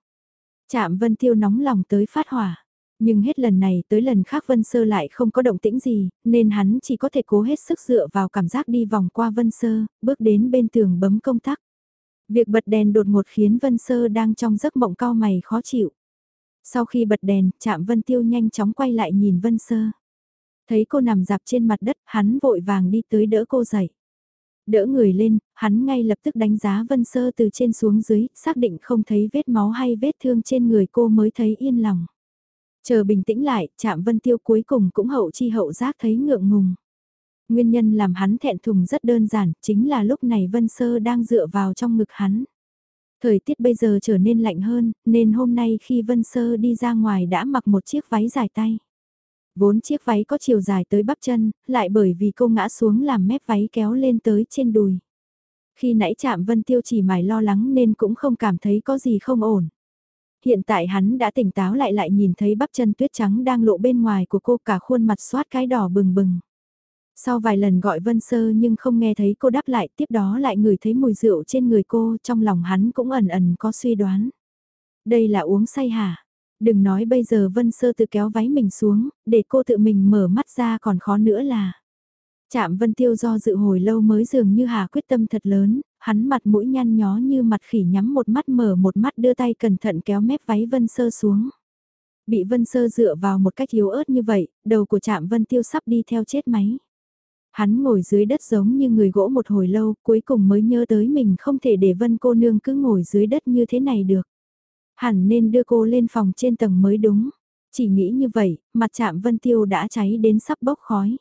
Chạm Vân Tiêu nóng lòng tới phát hỏa. Nhưng hết lần này tới lần khác Vân Sơ lại không có động tĩnh gì, nên hắn chỉ có thể cố hết sức dựa vào cảm giác đi vòng qua Vân Sơ, bước đến bên tường bấm công tắc. Việc bật đèn đột ngột khiến Vân Sơ đang trong giấc mộng cao mày khó chịu. Sau khi bật đèn, chạm Vân Tiêu nhanh chóng quay lại nhìn Vân Sơ. Thấy cô nằm dạp trên mặt đất, hắn vội vàng đi tới đỡ cô dậy. Đỡ người lên, hắn ngay lập tức đánh giá Vân Sơ từ trên xuống dưới, xác định không thấy vết máu hay vết thương trên người cô mới thấy yên lòng. Chờ bình tĩnh lại, chạm Vân Tiêu cuối cùng cũng hậu chi hậu giác thấy ngượng ngùng. Nguyên nhân làm hắn thẹn thùng rất đơn giản, chính là lúc này Vân Sơ đang dựa vào trong ngực hắn. Thời tiết bây giờ trở nên lạnh hơn, nên hôm nay khi Vân Sơ đi ra ngoài đã mặc một chiếc váy dài tay. Vốn chiếc váy có chiều dài tới bắp chân, lại bởi vì cô ngã xuống làm mép váy kéo lên tới trên đùi. Khi nãy chạm Vân Tiêu chỉ mải lo lắng nên cũng không cảm thấy có gì không ổn. Hiện tại hắn đã tỉnh táo lại lại nhìn thấy bắp chân tuyết trắng đang lộ bên ngoài của cô cả khuôn mặt xoát cái đỏ bừng bừng. Sau vài lần gọi Vân Sơ nhưng không nghe thấy cô đáp lại tiếp đó lại ngửi thấy mùi rượu trên người cô trong lòng hắn cũng ẩn ẩn có suy đoán. Đây là uống say hả? Đừng nói bây giờ Vân Sơ tự kéo váy mình xuống, để cô tự mình mở mắt ra còn khó nữa là. Chạm Vân Tiêu do dự hồi lâu mới dường như hà quyết tâm thật lớn, hắn mặt mũi nhăn nhó như mặt khỉ nhắm một mắt mở một mắt đưa tay cẩn thận kéo mép váy Vân Sơ xuống. Bị Vân Sơ dựa vào một cách yếu ớt như vậy, đầu của chạm Vân Tiêu sắp đi theo chết máy. Hắn ngồi dưới đất giống như người gỗ một hồi lâu, cuối cùng mới nhớ tới mình không thể để Vân cô nương cứ ngồi dưới đất như thế này được. Hẳn nên đưa cô lên phòng trên tầng mới đúng. Chỉ nghĩ như vậy, mặt chạm Vân Tiêu đã cháy đến sắp bốc khói.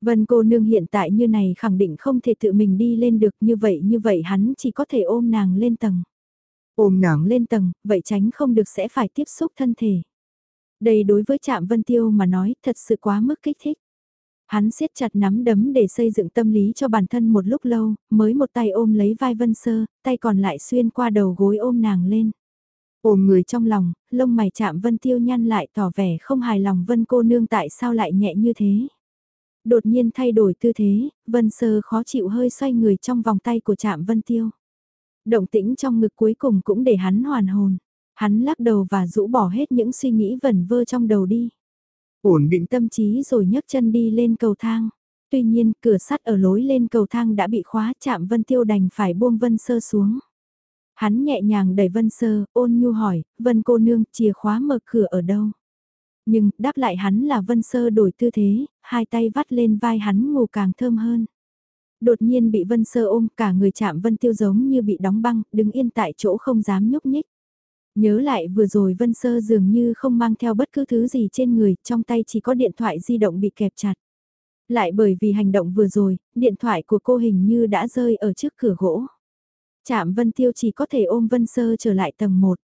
Vân cô nương hiện tại như này khẳng định không thể tự mình đi lên được như vậy như vậy hắn chỉ có thể ôm nàng lên tầng. Ôm nàng lên tầng, vậy tránh không được sẽ phải tiếp xúc thân thể. Đây đối với trạm Vân Tiêu mà nói thật sự quá mức kích thích. Hắn siết chặt nắm đấm để xây dựng tâm lý cho bản thân một lúc lâu, mới một tay ôm lấy vai Vân Sơ, tay còn lại xuyên qua đầu gối ôm nàng lên. Ôm người trong lòng, lông mày chạm Vân Tiêu nhăn lại tỏ vẻ không hài lòng Vân cô nương tại sao lại nhẹ như thế. Đột nhiên thay đổi tư thế, Vân Sơ khó chịu hơi xoay người trong vòng tay của chạm Vân Tiêu. Động tĩnh trong ngực cuối cùng cũng để hắn hoàn hồn. Hắn lắc đầu và rũ bỏ hết những suy nghĩ vẩn vơ trong đầu đi. Ổn định tâm trí rồi nhấc chân đi lên cầu thang. Tuy nhiên, cửa sắt ở lối lên cầu thang đã bị khóa chạm Vân Tiêu đành phải buông Vân Sơ xuống. Hắn nhẹ nhàng đẩy Vân Sơ, ôn nhu hỏi, Vân cô nương, chìa khóa mở cửa ở đâu? Nhưng, đáp lại hắn là Vân Sơ đổi tư thế, hai tay vắt lên vai hắn ngủ càng thơm hơn. Đột nhiên bị Vân Sơ ôm cả người chạm Vân Tiêu giống như bị đóng băng, đứng yên tại chỗ không dám nhúc nhích. Nhớ lại vừa rồi Vân Sơ dường như không mang theo bất cứ thứ gì trên người, trong tay chỉ có điện thoại di động bị kẹp chặt. Lại bởi vì hành động vừa rồi, điện thoại của cô hình như đã rơi ở trước cửa gỗ. Chạm Vân Tiêu chỉ có thể ôm Vân Sơ trở lại tầng 1.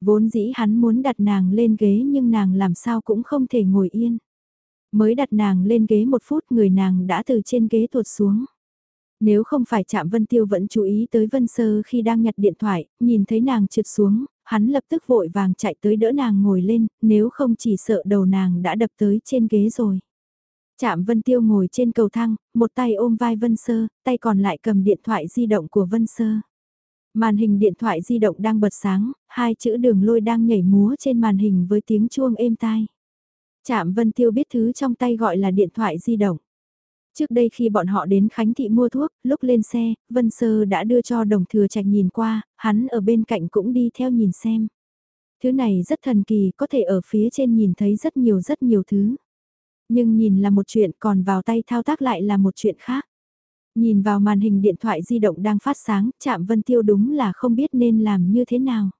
Vốn dĩ hắn muốn đặt nàng lên ghế nhưng nàng làm sao cũng không thể ngồi yên. Mới đặt nàng lên ghế một phút người nàng đã từ trên ghế tuột xuống. Nếu không phải chạm Vân Tiêu vẫn chú ý tới Vân Sơ khi đang nhặt điện thoại, nhìn thấy nàng trượt xuống, hắn lập tức vội vàng chạy tới đỡ nàng ngồi lên, nếu không chỉ sợ đầu nàng đã đập tới trên ghế rồi. Chạm Vân Tiêu ngồi trên cầu thang, một tay ôm vai Vân Sơ, tay còn lại cầm điện thoại di động của Vân Sơ. Màn hình điện thoại di động đang bật sáng, hai chữ đường lôi đang nhảy múa trên màn hình với tiếng chuông êm tai. Chạm Vân Tiêu biết thứ trong tay gọi là điện thoại di động. Trước đây khi bọn họ đến Khánh Thị mua thuốc, lúc lên xe, Vân Sơ đã đưa cho đồng thừa trạch nhìn qua, hắn ở bên cạnh cũng đi theo nhìn xem. Thứ này rất thần kỳ, có thể ở phía trên nhìn thấy rất nhiều rất nhiều thứ. Nhưng nhìn là một chuyện còn vào tay thao tác lại là một chuyện khác. Nhìn vào màn hình điện thoại di động đang phát sáng, chạm Vân Tiêu đúng là không biết nên làm như thế nào.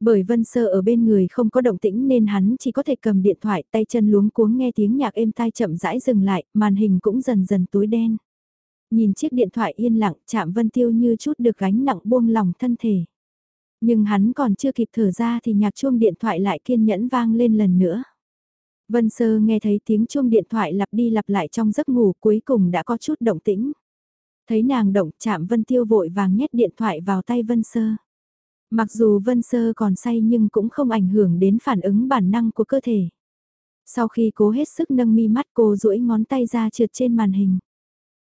Bởi Vân Sơ ở bên người không có động tĩnh nên hắn chỉ có thể cầm điện thoại tay chân luống cuống nghe tiếng nhạc êm tai chậm rãi dừng lại, màn hình cũng dần dần tối đen. Nhìn chiếc điện thoại yên lặng chạm Vân Tiêu như chút được gánh nặng buông lòng thân thể. Nhưng hắn còn chưa kịp thở ra thì nhạc chuông điện thoại lại kiên nhẫn vang lên lần nữa. Vân Sơ nghe thấy tiếng chuông điện thoại lặp đi lặp lại trong giấc ngủ cuối cùng đã có chút động tĩnh. Thấy nàng động chạm Vân Tiêu vội vàng nhét điện thoại vào tay Vân Sơ. Mặc dù Vân Sơ còn say nhưng cũng không ảnh hưởng đến phản ứng bản năng của cơ thể. Sau khi cố hết sức nâng mi mắt cô duỗi ngón tay ra trượt trên màn hình.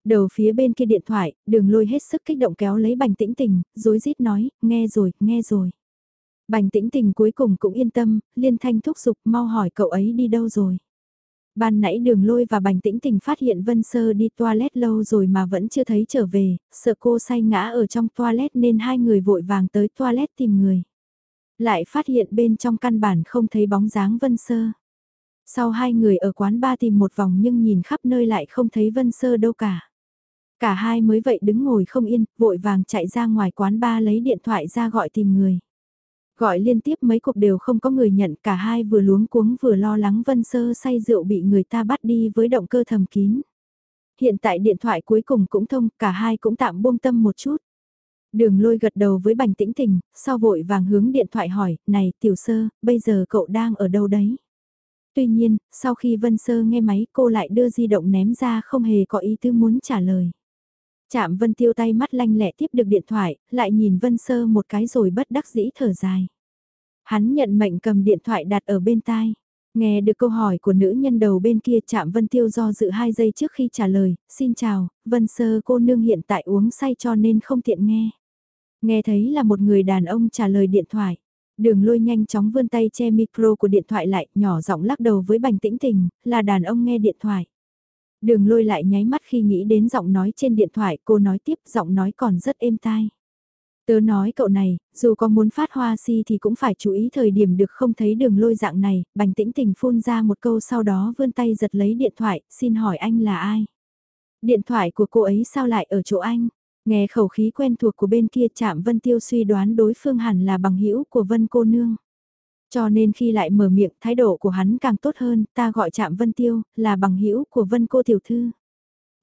Đầu phía bên kia điện thoại, đường lôi hết sức kích động kéo lấy bành tĩnh tình, dối rít nói, nghe rồi, nghe rồi. Bành tĩnh tình cuối cùng cũng yên tâm, liên thanh thúc giục mau hỏi cậu ấy đi đâu rồi. Ban nãy đường lôi và bành tĩnh tình phát hiện Vân Sơ đi toilet lâu rồi mà vẫn chưa thấy trở về, sợ cô say ngã ở trong toilet nên hai người vội vàng tới toilet tìm người. Lại phát hiện bên trong căn bản không thấy bóng dáng Vân Sơ. Sau hai người ở quán ba tìm một vòng nhưng nhìn khắp nơi lại không thấy Vân Sơ đâu cả. Cả hai mới vậy đứng ngồi không yên, vội vàng chạy ra ngoài quán ba lấy điện thoại ra gọi tìm người. Gọi liên tiếp mấy cuộc đều không có người nhận cả hai vừa luống cuống vừa lo lắng Vân Sơ say rượu bị người ta bắt đi với động cơ thầm kín. Hiện tại điện thoại cuối cùng cũng thông, cả hai cũng tạm buông tâm một chút. Đường lôi gật đầu với bành tĩnh tình, sau vội vàng hướng điện thoại hỏi, này tiểu sơ, bây giờ cậu đang ở đâu đấy? Tuy nhiên, sau khi Vân Sơ nghe máy cô lại đưa di động ném ra không hề có ý tư muốn trả lời. Chạm Vân Tiêu tay mắt lanh lẹ tiếp được điện thoại, lại nhìn Vân Sơ một cái rồi bất đắc dĩ thở dài. Hắn nhận mệnh cầm điện thoại đặt ở bên tai. Nghe được câu hỏi của nữ nhân đầu bên kia chạm Vân Tiêu do dự 2 giây trước khi trả lời, xin chào, Vân Sơ cô nương hiện tại uống say cho nên không tiện nghe. Nghe thấy là một người đàn ông trả lời điện thoại. Đường lôi nhanh chóng vươn tay che micro của điện thoại lại, nhỏ giọng lắc đầu với bành tĩnh tình, là đàn ông nghe điện thoại. Đường lôi lại nháy mắt khi nghĩ đến giọng nói trên điện thoại, cô nói tiếp giọng nói còn rất êm tai. Tớ nói cậu này, dù có muốn phát hoa si thì cũng phải chú ý thời điểm được không thấy đường lôi dạng này, bành tĩnh tình phun ra một câu sau đó vươn tay giật lấy điện thoại, xin hỏi anh là ai? Điện thoại của cô ấy sao lại ở chỗ anh? Nghe khẩu khí quen thuộc của bên kia chạm Vân Tiêu suy đoán đối phương hẳn là bằng hữu của Vân cô nương. Cho nên khi lại mở miệng thái độ của hắn càng tốt hơn, ta gọi chạm Vân Tiêu, là bằng hữu của Vân cô tiểu thư.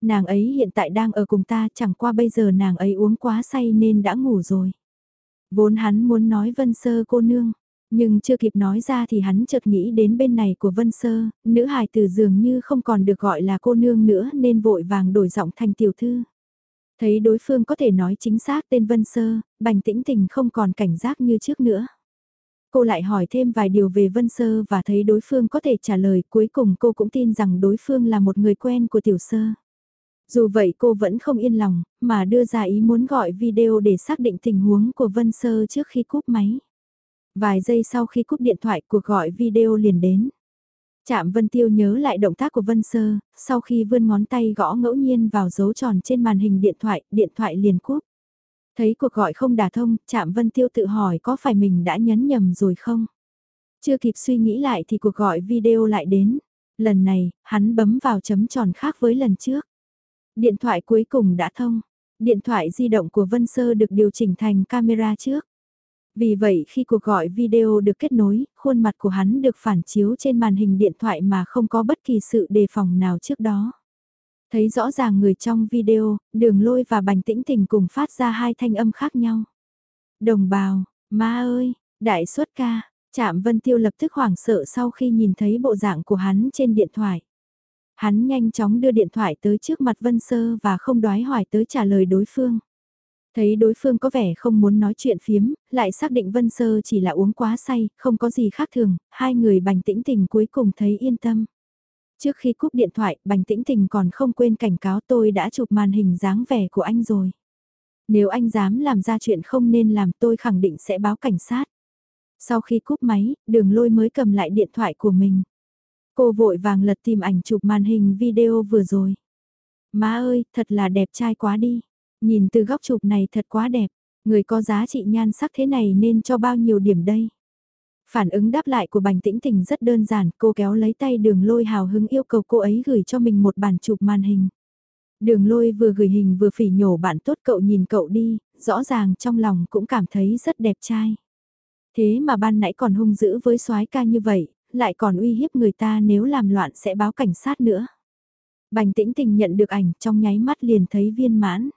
Nàng ấy hiện tại đang ở cùng ta chẳng qua bây giờ nàng ấy uống quá say nên đã ngủ rồi. Vốn hắn muốn nói Vân Sơ cô nương, nhưng chưa kịp nói ra thì hắn chợt nghĩ đến bên này của Vân Sơ, nữ hài từ dường như không còn được gọi là cô nương nữa nên vội vàng đổi giọng thành tiểu thư. Thấy đối phương có thể nói chính xác tên Vân Sơ, bành tĩnh tình không còn cảnh giác như trước nữa. Cô lại hỏi thêm vài điều về Vân Sơ và thấy đối phương có thể trả lời cuối cùng cô cũng tin rằng đối phương là một người quen của Tiểu Sơ. Dù vậy cô vẫn không yên lòng, mà đưa ra ý muốn gọi video để xác định tình huống của Vân Sơ trước khi cúp máy. Vài giây sau khi cúp điện thoại cuộc gọi video liền đến. Chạm Vân Tiêu nhớ lại động tác của Vân Sơ, sau khi vươn ngón tay gõ ngẫu nhiên vào dấu tròn trên màn hình điện thoại, điện thoại liền cúp. Thấy cuộc gọi không đả thông, chạm Vân Tiêu tự hỏi có phải mình đã nhấn nhầm rồi không? Chưa kịp suy nghĩ lại thì cuộc gọi video lại đến. Lần này, hắn bấm vào chấm tròn khác với lần trước. Điện thoại cuối cùng đã thông. Điện thoại di động của Vân Sơ được điều chỉnh thành camera trước. Vì vậy khi cuộc gọi video được kết nối, khuôn mặt của hắn được phản chiếu trên màn hình điện thoại mà không có bất kỳ sự đề phòng nào trước đó. Thấy rõ ràng người trong video, đường lôi và bành tĩnh tình cùng phát ra hai thanh âm khác nhau. Đồng bào, ma ơi, đại suất ca, chạm vân tiêu lập tức hoảng sợ sau khi nhìn thấy bộ dạng của hắn trên điện thoại. Hắn nhanh chóng đưa điện thoại tới trước mặt Vân Sơ và không đoái hỏi tới trả lời đối phương. Thấy đối phương có vẻ không muốn nói chuyện phiếm, lại xác định Vân Sơ chỉ là uống quá say, không có gì khác thường, hai người bành tĩnh tình cuối cùng thấy yên tâm. Trước khi cúp điện thoại, bành tĩnh tình còn không quên cảnh cáo tôi đã chụp màn hình dáng vẻ của anh rồi. Nếu anh dám làm ra chuyện không nên làm tôi khẳng định sẽ báo cảnh sát. Sau khi cúp máy, đường lôi mới cầm lại điện thoại của mình. Cô vội vàng lật tìm ảnh chụp màn hình video vừa rồi. Má ơi, thật là đẹp trai quá đi. Nhìn từ góc chụp này thật quá đẹp. Người có giá trị nhan sắc thế này nên cho bao nhiêu điểm đây. Phản ứng đáp lại của bành tĩnh tình rất đơn giản, cô kéo lấy tay đường lôi hào hứng yêu cầu cô ấy gửi cho mình một bản chụp màn hình. Đường lôi vừa gửi hình vừa phỉ nhổ bạn tốt cậu nhìn cậu đi, rõ ràng trong lòng cũng cảm thấy rất đẹp trai. Thế mà ban nãy còn hung dữ với soái ca như vậy, lại còn uy hiếp người ta nếu làm loạn sẽ báo cảnh sát nữa. Bành tĩnh tình nhận được ảnh trong nháy mắt liền thấy viên mãn.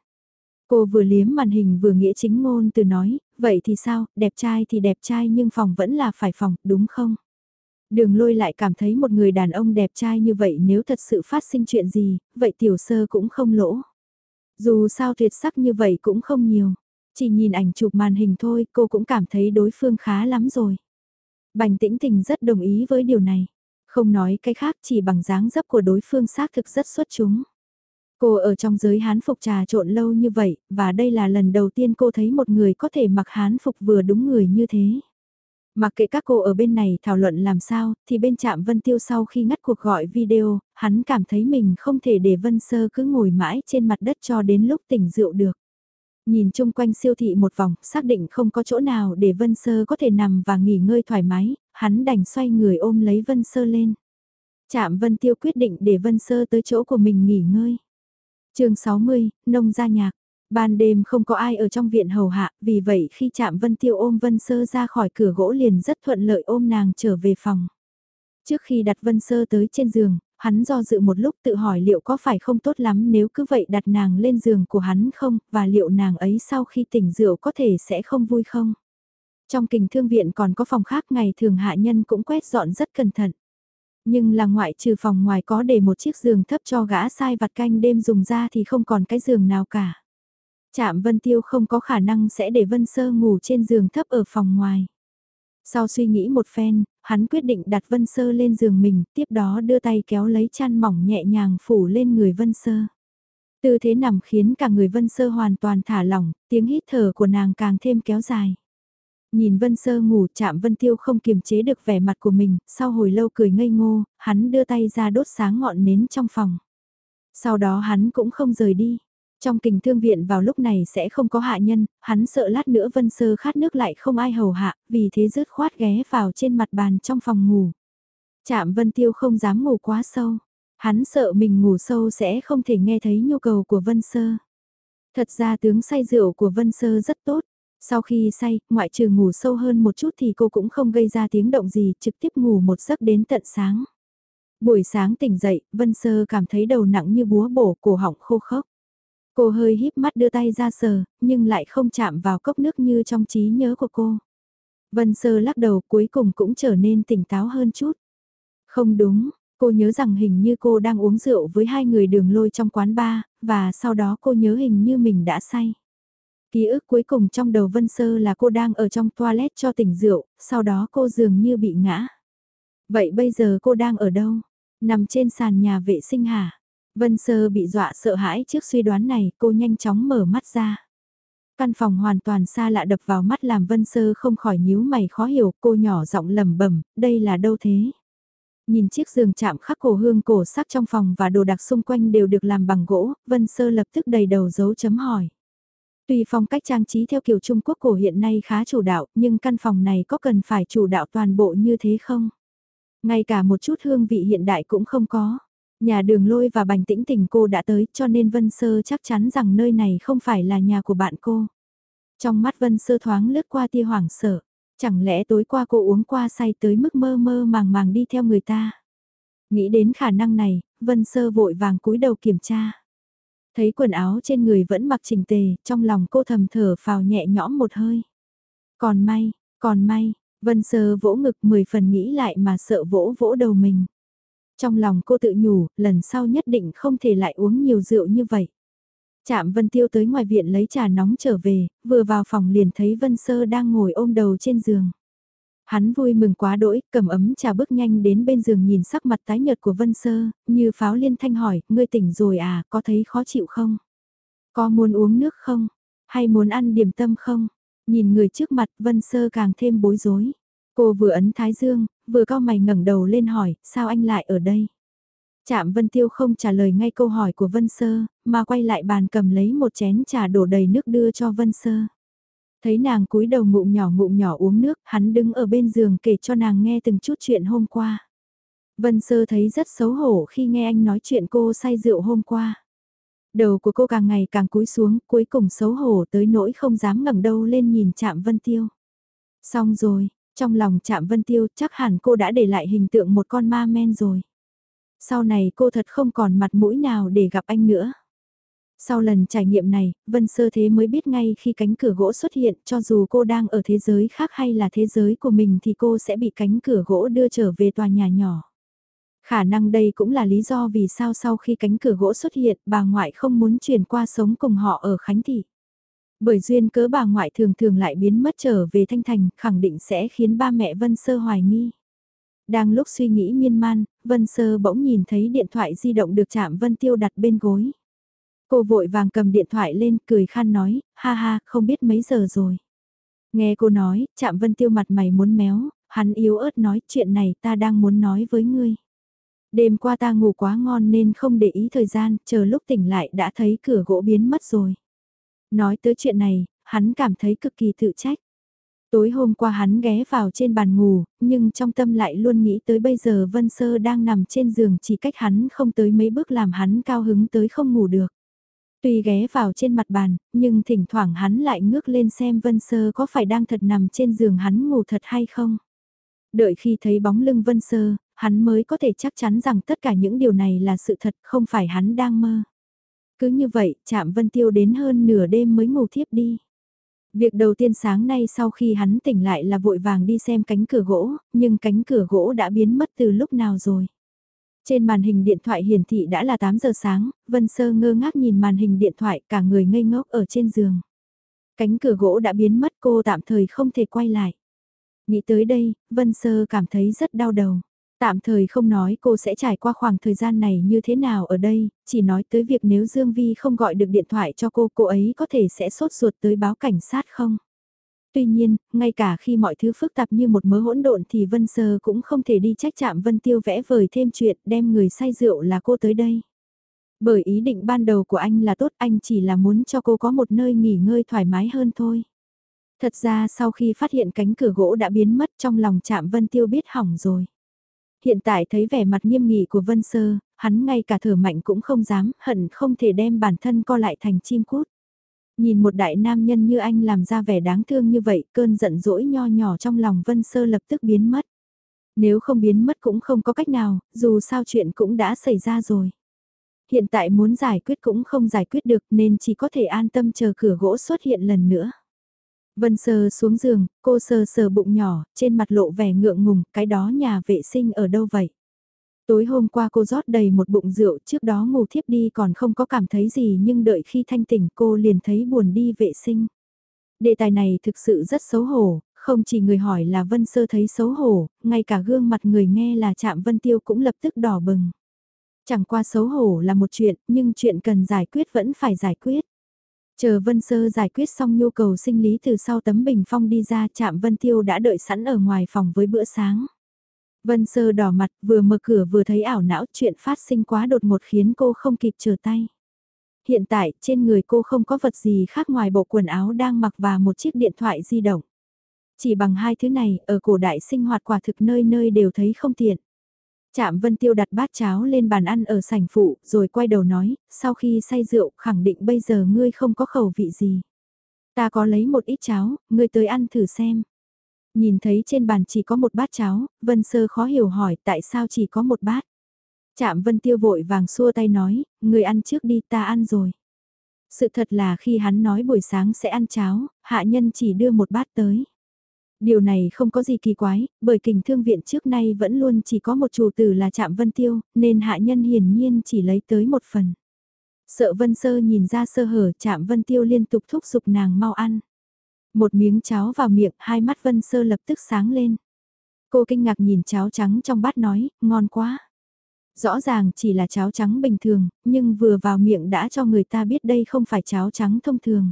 Cô vừa liếm màn hình vừa nghĩa chính ngôn từ nói, vậy thì sao, đẹp trai thì đẹp trai nhưng phòng vẫn là phải phòng, đúng không? Đường lôi lại cảm thấy một người đàn ông đẹp trai như vậy nếu thật sự phát sinh chuyện gì, vậy tiểu sơ cũng không lỗ. Dù sao tuyệt sắc như vậy cũng không nhiều. Chỉ nhìn ảnh chụp màn hình thôi cô cũng cảm thấy đối phương khá lắm rồi. Bành tĩnh tình rất đồng ý với điều này. Không nói cái khác chỉ bằng dáng dấp của đối phương xác thực rất xuất chúng. Cô ở trong giới hán phục trà trộn lâu như vậy, và đây là lần đầu tiên cô thấy một người có thể mặc hán phục vừa đúng người như thế. Mặc kệ các cô ở bên này thảo luận làm sao, thì bên trạm Vân Tiêu sau khi ngắt cuộc gọi video, hắn cảm thấy mình không thể để Vân Sơ cứ ngồi mãi trên mặt đất cho đến lúc tỉnh rượu được. Nhìn chung quanh siêu thị một vòng, xác định không có chỗ nào để Vân Sơ có thể nằm và nghỉ ngơi thoải mái, hắn đành xoay người ôm lấy Vân Sơ lên. Trạm Vân Tiêu quyết định để Vân Sơ tới chỗ của mình nghỉ ngơi chương 60, Nông gia nhạc. Ban đêm không có ai ở trong viện hầu hạ, vì vậy khi chạm Vân Tiêu ôm Vân Sơ ra khỏi cửa gỗ liền rất thuận lợi ôm nàng trở về phòng. Trước khi đặt Vân Sơ tới trên giường, hắn do dự một lúc tự hỏi liệu có phải không tốt lắm nếu cứ vậy đặt nàng lên giường của hắn không, và liệu nàng ấy sau khi tỉnh rượu có thể sẽ không vui không. Trong kình thương viện còn có phòng khác ngày thường hạ nhân cũng quét dọn rất cẩn thận. Nhưng là ngoại trừ phòng ngoài có để một chiếc giường thấp cho gã sai vặt canh đêm dùng ra thì không còn cái giường nào cả. Trạm Vân Tiêu không có khả năng sẽ để Vân Sơ ngủ trên giường thấp ở phòng ngoài. Sau suy nghĩ một phen, hắn quyết định đặt Vân Sơ lên giường mình, tiếp đó đưa tay kéo lấy chăn mỏng nhẹ nhàng phủ lên người Vân Sơ. Tư thế nằm khiến cả người Vân Sơ hoàn toàn thả lỏng, tiếng hít thở của nàng càng thêm kéo dài. Nhìn Vân Sơ ngủ chạm Vân Tiêu không kiềm chế được vẻ mặt của mình, sau hồi lâu cười ngây ngô, hắn đưa tay ra đốt sáng ngọn nến trong phòng. Sau đó hắn cũng không rời đi. Trong kình thương viện vào lúc này sẽ không có hạ nhân, hắn sợ lát nữa Vân Sơ khát nước lại không ai hầu hạ, vì thế rứt khoát ghé vào trên mặt bàn trong phòng ngủ. Chạm Vân Tiêu không dám ngủ quá sâu, hắn sợ mình ngủ sâu sẽ không thể nghe thấy nhu cầu của Vân Sơ. Thật ra tướng say rượu của Vân Sơ rất tốt, sau khi say, ngoại trừ ngủ sâu hơn một chút thì cô cũng không gây ra tiếng động gì, trực tiếp ngủ một giấc đến tận sáng. Buổi sáng tỉnh dậy, Vân Sơ cảm thấy đầu nặng như búa bổ cổ họng khô khốc. Cô hơi híp mắt đưa tay ra sờ, nhưng lại không chạm vào cốc nước như trong trí nhớ của cô. Vân Sơ lắc đầu cuối cùng cũng trở nên tỉnh táo hơn chút. Không đúng, cô nhớ rằng hình như cô đang uống rượu với hai người đường lôi trong quán bar, và sau đó cô nhớ hình như mình đã say. Ký ức cuối cùng trong đầu Vân Sơ là cô đang ở trong toilet cho tỉnh rượu, sau đó cô dường như bị ngã. Vậy bây giờ cô đang ở đâu? Nằm trên sàn nhà vệ sinh hả? Vân Sơ bị dọa sợ hãi trước suy đoán này, cô nhanh chóng mở mắt ra. Căn phòng hoàn toàn xa lạ đập vào mắt làm Vân Sơ không khỏi nhíu mày khó hiểu, cô nhỏ giọng lẩm bẩm, đây là đâu thế? Nhìn chiếc giường chạm khắc cổ hương cổ sắc trong phòng và đồ đạc xung quanh đều được làm bằng gỗ, Vân Sơ lập tức đầy đầu dấu chấm hỏi. Tuy phong cách trang trí theo kiểu Trung Quốc cổ hiện nay khá chủ đạo, nhưng căn phòng này có cần phải chủ đạo toàn bộ như thế không? Ngay cả một chút hương vị hiện đại cũng không có. Nhà đường lôi và bành tĩnh tình cô đã tới cho nên Vân Sơ chắc chắn rằng nơi này không phải là nhà của bạn cô. Trong mắt Vân Sơ thoáng lướt qua tia hoảng sợ. Chẳng lẽ tối qua cô uống qua say tới mức mơ mơ màng màng đi theo người ta. Nghĩ đến khả năng này, Vân Sơ vội vàng cúi đầu kiểm tra. Thấy quần áo trên người vẫn mặc chỉnh tề, trong lòng cô thầm thở phào nhẹ nhõm một hơi. Còn may, còn may, Vân Sơ vỗ ngực mười phần nghĩ lại mà sợ vỗ vỗ đầu mình. Trong lòng cô tự nhủ, lần sau nhất định không thể lại uống nhiều rượu như vậy. Chạm Vân Tiêu tới ngoài viện lấy trà nóng trở về, vừa vào phòng liền thấy Vân Sơ đang ngồi ôm đầu trên giường. Hắn vui mừng quá đỗi, cầm ấm trà bước nhanh đến bên giường nhìn sắc mặt tái nhợt của Vân Sơ, như pháo liên thanh hỏi, ngươi tỉnh rồi à, có thấy khó chịu không? Có muốn uống nước không? Hay muốn ăn điểm tâm không? Nhìn người trước mặt Vân Sơ càng thêm bối rối. Cô vừa ấn thái dương, vừa cao mày ngẩng đầu lên hỏi, sao anh lại ở đây? Chạm Vân Tiêu không trả lời ngay câu hỏi của Vân Sơ, mà quay lại bàn cầm lấy một chén trà đổ đầy nước đưa cho Vân Sơ. Thấy nàng cúi đầu ngụm nhỏ ngụm nhỏ uống nước, hắn đứng ở bên giường kể cho nàng nghe từng chút chuyện hôm qua. Vân Sơ thấy rất xấu hổ khi nghe anh nói chuyện cô say rượu hôm qua. Đầu của cô càng ngày càng cúi xuống, cuối cùng xấu hổ tới nỗi không dám ngẩng đầu lên nhìn chạm Vân Tiêu. Xong rồi, trong lòng chạm Vân Tiêu chắc hẳn cô đã để lại hình tượng một con ma men rồi. Sau này cô thật không còn mặt mũi nào để gặp anh nữa. Sau lần trải nghiệm này, Vân Sơ Thế mới biết ngay khi cánh cửa gỗ xuất hiện cho dù cô đang ở thế giới khác hay là thế giới của mình thì cô sẽ bị cánh cửa gỗ đưa trở về tòa nhà nhỏ. Khả năng đây cũng là lý do vì sao sau khi cánh cửa gỗ xuất hiện bà ngoại không muốn chuyển qua sống cùng họ ở Khánh Thị. Bởi duyên cớ bà ngoại thường thường lại biến mất trở về Thanh Thành khẳng định sẽ khiến ba mẹ Vân Sơ hoài nghi. Đang lúc suy nghĩ miên man, Vân Sơ bỗng nhìn thấy điện thoại di động được chạm Vân Tiêu đặt bên gối. Cô vội vàng cầm điện thoại lên cười khan nói, ha ha, không biết mấy giờ rồi. Nghe cô nói, chạm Vân Tiêu mặt mày muốn méo, hắn yếu ớt nói chuyện này ta đang muốn nói với ngươi. Đêm qua ta ngủ quá ngon nên không để ý thời gian, chờ lúc tỉnh lại đã thấy cửa gỗ biến mất rồi. Nói tới chuyện này, hắn cảm thấy cực kỳ tự trách. Tối hôm qua hắn ghé vào trên bàn ngủ, nhưng trong tâm lại luôn nghĩ tới bây giờ Vân Sơ đang nằm trên giường chỉ cách hắn không tới mấy bước làm hắn cao hứng tới không ngủ được. Tuy ghé vào trên mặt bàn, nhưng thỉnh thoảng hắn lại ngước lên xem Vân Sơ có phải đang thật nằm trên giường hắn ngủ thật hay không. Đợi khi thấy bóng lưng Vân Sơ, hắn mới có thể chắc chắn rằng tất cả những điều này là sự thật không phải hắn đang mơ. Cứ như vậy, chạm Vân Tiêu đến hơn nửa đêm mới ngủ thiếp đi. Việc đầu tiên sáng nay sau khi hắn tỉnh lại là vội vàng đi xem cánh cửa gỗ, nhưng cánh cửa gỗ đã biến mất từ lúc nào rồi. Trên màn hình điện thoại hiển thị đã là 8 giờ sáng, Vân Sơ ngơ ngác nhìn màn hình điện thoại cả người ngây ngốc ở trên giường. Cánh cửa gỗ đã biến mất cô tạm thời không thể quay lại. Nghĩ tới đây, Vân Sơ cảm thấy rất đau đầu. Tạm thời không nói cô sẽ trải qua khoảng thời gian này như thế nào ở đây, chỉ nói tới việc nếu Dương Vi không gọi được điện thoại cho cô, cô ấy có thể sẽ sốt ruột tới báo cảnh sát không? Tuy nhiên, ngay cả khi mọi thứ phức tạp như một mớ hỗn độn thì Vân Sơ cũng không thể đi trách chạm Vân Tiêu vẽ vời thêm chuyện đem người say rượu là cô tới đây. Bởi ý định ban đầu của anh là tốt anh chỉ là muốn cho cô có một nơi nghỉ ngơi thoải mái hơn thôi. Thật ra sau khi phát hiện cánh cửa gỗ đã biến mất trong lòng chạm Vân Tiêu biết hỏng rồi. Hiện tại thấy vẻ mặt nghiêm nghị của Vân Sơ, hắn ngay cả thở mạnh cũng không dám, hận không thể đem bản thân co lại thành chim cút. Nhìn một đại nam nhân như anh làm ra vẻ đáng thương như vậy, cơn giận dỗi nho nhỏ trong lòng Vân Sơ lập tức biến mất. Nếu không biến mất cũng không có cách nào, dù sao chuyện cũng đã xảy ra rồi. Hiện tại muốn giải quyết cũng không giải quyết được nên chỉ có thể an tâm chờ cửa gỗ xuất hiện lần nữa. Vân sơ xuống giường, cô sờ sờ bụng nhỏ, trên mặt lộ vẻ ngượng ngùng, cái đó nhà vệ sinh ở đâu vậy? Tối hôm qua cô rót đầy một bụng rượu, trước đó ngủ thiếp đi còn không có cảm thấy gì nhưng đợi khi thanh tỉnh cô liền thấy buồn đi vệ sinh. Đề tài này thực sự rất xấu hổ, không chỉ người hỏi là Vân Sơ thấy xấu hổ, ngay cả gương mặt người nghe là chạm Vân Tiêu cũng lập tức đỏ bừng. Chẳng qua xấu hổ là một chuyện, nhưng chuyện cần giải quyết vẫn phải giải quyết. Chờ Vân Sơ giải quyết xong nhu cầu sinh lý từ sau tấm bình phong đi ra chạm Vân Tiêu đã đợi sẵn ở ngoài phòng với bữa sáng. Vân Sơ đỏ mặt vừa mở cửa vừa thấy ảo não chuyện phát sinh quá đột ngột khiến cô không kịp trở tay. Hiện tại trên người cô không có vật gì khác ngoài bộ quần áo đang mặc và một chiếc điện thoại di động. Chỉ bằng hai thứ này ở cổ đại sinh hoạt quả thực nơi nơi đều thấy không tiện. Trạm Vân Tiêu đặt bát cháo lên bàn ăn ở sảnh phụ, rồi quay đầu nói, sau khi say rượu, khẳng định bây giờ ngươi không có khẩu vị gì. Ta có lấy một ít cháo, ngươi tới ăn thử xem. Nhìn thấy trên bàn chỉ có một bát cháo, Vân Sơ khó hiểu hỏi tại sao chỉ có một bát. chạm Vân Tiêu vội vàng xua tay nói, người ăn trước đi ta ăn rồi. Sự thật là khi hắn nói buổi sáng sẽ ăn cháo, hạ nhân chỉ đưa một bát tới. Điều này không có gì kỳ quái, bởi kình thương viện trước nay vẫn luôn chỉ có một chủ tử là Trạm Vân Tiêu, nên hạ nhân hiển nhiên chỉ lấy tới một phần. Sợ Vân Sơ nhìn ra sơ hở Trạm Vân Tiêu liên tục thúc giục nàng mau ăn. Một miếng cháo vào miệng, hai mắt Vân Sơ lập tức sáng lên. Cô kinh ngạc nhìn cháo trắng trong bát nói, ngon quá. Rõ ràng chỉ là cháo trắng bình thường, nhưng vừa vào miệng đã cho người ta biết đây không phải cháo trắng thông thường.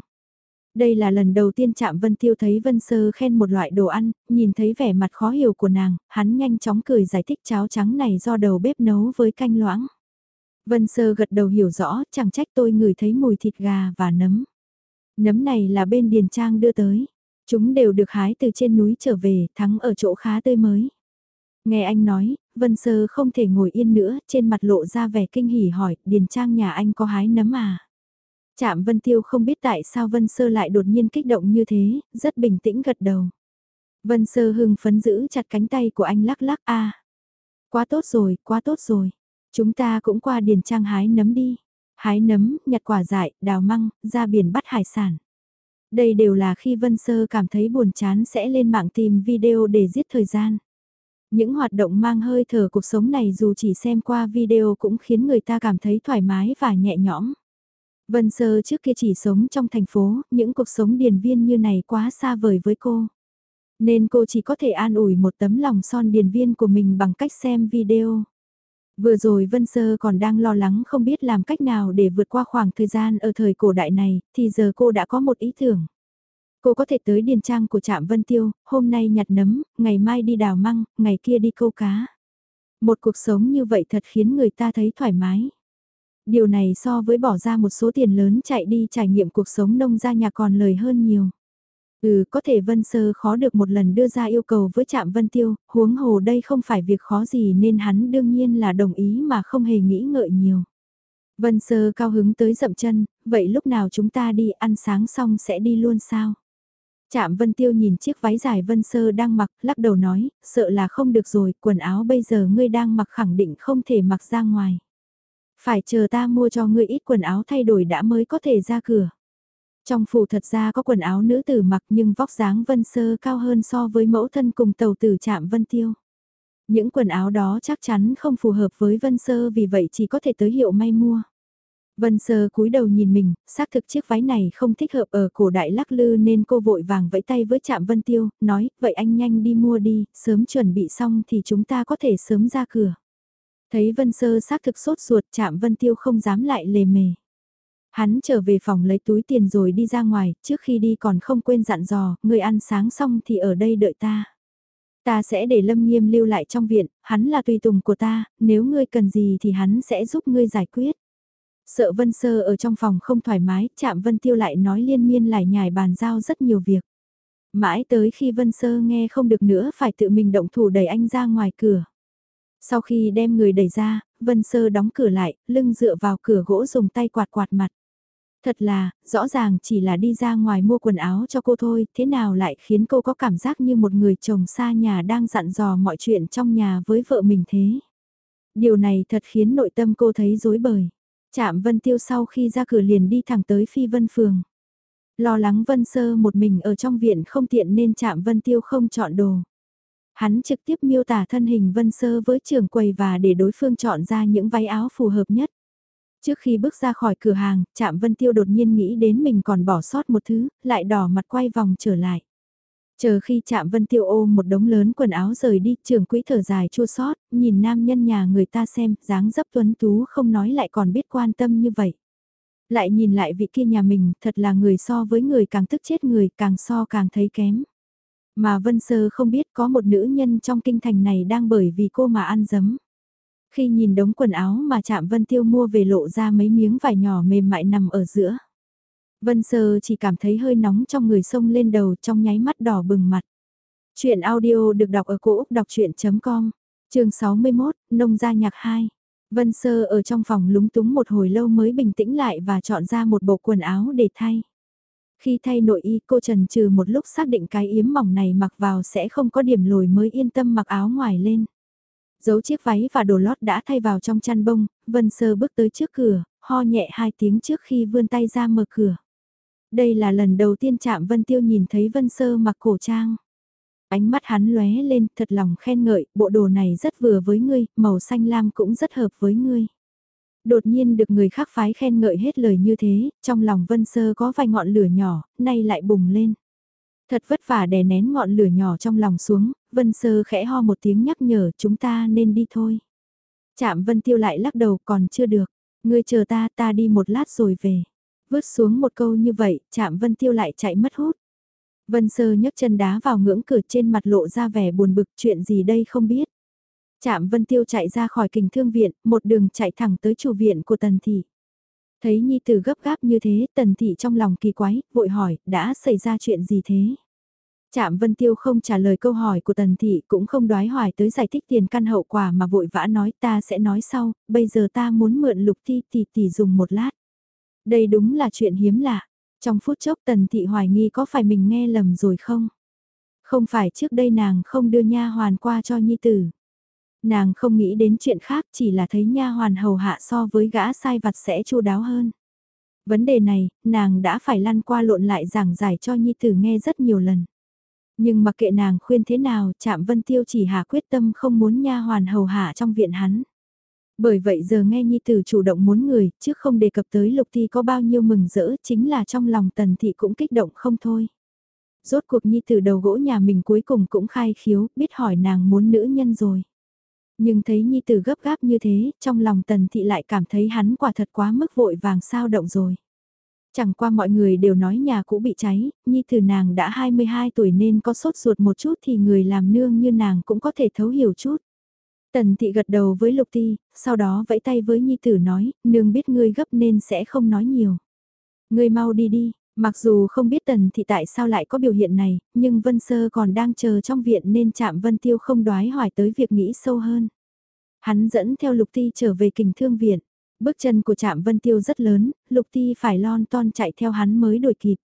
Đây là lần đầu tiên chạm Vân Tiêu thấy Vân Sơ khen một loại đồ ăn, nhìn thấy vẻ mặt khó hiểu của nàng, hắn nhanh chóng cười giải thích cháo trắng này do đầu bếp nấu với canh loãng. Vân Sơ gật đầu hiểu rõ, chẳng trách tôi ngửi thấy mùi thịt gà và nấm. Nấm này là bên Điền Trang đưa tới. Chúng đều được hái từ trên núi trở về, thắng ở chỗ khá tươi mới. Nghe anh nói, Vân Sơ không thể ngồi yên nữa, trên mặt lộ ra vẻ kinh hỉ hỏi, Điền Trang nhà anh có hái nấm à? Chạm Vân Tiêu không biết tại sao Vân Sơ lại đột nhiên kích động như thế, rất bình tĩnh gật đầu. Vân Sơ hưng phấn giữ chặt cánh tay của anh lắc lắc a Quá tốt rồi, quá tốt rồi. Chúng ta cũng qua Điền Trang hái nấm đi. Hái nấm, nhặt quả dại, đào măng, ra biển bắt hải sản. Đây đều là khi Vân Sơ cảm thấy buồn chán sẽ lên mạng tìm video để giết thời gian. Những hoạt động mang hơi thở cuộc sống này dù chỉ xem qua video cũng khiến người ta cảm thấy thoải mái và nhẹ nhõm. Vân Sơ trước kia chỉ sống trong thành phố, những cuộc sống điền viên như này quá xa vời với cô. Nên cô chỉ có thể an ủi một tấm lòng son điền viên của mình bằng cách xem video. Vừa rồi Vân Sơ còn đang lo lắng không biết làm cách nào để vượt qua khoảng thời gian ở thời cổ đại này, thì giờ cô đã có một ý tưởng. Cô có thể tới điền trang của trạm Vân Tiêu, hôm nay nhặt nấm, ngày mai đi đào măng, ngày kia đi câu cá. Một cuộc sống như vậy thật khiến người ta thấy thoải mái. Điều này so với bỏ ra một số tiền lớn chạy đi trải nghiệm cuộc sống nông gia nhà còn lời hơn nhiều. Ừ, có thể Vân Sơ khó được một lần đưa ra yêu cầu với trạm Vân Tiêu, huống hồ đây không phải việc khó gì nên hắn đương nhiên là đồng ý mà không hề nghĩ ngợi nhiều. Vân Sơ cao hứng tới dậm chân, vậy lúc nào chúng ta đi ăn sáng xong sẽ đi luôn sao? Trạm Vân Tiêu nhìn chiếc váy dài Vân Sơ đang mặc, lắc đầu nói, sợ là không được rồi, quần áo bây giờ ngươi đang mặc khẳng định không thể mặc ra ngoài. Phải chờ ta mua cho ngươi ít quần áo thay đổi đã mới có thể ra cửa. Trong phủ thật ra có quần áo nữ tử mặc nhưng vóc dáng Vân Sơ cao hơn so với mẫu thân cùng tàu tử chạm Vân Tiêu. Những quần áo đó chắc chắn không phù hợp với Vân Sơ vì vậy chỉ có thể tới hiệu may mua. Vân Sơ cúi đầu nhìn mình, xác thực chiếc váy này không thích hợp ở cổ đại lắc lư nên cô vội vàng vẫy tay với chạm Vân Tiêu, nói, vậy anh nhanh đi mua đi, sớm chuẩn bị xong thì chúng ta có thể sớm ra cửa. Thấy Vân Sơ xác thực sốt ruột chạm Vân Tiêu không dám lại lề mề. Hắn trở về phòng lấy túi tiền rồi đi ra ngoài, trước khi đi còn không quên dặn dò, người ăn sáng xong thì ở đây đợi ta. Ta sẽ để Lâm Nghiêm lưu lại trong viện, hắn là tùy tùng của ta, nếu ngươi cần gì thì hắn sẽ giúp ngươi giải quyết. Sợ Vân Sơ ở trong phòng không thoải mái, chạm Vân Tiêu lại nói liên miên lại nhải bàn giao rất nhiều việc. Mãi tới khi Vân Sơ nghe không được nữa phải tự mình động thủ đẩy anh ra ngoài cửa. Sau khi đem người đẩy ra, Vân Sơ đóng cửa lại, lưng dựa vào cửa gỗ dùng tay quạt quạt mặt. Thật là, rõ ràng chỉ là đi ra ngoài mua quần áo cho cô thôi, thế nào lại khiến cô có cảm giác như một người chồng xa nhà đang dặn dò mọi chuyện trong nhà với vợ mình thế. Điều này thật khiến nội tâm cô thấy dối bời. Chạm Vân Tiêu sau khi ra cửa liền đi thẳng tới Phi Vân Phường. Lo lắng Vân Sơ một mình ở trong viện không tiện nên chạm Vân Tiêu không chọn đồ. Hắn trực tiếp miêu tả thân hình Vân Sơ với trường quầy và để đối phương chọn ra những váy áo phù hợp nhất. Trước khi bước ra khỏi cửa hàng, Trạm Vân Tiêu đột nhiên nghĩ đến mình còn bỏ sót một thứ, lại đỏ mặt quay vòng trở lại. Chờ khi Trạm Vân Tiêu ôm một đống lớn quần áo rời đi, trường quỹ thở dài chua sót, nhìn nam nhân nhà người ta xem, dáng dấp tuấn tú không nói lại còn biết quan tâm như vậy. Lại nhìn lại vị kia nhà mình, thật là người so với người càng tức chết người, càng so càng thấy kém. Mà Vân Sơ không biết có một nữ nhân trong kinh thành này đang bởi vì cô mà ăn dấm. Khi nhìn đống quần áo mà Trạm Vân Tiêu mua về lộ ra mấy miếng vải nhỏ mềm mại nằm ở giữa. Vân Sơ chỉ cảm thấy hơi nóng trong người sông lên đầu trong nháy mắt đỏ bừng mặt. Chuyện audio được đọc ở cổ đọc chuyện.com, trường 61, Nông gia nhạc 2. Vân Sơ ở trong phòng lúng túng một hồi lâu mới bình tĩnh lại và chọn ra một bộ quần áo để thay. Khi thay nội y cô trần trừ một lúc xác định cái yếm mỏng này mặc vào sẽ không có điểm lồi mới yên tâm mặc áo ngoài lên. Giấu chiếc váy và đồ lót đã thay vào trong chăn bông, Vân Sơ bước tới trước cửa, ho nhẹ hai tiếng trước khi vươn tay ra mở cửa. Đây là lần đầu tiên chạm Vân Tiêu nhìn thấy Vân Sơ mặc cổ trang. Ánh mắt hắn lóe lên thật lòng khen ngợi, bộ đồ này rất vừa với ngươi, màu xanh lam cũng rất hợp với ngươi. Đột nhiên được người khác phái khen ngợi hết lời như thế, trong lòng Vân Sơ có vài ngọn lửa nhỏ, nay lại bùng lên. Thật vất vả đè nén ngọn lửa nhỏ trong lòng xuống, Vân Sơ khẽ ho một tiếng nhắc nhở chúng ta nên đi thôi. Chạm Vân Tiêu lại lắc đầu còn chưa được, ngươi chờ ta ta đi một lát rồi về. Vứt xuống một câu như vậy, chạm Vân Tiêu lại chạy mất hút. Vân Sơ nhấc chân đá vào ngưỡng cửa trên mặt lộ ra vẻ buồn bực chuyện gì đây không biết. Chạm Vân Tiêu chạy ra khỏi kình thương viện, một đường chạy thẳng tới chủ viện của Tần Thị. Thấy Nhi Tử gấp gáp như thế, Tần Thị trong lòng kỳ quái, vội hỏi, đã xảy ra chuyện gì thế? Trạm Vân Tiêu không trả lời câu hỏi của Tần Thị cũng không đoái hỏi tới giải thích tiền căn hậu quả mà vội vã nói ta sẽ nói sau, bây giờ ta muốn mượn lục thi tỷ tỷ dùng một lát. Đây đúng là chuyện hiếm lạ. Trong phút chốc Tần Thị hoài nghi có phải mình nghe lầm rồi không? Không phải trước đây nàng không đưa nha hoàn qua cho nhi tử. Nàng không nghĩ đến chuyện khác chỉ là thấy nha hoàn hầu hạ so với gã sai vặt sẽ chu đáo hơn. Vấn đề này, nàng đã phải lăn qua lộn lại giảng giải cho nhi tử nghe rất nhiều lần. Nhưng mặc kệ nàng khuyên thế nào, chạm Vân Tiêu chỉ hạ quyết tâm không muốn nha hoàn hầu hạ trong viện hắn. Bởi vậy giờ nghe Nhi Tử chủ động muốn người, chứ không đề cập tới Lục Thi có bao nhiêu mừng rỡ, chính là trong lòng Tần Thị cũng kích động không thôi. Rốt cuộc Nhi Tử đầu gỗ nhà mình cuối cùng cũng khai khiếu, biết hỏi nàng muốn nữ nhân rồi. Nhưng thấy Nhi Tử gấp gáp như thế, trong lòng Tần Thị lại cảm thấy hắn quả thật quá mức vội vàng sao động rồi. Chẳng qua mọi người đều nói nhà cũ bị cháy, Nhi Tử nàng đã 22 tuổi nên có sốt ruột một chút thì người làm nương như nàng cũng có thể thấu hiểu chút. Tần thị gật đầu với Lục Ti, sau đó vẫy tay với Nhi Tử nói, nương biết ngươi gấp nên sẽ không nói nhiều. Ngươi mau đi đi, mặc dù không biết Tần thị tại sao lại có biểu hiện này, nhưng Vân Sơ còn đang chờ trong viện nên chạm Vân Tiêu không đoái hỏi tới việc nghĩ sâu hơn. Hắn dẫn theo Lục Ti trở về kình thương viện. Bước chân của Trạm Vân Tiêu rất lớn, Lục Ti phải lon ton chạy theo hắn mới đuổi kịp.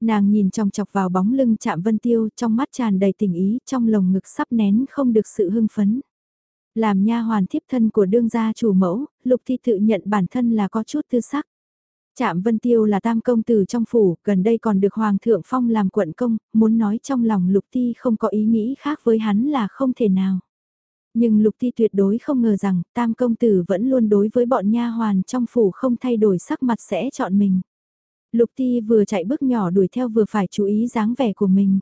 Nàng nhìn trong chọc vào bóng lưng Trạm Vân Tiêu, trong mắt tràn đầy tình ý, trong lồng ngực sắp nén không được sự hưng phấn. Làm nha hoàn thiếp thân của đương gia chủ mẫu, Lục Thi tự nhận bản thân là có chút tư sắc. Trạm Vân Tiêu là tam công tử trong phủ, gần đây còn được Hoàng thượng phong làm quận công, muốn nói trong lòng Lục Thi không có ý nghĩ khác với hắn là không thể nào. Nhưng Lục Thi tuyệt đối không ngờ rằng tam công tử vẫn luôn đối với bọn nha hoàn trong phủ không thay đổi sắc mặt sẽ chọn mình. Lục Thi vừa chạy bước nhỏ đuổi theo vừa phải chú ý dáng vẻ của mình.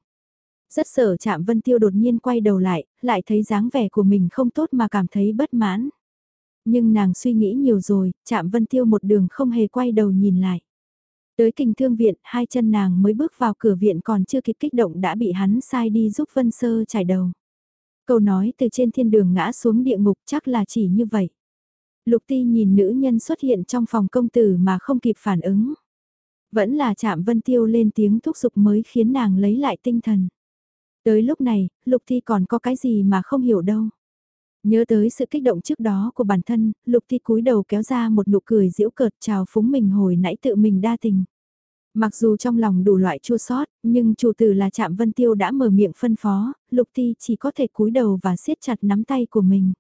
Rất sợ trạm Vân Tiêu đột nhiên quay đầu lại, lại thấy dáng vẻ của mình không tốt mà cảm thấy bất mãn. Nhưng nàng suy nghĩ nhiều rồi, chạm Vân Tiêu một đường không hề quay đầu nhìn lại. Tới kinh thương viện, hai chân nàng mới bước vào cửa viện còn chưa kịp kích động đã bị hắn sai đi giúp Vân Sơ trải đầu. Câu nói từ trên thiên đường ngã xuống địa ngục chắc là chỉ như vậy. Lục ti nhìn nữ nhân xuất hiện trong phòng công tử mà không kịp phản ứng. Vẫn là chạm Vân Tiêu lên tiếng thúc giục mới khiến nàng lấy lại tinh thần. Tới lúc này, Lục Thi còn có cái gì mà không hiểu đâu. Nhớ tới sự kích động trước đó của bản thân, Lục Thi cúi đầu kéo ra một nụ cười giễu cợt chào phúng mình hồi nãy tự mình đa tình. Mặc dù trong lòng đủ loại chua sót, nhưng chủ tử là Trạm Vân Tiêu đã mở miệng phân phó, Lục Thi chỉ có thể cúi đầu và siết chặt nắm tay của mình.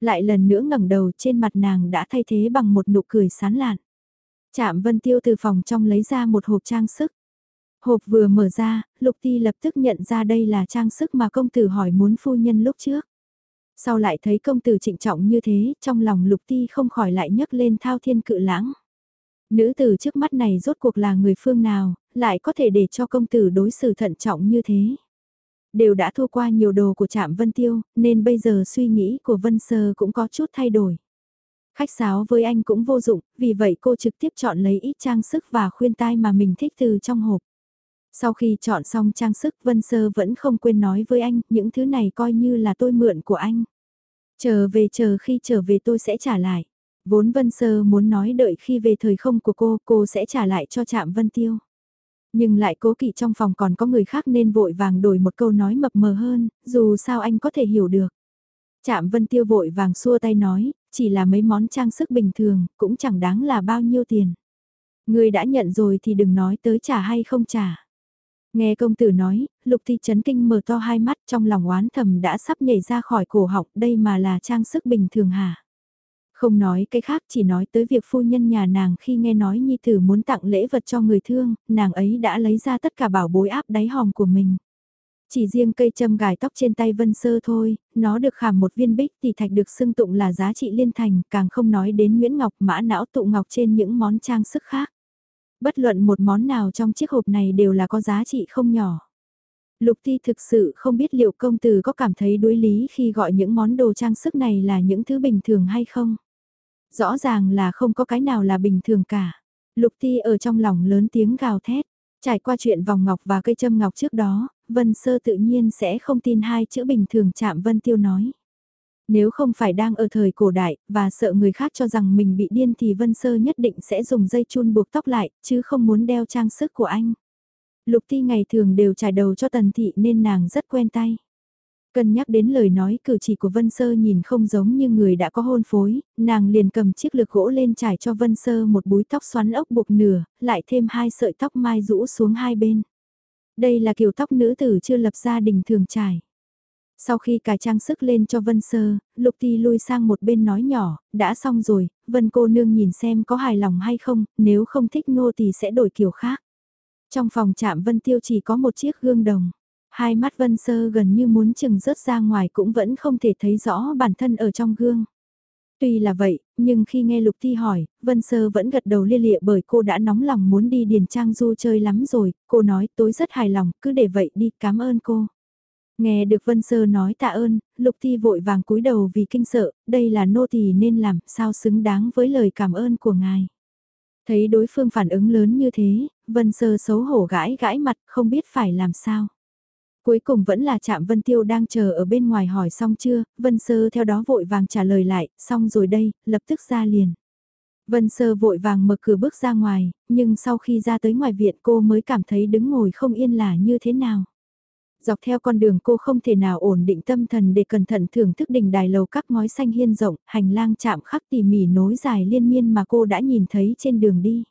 Lại lần nữa ngẩng đầu trên mặt nàng đã thay thế bằng một nụ cười sán lạn. Trạm Vân Tiêu từ phòng trong lấy ra một hộp trang sức. Hộp vừa mở ra, Lục Ti lập tức nhận ra đây là trang sức mà công tử hỏi muốn phu nhân lúc trước. Sau lại thấy công tử trịnh trọng như thế, trong lòng Lục Ti không khỏi lại nhấc lên thao thiên cự lãng. Nữ tử trước mắt này rốt cuộc là người phương nào, lại có thể để cho công tử đối xử thận trọng như thế. Đều đã thua qua nhiều đồ của trạm Vân Tiêu, nên bây giờ suy nghĩ của Vân Sơ cũng có chút thay đổi. Khách sáo với anh cũng vô dụng, vì vậy cô trực tiếp chọn lấy ít trang sức và khuyên tai mà mình thích từ trong hộp. Sau khi chọn xong trang sức Vân Sơ vẫn không quên nói với anh, những thứ này coi như là tôi mượn của anh. Chờ về chờ khi trở về tôi sẽ trả lại. Vốn Vân Sơ muốn nói đợi khi về thời không của cô, cô sẽ trả lại cho Trạm Vân Tiêu. Nhưng lại cố kỵ trong phòng còn có người khác nên vội vàng đổi một câu nói mập mờ hơn, dù sao anh có thể hiểu được. Trạm Vân Tiêu vội vàng xua tay nói, chỉ là mấy món trang sức bình thường, cũng chẳng đáng là bao nhiêu tiền. Người đã nhận rồi thì đừng nói tới trả hay không trả. Nghe công tử nói, lục thi chấn kinh mở to hai mắt trong lòng oán thầm đã sắp nhảy ra khỏi cổ học đây mà là trang sức bình thường hả? Không nói cái khác chỉ nói tới việc phu nhân nhà nàng khi nghe nói Nhi Tử muốn tặng lễ vật cho người thương, nàng ấy đã lấy ra tất cả bảo bối áp đáy hòm của mình. Chỉ riêng cây châm gài tóc trên tay Vân Sơ thôi, nó được khảm một viên bích thì thạch được xưng tụng là giá trị liên thành, càng không nói đến Nguyễn Ngọc mã não tụ ngọc trên những món trang sức khác. Bất luận một món nào trong chiếc hộp này đều là có giá trị không nhỏ. Lục Ti thực sự không biết liệu công tử có cảm thấy đối lý khi gọi những món đồ trang sức này là những thứ bình thường hay không. Rõ ràng là không có cái nào là bình thường cả. Lục Ti ở trong lòng lớn tiếng gào thét. Trải qua chuyện vòng ngọc và cây châm ngọc trước đó, Vân Sơ tự nhiên sẽ không tin hai chữ bình thường chạm Vân Tiêu nói. Nếu không phải đang ở thời cổ đại, và sợ người khác cho rằng mình bị điên thì Vân Sơ nhất định sẽ dùng dây chun buộc tóc lại, chứ không muốn đeo trang sức của anh. Lục Ti ngày thường đều trải đầu cho Tần Thị nên nàng rất quen tay. Cân nhắc đến lời nói cử chỉ của Vân Sơ nhìn không giống như người đã có hôn phối, nàng liền cầm chiếc lược gỗ lên trải cho Vân Sơ một búi tóc xoắn ốc buộc nửa, lại thêm hai sợi tóc mai rũ xuống hai bên. Đây là kiểu tóc nữ tử chưa lập gia đình thường trải. Sau khi cài trang sức lên cho Vân Sơ, Lục Ti lui sang một bên nói nhỏ, đã xong rồi, Vân cô nương nhìn xem có hài lòng hay không, nếu không thích nô thì sẽ đổi kiểu khác. Trong phòng chạm Vân Tiêu chỉ có một chiếc gương đồng. Hai mắt Vân Sơ gần như muốn chừng rớt ra ngoài cũng vẫn không thể thấy rõ bản thân ở trong gương. Tuy là vậy, nhưng khi nghe Lục Thi hỏi, Vân Sơ vẫn gật đầu lia lịa bởi cô đã nóng lòng muốn đi Điền Trang Du chơi lắm rồi, cô nói tối rất hài lòng, cứ để vậy đi, cảm ơn cô. Nghe được Vân Sơ nói tạ ơn, Lục Thi vội vàng cúi đầu vì kinh sợ, đây là nô tỳ nên làm, sao xứng đáng với lời cảm ơn của ngài. Thấy đối phương phản ứng lớn như thế, Vân Sơ xấu hổ gãi gãi mặt, không biết phải làm sao. Cuối cùng vẫn là chạm Vân Tiêu đang chờ ở bên ngoài hỏi xong chưa, Vân Sơ theo đó vội vàng trả lời lại, xong rồi đây, lập tức ra liền. Vân Sơ vội vàng mở cửa bước ra ngoài, nhưng sau khi ra tới ngoài viện cô mới cảm thấy đứng ngồi không yên là như thế nào. Dọc theo con đường cô không thể nào ổn định tâm thần để cẩn thận thưởng thức đỉnh đài lầu các ngói xanh hiên rộng, hành lang chạm khắc tỉ mỉ nối dài liên miên mà cô đã nhìn thấy trên đường đi.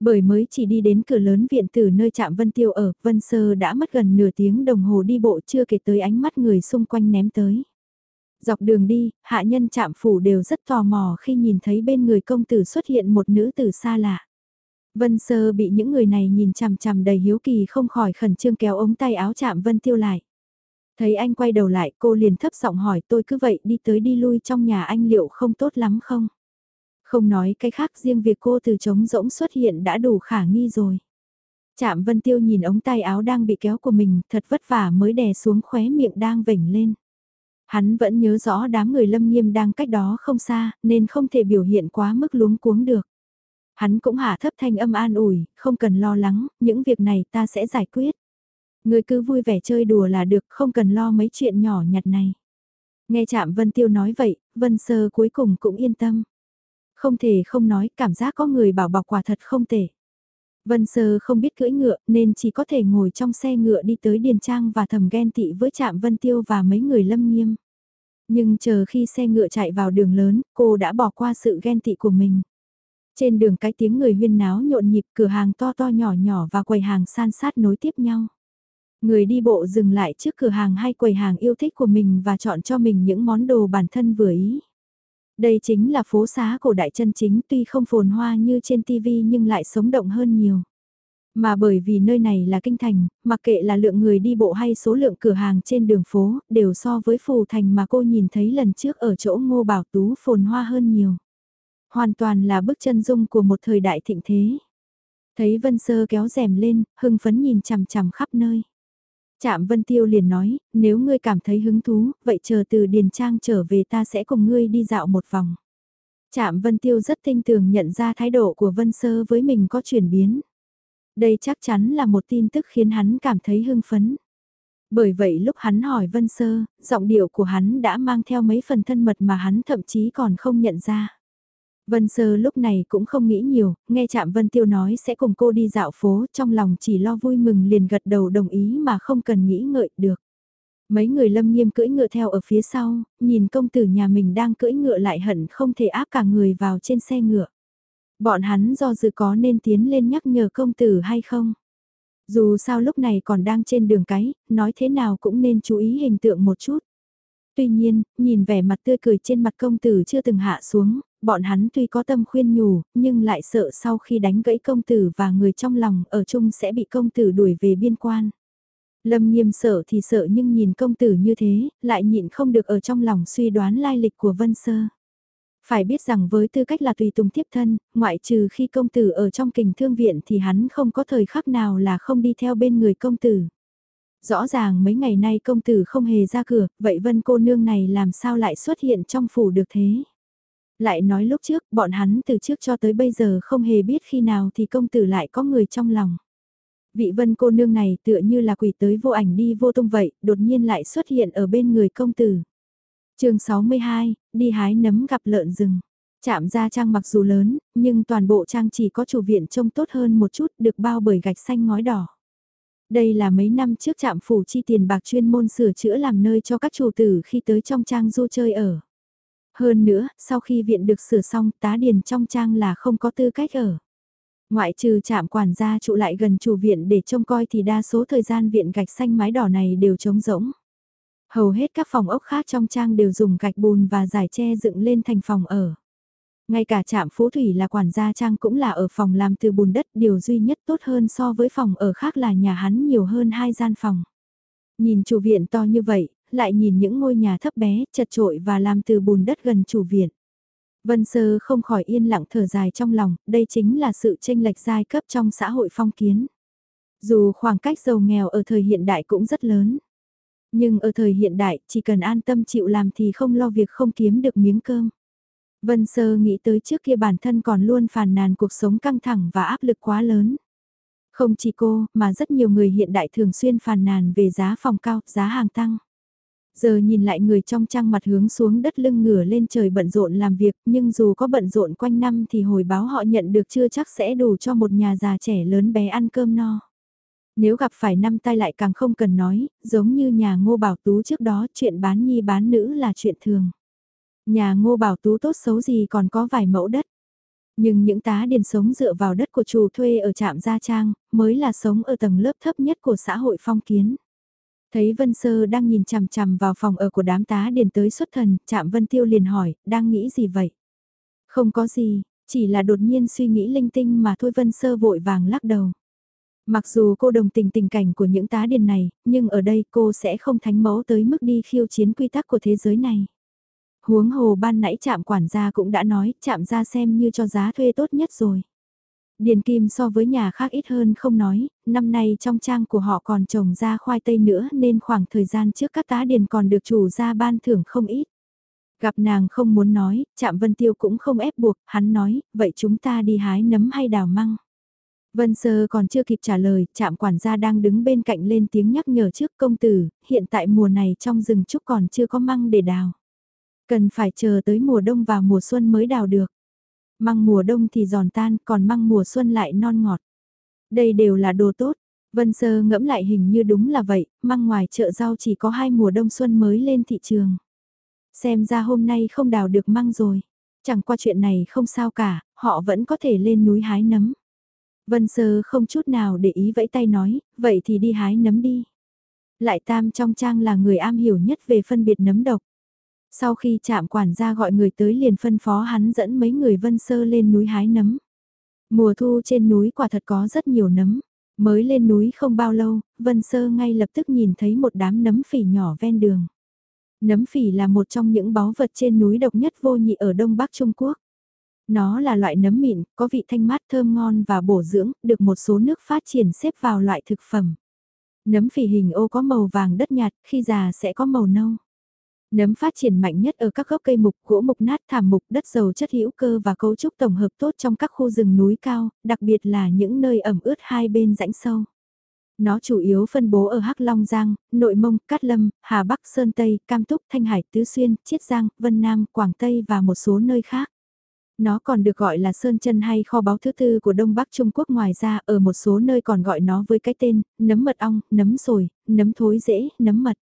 Bởi mới chỉ đi đến cửa lớn viện từ nơi chạm Vân Tiêu ở, Vân Sơ đã mất gần nửa tiếng đồng hồ đi bộ chưa kể tới ánh mắt người xung quanh ném tới. Dọc đường đi, hạ nhân chạm phủ đều rất tò mò khi nhìn thấy bên người công tử xuất hiện một nữ tử xa lạ. Vân Sơ bị những người này nhìn chằm chằm đầy hiếu kỳ không khỏi khẩn trương kéo ống tay áo chạm Vân Tiêu lại. Thấy anh quay đầu lại, cô liền thấp giọng hỏi, tôi cứ vậy đi tới đi lui trong nhà anh liệu không tốt lắm không? Không nói cái khác, riêng việc cô từ trống rỗng xuất hiện đã đủ khả nghi rồi. Chạm Vân Tiêu nhìn ống tay áo đang bị kéo của mình, thật vất vả mới đè xuống khóe miệng đang vểnh lên. Hắn vẫn nhớ rõ đám người lâm nghiêm đang cách đó không xa, nên không thể biểu hiện quá mức luống cuống được. Hắn cũng hạ thấp thanh âm an ủi, không cần lo lắng, những việc này ta sẽ giải quyết. Người cứ vui vẻ chơi đùa là được, không cần lo mấy chuyện nhỏ nhặt này. Nghe chạm Vân Tiêu nói vậy, Vân Sơ cuối cùng cũng yên tâm. Không thể không nói, cảm giác có người bảo bọc quả thật không tệ. Vân Sơ không biết cưỡi ngựa nên chỉ có thể ngồi trong xe ngựa đi tới Điền Trang và thầm ghen tị với Trạm Vân Tiêu và mấy người lâm nghiêm. Nhưng chờ khi xe ngựa chạy vào đường lớn, cô đã bỏ qua sự ghen tị của mình. Trên đường cái tiếng người huyên náo nhộn nhịp cửa hàng to to nhỏ nhỏ và quầy hàng san sát nối tiếp nhau. Người đi bộ dừng lại trước cửa hàng hay quầy hàng yêu thích của mình và chọn cho mình những món đồ bản thân vừa ý. Đây chính là phố xá cổ đại chân chính tuy không phồn hoa như trên TV nhưng lại sống động hơn nhiều. Mà bởi vì nơi này là kinh thành, mặc kệ là lượng người đi bộ hay số lượng cửa hàng trên đường phố, đều so với phù thành mà cô nhìn thấy lần trước ở chỗ ngô bảo tú phồn hoa hơn nhiều. Hoàn toàn là bức chân dung của một thời đại thịnh thế. Thấy Vân Sơ kéo rèm lên, hưng phấn nhìn chằm chằm khắp nơi. Trạm Vân Tiêu liền nói, nếu ngươi cảm thấy hứng thú, vậy chờ từ Điền Trang trở về ta sẽ cùng ngươi đi dạo một vòng. Trạm Vân Tiêu rất tinh tường nhận ra thái độ của Vân Sơ với mình có chuyển biến. Đây chắc chắn là một tin tức khiến hắn cảm thấy hưng phấn. Bởi vậy lúc hắn hỏi Vân Sơ, giọng điệu của hắn đã mang theo mấy phần thân mật mà hắn thậm chí còn không nhận ra. Vân Sơ lúc này cũng không nghĩ nhiều, nghe chạm Vân Tiêu nói sẽ cùng cô đi dạo phố, trong lòng chỉ lo vui mừng liền gật đầu đồng ý mà không cần nghĩ ngợi được. Mấy người lâm nghiêm cưỡi ngựa theo ở phía sau, nhìn công tử nhà mình đang cưỡi ngựa lại hận không thể áp cả người vào trên xe ngựa. Bọn hắn do dự có nên tiến lên nhắc nhở công tử hay không? Dù sao lúc này còn đang trên đường cái, nói thế nào cũng nên chú ý hình tượng một chút. Tuy nhiên, nhìn vẻ mặt tươi cười trên mặt công tử chưa từng hạ xuống, bọn hắn tuy có tâm khuyên nhủ, nhưng lại sợ sau khi đánh gãy công tử và người trong lòng ở chung sẽ bị công tử đuổi về biên quan. Lâm nghiêm sợ thì sợ nhưng nhìn công tử như thế, lại nhịn không được ở trong lòng suy đoán lai lịch của Vân Sơ. Phải biết rằng với tư cách là tùy tùng tiếp thân, ngoại trừ khi công tử ở trong kình thương viện thì hắn không có thời khắc nào là không đi theo bên người công tử. Rõ ràng mấy ngày nay công tử không hề ra cửa, vậy vân cô nương này làm sao lại xuất hiện trong phủ được thế? Lại nói lúc trước, bọn hắn từ trước cho tới bây giờ không hề biết khi nào thì công tử lại có người trong lòng. Vị vân cô nương này tựa như là quỷ tới vô ảnh đi vô tung vậy, đột nhiên lại xuất hiện ở bên người công tử. chương 62, đi hái nấm gặp lợn rừng. Chạm ra trang mặc dù lớn, nhưng toàn bộ trang chỉ có chủ viện trông tốt hơn một chút được bao bởi gạch xanh ngói đỏ. Đây là mấy năm trước trạm phủ chi tiền bạc chuyên môn sửa chữa làm nơi cho các chủ tử khi tới trong trang du chơi ở. Hơn nữa, sau khi viện được sửa xong, tá điền trong trang là không có tư cách ở. Ngoại trừ trạm quản gia trụ lại gần chủ viện để trông coi thì đa số thời gian viện gạch xanh mái đỏ này đều trống rỗng. Hầu hết các phòng ốc khác trong trang đều dùng gạch bùn và giải tre dựng lên thành phòng ở. Ngay cả trạm phú thủy là quản gia trang cũng là ở phòng làm từ bùn đất, điều duy nhất tốt hơn so với phòng ở khác là nhà hắn nhiều hơn hai gian phòng. Nhìn chủ viện to như vậy, lại nhìn những ngôi nhà thấp bé, chật trội và làm từ bùn đất gần chủ viện. Vân Sơ không khỏi yên lặng thở dài trong lòng, đây chính là sự tranh lệch giai cấp trong xã hội phong kiến. Dù khoảng cách giàu nghèo ở thời hiện đại cũng rất lớn. Nhưng ở thời hiện đại, chỉ cần an tâm chịu làm thì không lo việc không kiếm được miếng cơm. Vân Sơ nghĩ tới trước kia bản thân còn luôn phàn nàn cuộc sống căng thẳng và áp lực quá lớn. Không chỉ cô, mà rất nhiều người hiện đại thường xuyên phàn nàn về giá phòng cao, giá hàng tăng. Giờ nhìn lại người trong trang mặt hướng xuống đất lưng ngửa lên trời bận rộn làm việc, nhưng dù có bận rộn quanh năm thì hồi báo họ nhận được chưa chắc sẽ đủ cho một nhà già trẻ lớn bé ăn cơm no. Nếu gặp phải năm tay lại càng không cần nói, giống như nhà ngô bảo tú trước đó chuyện bán nhi bán nữ là chuyện thường. Nhà ngô bảo tú tốt xấu gì còn có vài mẫu đất. Nhưng những tá điền sống dựa vào đất của chủ thuê ở trạm Gia Trang, mới là sống ở tầng lớp thấp nhất của xã hội phong kiến. Thấy Vân Sơ đang nhìn chằm chằm vào phòng ở của đám tá điền tới xuất thần, chạm Vân Tiêu liền hỏi, đang nghĩ gì vậy? Không có gì, chỉ là đột nhiên suy nghĩ linh tinh mà thôi Vân Sơ vội vàng lắc đầu. Mặc dù cô đồng tình tình cảnh của những tá điền này, nhưng ở đây cô sẽ không thánh mẫu tới mức đi khiêu chiến quy tắc của thế giới này. Huống hồ ban nãy chạm quản gia cũng đã nói, chạm ra xem như cho giá thuê tốt nhất rồi. Điền kim so với nhà khác ít hơn không nói, năm nay trong trang của họ còn trồng ra khoai tây nữa nên khoảng thời gian trước các tá điền còn được chủ ra ban thưởng không ít. Gặp nàng không muốn nói, chạm Vân Tiêu cũng không ép buộc, hắn nói, vậy chúng ta đi hái nấm hay đào măng. Vân Sơ còn chưa kịp trả lời, chạm quản gia đang đứng bên cạnh lên tiếng nhắc nhở trước công tử, hiện tại mùa này trong rừng trúc còn chưa có măng để đào. Cần phải chờ tới mùa đông và mùa xuân mới đào được. Măng mùa đông thì giòn tan, còn măng mùa xuân lại non ngọt. Đây đều là đồ tốt. Vân Sơ ngẫm lại hình như đúng là vậy, măng ngoài chợ rau chỉ có hai mùa đông xuân mới lên thị trường. Xem ra hôm nay không đào được măng rồi. Chẳng qua chuyện này không sao cả, họ vẫn có thể lên núi hái nấm. Vân Sơ không chút nào để ý vẫy tay nói, vậy thì đi hái nấm đi. Lại Tam trong trang là người am hiểu nhất về phân biệt nấm độc. Sau khi chạm quản gia gọi người tới liền phân phó hắn dẫn mấy người Vân Sơ lên núi hái nấm. Mùa thu trên núi quả thật có rất nhiều nấm. Mới lên núi không bao lâu, Vân Sơ ngay lập tức nhìn thấy một đám nấm phỉ nhỏ ven đường. Nấm phỉ là một trong những báu vật trên núi độc nhất vô nhị ở Đông Bắc Trung Quốc. Nó là loại nấm mịn, có vị thanh mát thơm ngon và bổ dưỡng, được một số nước phát triển xếp vào loại thực phẩm. Nấm phỉ hình ô có màu vàng đất nhạt, khi già sẽ có màu nâu. Nấm phát triển mạnh nhất ở các gốc cây mục, gỗ mục nát thảm mục, đất giàu chất hữu cơ và cấu trúc tổng hợp tốt trong các khu rừng núi cao, đặc biệt là những nơi ẩm ướt hai bên rãnh sâu. Nó chủ yếu phân bố ở Hắc Long Giang, Nội Mông, Cát Lâm, Hà Bắc, Sơn Tây, Cam Túc, Thanh Hải, Tứ Xuyên, Chiết Giang, Vân Nam, Quảng Tây và một số nơi khác. Nó còn được gọi là sơn chân hay kho báu thứ tư của Đông Bắc Trung Quốc ngoài ra ở một số nơi còn gọi nó với cái tên, nấm mật ong, nấm sồi, nấm thối rễ, nấm mật.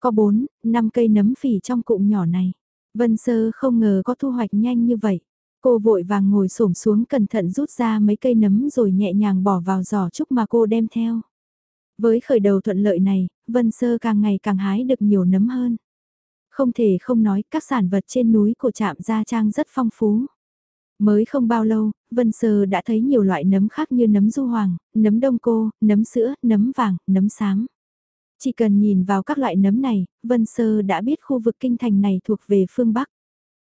Có 4, 5 cây nấm phỉ trong cụm nhỏ này. Vân Sơ không ngờ có thu hoạch nhanh như vậy. Cô vội vàng ngồi xổm xuống cẩn thận rút ra mấy cây nấm rồi nhẹ nhàng bỏ vào giỏ trúc mà cô đem theo. Với khởi đầu thuận lợi này, Vân Sơ càng ngày càng hái được nhiều nấm hơn. Không thể không nói các sản vật trên núi của trạm Gia Trang rất phong phú. Mới không bao lâu, Vân Sơ đã thấy nhiều loại nấm khác như nấm du hoàng, nấm đông cô, nấm sữa, nấm vàng, nấm sáng. Chỉ cần nhìn vào các loại nấm này, Vân Sơ đã biết khu vực kinh thành này thuộc về phương Bắc.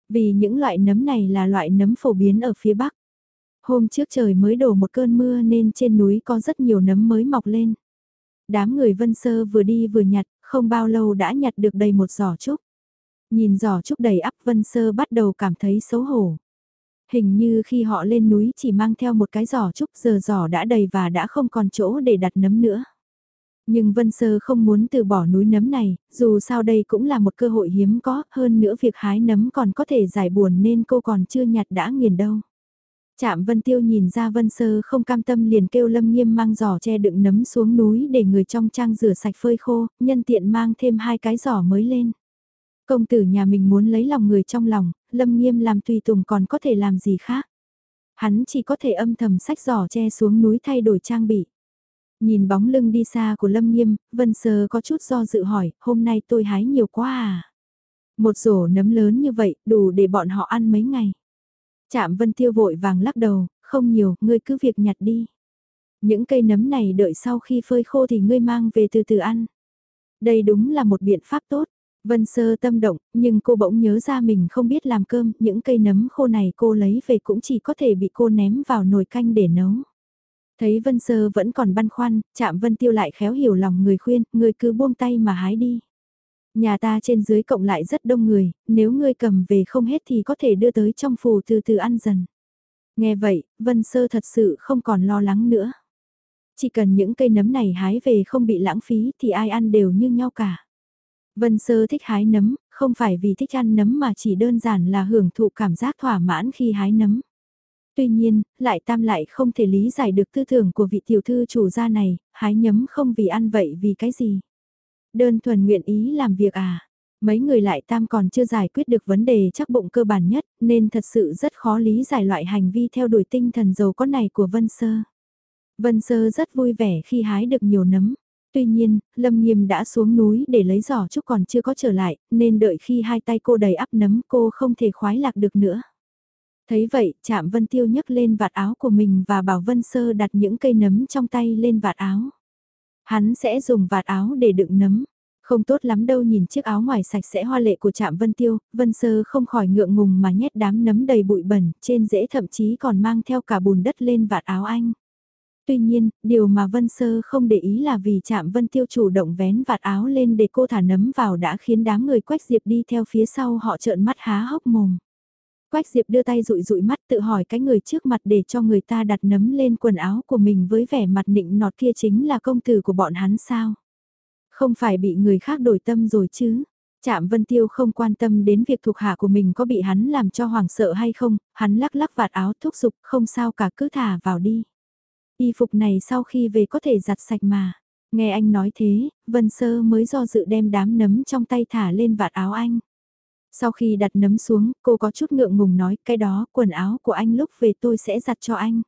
Vì những loại nấm này là loại nấm phổ biến ở phía Bắc. Hôm trước trời mới đổ một cơn mưa nên trên núi có rất nhiều nấm mới mọc lên. Đám người Vân Sơ vừa đi vừa nhặt, không bao lâu đã nhặt được đầy một giỏ trúc. Nhìn giỏ trúc đầy ắp Vân Sơ bắt đầu cảm thấy xấu hổ. Hình như khi họ lên núi chỉ mang theo một cái giỏ trúc giờ giỏ đã đầy và đã không còn chỗ để đặt nấm nữa. Nhưng Vân Sơ không muốn từ bỏ núi nấm này, dù sao đây cũng là một cơ hội hiếm có, hơn nữa việc hái nấm còn có thể giải buồn nên cô còn chưa nhặt đã nghiền đâu. Trạm Vân Tiêu nhìn ra Vân Sơ không cam tâm liền kêu Lâm Nghiêm mang giỏ che đựng nấm xuống núi để người trong trang rửa sạch phơi khô, nhân tiện mang thêm hai cái giỏ mới lên. Công tử nhà mình muốn lấy lòng người trong lòng, Lâm Nghiêm làm tùy tùng còn có thể làm gì khác. Hắn chỉ có thể âm thầm sách giỏ che xuống núi thay đổi trang bị. Nhìn bóng lưng đi xa của Lâm Nghiêm, Vân Sơ có chút do dự hỏi, hôm nay tôi hái nhiều quá à? Một rổ nấm lớn như vậy, đủ để bọn họ ăn mấy ngày. Chạm Vân Tiêu vội vàng lắc đầu, không nhiều, ngươi cứ việc nhặt đi. Những cây nấm này đợi sau khi phơi khô thì ngươi mang về từ từ ăn. Đây đúng là một biện pháp tốt. Vân Sơ tâm động, nhưng cô bỗng nhớ ra mình không biết làm cơm, những cây nấm khô này cô lấy về cũng chỉ có thể bị cô ném vào nồi canh để nấu. Thấy Vân Sơ vẫn còn băn khoăn, chạm Vân Tiêu lại khéo hiểu lòng người khuyên, người cứ buông tay mà hái đi. Nhà ta trên dưới cộng lại rất đông người, nếu ngươi cầm về không hết thì có thể đưa tới trong phủ từ từ ăn dần. Nghe vậy, Vân Sơ thật sự không còn lo lắng nữa. Chỉ cần những cây nấm này hái về không bị lãng phí thì ai ăn đều như nhau cả. Vân Sơ thích hái nấm, không phải vì thích ăn nấm mà chỉ đơn giản là hưởng thụ cảm giác thỏa mãn khi hái nấm. Tuy nhiên, lại tam lại không thể lý giải được tư tưởng của vị tiểu thư chủ gia này, hái nhấm không vì ăn vậy vì cái gì. Đơn thuần nguyện ý làm việc à. Mấy người lại tam còn chưa giải quyết được vấn đề chắc bụng cơ bản nhất, nên thật sự rất khó lý giải loại hành vi theo đuổi tinh thần giàu có này của Vân Sơ. Vân Sơ rất vui vẻ khi hái được nhiều nấm. Tuy nhiên, Lâm Nghiêm đã xuống núi để lấy giỏ chúc còn chưa có trở lại, nên đợi khi hai tay cô đầy ắp nấm cô không thể khoái lạc được nữa. Thấy vậy, chạm Vân Tiêu nhấc lên vạt áo của mình và bảo Vân Sơ đặt những cây nấm trong tay lên vạt áo. Hắn sẽ dùng vạt áo để đựng nấm. Không tốt lắm đâu nhìn chiếc áo ngoài sạch sẽ hoa lệ của trạm Vân Tiêu, Vân Sơ không khỏi ngượng ngùng mà nhét đám nấm đầy bụi bẩn, trên rễ thậm chí còn mang theo cả bùn đất lên vạt áo anh. Tuy nhiên, điều mà Vân Sơ không để ý là vì trạm Vân Tiêu chủ động vén vạt áo lên để cô thả nấm vào đã khiến đám người quách diệp đi theo phía sau họ trợn mắt há hốc mồm. Quách Diệp đưa tay rụi rụi mắt tự hỏi cái người trước mặt để cho người ta đặt nấm lên quần áo của mình với vẻ mặt nịnh nọt kia chính là công tử của bọn hắn sao. Không phải bị người khác đổi tâm rồi chứ. Trạm Vân Tiêu không quan tâm đến việc thuộc hạ của mình có bị hắn làm cho hoảng sợ hay không, hắn lắc lắc vạt áo thúc giục không sao cả cứ thả vào đi. Y phục này sau khi về có thể giặt sạch mà. Nghe anh nói thế, Vân Sơ mới do dự đem đám nấm trong tay thả lên vạt áo anh. Sau khi đặt nấm xuống, cô có chút ngượng ngùng nói, cái đó, quần áo của anh lúc về tôi sẽ giặt cho anh.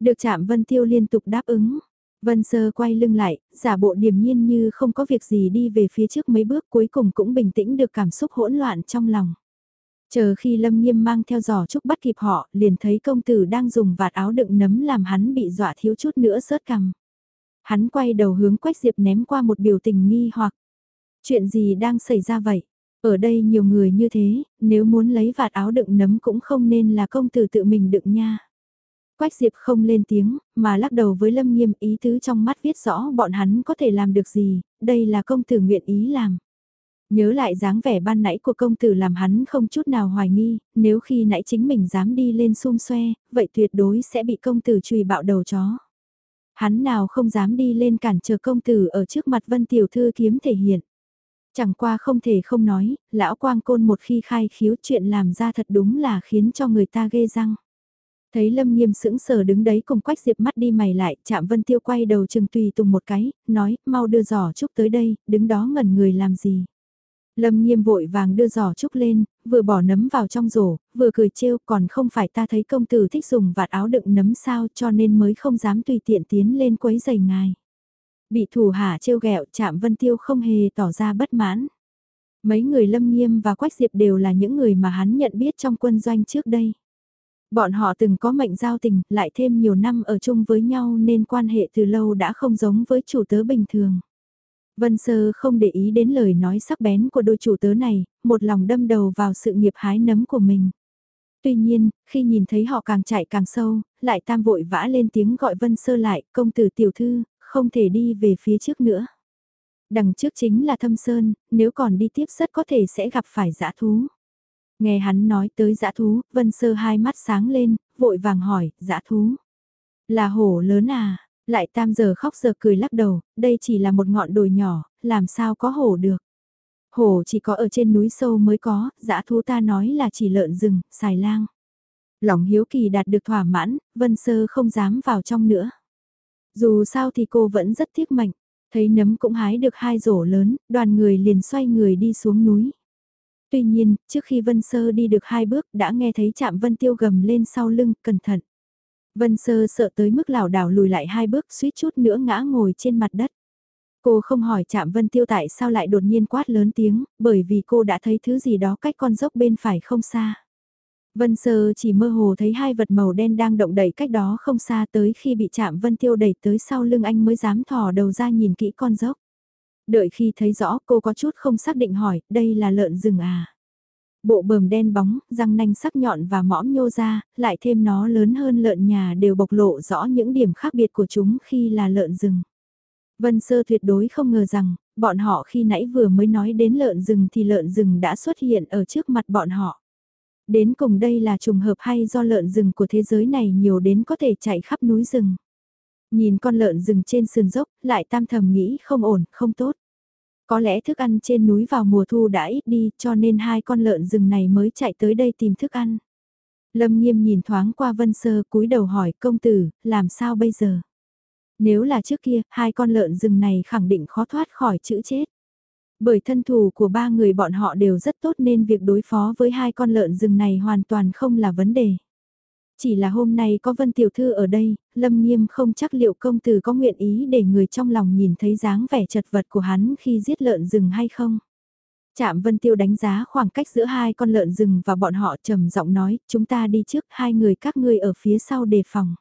Được chạm Vân Tiêu liên tục đáp ứng. Vân Sơ quay lưng lại, giả bộ điềm nhiên như không có việc gì đi về phía trước mấy bước cuối cùng cũng bình tĩnh được cảm xúc hỗn loạn trong lòng. Chờ khi Lâm Nghiêm mang theo giỏ trúc bắt kịp họ, liền thấy công tử đang dùng vạt áo đựng nấm làm hắn bị dọa thiếu chút nữa sớt cằm. Hắn quay đầu hướng Quách Diệp ném qua một biểu tình nghi hoặc. Chuyện gì đang xảy ra vậy? Ở đây nhiều người như thế, nếu muốn lấy vạt áo đựng nấm cũng không nên là công tử tự mình đựng nha. Quách Diệp không lên tiếng, mà lắc đầu với Lâm Nghiêm ý tứ trong mắt viết rõ bọn hắn có thể làm được gì, đây là công tử nguyện ý làm. Nhớ lại dáng vẻ ban nãy của công tử làm hắn không chút nào hoài nghi, nếu khi nãy chính mình dám đi lên xung xoe, vậy tuyệt đối sẽ bị công tử trùy bạo đầu chó. Hắn nào không dám đi lên cản trở công tử ở trước mặt Vân Tiểu Thư kiếm thể hiện. Chẳng qua không thể không nói, lão quang côn một khi khai khiếu chuyện làm ra thật đúng là khiến cho người ta ghê răng. Thấy Lâm Nghiêm sững sờ đứng đấy cùng quách diệp mắt đi mày lại, chạm Vân Tiêu quay đầu chừng tùy tùng một cái, nói, mau đưa giỏ trúc tới đây, đứng đó ngẩn người làm gì. Lâm Nghiêm vội vàng đưa giỏ trúc lên, vừa bỏ nấm vào trong rổ, vừa cười trêu còn không phải ta thấy công tử thích dùng vạt áo đựng nấm sao cho nên mới không dám tùy tiện tiến lên quấy giày ngài. Bị thủ hạ trêu ghẹo chạm Vân Tiêu không hề tỏ ra bất mãn. Mấy người Lâm Nghiêm và Quách Diệp đều là những người mà hắn nhận biết trong quân doanh trước đây. Bọn họ từng có mệnh giao tình, lại thêm nhiều năm ở chung với nhau nên quan hệ từ lâu đã không giống với chủ tớ bình thường. Vân Sơ không để ý đến lời nói sắc bén của đôi chủ tớ này, một lòng đâm đầu vào sự nghiệp hái nấm của mình. Tuy nhiên, khi nhìn thấy họ càng chạy càng sâu, lại tam vội vã lên tiếng gọi Vân Sơ lại, công tử tiểu thư, không thể đi về phía trước nữa. Đằng trước chính là thâm sơn, nếu còn đi tiếp rất có thể sẽ gặp phải dã thú. Nghe hắn nói tới dã thú, Vân Sơ hai mắt sáng lên, vội vàng hỏi, dã thú. Là hổ lớn à? Lại tam giờ khóc giờ cười lắc đầu, đây chỉ là một ngọn đồi nhỏ, làm sao có hổ được. Hổ chỉ có ở trên núi sâu mới có, dã thú ta nói là chỉ lợn rừng, xài lang. Lòng hiếu kỳ đạt được thỏa mãn, Vân Sơ không dám vào trong nữa. Dù sao thì cô vẫn rất tiếc mạnh, thấy nấm cũng hái được hai rổ lớn, đoàn người liền xoay người đi xuống núi. Tuy nhiên, trước khi Vân Sơ đi được hai bước đã nghe thấy chạm Vân Tiêu gầm lên sau lưng, cẩn thận. Vân Sơ sợ tới mức lảo đảo lùi lại hai bước suýt chút nữa ngã ngồi trên mặt đất. Cô không hỏi chạm Vân Tiêu tại sao lại đột nhiên quát lớn tiếng, bởi vì cô đã thấy thứ gì đó cách con dốc bên phải không xa. Vân Sơ chỉ mơ hồ thấy hai vật màu đen đang động đẩy cách đó không xa tới khi bị chạm Vân Tiêu đẩy tới sau lưng anh mới dám thò đầu ra nhìn kỹ con dốc. Đợi khi thấy rõ cô có chút không xác định hỏi, đây là lợn rừng à? Bộ bờm đen bóng, răng nanh sắc nhọn và mõm nhô ra, lại thêm nó lớn hơn lợn nhà đều bộc lộ rõ những điểm khác biệt của chúng khi là lợn rừng. Vân Sơ tuyệt đối không ngờ rằng, bọn họ khi nãy vừa mới nói đến lợn rừng thì lợn rừng đã xuất hiện ở trước mặt bọn họ. Đến cùng đây là trùng hợp hay do lợn rừng của thế giới này nhiều đến có thể chạy khắp núi rừng. Nhìn con lợn rừng trên sườn dốc, lại tam thầm nghĩ không ổn, không tốt. Có lẽ thức ăn trên núi vào mùa thu đã ít đi cho nên hai con lợn rừng này mới chạy tới đây tìm thức ăn. Lâm nghiêm nhìn thoáng qua vân sơ cúi đầu hỏi công tử, làm sao bây giờ? Nếu là trước kia, hai con lợn rừng này khẳng định khó thoát khỏi chữ chết. Bởi thân thủ của ba người bọn họ đều rất tốt nên việc đối phó với hai con lợn rừng này hoàn toàn không là vấn đề. Chỉ là hôm nay có Vân Tiểu Thư ở đây, Lâm Nghiêm không chắc liệu công tử có nguyện ý để người trong lòng nhìn thấy dáng vẻ chật vật của hắn khi giết lợn rừng hay không. Trạm Vân Tiêu đánh giá khoảng cách giữa hai con lợn rừng và bọn họ trầm giọng nói, chúng ta đi trước, hai người các ngươi ở phía sau đề phòng.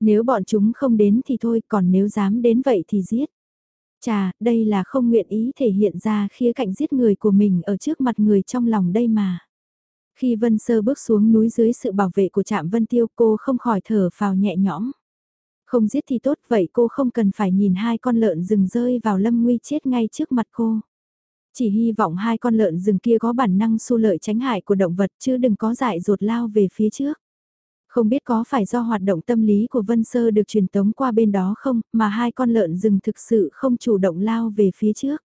Nếu bọn chúng không đến thì thôi, còn nếu dám đến vậy thì giết. Chà, đây là không nguyện ý thể hiện ra khía cạnh giết người của mình ở trước mặt người trong lòng đây mà. Khi Vân Sơ bước xuống núi dưới sự bảo vệ của trạm Vân Tiêu cô không khỏi thở phào nhẹ nhõm. Không giết thì tốt vậy cô không cần phải nhìn hai con lợn rừng rơi vào lâm nguy chết ngay trước mặt cô. Chỉ hy vọng hai con lợn rừng kia có bản năng su lợi tránh hại của động vật chứ đừng có dại ruột lao về phía trước. Không biết có phải do hoạt động tâm lý của Vân Sơ được truyền tống qua bên đó không, mà hai con lợn rừng thực sự không chủ động lao về phía trước.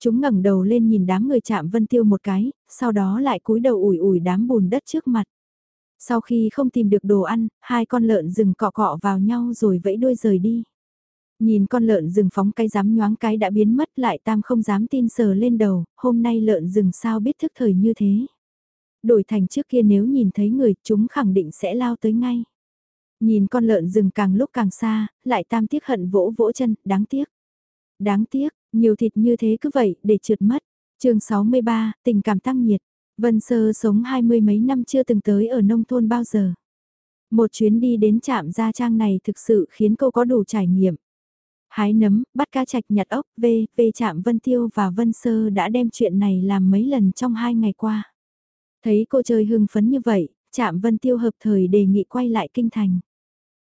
Chúng ngẩng đầu lên nhìn đám người chạm Vân Tiêu một cái, sau đó lại cúi đầu ủi ủi đám bùn đất trước mặt. Sau khi không tìm được đồ ăn, hai con lợn rừng cọ cọ vào nhau rồi vẫy đuôi rời đi. Nhìn con lợn rừng phóng cái dám nhoáng cái đã biến mất lại tam không dám tin sờ lên đầu, hôm nay lợn rừng sao biết thức thời như thế đổi thành trước kia nếu nhìn thấy người chúng khẳng định sẽ lao tới ngay. Nhìn con lợn rừng càng lúc càng xa, lại tam tiếc hận vỗ vỗ chân, đáng tiếc. Đáng tiếc, nhiều thịt như thế cứ vậy để trượt mất. chương 63, tình cảm tăng nhiệt. Vân Sơ sống hai mươi mấy năm chưa từng tới ở nông thôn bao giờ. Một chuyến đi đến trạm gia trang này thực sự khiến cô có đủ trải nghiệm. Hái nấm, bắt cá chạch nhặt ốc, về, về trạm Vân Tiêu và Vân Sơ đã đem chuyện này làm mấy lần trong hai ngày qua. Thấy cô chơi hưng phấn như vậy, chạm Vân Tiêu hợp thời đề nghị quay lại kinh thành.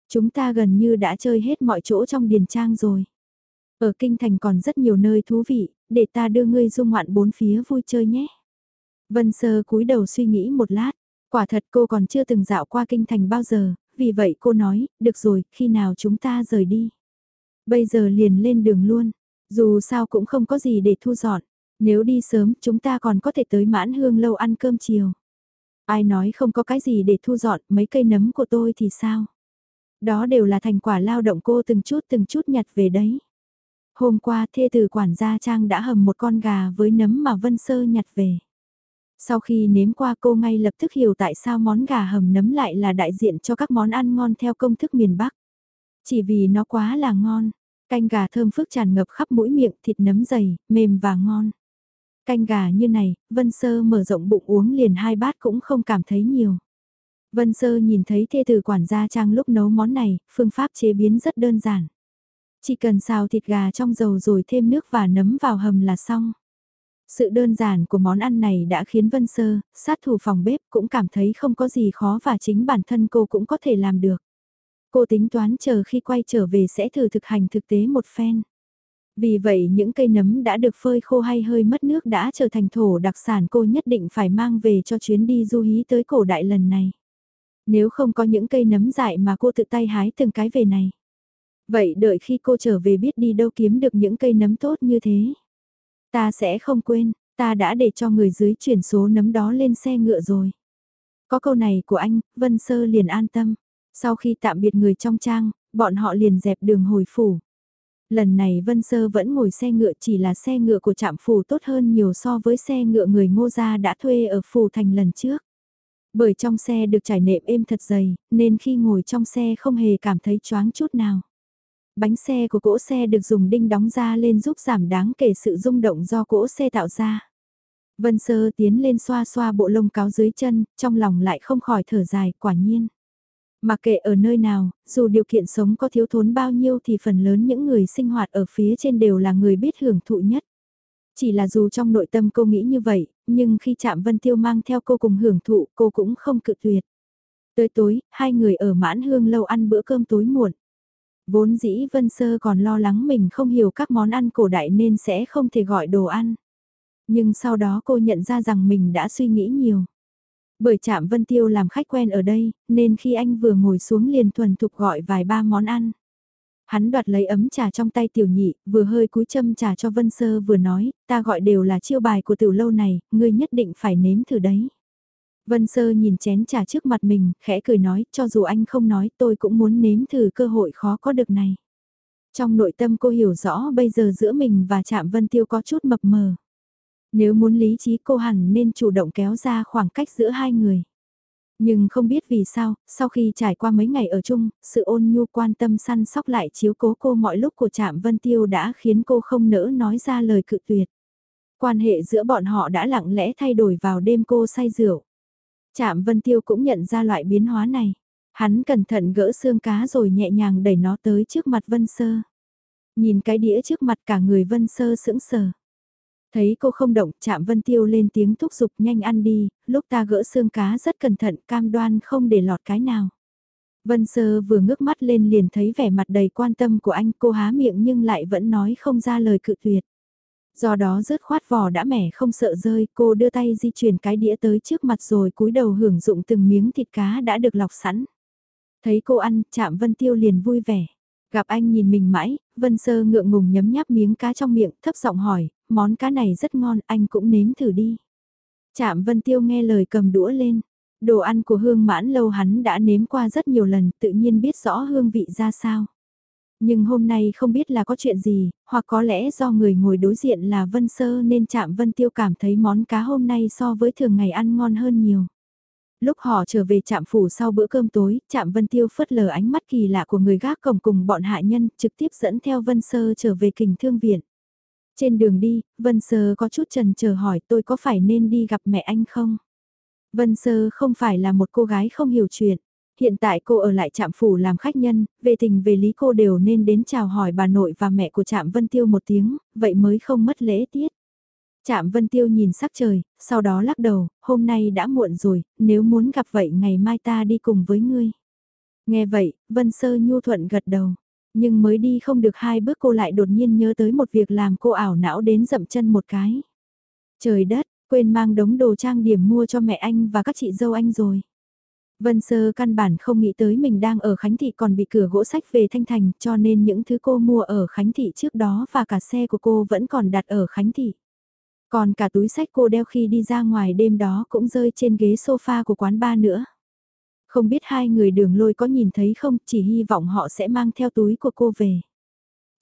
Chúng ta gần như đã chơi hết mọi chỗ trong điền trang rồi. Ở kinh thành còn rất nhiều nơi thú vị, để ta đưa ngươi du ngoạn bốn phía vui chơi nhé. Vân Sơ cúi đầu suy nghĩ một lát, quả thật cô còn chưa từng dạo qua kinh thành bao giờ, vì vậy cô nói, được rồi, khi nào chúng ta rời đi. Bây giờ liền lên đường luôn, dù sao cũng không có gì để thu dọn. Nếu đi sớm chúng ta còn có thể tới mãn hương lâu ăn cơm chiều. Ai nói không có cái gì để thu dọn mấy cây nấm của tôi thì sao? Đó đều là thành quả lao động cô từng chút từng chút nhặt về đấy. Hôm qua thê từ quản gia Trang đã hầm một con gà với nấm mà Vân Sơ nhặt về. Sau khi nếm qua cô ngay lập tức hiểu tại sao món gà hầm nấm lại là đại diện cho các món ăn ngon theo công thức miền Bắc. Chỉ vì nó quá là ngon, canh gà thơm phức tràn ngập khắp mũi miệng thịt nấm dày, mềm và ngon. Canh gà như này, Vân Sơ mở rộng bụng uống liền hai bát cũng không cảm thấy nhiều. Vân Sơ nhìn thấy thê tử quản gia trang lúc nấu món này, phương pháp chế biến rất đơn giản. Chỉ cần xào thịt gà trong dầu rồi thêm nước và nấm vào hầm là xong. Sự đơn giản của món ăn này đã khiến Vân Sơ, sát thủ phòng bếp cũng cảm thấy không có gì khó và chính bản thân cô cũng có thể làm được. Cô tính toán chờ khi quay trở về sẽ thử thực hành thực tế một phen. Vì vậy những cây nấm đã được phơi khô hay hơi mất nước đã trở thành thổ đặc sản cô nhất định phải mang về cho chuyến đi du hí tới cổ đại lần này. Nếu không có những cây nấm dại mà cô tự tay hái từng cái về này. Vậy đợi khi cô trở về biết đi đâu kiếm được những cây nấm tốt như thế. Ta sẽ không quên, ta đã để cho người dưới chuyển số nấm đó lên xe ngựa rồi. Có câu này của anh, Vân Sơ liền an tâm. Sau khi tạm biệt người trong trang, bọn họ liền dẹp đường hồi phủ. Lần này Vân Sơ vẫn ngồi xe ngựa chỉ là xe ngựa của trạm Phù tốt hơn nhiều so với xe ngựa người ngô gia đã thuê ở Phù thành lần trước. Bởi trong xe được trải nệm êm thật dày, nên khi ngồi trong xe không hề cảm thấy choáng chút nào. Bánh xe của cỗ xe được dùng đinh đóng ra lên giúp giảm đáng kể sự rung động do cỗ xe tạo ra. Vân Sơ tiến lên xoa xoa bộ lông cáo dưới chân, trong lòng lại không khỏi thở dài, quả nhiên. Mà kệ ở nơi nào, dù điều kiện sống có thiếu thốn bao nhiêu thì phần lớn những người sinh hoạt ở phía trên đều là người biết hưởng thụ nhất. Chỉ là dù trong nội tâm cô nghĩ như vậy, nhưng khi chạm Vân Tiêu mang theo cô cùng hưởng thụ cô cũng không cự tuyệt. Tới tối, hai người ở mãn hương lâu ăn bữa cơm tối muộn. Vốn dĩ Vân Sơ còn lo lắng mình không hiểu các món ăn cổ đại nên sẽ không thể gọi đồ ăn. Nhưng sau đó cô nhận ra rằng mình đã suy nghĩ nhiều. Bởi chạm Vân Tiêu làm khách quen ở đây, nên khi anh vừa ngồi xuống liền thuần thục gọi vài ba món ăn. Hắn đoạt lấy ấm trà trong tay tiểu nhị, vừa hơi cúi châm trà cho Vân Sơ vừa nói, ta gọi đều là chiêu bài của tiểu lâu này, ngươi nhất định phải nếm thử đấy. Vân Sơ nhìn chén trà trước mặt mình, khẽ cười nói, cho dù anh không nói tôi cũng muốn nếm thử cơ hội khó có được này. Trong nội tâm cô hiểu rõ bây giờ giữa mình và Trạm Vân Tiêu có chút mập mờ. Nếu muốn lý trí cô hẳn nên chủ động kéo ra khoảng cách giữa hai người. Nhưng không biết vì sao, sau khi trải qua mấy ngày ở chung, sự ôn nhu quan tâm săn sóc lại chiếu cố cô mọi lúc của Trạm Vân Tiêu đã khiến cô không nỡ nói ra lời cự tuyệt. Quan hệ giữa bọn họ đã lặng lẽ thay đổi vào đêm cô say rượu. Trạm Vân Tiêu cũng nhận ra loại biến hóa này. Hắn cẩn thận gỡ xương cá rồi nhẹ nhàng đẩy nó tới trước mặt Vân Sơ. Nhìn cái đĩa trước mặt cả người Vân Sơ sững sờ. Thấy cô không động, chạm Vân Tiêu lên tiếng thúc giục nhanh ăn đi, lúc ta gỡ xương cá rất cẩn thận cam đoan không để lọt cái nào. Vân Sơ vừa ngước mắt lên liền thấy vẻ mặt đầy quan tâm của anh cô há miệng nhưng lại vẫn nói không ra lời cự tuyệt. Do đó rớt khoát vỏ đã mẻ không sợ rơi, cô đưa tay di chuyển cái đĩa tới trước mặt rồi cúi đầu hưởng dụng từng miếng thịt cá đã được lọc sẵn. Thấy cô ăn, chạm Vân Tiêu liền vui vẻ. Gặp anh nhìn mình mãi, Vân Sơ ngượng ngùng nhấm nháp miếng cá trong miệng, thấp giọng hỏi, món cá này rất ngon, anh cũng nếm thử đi. Chạm Vân Tiêu nghe lời cầm đũa lên. Đồ ăn của hương mãn lâu hắn đã nếm qua rất nhiều lần, tự nhiên biết rõ hương vị ra sao. Nhưng hôm nay không biết là có chuyện gì, hoặc có lẽ do người ngồi đối diện là Vân Sơ nên Trạm Vân Tiêu cảm thấy món cá hôm nay so với thường ngày ăn ngon hơn nhiều. Lúc họ trở về trạm phủ sau bữa cơm tối, trạm Vân Tiêu phớt lờ ánh mắt kỳ lạ của người gác cổng cùng bọn hạ nhân, trực tiếp dẫn theo Vân Sơ trở về kình thương viện. Trên đường đi, Vân Sơ có chút trần chờ hỏi tôi có phải nên đi gặp mẹ anh không? Vân Sơ không phải là một cô gái không hiểu chuyện. Hiện tại cô ở lại trạm phủ làm khách nhân, về tình về lý cô đều nên đến chào hỏi bà nội và mẹ của trạm Vân Tiêu một tiếng, vậy mới không mất lễ tiết. Trạm Vân Tiêu nhìn sắc trời, sau đó lắc đầu, hôm nay đã muộn rồi, nếu muốn gặp vậy ngày mai ta đi cùng với ngươi. Nghe vậy, Vân Sơ nhu thuận gật đầu. Nhưng mới đi không được hai bước cô lại đột nhiên nhớ tới một việc làm cô ảo não đến dậm chân một cái. Trời đất, quên mang đống đồ trang điểm mua cho mẹ anh và các chị dâu anh rồi. Vân Sơ căn bản không nghĩ tới mình đang ở Khánh Thị còn bị cửa gỗ sách về Thanh Thành cho nên những thứ cô mua ở Khánh Thị trước đó và cả xe của cô vẫn còn đặt ở Khánh Thị. Còn cả túi sách cô đeo khi đi ra ngoài đêm đó cũng rơi trên ghế sofa của quán ba nữa. Không biết hai người đường lôi có nhìn thấy không, chỉ hy vọng họ sẽ mang theo túi của cô về.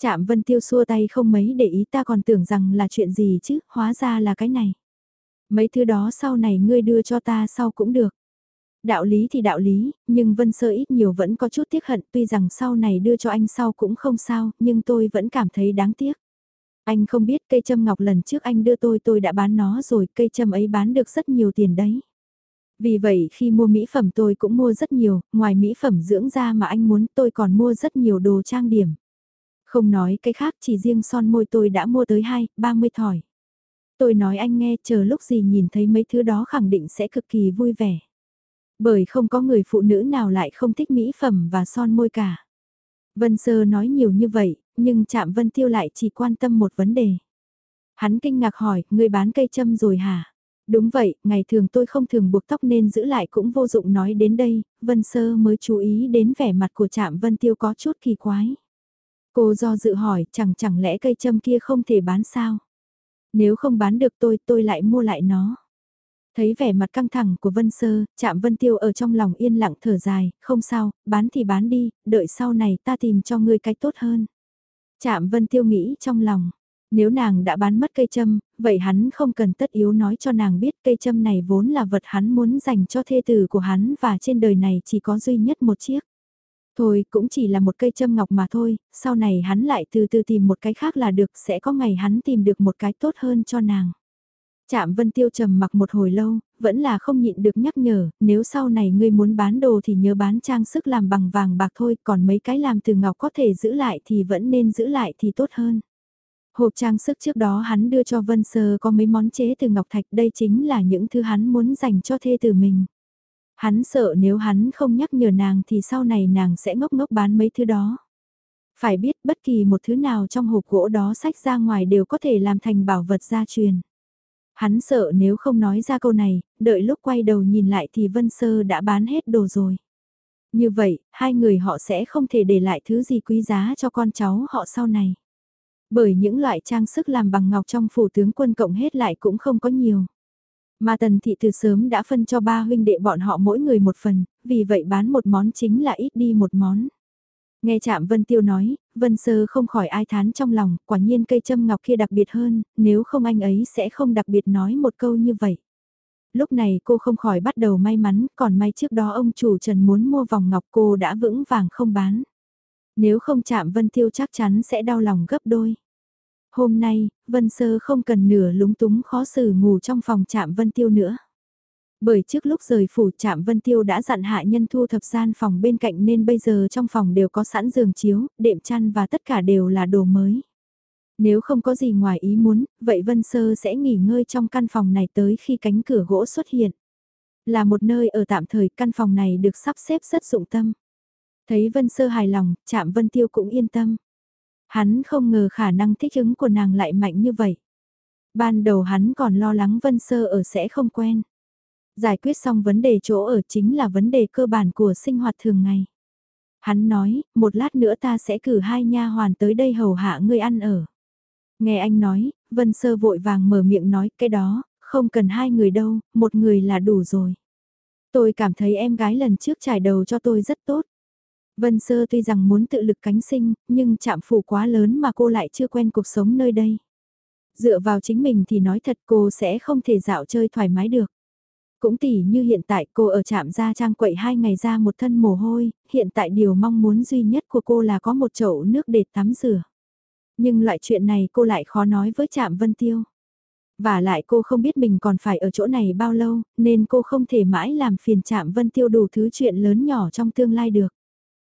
Chạm Vân Tiêu xua tay không mấy để ý ta còn tưởng rằng là chuyện gì chứ, hóa ra là cái này. Mấy thứ đó sau này ngươi đưa cho ta sau cũng được. Đạo lý thì đạo lý, nhưng Vân Sơ ít nhiều vẫn có chút tiếc hận tuy rằng sau này đưa cho anh sau cũng không sao, nhưng tôi vẫn cảm thấy đáng tiếc. Anh không biết cây châm ngọc lần trước anh đưa tôi tôi đã bán nó rồi, cây châm ấy bán được rất nhiều tiền đấy. Vì vậy khi mua mỹ phẩm tôi cũng mua rất nhiều, ngoài mỹ phẩm dưỡng da mà anh muốn tôi còn mua rất nhiều đồ trang điểm. Không nói cái khác chỉ riêng son môi tôi đã mua tới 2, 30 thỏi. Tôi nói anh nghe chờ lúc gì nhìn thấy mấy thứ đó khẳng định sẽ cực kỳ vui vẻ. Bởi không có người phụ nữ nào lại không thích mỹ phẩm và son môi cả. Vân Sơ nói nhiều như vậy, nhưng chạm Vân Tiêu lại chỉ quan tâm một vấn đề. Hắn kinh ngạc hỏi, người bán cây châm rồi hả? Đúng vậy, ngày thường tôi không thường buộc tóc nên giữ lại cũng vô dụng nói đến đây, Vân Sơ mới chú ý đến vẻ mặt của Trạm Vân Tiêu có chút kỳ quái. Cô do dự hỏi, chẳng chẳng lẽ cây châm kia không thể bán sao? Nếu không bán được tôi, tôi lại mua lại nó. Thấy vẻ mặt căng thẳng của Vân Sơ, chạm Vân Tiêu ở trong lòng yên lặng thở dài, không sao, bán thì bán đi, đợi sau này ta tìm cho ngươi cái tốt hơn. Chạm Vân Tiêu nghĩ trong lòng, nếu nàng đã bán mất cây châm, vậy hắn không cần tất yếu nói cho nàng biết cây châm này vốn là vật hắn muốn dành cho thê tử của hắn và trên đời này chỉ có duy nhất một chiếc. Thôi cũng chỉ là một cây châm ngọc mà thôi, sau này hắn lại từ từ tìm một cái khác là được sẽ có ngày hắn tìm được một cái tốt hơn cho nàng. Trạm Vân Tiêu trầm mặc một hồi lâu, vẫn là không nhịn được nhắc nhở, nếu sau này ngươi muốn bán đồ thì nhớ bán trang sức làm bằng vàng bạc thôi, còn mấy cái làm từ ngọc có thể giữ lại thì vẫn nên giữ lại thì tốt hơn. Hộp trang sức trước đó hắn đưa cho Vân Sơ có mấy món chế từ ngọc thạch, đây chính là những thứ hắn muốn dành cho thê tử mình. Hắn sợ nếu hắn không nhắc nhở nàng thì sau này nàng sẽ ngốc ngốc bán mấy thứ đó. Phải biết bất kỳ một thứ nào trong hộp gỗ đó sách ra ngoài đều có thể làm thành bảo vật gia truyền. Hắn sợ nếu không nói ra câu này, đợi lúc quay đầu nhìn lại thì Vân Sơ đã bán hết đồ rồi. Như vậy, hai người họ sẽ không thể để lại thứ gì quý giá cho con cháu họ sau này. Bởi những loại trang sức làm bằng ngọc trong phủ tướng quân cộng hết lại cũng không có nhiều. Mà tần thị từ sớm đã phân cho ba huynh đệ bọn họ mỗi người một phần, vì vậy bán một món chính là ít đi một món. Nghe chạm Vân Tiêu nói, Vân Sơ không khỏi ai thán trong lòng, quả nhiên cây châm ngọc kia đặc biệt hơn, nếu không anh ấy sẽ không đặc biệt nói một câu như vậy. Lúc này cô không khỏi bắt đầu may mắn, còn may trước đó ông chủ Trần muốn mua vòng ngọc cô đã vững vàng không bán. Nếu không chạm Vân Tiêu chắc chắn sẽ đau lòng gấp đôi. Hôm nay, Vân Sơ không cần nửa lúng túng khó xử ngủ trong phòng chạm Vân Tiêu nữa. Bởi trước lúc rời phủ trạm Vân Tiêu đã dặn hạ nhân thu thập gian phòng bên cạnh nên bây giờ trong phòng đều có sẵn giường chiếu, đệm chăn và tất cả đều là đồ mới. Nếu không có gì ngoài ý muốn, vậy Vân Sơ sẽ nghỉ ngơi trong căn phòng này tới khi cánh cửa gỗ xuất hiện. Là một nơi ở tạm thời căn phòng này được sắp xếp rất dụng tâm. Thấy Vân Sơ hài lòng, chạm Vân Tiêu cũng yên tâm. Hắn không ngờ khả năng thích ứng của nàng lại mạnh như vậy. Ban đầu hắn còn lo lắng Vân Sơ ở sẽ không quen. Giải quyết xong vấn đề chỗ ở chính là vấn đề cơ bản của sinh hoạt thường ngày. Hắn nói, một lát nữa ta sẽ cử hai nha hoàn tới đây hầu hạ ngươi ăn ở. Nghe anh nói, Vân Sơ vội vàng mở miệng nói cái đó, không cần hai người đâu, một người là đủ rồi. Tôi cảm thấy em gái lần trước trải đầu cho tôi rất tốt. Vân Sơ tuy rằng muốn tự lực cánh sinh, nhưng chạm phủ quá lớn mà cô lại chưa quen cuộc sống nơi đây. Dựa vào chính mình thì nói thật cô sẽ không thể dạo chơi thoải mái được. Cũng tỉ như hiện tại cô ở trạm gia trang quậy hai ngày ra một thân mồ hôi, hiện tại điều mong muốn duy nhất của cô là có một chậu nước để tắm rửa. Nhưng loại chuyện này cô lại khó nói với trạm Vân Tiêu. Và lại cô không biết mình còn phải ở chỗ này bao lâu, nên cô không thể mãi làm phiền trạm Vân Tiêu đủ thứ chuyện lớn nhỏ trong tương lai được.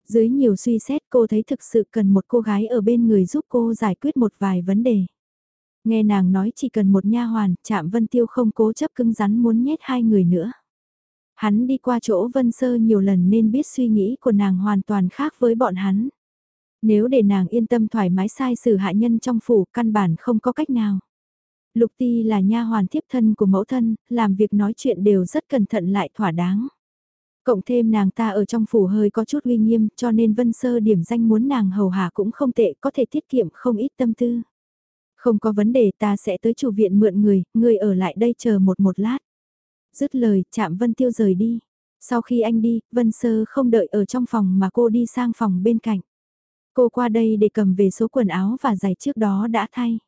Dưới nhiều suy xét cô thấy thực sự cần một cô gái ở bên người giúp cô giải quyết một vài vấn đề. Nghe nàng nói chỉ cần một nha hoàn, chạm Vân Tiêu không cố chấp cứng rắn muốn nhét hai người nữa. Hắn đi qua chỗ Vân Sơ nhiều lần nên biết suy nghĩ của nàng hoàn toàn khác với bọn hắn. Nếu để nàng yên tâm thoải mái sai xử hạ nhân trong phủ căn bản không có cách nào. Lục Ti là nha hoàn thiếp thân của mẫu thân, làm việc nói chuyện đều rất cẩn thận lại thỏa đáng. Cộng thêm nàng ta ở trong phủ hơi có chút uy nghiêm cho nên Vân Sơ điểm danh muốn nàng hầu hạ cũng không tệ có thể tiết kiệm không ít tâm tư. Không có vấn đề ta sẽ tới chủ viện mượn người, người ở lại đây chờ một một lát. Dứt lời, chạm Vân Tiêu rời đi. Sau khi anh đi, Vân Sơ không đợi ở trong phòng mà cô đi sang phòng bên cạnh. Cô qua đây để cầm về số quần áo và giày trước đó đã thay.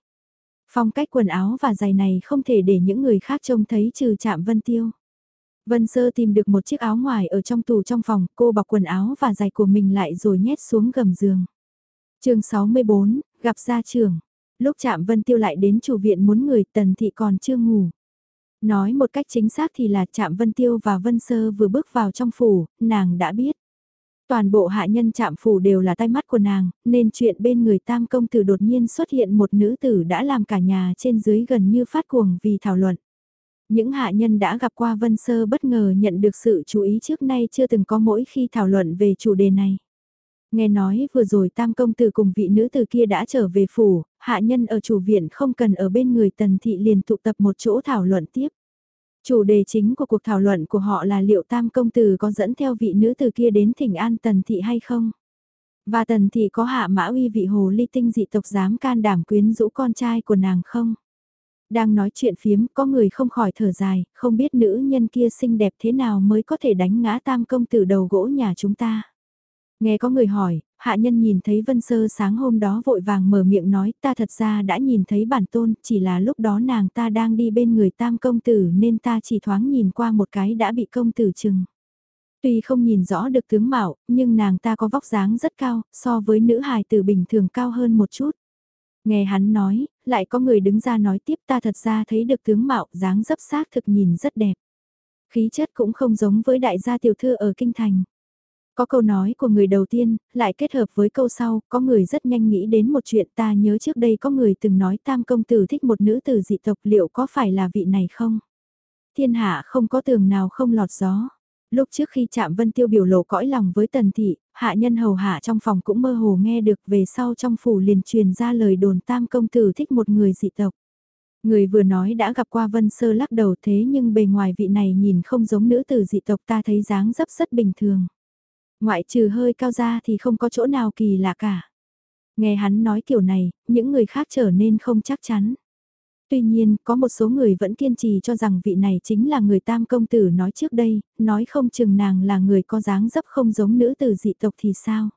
Phong cách quần áo và giày này không thể để những người khác trông thấy trừ chạm Vân Tiêu. Vân Sơ tìm được một chiếc áo ngoài ở trong tủ trong phòng, cô bọc quần áo và giày của mình lại rồi nhét xuống gầm giường. chương 64, gặp gia trưởng. Lúc chạm Vân Tiêu lại đến chủ viện muốn người tần thị còn chưa ngủ. Nói một cách chính xác thì là chạm Vân Tiêu và Vân Sơ vừa bước vào trong phủ, nàng đã biết. Toàn bộ hạ nhân chạm phủ đều là tay mắt của nàng, nên chuyện bên người tam công tử đột nhiên xuất hiện một nữ tử đã làm cả nhà trên dưới gần như phát cuồng vì thảo luận. Những hạ nhân đã gặp qua Vân Sơ bất ngờ nhận được sự chú ý trước nay chưa từng có mỗi khi thảo luận về chủ đề này. Nghe nói vừa rồi tam công tử cùng vị nữ tử kia đã trở về phủ, hạ nhân ở chủ viện không cần ở bên người tần thị liền tụ tập một chỗ thảo luận tiếp. Chủ đề chính của cuộc thảo luận của họ là liệu tam công tử có dẫn theo vị nữ tử kia đến thỉnh an tần thị hay không? Và tần thị có hạ mã uy vị hồ ly tinh dị tộc dám can đảm quyến rũ con trai của nàng không? Đang nói chuyện phiếm, có người không khỏi thở dài, không biết nữ nhân kia xinh đẹp thế nào mới có thể đánh ngã tam công tử đầu gỗ nhà chúng ta. Nghe có người hỏi, hạ nhân nhìn thấy Vân Sơ sáng hôm đó vội vàng mở miệng nói ta thật ra đã nhìn thấy bản tôn, chỉ là lúc đó nàng ta đang đi bên người tam công tử nên ta chỉ thoáng nhìn qua một cái đã bị công tử chừng. Tuy không nhìn rõ được tướng mạo, nhưng nàng ta có vóc dáng rất cao, so với nữ hài tử bình thường cao hơn một chút. Nghe hắn nói, lại có người đứng ra nói tiếp ta thật ra thấy được tướng mạo dáng dấp xác thực nhìn rất đẹp. Khí chất cũng không giống với đại gia tiểu thư ở kinh thành. Có câu nói của người đầu tiên, lại kết hợp với câu sau, có người rất nhanh nghĩ đến một chuyện ta nhớ trước đây có người từng nói tam công tử thích một nữ tử dị tộc liệu có phải là vị này không? Thiên hạ không có tường nào không lọt gió. Lúc trước khi chạm Vân Tiêu biểu lộ cõi lòng với Tần Thị, hạ nhân hầu hạ trong phòng cũng mơ hồ nghe được về sau trong phủ liền truyền ra lời đồn tam công tử thích một người dị tộc. Người vừa nói đã gặp qua Vân Sơ lắc đầu thế nhưng bề ngoài vị này nhìn không giống nữ tử dị tộc ta thấy dáng dấp rất bình thường. Ngoại trừ hơi cao ra thì không có chỗ nào kỳ lạ cả. Nghe hắn nói kiểu này, những người khác trở nên không chắc chắn. Tuy nhiên, có một số người vẫn kiên trì cho rằng vị này chính là người tam công tử nói trước đây, nói không chừng nàng là người có dáng dấp không giống nữ tử dị tộc thì sao.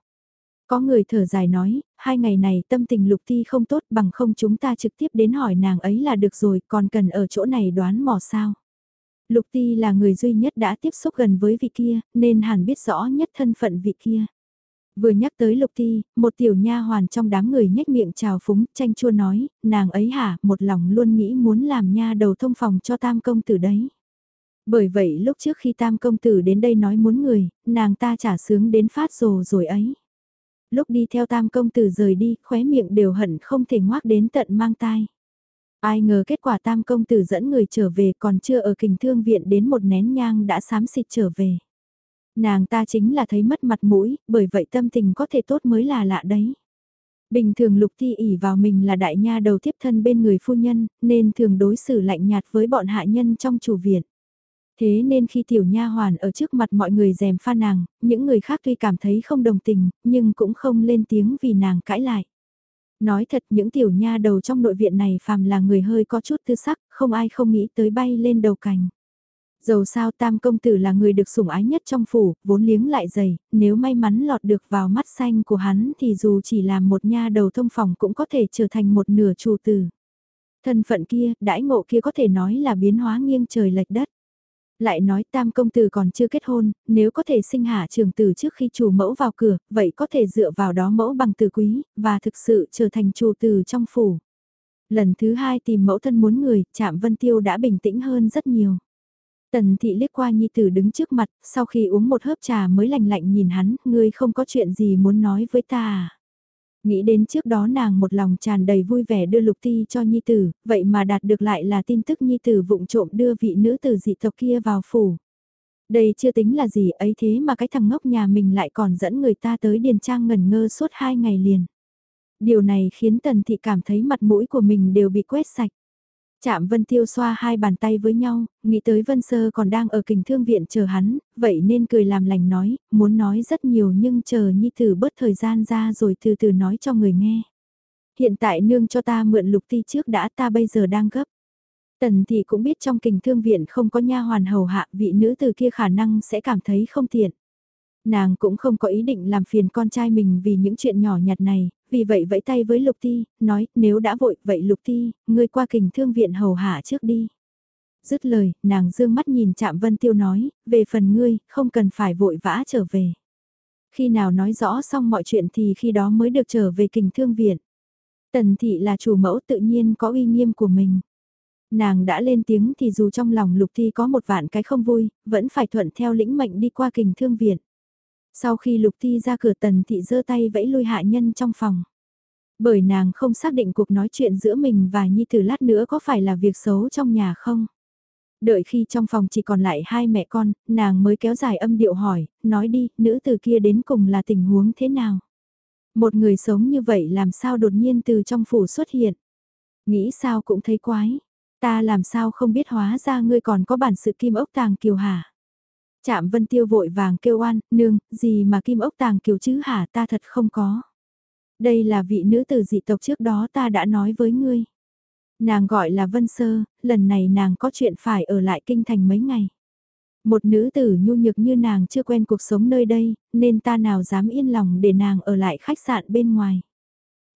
Có người thở dài nói, hai ngày này tâm tình lục thi không tốt bằng không chúng ta trực tiếp đến hỏi nàng ấy là được rồi, còn cần ở chỗ này đoán mò sao. Lục ti là người duy nhất đã tiếp xúc gần với vị kia, nên hẳn biết rõ nhất thân phận vị kia. Vừa nhắc tới Lục Ti, một tiểu nha hoàn trong đám người nhếch miệng chào phúng, tranh chua nói, nàng ấy hả, một lòng luôn nghĩ muốn làm nha đầu thông phòng cho tam công tử đấy. Bởi vậy lúc trước khi tam công tử đến đây nói muốn người, nàng ta trả sướng đến phát rồ rồi ấy. Lúc đi theo tam công tử rời đi, khóe miệng đều hận không thể ngoác đến tận mang tai. Ai ngờ kết quả tam công tử dẫn người trở về còn chưa ở kình thương viện đến một nén nhang đã sám xịt trở về. Nàng ta chính là thấy mất mặt mũi, bởi vậy tâm tình có thể tốt mới là lạ đấy. Bình thường lục thi ỉ vào mình là đại nha đầu tiếp thân bên người phu nhân, nên thường đối xử lạnh nhạt với bọn hạ nhân trong chủ viện. Thế nên khi tiểu nha hoàn ở trước mặt mọi người dèm pha nàng, những người khác tuy cảm thấy không đồng tình, nhưng cũng không lên tiếng vì nàng cãi lại. Nói thật những tiểu nha đầu trong nội viện này phàm là người hơi có chút tư sắc, không ai không nghĩ tới bay lên đầu cành. Dầu sao tam công tử là người được sủng ái nhất trong phủ, vốn liếng lại dày, nếu may mắn lọt được vào mắt xanh của hắn thì dù chỉ là một nha đầu thông phòng cũng có thể trở thành một nửa chủ tử. Thân phận kia, đãi ngộ kia có thể nói là biến hóa nghiêng trời lệch đất. Lại nói tam công tử còn chưa kết hôn, nếu có thể sinh hạ trường tử trước khi chủ mẫu vào cửa, vậy có thể dựa vào đó mẫu bằng tử quý, và thực sự trở thành chủ tử trong phủ. Lần thứ hai tìm mẫu thân muốn người, chạm Vân Tiêu đã bình tĩnh hơn rất nhiều. Tần thị liếc qua nhi tử đứng trước mặt, sau khi uống một hớp trà mới lạnh lạnh nhìn hắn, ngươi không có chuyện gì muốn nói với ta à? Nghĩ đến trước đó nàng một lòng tràn đầy vui vẻ đưa lục ti cho nhi tử, vậy mà đạt được lại là tin tức nhi tử vụng trộm đưa vị nữ tử dị tộc kia vào phủ. Đây chưa tính là gì ấy thế mà cái thằng ngốc nhà mình lại còn dẫn người ta tới điền trang ngẩn ngơ suốt hai ngày liền. Điều này khiến tần thị cảm thấy mặt mũi của mình đều bị quét sạch. Chạm Vân Tiêu xoa hai bàn tay với nhau, nghĩ tới Vân Sơ còn đang ở kình thương viện chờ hắn, vậy nên cười làm lành nói, muốn nói rất nhiều nhưng chờ Nhi Tử bớt thời gian ra rồi từ từ nói cho người nghe. Hiện tại nương cho ta mượn lục ti trước đã ta bây giờ đang gấp. Tần thì cũng biết trong kình thương viện không có nha hoàn hầu hạ vị nữ từ kia khả năng sẽ cảm thấy không tiện. Nàng cũng không có ý định làm phiền con trai mình vì những chuyện nhỏ nhặt này, vì vậy vẫy tay với Lục Ti, nói, nếu đã vội, vậy Lục Ti, ngươi qua kình thương viện hầu hạ trước đi. Dứt lời, nàng dương mắt nhìn chạm Vân Tiêu nói, về phần ngươi, không cần phải vội vã trở về. Khi nào nói rõ xong mọi chuyện thì khi đó mới được trở về kình thương viện. Tần thị là chủ mẫu tự nhiên có uy nghiêm của mình. Nàng đã lên tiếng thì dù trong lòng lục thi có một vạn cái không vui, vẫn phải thuận theo lĩnh mệnh đi qua kình thương viện. Sau khi Lục Ti ra cửa tần thị giơ tay vẫy lui hạ nhân trong phòng. Bởi nàng không xác định cuộc nói chuyện giữa mình và Nhi Tử lát nữa có phải là việc xấu trong nhà không. Đợi khi trong phòng chỉ còn lại hai mẹ con, nàng mới kéo dài âm điệu hỏi, nói đi, nữ từ kia đến cùng là tình huống thế nào? Một người sống như vậy làm sao đột nhiên từ trong phủ xuất hiện? Nghĩ sao cũng thấy quái. Ta làm sao không biết hóa ra ngươi còn có bản sự kim ốc tàng kiều hả? Chạm Vân Tiêu vội vàng kêu oan, nương, gì mà kim ốc tàng kiều chứ hả ta thật không có. Đây là vị nữ tử dị tộc trước đó ta đã nói với ngươi. Nàng gọi là Vân Sơ, lần này nàng có chuyện phải ở lại kinh thành mấy ngày. Một nữ tử nhu nhược như nàng chưa quen cuộc sống nơi đây, nên ta nào dám yên lòng để nàng ở lại khách sạn bên ngoài.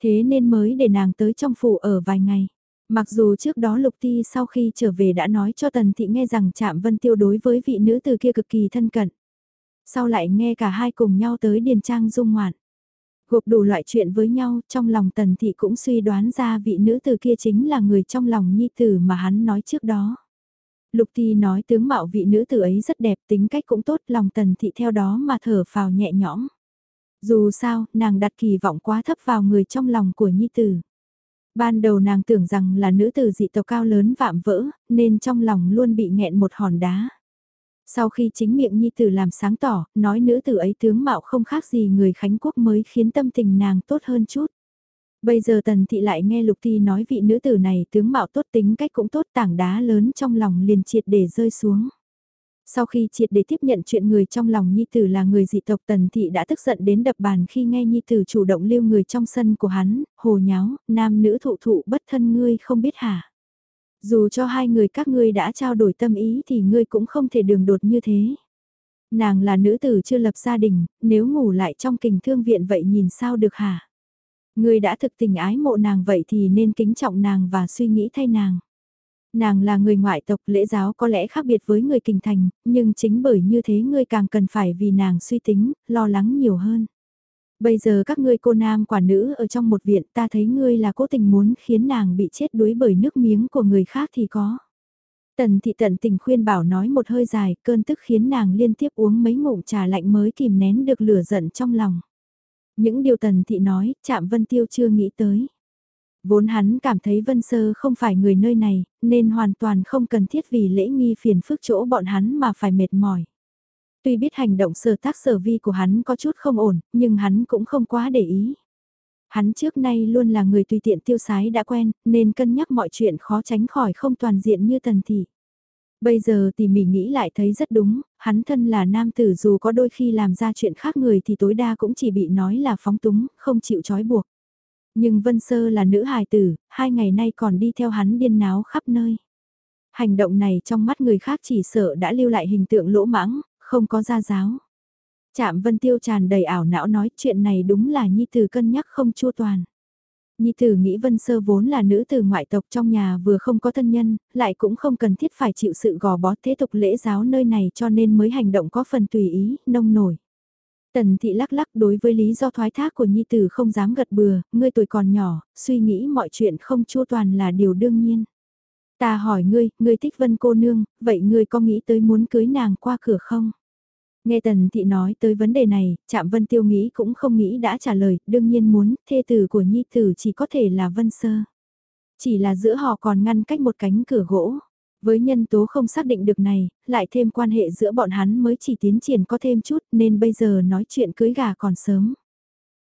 Thế nên mới để nàng tới trong phủ ở vài ngày. Mặc dù trước đó Lục Ti sau khi trở về đã nói cho Tần Thị nghe rằng Trạm Vân Tiêu đối với vị nữ tử kia cực kỳ thân cận. Sau lại nghe cả hai cùng nhau tới Điền Trang dung ngoạn. Gộp đủ loại chuyện với nhau, trong lòng Tần Thị cũng suy đoán ra vị nữ tử kia chính là người trong lòng nhi tử mà hắn nói trước đó. Lục Ti nói tướng mạo vị nữ tử ấy rất đẹp, tính cách cũng tốt, lòng Tần Thị theo đó mà thở phào nhẹ nhõm. Dù sao, nàng đặt kỳ vọng quá thấp vào người trong lòng của nhi tử. Ban đầu nàng tưởng rằng là nữ tử dị tộc cao lớn vạm vỡ, nên trong lòng luôn bị nghẹn một hòn đá. Sau khi chính miệng nhi tử làm sáng tỏ, nói nữ tử ấy tướng mạo không khác gì người Khánh Quốc mới khiến tâm tình nàng tốt hơn chút. Bây giờ tần thị lại nghe lục thi nói vị nữ tử này tướng mạo tốt tính cách cũng tốt tảng đá lớn trong lòng liền triệt để rơi xuống. Sau khi triệt để tiếp nhận chuyện người trong lòng Nhi Tử là người dị tộc Tần Thị đã tức giận đến đập bàn khi nghe Nhi Tử chủ động lưu người trong sân của hắn, hồ nháo, nam nữ thụ thụ bất thân ngươi không biết hả. Dù cho hai người các ngươi đã trao đổi tâm ý thì ngươi cũng không thể đường đột như thế. Nàng là nữ tử chưa lập gia đình, nếu ngủ lại trong kình thương viện vậy nhìn sao được hả? Ngươi đã thực tình ái mộ nàng vậy thì nên kính trọng nàng và suy nghĩ thay nàng. Nàng là người ngoại tộc lễ giáo có lẽ khác biệt với người kinh thành, nhưng chính bởi như thế ngươi càng cần phải vì nàng suy tính, lo lắng nhiều hơn. Bây giờ các ngươi cô nam quả nữ ở trong một viện ta thấy ngươi là cố tình muốn khiến nàng bị chết đuối bởi nước miếng của người khác thì có. Tần thị tận tình khuyên bảo nói một hơi dài, cơn tức khiến nàng liên tiếp uống mấy ngụm trà lạnh mới kìm nén được lửa giận trong lòng. Những điều tần thị nói, chạm vân tiêu chưa nghĩ tới. Vốn hắn cảm thấy Vân Sơ không phải người nơi này, nên hoàn toàn không cần thiết vì lễ nghi phiền phức chỗ bọn hắn mà phải mệt mỏi. Tuy biết hành động sở tác sở vi của hắn có chút không ổn, nhưng hắn cũng không quá để ý. Hắn trước nay luôn là người tùy tiện tiêu sái đã quen, nên cân nhắc mọi chuyện khó tránh khỏi không toàn diện như tần thị. Bây giờ thì mình nghĩ lại thấy rất đúng, hắn thân là nam tử dù có đôi khi làm ra chuyện khác người thì tối đa cũng chỉ bị nói là phóng túng, không chịu trói buộc. Nhưng Vân Sơ là nữ hài tử, hai ngày nay còn đi theo hắn điên náo khắp nơi. Hành động này trong mắt người khác chỉ sợ đã lưu lại hình tượng lỗ mãng, không có gia giáo. Chạm Vân Tiêu tràn đầy ảo não nói chuyện này đúng là Nhi Tử cân nhắc không chua toàn. Nhi Tử nghĩ Vân Sơ vốn là nữ từ ngoại tộc trong nhà vừa không có thân nhân, lại cũng không cần thiết phải chịu sự gò bó thế tục lễ giáo nơi này cho nên mới hành động có phần tùy ý, nông nổi. Tần thị lắc lắc đối với lý do thoái thác của Nhi Tử không dám gật bừa, ngươi tuổi còn nhỏ, suy nghĩ mọi chuyện không chua toàn là điều đương nhiên. Ta hỏi ngươi, ngươi thích vân cô nương, vậy ngươi có nghĩ tới muốn cưới nàng qua cửa không? Nghe Tần Thị nói tới vấn đề này, chạm Vân Tiêu nghĩ cũng không nghĩ đã trả lời, đương nhiên muốn, thê tử của Nhi Tử chỉ có thể là Vân Sơ. Chỉ là giữa họ còn ngăn cách một cánh cửa gỗ. Với nhân tố không xác định được này, lại thêm quan hệ giữa bọn hắn mới chỉ tiến triển có thêm chút nên bây giờ nói chuyện cưới gà còn sớm.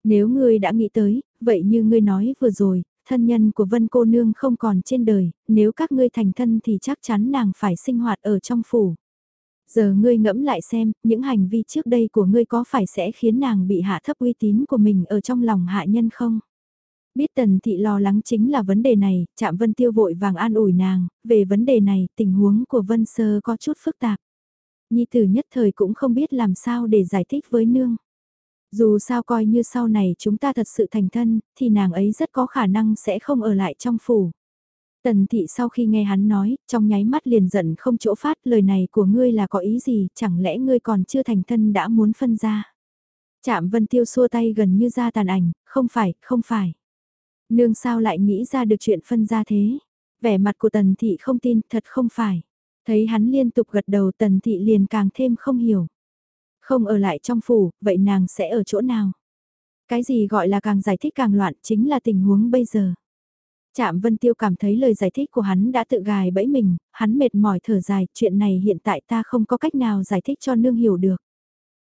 Nếu ngươi đã nghĩ tới, vậy như ngươi nói vừa rồi, thân nhân của Vân cô nương không còn trên đời, nếu các ngươi thành thân thì chắc chắn nàng phải sinh hoạt ở trong phủ. Giờ ngươi ngẫm lại xem, những hành vi trước đây của ngươi có phải sẽ khiến nàng bị hạ thấp uy tín của mình ở trong lòng hạ nhân không? Biết tần thị lo lắng chính là vấn đề này, chạm vân tiêu vội vàng an ủi nàng, về vấn đề này tình huống của vân sơ có chút phức tạp. Nhi tử nhất thời cũng không biết làm sao để giải thích với nương. Dù sao coi như sau này chúng ta thật sự thành thân, thì nàng ấy rất có khả năng sẽ không ở lại trong phủ. Tần thị sau khi nghe hắn nói, trong nháy mắt liền giận không chỗ phát lời này của ngươi là có ý gì, chẳng lẽ ngươi còn chưa thành thân đã muốn phân ra. Chạm vân tiêu xua tay gần như ra tàn ảnh, không phải, không phải. Nương sao lại nghĩ ra được chuyện phân ra thế? Vẻ mặt của tần thị không tin, thật không phải. Thấy hắn liên tục gật đầu tần thị liền càng thêm không hiểu. Không ở lại trong phủ, vậy nàng sẽ ở chỗ nào? Cái gì gọi là càng giải thích càng loạn chính là tình huống bây giờ. Trạm Vân Tiêu cảm thấy lời giải thích của hắn đã tự gài bẫy mình, hắn mệt mỏi thở dài, chuyện này hiện tại ta không có cách nào giải thích cho nương hiểu được.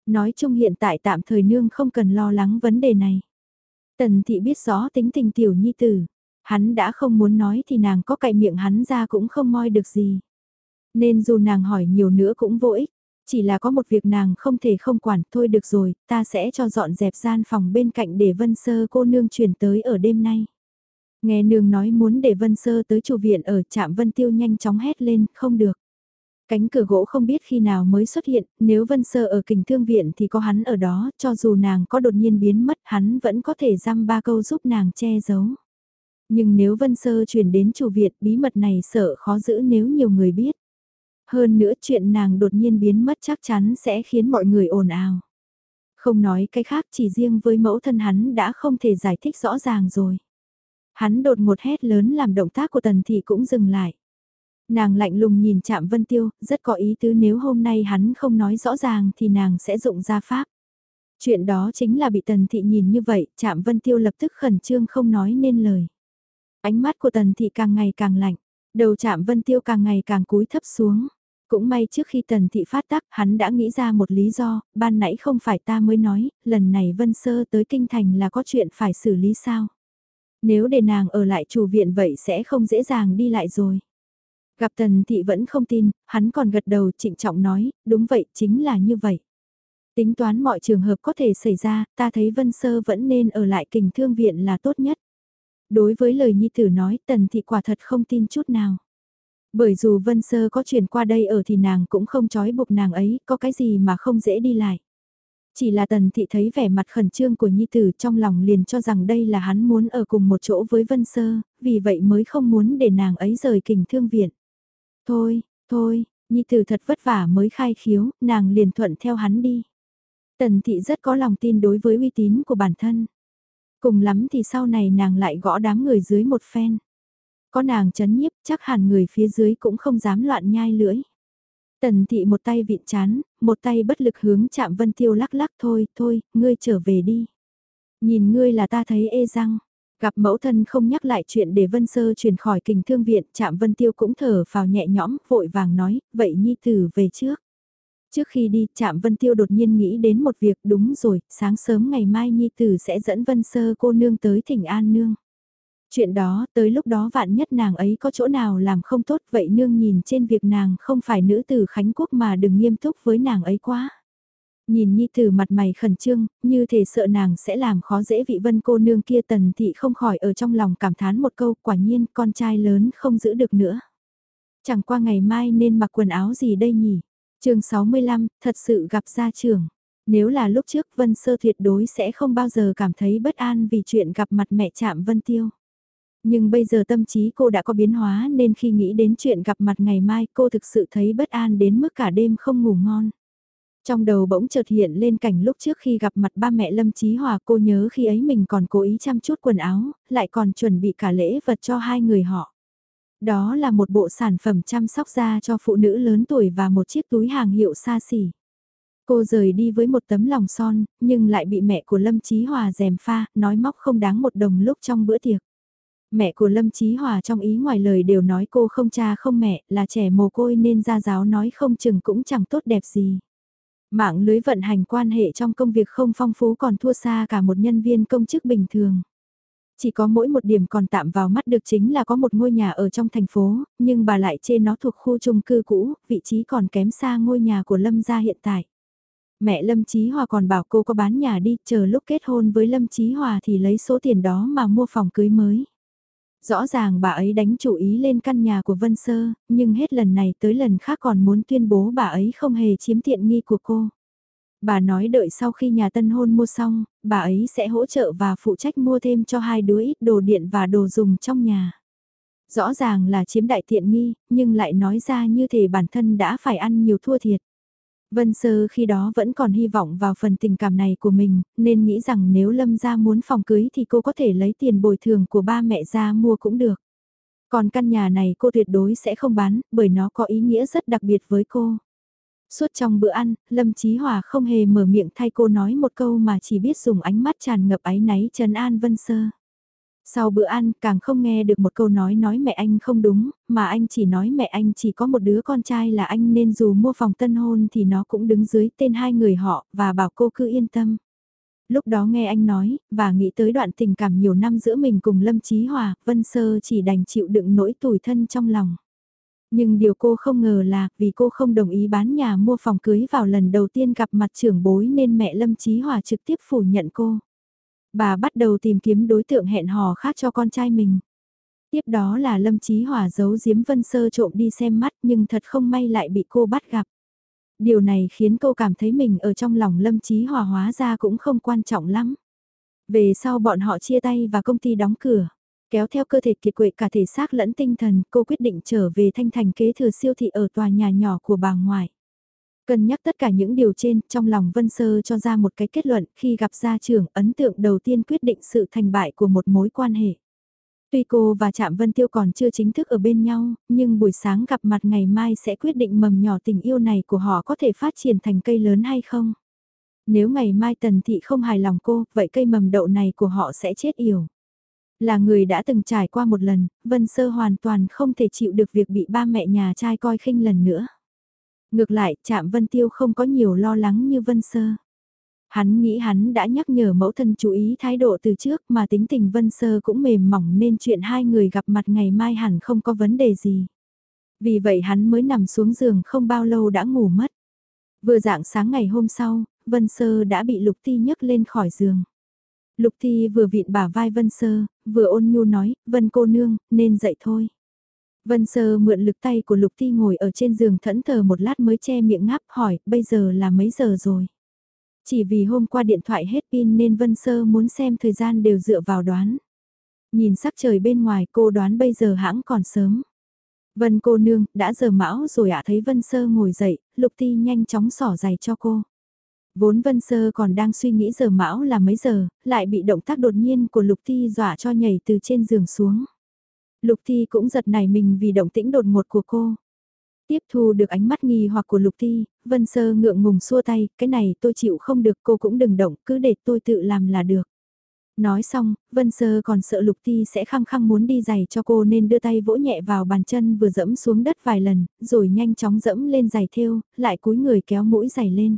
Nói chung hiện tại tạm thời nương không cần lo lắng vấn đề này. Tần thị biết rõ tính tình tiểu nhi tử, hắn đã không muốn nói thì nàng có cậy miệng hắn ra cũng không moi được gì. Nên dù nàng hỏi nhiều nữa cũng vô ích, chỉ là có một việc nàng không thể không quản, thôi được rồi, ta sẽ cho dọn dẹp gian phòng bên cạnh để vân sơ cô nương chuyển tới ở đêm nay. Nghe nương nói muốn để Vân Sơ tới chủ viện ở trạm Vân Tiêu nhanh chóng hét lên, không được. Cánh cửa gỗ không biết khi nào mới xuất hiện, nếu Vân Sơ ở kình thương viện thì có hắn ở đó, cho dù nàng có đột nhiên biến mất hắn vẫn có thể dăm ba câu giúp nàng che giấu. Nhưng nếu Vân Sơ chuyển đến chủ viện bí mật này sợ khó giữ nếu nhiều người biết. Hơn nữa chuyện nàng đột nhiên biến mất chắc chắn sẽ khiến mọi người ồn ào. Không nói cái khác chỉ riêng với mẫu thân hắn đã không thể giải thích rõ ràng rồi. Hắn đột một hét lớn làm động tác của tần thị cũng dừng lại. Nàng lạnh lùng nhìn chạm Vân Tiêu, rất có ý tứ nếu hôm nay hắn không nói rõ ràng thì nàng sẽ dụng ra pháp. Chuyện đó chính là bị Tần Thị nhìn như vậy, chạm Vân Tiêu lập tức khẩn trương không nói nên lời. Ánh mắt của Tần Thị càng ngày càng lạnh, đầu chạm Vân Tiêu càng ngày càng cúi thấp xuống. Cũng may trước khi Tần Thị phát tác, hắn đã nghĩ ra một lý do, ban nãy không phải ta mới nói, lần này Vân Sơ tới Kinh Thành là có chuyện phải xử lý sao. Nếu để nàng ở lại chủ viện vậy sẽ không dễ dàng đi lại rồi. Gặp Tần Thị vẫn không tin, hắn còn gật đầu trịnh trọng nói, đúng vậy, chính là như vậy. Tính toán mọi trường hợp có thể xảy ra, ta thấy Vân Sơ vẫn nên ở lại kình thương viện là tốt nhất. Đối với lời Nhi Tử nói, Tần Thị quả thật không tin chút nào. Bởi dù Vân Sơ có chuyển qua đây ở thì nàng cũng không trói buộc nàng ấy, có cái gì mà không dễ đi lại. Chỉ là Tần Thị thấy vẻ mặt khẩn trương của Nhi Tử trong lòng liền cho rằng đây là hắn muốn ở cùng một chỗ với Vân Sơ, vì vậy mới không muốn để nàng ấy rời kình thương viện. Thôi, thôi, Nhi Tử thật vất vả mới khai khiếu, nàng liền thuận theo hắn đi. Tần Thị rất có lòng tin đối với uy tín của bản thân. Cùng lắm thì sau này nàng lại gõ đám người dưới một phen. Có nàng chấn nhiếp chắc hẳn người phía dưới cũng không dám loạn nhai lưỡi. Tần thị một tay vịn chán, một tay bất lực hướng chạm vân tiêu lắc lắc thôi, thôi, ngươi trở về đi. Nhìn ngươi là ta thấy ê răng. Gặp mẫu thân không nhắc lại chuyện để Vân Sơ chuyển khỏi kình thương viện, chạm Vân Tiêu cũng thở vào nhẹ nhõm, vội vàng nói, vậy Nhi Tử về trước. Trước khi đi, chạm Vân Tiêu đột nhiên nghĩ đến một việc đúng rồi, sáng sớm ngày mai Nhi Tử sẽ dẫn Vân Sơ cô nương tới thỉnh An Nương. Chuyện đó, tới lúc đó vạn nhất nàng ấy có chỗ nào làm không tốt vậy nương nhìn trên việc nàng không phải nữ tử Khánh Quốc mà đừng nghiêm túc với nàng ấy quá. Nhìn Nhi Tử mặt mày khẩn trương, như thể sợ nàng sẽ làm khó dễ vị vân cô nương kia tần thị không khỏi ở trong lòng cảm thán một câu quả nhiên con trai lớn không giữ được nữa. Chẳng qua ngày mai nên mặc quần áo gì đây nhỉ? chương 65, thật sự gặp gia trưởng. Nếu là lúc trước Vân Sơ tuyệt đối sẽ không bao giờ cảm thấy bất an vì chuyện gặp mặt mẹ chạm Vân Tiêu. Nhưng bây giờ tâm trí cô đã có biến hóa nên khi nghĩ đến chuyện gặp mặt ngày mai cô thực sự thấy bất an đến mức cả đêm không ngủ ngon. Trong đầu bỗng chợt hiện lên cảnh lúc trước khi gặp mặt ba mẹ Lâm Chí Hòa cô nhớ khi ấy mình còn cố ý chăm chút quần áo, lại còn chuẩn bị cả lễ vật cho hai người họ. Đó là một bộ sản phẩm chăm sóc da cho phụ nữ lớn tuổi và một chiếc túi hàng hiệu xa xỉ. Cô rời đi với một tấm lòng son, nhưng lại bị mẹ của Lâm Chí Hòa dèm pha, nói móc không đáng một đồng lúc trong bữa tiệc. Mẹ của Lâm Chí Hòa trong ý ngoài lời đều nói cô không cha không mẹ, là trẻ mồ côi nên gia giáo nói không chừng cũng chẳng tốt đẹp gì. Mạng lưới vận hành quan hệ trong công việc không phong phú còn thua xa cả một nhân viên công chức bình thường. Chỉ có mỗi một điểm còn tạm vào mắt được chính là có một ngôi nhà ở trong thành phố, nhưng bà lại chê nó thuộc khu chung cư cũ, vị trí còn kém xa ngôi nhà của Lâm gia hiện tại. Mẹ Lâm Chí Hòa còn bảo cô có bán nhà đi, chờ lúc kết hôn với Lâm Chí Hòa thì lấy số tiền đó mà mua phòng cưới mới. Rõ ràng bà ấy đánh chủ ý lên căn nhà của Vân Sơ, nhưng hết lần này tới lần khác còn muốn tuyên bố bà ấy không hề chiếm tiện nghi của cô. Bà nói đợi sau khi nhà tân hôn mua xong, bà ấy sẽ hỗ trợ và phụ trách mua thêm cho hai đứa ít đồ điện và đồ dùng trong nhà. Rõ ràng là chiếm đại tiện nghi, nhưng lại nói ra như thể bản thân đã phải ăn nhiều thua thiệt. Vân Sơ khi đó vẫn còn hy vọng vào phần tình cảm này của mình, nên nghĩ rằng nếu Lâm gia muốn phòng cưới thì cô có thể lấy tiền bồi thường của ba mẹ ra mua cũng được. Còn căn nhà này cô tuyệt đối sẽ không bán, bởi nó có ý nghĩa rất đặc biệt với cô. Suốt trong bữa ăn, Lâm Chí Hòa không hề mở miệng thay cô nói một câu mà chỉ biết dùng ánh mắt tràn ngập áy náy trấn an Vân Sơ. Sau bữa ăn càng không nghe được một câu nói nói mẹ anh không đúng, mà anh chỉ nói mẹ anh chỉ có một đứa con trai là anh nên dù mua phòng tân hôn thì nó cũng đứng dưới tên hai người họ và bảo cô cứ yên tâm. Lúc đó nghe anh nói, và nghĩ tới đoạn tình cảm nhiều năm giữa mình cùng Lâm Chí Hòa, Vân Sơ chỉ đành chịu đựng nỗi tủi thân trong lòng. Nhưng điều cô không ngờ là vì cô không đồng ý bán nhà mua phòng cưới vào lần đầu tiên gặp mặt trưởng bối nên mẹ Lâm Chí Hòa trực tiếp phủ nhận cô. Bà bắt đầu tìm kiếm đối tượng hẹn hò khác cho con trai mình. Tiếp đó là Lâm Chí Hòa giấu giếm Vân Sơ trộm đi xem mắt nhưng thật không may lại bị cô bắt gặp. Điều này khiến cô cảm thấy mình ở trong lòng Lâm Chí Hòa hóa ra cũng không quan trọng lắm. Về sau bọn họ chia tay và công ty đóng cửa. Kéo theo cơ thể kiệt quệ cả thể xác lẫn tinh thần, cô quyết định trở về thanh thành kế thừa siêu thị ở tòa nhà nhỏ của bà ngoại. Cân nhắc tất cả những điều trên, trong lòng Vân Sơ cho ra một cái kết luận khi gặp gia trưởng, ấn tượng đầu tiên quyết định sự thành bại của một mối quan hệ. Tuy cô và Trạm Vân Tiêu còn chưa chính thức ở bên nhau, nhưng buổi sáng gặp mặt ngày mai sẽ quyết định mầm nhỏ tình yêu này của họ có thể phát triển thành cây lớn hay không. Nếu ngày mai Tần Thị không hài lòng cô, vậy cây mầm đậu này của họ sẽ chết yểu. Là người đã từng trải qua một lần, Vân Sơ hoàn toàn không thể chịu được việc bị ba mẹ nhà trai coi khinh lần nữa. Ngược lại, Trạm Vân Tiêu không có nhiều lo lắng như Vân Sơ. Hắn nghĩ hắn đã nhắc nhở mẫu thân chú ý thái độ từ trước mà tính tình Vân Sơ cũng mềm mỏng nên chuyện hai người gặp mặt ngày mai hẳn không có vấn đề gì. Vì vậy hắn mới nằm xuống giường không bao lâu đã ngủ mất. Vừa dạng sáng ngày hôm sau, Vân Sơ đã bị Lục Ti nhấc lên khỏi giường. Lục Ti vừa vịn bả vai Vân Sơ, vừa ôn nhu nói, Vân cô nương, nên dậy thôi. Vân Sơ mượn lực tay của Lục Ti ngồi ở trên giường thẫn thờ một lát mới che miệng ngáp hỏi, bây giờ là mấy giờ rồi? Chỉ vì hôm qua điện thoại hết pin nên Vân Sơ muốn xem thời gian đều dựa vào đoán. Nhìn sắc trời bên ngoài cô đoán bây giờ hãng còn sớm. Vân cô nương, đã giờ mão rồi ạ thấy Vân Sơ ngồi dậy, Lục Ti nhanh chóng xỏ giày cho cô. Vốn Vân Sơ còn đang suy nghĩ giờ mão là mấy giờ, lại bị động tác đột nhiên của Lục Ti dọa cho nhảy từ trên giường xuống. Lục Thi cũng giật nảy mình vì động tĩnh đột ngột của cô. Tiếp thu được ánh mắt nghi hoặc của Lục Thi Vân Sơ ngượng ngùng xua tay, cái này tôi chịu không được cô cũng đừng động, cứ để tôi tự làm là được. Nói xong, Vân Sơ còn sợ Lục Ti sẽ khăng khăng muốn đi giày cho cô nên đưa tay vỗ nhẹ vào bàn chân vừa dẫm xuống đất vài lần, rồi nhanh chóng dẫm lên giày thêu, lại cúi người kéo mũi giày lên.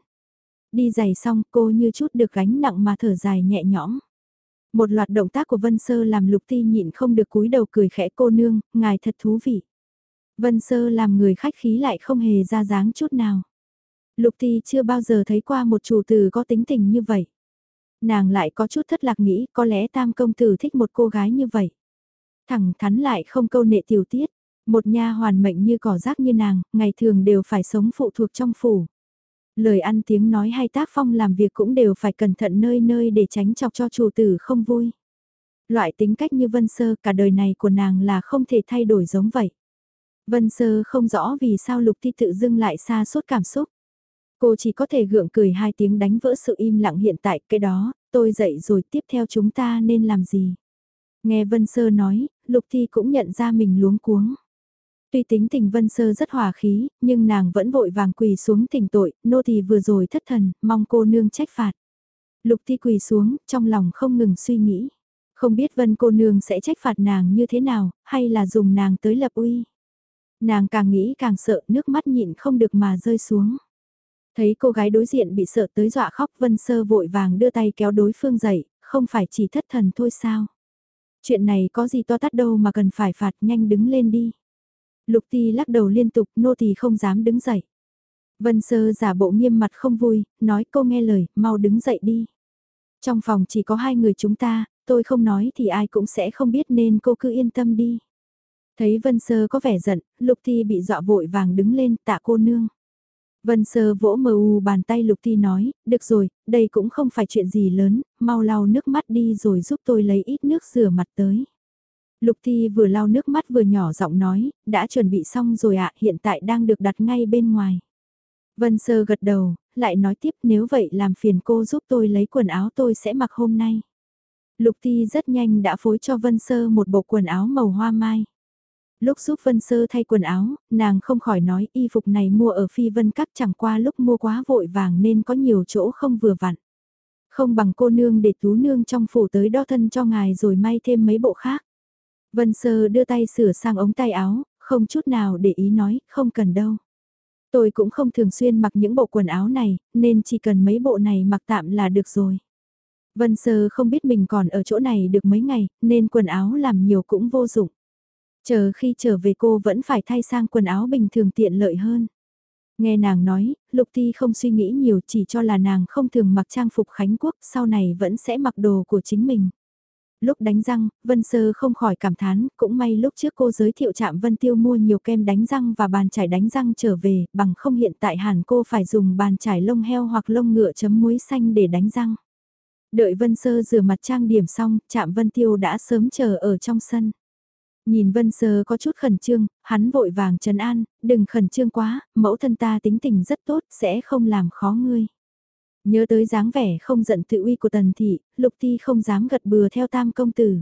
Đi giày xong cô như chút được gánh nặng mà thở dài nhẹ nhõm. Một loạt động tác của Vân Sơ làm Lục Ti nhịn không được cúi đầu cười khẽ cô nương, ngài thật thú vị. Vân Sơ làm người khách khí lại không hề ra dáng chút nào. Lục Ti chưa bao giờ thấy qua một chủ tử có tính tình như vậy. Nàng lại có chút thất lạc nghĩ có lẽ tam công tử thích một cô gái như vậy. Thẳng thắn lại không câu nệ tiểu tiết, một nha hoàn mệnh như cỏ rác như nàng, ngày thường đều phải sống phụ thuộc trong phủ. Lời ăn tiếng nói hay tác phong làm việc cũng đều phải cẩn thận nơi nơi để tránh chọc cho chủ tử không vui. Loại tính cách như Vân Sơ cả đời này của nàng là không thể thay đổi giống vậy. Vân Sơ không rõ vì sao Lục Thi tự dưng lại xa suốt cảm xúc. Cô chỉ có thể gượng cười hai tiếng đánh vỡ sự im lặng hiện tại cái đó, tôi dậy rồi tiếp theo chúng ta nên làm gì. Nghe Vân Sơ nói, Lục Thi cũng nhận ra mình luống cuống. Tuy tính tình Vân Sơ rất hòa khí, nhưng nàng vẫn vội vàng quỳ xuống tỉnh tội, nô tỳ vừa rồi thất thần, mong cô nương trách phạt. Lục Thi quỳ xuống, trong lòng không ngừng suy nghĩ. Không biết Vân cô nương sẽ trách phạt nàng như thế nào, hay là dùng nàng tới lập uy. Nàng càng nghĩ càng sợ, nước mắt nhịn không được mà rơi xuống. Thấy cô gái đối diện bị sợ tới dọa khóc Vân Sơ vội vàng đưa tay kéo đối phương dậy, không phải chỉ thất thần thôi sao. Chuyện này có gì to tát đâu mà cần phải phạt nhanh đứng lên đi. Lục ti lắc đầu liên tục nô tỳ không dám đứng dậy. Vân Sơ giả bộ nghiêm mặt không vui, nói cô nghe lời, mau đứng dậy đi. Trong phòng chỉ có hai người chúng ta, tôi không nói thì ai cũng sẽ không biết nên cô cứ yên tâm đi. Thấy Vân Sơ có vẻ giận, Lục Thi bị dọa vội vàng đứng lên tạ cô nương. Vân Sơ vỗ mờ u bàn tay Lục Thi nói, được rồi, đây cũng không phải chuyện gì lớn, mau lau nước mắt đi rồi giúp tôi lấy ít nước rửa mặt tới. Lục Thi vừa lau nước mắt vừa nhỏ giọng nói, đã chuẩn bị xong rồi ạ, hiện tại đang được đặt ngay bên ngoài. Vân Sơ gật đầu, lại nói tiếp nếu vậy làm phiền cô giúp tôi lấy quần áo tôi sẽ mặc hôm nay. Lục Thi rất nhanh đã phối cho Vân Sơ một bộ quần áo màu hoa mai. Lúc giúp Vân Sơ thay quần áo, nàng không khỏi nói y phục này mua ở Phi Vân Các chẳng qua lúc mua quá vội vàng nên có nhiều chỗ không vừa vặn. Không bằng cô nương để tú nương trong phủ tới đo thân cho ngài rồi may thêm mấy bộ khác. Vân Sơ đưa tay sửa sang ống tay áo, không chút nào để ý nói, không cần đâu. Tôi cũng không thường xuyên mặc những bộ quần áo này, nên chỉ cần mấy bộ này mặc tạm là được rồi. Vân Sơ không biết mình còn ở chỗ này được mấy ngày, nên quần áo làm nhiều cũng vô dụng. Chờ khi trở về cô vẫn phải thay sang quần áo bình thường tiện lợi hơn. Nghe nàng nói, Lục Ti không suy nghĩ nhiều chỉ cho là nàng không thường mặc trang phục Khánh Quốc sau này vẫn sẽ mặc đồ của chính mình lúc đánh răng, Vân Sơ không khỏi cảm thán, cũng may lúc trước cô giới thiệu chạm Vân Tiêu mua nhiều kem đánh răng và bàn chải đánh răng trở về, bằng không hiện tại hẳn cô phải dùng bàn chải lông heo hoặc lông ngựa chấm muối xanh để đánh răng. Đợi Vân Sơ rửa mặt trang điểm xong, chạm Vân Tiêu đã sớm chờ ở trong sân. Nhìn Vân Sơ có chút khẩn trương, hắn vội vàng trấn an, đừng khẩn trương quá, mẫu thân ta tính tình rất tốt, sẽ không làm khó ngươi. Nhớ tới dáng vẻ không giận tự uy của Tần Thị, Lục Ti không dám gật bừa theo tam công tử.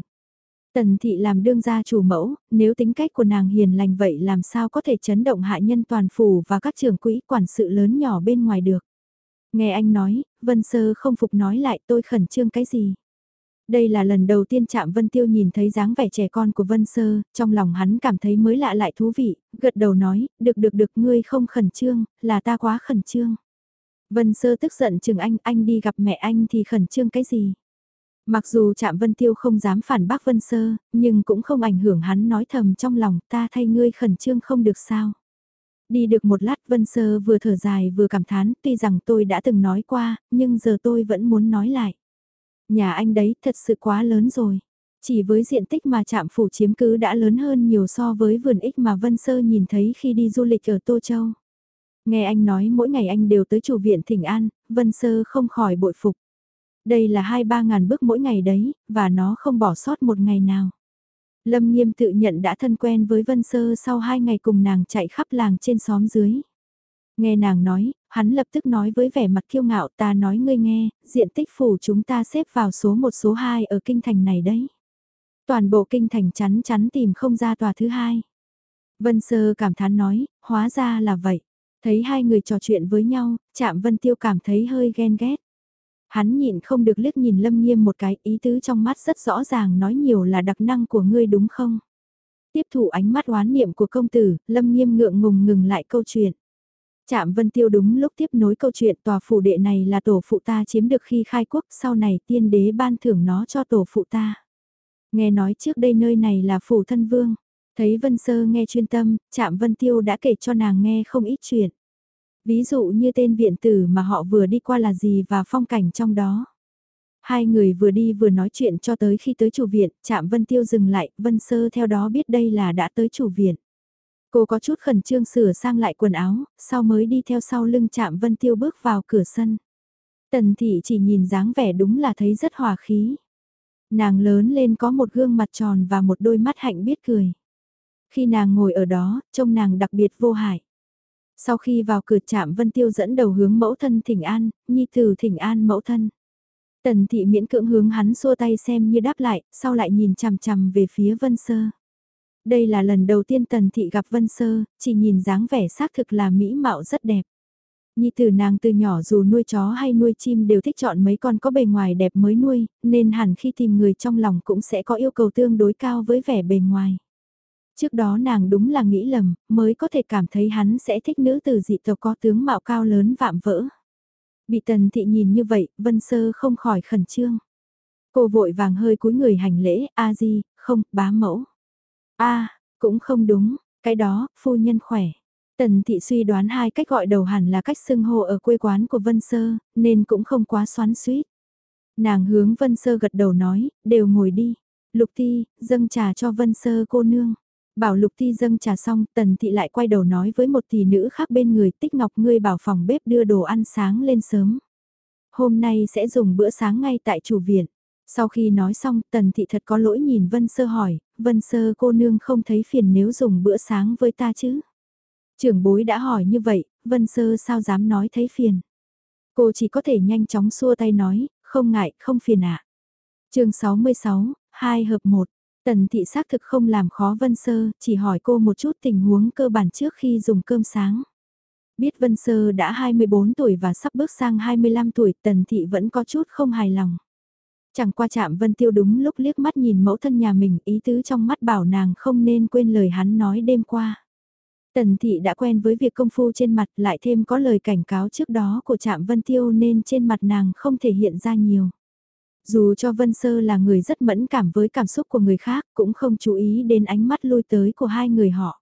Tần Thị làm đương gia chủ mẫu, nếu tính cách của nàng hiền lành vậy làm sao có thể chấn động hạ nhân toàn phủ và các trường quỹ quản sự lớn nhỏ bên ngoài được. Nghe anh nói, Vân Sơ không phục nói lại tôi khẩn trương cái gì. Đây là lần đầu tiên chạm Vân Tiêu nhìn thấy dáng vẻ trẻ con của Vân Sơ, trong lòng hắn cảm thấy mới lạ lại thú vị, gật đầu nói, được được được ngươi không khẩn trương, là ta quá khẩn trương. Vân Sơ tức giận chừng anh, anh đi gặp mẹ anh thì khẩn trương cái gì? Mặc dù Trạm Vân Tiêu không dám phản bác Vân Sơ, nhưng cũng không ảnh hưởng hắn nói thầm trong lòng ta thay ngươi khẩn trương không được sao. Đi được một lát Vân Sơ vừa thở dài vừa cảm thán tuy rằng tôi đã từng nói qua, nhưng giờ tôi vẫn muốn nói lại. Nhà anh đấy thật sự quá lớn rồi. Chỉ với diện tích mà trạm phủ chiếm cứ đã lớn hơn nhiều so với vườn ích mà Vân Sơ nhìn thấy khi đi du lịch ở Tô Châu. Nghe anh nói mỗi ngày anh đều tới chủ viện Thỉnh An, Vân Sơ không khỏi bội phục. Đây là hai ba ngàn bước mỗi ngày đấy, và nó không bỏ sót một ngày nào. Lâm Nghiêm tự nhận đã thân quen với Vân Sơ sau hai ngày cùng nàng chạy khắp làng trên xóm dưới. Nghe nàng nói, hắn lập tức nói với vẻ mặt kiêu ngạo ta nói ngươi nghe, diện tích phủ chúng ta xếp vào số một số hai ở kinh thành này đấy. Toàn bộ kinh thành chắn chắn tìm không ra tòa thứ hai. Vân Sơ cảm thán nói, hóa ra là vậy. Thấy hai người trò chuyện với nhau, chạm Vân Tiêu cảm thấy hơi ghen ghét. Hắn nhịn không được liếc nhìn Lâm Nghiêm một cái ý tứ trong mắt rất rõ ràng nói nhiều là đặc năng của ngươi đúng không? Tiếp thụ ánh mắt oán niệm của công tử, Lâm Nghiêm ngượng ngùng ngừng lại câu chuyện. Trạm Vân Tiêu đúng lúc tiếp nối câu chuyện tòa phủ đệ này là tổ phụ ta chiếm được khi khai quốc sau này tiên đế ban thưởng nó cho tổ phụ ta. Nghe nói trước đây nơi này là phủ thân vương. Thấy Vân Sơ nghe chuyên tâm, Trạm Vân Tiêu đã kể cho nàng nghe không ít chuyện. Ví dụ như tên viện tử mà họ vừa đi qua là gì và phong cảnh trong đó. Hai người vừa đi vừa nói chuyện cho tới khi tới chủ viện, Trạm Vân Tiêu dừng lại, Vân Sơ theo đó biết đây là đã tới chủ viện. Cô có chút khẩn trương sửa sang lại quần áo, sau mới đi theo sau lưng chạm Vân Tiêu bước vào cửa sân. Tần thị chỉ nhìn dáng vẻ đúng là thấy rất hòa khí. Nàng lớn lên có một gương mặt tròn và một đôi mắt hạnh biết cười. Khi nàng ngồi ở đó, trông nàng đặc biệt vô hại. Sau khi vào cửa chạm Vân Tiêu dẫn đầu hướng mẫu thân thỉnh an, nhi tử thỉnh an mẫu thân. Tần thị miễn cưỡng hướng hắn xua tay xem như đáp lại, sau lại nhìn chằm chằm về phía Vân Sơ. Đây là lần đầu tiên Tần Thị gặp Vân Sơ, chỉ nhìn dáng vẻ xác thực là mỹ mạo rất đẹp. Nhi tử nàng từ nhỏ dù nuôi chó hay nuôi chim đều thích chọn mấy con có bề ngoài đẹp mới nuôi, nên hẳn khi tìm người trong lòng cũng sẽ có yêu cầu tương đối cao với vẻ bề ngoài. Trước đó nàng đúng là nghĩ lầm, mới có thể cảm thấy hắn sẽ thích nữ tử dị tộc có tướng mạo cao lớn vạm vỡ. Bị tần thị nhìn như vậy, Vân Sơ không khỏi khẩn trương. Cô vội vàng hơi cúi người hành lễ, a di, không, bá mẫu a cũng không đúng, cái đó, phu nhân khỏe. Tần thị suy đoán hai cách gọi đầu hẳn là cách xưng hô ở quê quán của Vân Sơ, nên cũng không quá xoắn suýt. Nàng hướng Vân Sơ gật đầu nói, đều ngồi đi. Lục Ti, dâng trà cho Vân Sơ cô nương. Bảo Lục thi dâng trà xong, Tần Thị lại quay đầu nói với một tỷ nữ khác bên người Tích Ngọc ngươi bảo phòng bếp đưa đồ ăn sáng lên sớm. Hôm nay sẽ dùng bữa sáng ngay tại chủ viện. Sau khi nói xong, Tần Thị thật có lỗi nhìn Vân Sơ hỏi, Vân Sơ cô nương không thấy phiền nếu dùng bữa sáng với ta chứ? Trưởng bối đã hỏi như vậy, Vân Sơ sao dám nói thấy phiền? Cô chỉ có thể nhanh chóng xua tay nói, không ngại, không phiền ạ. À. chương 66, 2 hợp 1. Tần thị xác thực không làm khó Vân Sơ, chỉ hỏi cô một chút tình huống cơ bản trước khi dùng cơm sáng. Biết Vân Sơ đã 24 tuổi và sắp bước sang 25 tuổi, Tần thị vẫn có chút không hài lòng. Chẳng qua chạm Vân Tiêu đúng lúc liếc mắt nhìn mẫu thân nhà mình ý tứ trong mắt bảo nàng không nên quên lời hắn nói đêm qua. Tần thị đã quen với việc công phu trên mặt lại thêm có lời cảnh cáo trước đó của trạm Vân Tiêu nên trên mặt nàng không thể hiện ra nhiều. Dù cho Vân Sơ là người rất mẫn cảm với cảm xúc của người khác cũng không chú ý đến ánh mắt lui tới của hai người họ.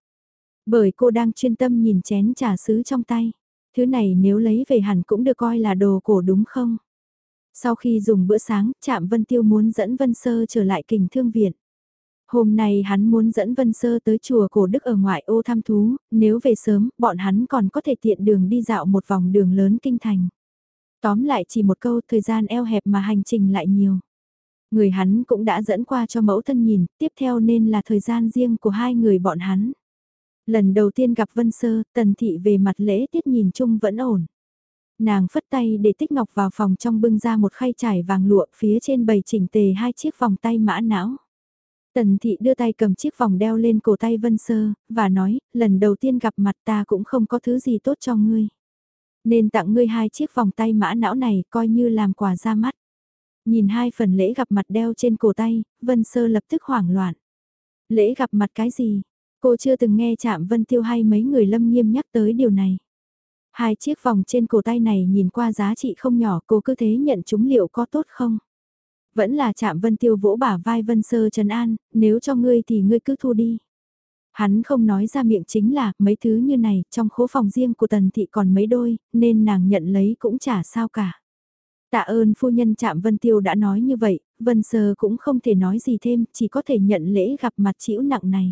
Bởi cô đang chuyên tâm nhìn chén trà sứ trong tay. Thứ này nếu lấy về hẳn cũng được coi là đồ cổ đúng không? Sau khi dùng bữa sáng, Trạm Vân Tiêu muốn dẫn Vân Sơ trở lại kình thương viện. Hôm nay hắn muốn dẫn Vân Sơ tới chùa cổ đức ở ngoại ô thăm thú, nếu về sớm, bọn hắn còn có thể tiện đường đi dạo một vòng đường lớn kinh thành. Tóm lại chỉ một câu thời gian eo hẹp mà hành trình lại nhiều. Người hắn cũng đã dẫn qua cho mẫu thân nhìn, tiếp theo nên là thời gian riêng của hai người bọn hắn. Lần đầu tiên gặp Vân Sơ, Tần Thị về mặt lễ tiết nhìn chung vẫn ổn. Nàng phất tay để tích ngọc vào phòng trong bưng ra một khay trải vàng lụa phía trên bầy chỉnh tề hai chiếc vòng tay mã não. Tần thị đưa tay cầm chiếc vòng đeo lên cổ tay Vân Sơ, và nói, lần đầu tiên gặp mặt ta cũng không có thứ gì tốt cho ngươi. Nên tặng ngươi hai chiếc vòng tay mã não này coi như làm quà ra mắt. Nhìn hai phần lễ gặp mặt đeo trên cổ tay, Vân Sơ lập tức hoảng loạn. Lễ gặp mặt cái gì? Cô chưa từng nghe chạm Vân Tiêu hay mấy người lâm nghiêm nhắc tới điều này. Hai chiếc vòng trên cổ tay này nhìn qua giá trị không nhỏ cô cứ thế nhận chúng liệu có tốt không? Vẫn là chạm Vân Tiêu vỗ bả vai Vân Sơ Trần An, nếu cho ngươi thì ngươi cứ thu đi. Hắn không nói ra miệng chính là, mấy thứ như này, trong khố phòng riêng của tần thị còn mấy đôi, nên nàng nhận lấy cũng chả sao cả. Tạ ơn phu nhân chạm Vân Tiêu đã nói như vậy, Vân Sơ cũng không thể nói gì thêm, chỉ có thể nhận lễ gặp mặt chịu nặng này.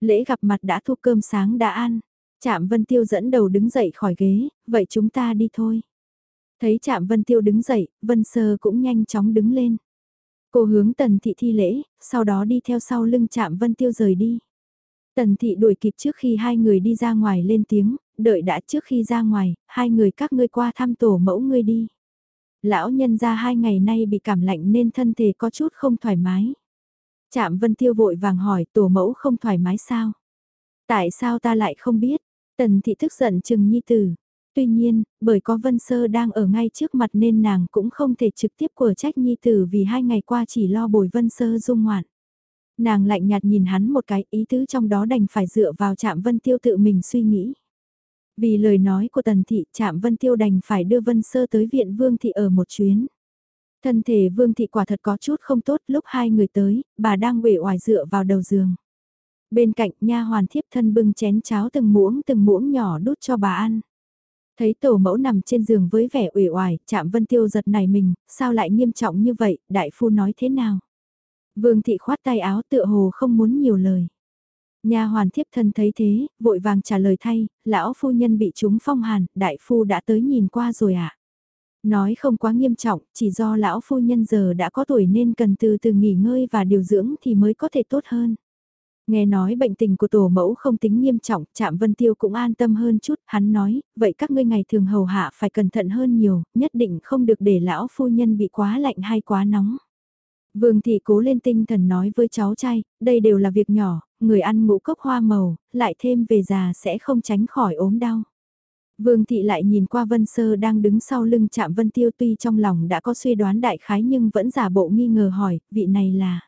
Lễ gặp mặt đã thu cơm sáng đã ăn, chạm Vân Tiêu dẫn đầu đứng dậy khỏi ghế, vậy chúng ta đi thôi. Thấy chạm Vân Tiêu đứng dậy, Vân Sơ cũng nhanh chóng đứng lên. Cô hướng Tần Thị thi lễ, sau đó đi theo sau lưng chạm Vân Tiêu rời đi. Tần Thị đuổi kịp trước khi hai người đi ra ngoài lên tiếng, đợi đã trước khi ra ngoài, hai người các ngươi qua thăm tổ mẫu ngươi đi. Lão nhân ra hai ngày nay bị cảm lạnh nên thân thể có chút không thoải mái. Chạm Vân Tiêu vội vàng hỏi tổ mẫu không thoải mái sao? Tại sao ta lại không biết? Tần Thị tức giận chừng nhi tử. Tuy nhiên, bởi có Vân Sơ đang ở ngay trước mặt nên nàng cũng không thể trực tiếp của trách nhi tử vì hai ngày qua chỉ lo bồi Vân Sơ dung ngoạn. Nàng lạnh nhạt nhìn hắn một cái ý tứ trong đó đành phải dựa vào chạm Vân Tiêu tự mình suy nghĩ. Vì lời nói của Tần Thị chạm Vân Tiêu đành phải đưa Vân Sơ tới viện Vương Thị ở một chuyến. Thân thể Vương Thị quả thật có chút không tốt lúc hai người tới, bà đang uể oải dựa vào đầu giường. Bên cạnh nha hoàn thiếp thân bưng chén cháo từng muỗng từng muỗng nhỏ đút cho bà ăn. Thấy tổ mẫu nằm trên giường với vẻ uể oải, chạm vân tiêu giật này mình, sao lại nghiêm trọng như vậy, đại phu nói thế nào? Vương thị khoát tay áo tựa hồ không muốn nhiều lời. Nhà hoàn thiếp thân thấy thế, vội vàng trả lời thay, lão phu nhân bị chúng phong hàn, đại phu đã tới nhìn qua rồi ạ. À? Nói không quá nghiêm trọng, chỉ do lão phu nhân giờ đã có tuổi nên cần từ từ nghỉ ngơi và điều dưỡng thì mới có thể tốt hơn. Nghe nói bệnh tình của tổ mẫu không tính nghiêm trọng, Trạm Vân Tiêu cũng an tâm hơn chút, hắn nói, vậy các ngươi ngày thường hầu hạ phải cẩn thận hơn nhiều, nhất định không được để lão phu nhân bị quá lạnh hay quá nóng. Vương thị cố lên tinh thần nói với cháu trai, đây đều là việc nhỏ, người ăn ngũ cốc hoa màu, lại thêm về già sẽ không tránh khỏi ốm đau. Vương thị lại nhìn qua Vân Sơ đang đứng sau lưng chạm Vân Tiêu tuy trong lòng đã có suy đoán đại khái nhưng vẫn giả bộ nghi ngờ hỏi, vị này là...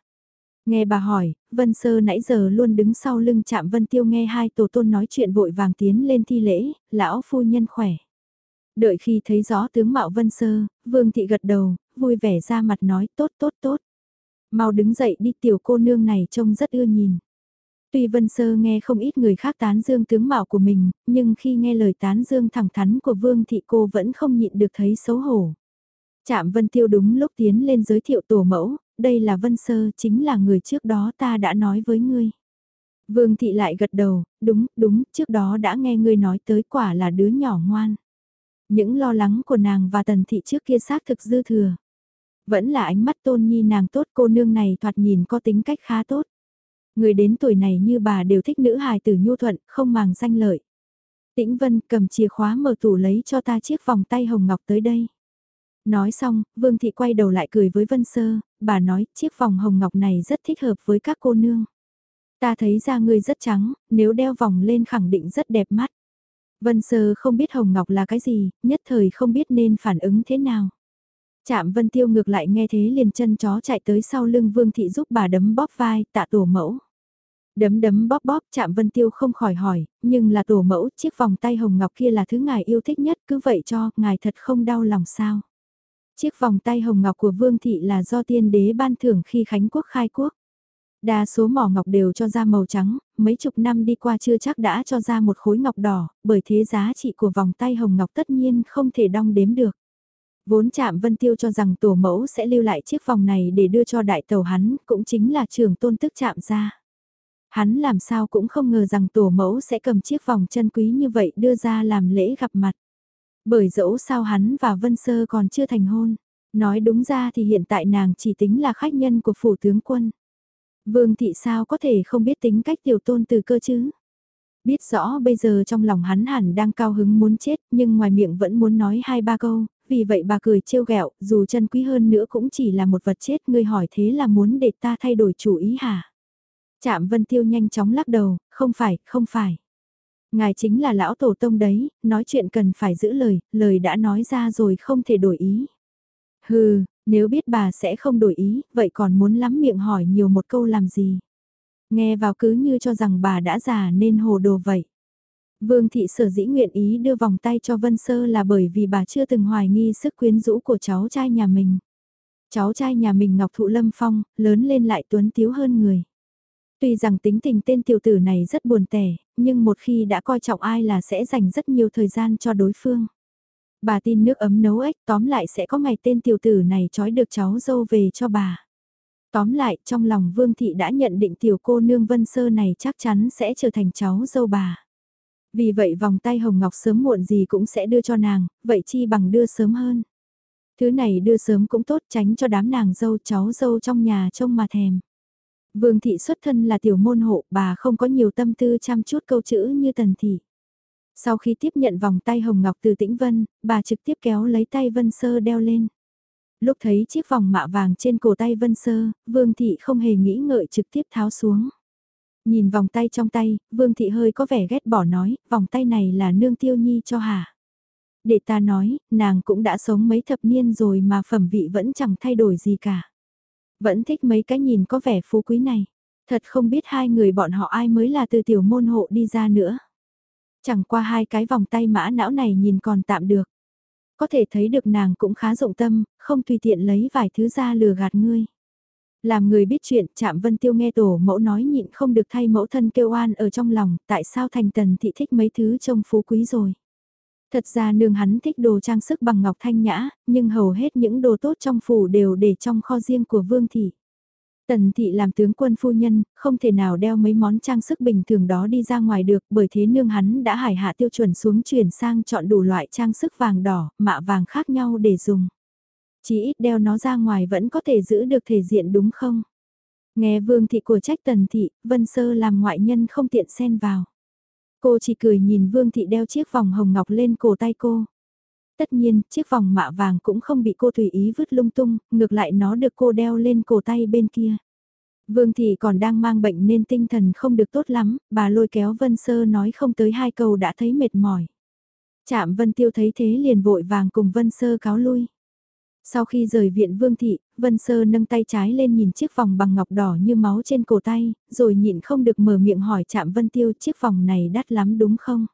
Nghe bà hỏi, Vân Sơ nãy giờ luôn đứng sau lưng chạm Vân Tiêu nghe hai tổ tôn nói chuyện vội vàng tiến lên thi lễ, lão phu nhân khỏe. Đợi khi thấy rõ tướng mạo Vân Sơ, Vương Thị gật đầu, vui vẻ ra mặt nói tốt tốt tốt. Mau đứng dậy đi tiểu cô nương này trông rất ưa nhìn. Tuy Vân Sơ nghe không ít người khác tán dương tướng mạo của mình, nhưng khi nghe lời tán dương thẳng thắn của Vương Thị cô vẫn không nhịn được thấy xấu hổ. Chạm Vân Tiêu đúng lúc tiến lên giới thiệu tổ mẫu, đây là Vân Sơ, chính là người trước đó ta đã nói với ngươi. Vương Thị lại gật đầu, đúng, đúng, trước đó đã nghe ngươi nói tới quả là đứa nhỏ ngoan. Những lo lắng của nàng và Tần Thị trước kia xác thực dư thừa. Vẫn là ánh mắt tôn nhi nàng tốt cô nương này thoạt nhìn có tính cách khá tốt. Người đến tuổi này như bà đều thích nữ hài tử nhu thuận, không màng danh lợi. Tĩnh Vân cầm chìa khóa mở tủ lấy cho ta chiếc vòng tay hồng ngọc tới đây. Nói xong, Vương Thị quay đầu lại cười với Vân Sơ, bà nói chiếc vòng hồng ngọc này rất thích hợp với các cô nương. Ta thấy da ngươi rất trắng, nếu đeo vòng lên khẳng định rất đẹp mắt. Vân Sơ không biết hồng ngọc là cái gì, nhất thời không biết nên phản ứng thế nào. Chạm Vân Tiêu ngược lại nghe thế liền chân chó chạy tới sau lưng Vương Thị giúp bà đấm bóp vai, tạ tổ mẫu. Đấm đấm bóp bóp chạm Vân Tiêu không khỏi hỏi, nhưng là tổ mẫu, chiếc vòng tay hồng ngọc kia là thứ ngài yêu thích nhất, cứ vậy cho, ngài thật không đau lòng sao. Chiếc vòng tay hồng ngọc của Vương Thị là do tiên đế ban thưởng khi Khánh Quốc khai quốc. Đa số mỏ ngọc đều cho ra màu trắng, mấy chục năm đi qua chưa chắc đã cho ra một khối ngọc đỏ, bởi thế giá trị của vòng tay hồng ngọc tất nhiên không thể đong đếm được. Vốn chạm Vân Tiêu cho rằng tổ mẫu sẽ lưu lại chiếc vòng này để đưa cho đại tàu hắn, cũng chính là trường tôn tức chạm ra. Hắn làm sao cũng không ngờ rằng tổ mẫu sẽ cầm chiếc vòng chân quý như vậy đưa ra làm lễ gặp mặt. Bởi dẫu sao hắn và Vân Sơ còn chưa thành hôn. Nói đúng ra thì hiện tại nàng chỉ tính là khách nhân của phủ tướng quân. Vương thị sao có thể không biết tính cách tiểu tôn từ cơ chứ? Biết rõ bây giờ trong lòng hắn hẳn đang cao hứng muốn chết nhưng ngoài miệng vẫn muốn nói hai ba câu, vì vậy bà cười trêu ghẹo dù chân quý hơn nữa cũng chỉ là một vật chết ngươi hỏi thế là muốn để ta thay đổi chủ ý hả? Chạm Vân Tiêu nhanh chóng lắc đầu, không phải, không phải. Ngài chính là lão tổ tông đấy, nói chuyện cần phải giữ lời, lời đã nói ra rồi không thể đổi ý. Hừ, nếu biết bà sẽ không đổi ý, vậy còn muốn lắm miệng hỏi nhiều một câu làm gì? Nghe vào cứ như cho rằng bà đã già nên hồ đồ vậy. Vương thị sở dĩ nguyện ý đưa vòng tay cho Vân Sơ là bởi vì bà chưa từng hoài nghi sức quyến rũ của cháu trai nhà mình. Cháu trai nhà mình Ngọc Thụ Lâm Phong, lớn lên lại tuấn tiếu hơn người. Tuy rằng tính tình tên tiểu tử này rất buồn tẻ, nhưng một khi đã coi trọng ai là sẽ dành rất nhiều thời gian cho đối phương. Bà tin nước ấm nấu ếch tóm lại sẽ có ngày tên tiểu tử này trói được cháu dâu về cho bà. Tóm lại trong lòng Vương Thị đã nhận định tiểu cô nương Vân Sơ này chắc chắn sẽ trở thành cháu dâu bà. Vì vậy vòng tay hồng ngọc sớm muộn gì cũng sẽ đưa cho nàng, vậy chi bằng đưa sớm hơn. Thứ này đưa sớm cũng tốt tránh cho đám nàng dâu cháu dâu trong nhà trông mà thèm. Vương thị xuất thân là tiểu môn hộ, bà không có nhiều tâm tư chăm chút câu chữ như tần thị. Sau khi tiếp nhận vòng tay hồng ngọc từ tĩnh vân, bà trực tiếp kéo lấy tay vân sơ đeo lên. Lúc thấy chiếc vòng mạ vàng trên cổ tay vân sơ, vương thị không hề nghĩ ngợi trực tiếp tháo xuống. Nhìn vòng tay trong tay, vương thị hơi có vẻ ghét bỏ nói, vòng tay này là nương tiêu nhi cho hả? Để ta nói, nàng cũng đã sống mấy thập niên rồi mà phẩm vị vẫn chẳng thay đổi gì cả. Vẫn thích mấy cái nhìn có vẻ phú quý này. Thật không biết hai người bọn họ ai mới là từ tiểu môn hộ đi ra nữa. Chẳng qua hai cái vòng tay mã não này nhìn còn tạm được. Có thể thấy được nàng cũng khá rộng tâm, không tùy tiện lấy vài thứ ra lừa gạt ngươi. Làm người biết chuyện, Trạm vân tiêu nghe tổ mẫu nói nhịn không được thay mẫu thân kêu oan ở trong lòng, tại sao thành tần thị thích mấy thứ trông phú quý rồi. Thật ra nương hắn thích đồ trang sức bằng ngọc thanh nhã, nhưng hầu hết những đồ tốt trong phủ đều để trong kho riêng của vương thị. Tần thị làm tướng quân phu nhân, không thể nào đeo mấy món trang sức bình thường đó đi ra ngoài được bởi thế nương hắn đã hải hạ tiêu chuẩn xuống chuyển sang chọn đủ loại trang sức vàng đỏ, mạ vàng khác nhau để dùng. Chỉ ít đeo nó ra ngoài vẫn có thể giữ được thể diện đúng không? Nghe vương thị của trách tần thị, vân sơ làm ngoại nhân không tiện xen vào. Cô chỉ cười nhìn Vương Thị đeo chiếc vòng hồng ngọc lên cổ tay cô. Tất nhiên, chiếc vòng mạ vàng cũng không bị cô tùy ý vứt lung tung, ngược lại nó được cô đeo lên cổ tay bên kia. Vương Thị còn đang mang bệnh nên tinh thần không được tốt lắm, bà lôi kéo Vân Sơ nói không tới hai câu đã thấy mệt mỏi. Chạm Vân Tiêu thấy thế liền vội vàng cùng Vân Sơ cáo lui. Sau khi rời viện Vương Thị, Vân Sơ nâng tay trái lên nhìn chiếc vòng bằng ngọc đỏ như máu trên cổ tay, rồi nhịn không được mở miệng hỏi chạm Vân Tiêu chiếc vòng này đắt lắm đúng không?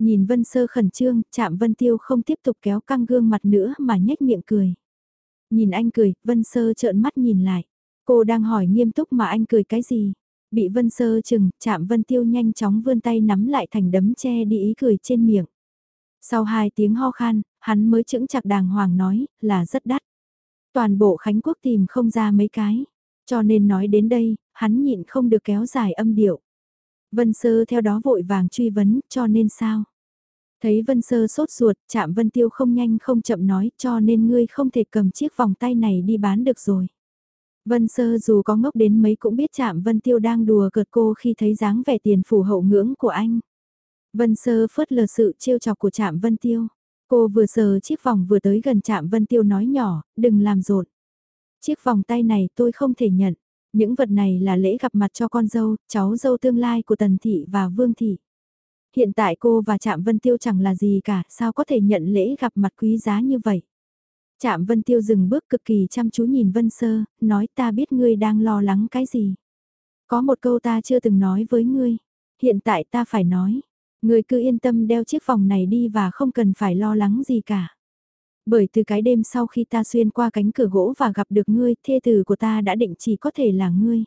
Nhìn Vân Sơ khẩn trương, chạm Vân Tiêu không tiếp tục kéo căng gương mặt nữa mà nhếch miệng cười. Nhìn anh cười, Vân Sơ trợn mắt nhìn lại. Cô đang hỏi nghiêm túc mà anh cười cái gì? Bị Vân Sơ chừng, chạm Vân Tiêu nhanh chóng vươn tay nắm lại thành đấm che đi ý cười trên miệng. Sau hai tiếng ho khan, hắn mới chững chặt đàng hoàng nói, là rất đắt. Toàn bộ Khánh Quốc tìm không ra mấy cái. Cho nên nói đến đây, hắn nhịn không được kéo dài âm điệu. Vân Sơ theo đó vội vàng truy vấn, cho nên sao? Thấy Vân Sơ sốt ruột, chạm Vân Tiêu không nhanh không chậm nói, cho nên ngươi không thể cầm chiếc vòng tay này đi bán được rồi. Vân Sơ dù có ngốc đến mấy cũng biết chạm Vân Tiêu đang đùa cợt cô khi thấy dáng vẻ tiền phủ hậu ngưỡng của anh. Vân Sơ phớt lờ sự trêu chọc của chạm Vân Tiêu. Cô vừa sờ chiếc vòng vừa tới gần chạm Vân Tiêu nói nhỏ, đừng làm rộn. Chiếc vòng tay này tôi không thể nhận. Những vật này là lễ gặp mặt cho con dâu, cháu dâu tương lai của Tần Thị và Vương Thị. Hiện tại cô và Trạm Vân Tiêu chẳng là gì cả, sao có thể nhận lễ gặp mặt quý giá như vậy? Trạm Vân Tiêu dừng bước cực kỳ chăm chú nhìn Vân Sơ, nói ta biết ngươi đang lo lắng cái gì. Có một câu ta chưa từng nói với ngươi, hiện tại ta phải nói. ngươi cứ yên tâm đeo chiếc vòng này đi và không cần phải lo lắng gì cả. Bởi từ cái đêm sau khi ta xuyên qua cánh cửa gỗ và gặp được ngươi, thê tử của ta đã định chỉ có thể là ngươi.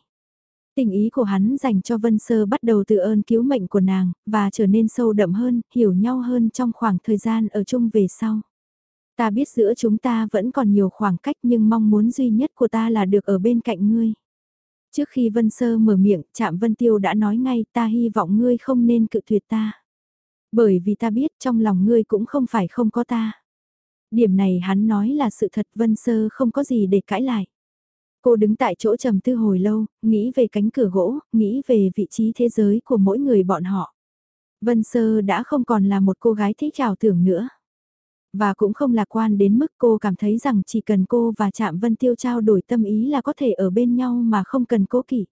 Tình ý của hắn dành cho Vân Sơ bắt đầu từ ơn cứu mệnh của nàng, và trở nên sâu đậm hơn, hiểu nhau hơn trong khoảng thời gian ở chung về sau. Ta biết giữa chúng ta vẫn còn nhiều khoảng cách nhưng mong muốn duy nhất của ta là được ở bên cạnh ngươi. Trước khi Vân Sơ mở miệng, Trạm Vân Tiêu đã nói ngay ta hy vọng ngươi không nên cự tuyệt ta. Bởi vì ta biết trong lòng ngươi cũng không phải không có ta. Điểm này hắn nói là sự thật Vân Sơ không có gì để cãi lại. Cô đứng tại chỗ trầm tư hồi lâu, nghĩ về cánh cửa gỗ, nghĩ về vị trí thế giới của mỗi người bọn họ. Vân Sơ đã không còn là một cô gái thích trào tưởng nữa. Và cũng không lạc quan đến mức cô cảm thấy rằng chỉ cần cô và Trạm Vân Tiêu trao đổi tâm ý là có thể ở bên nhau mà không cần cố kỵ.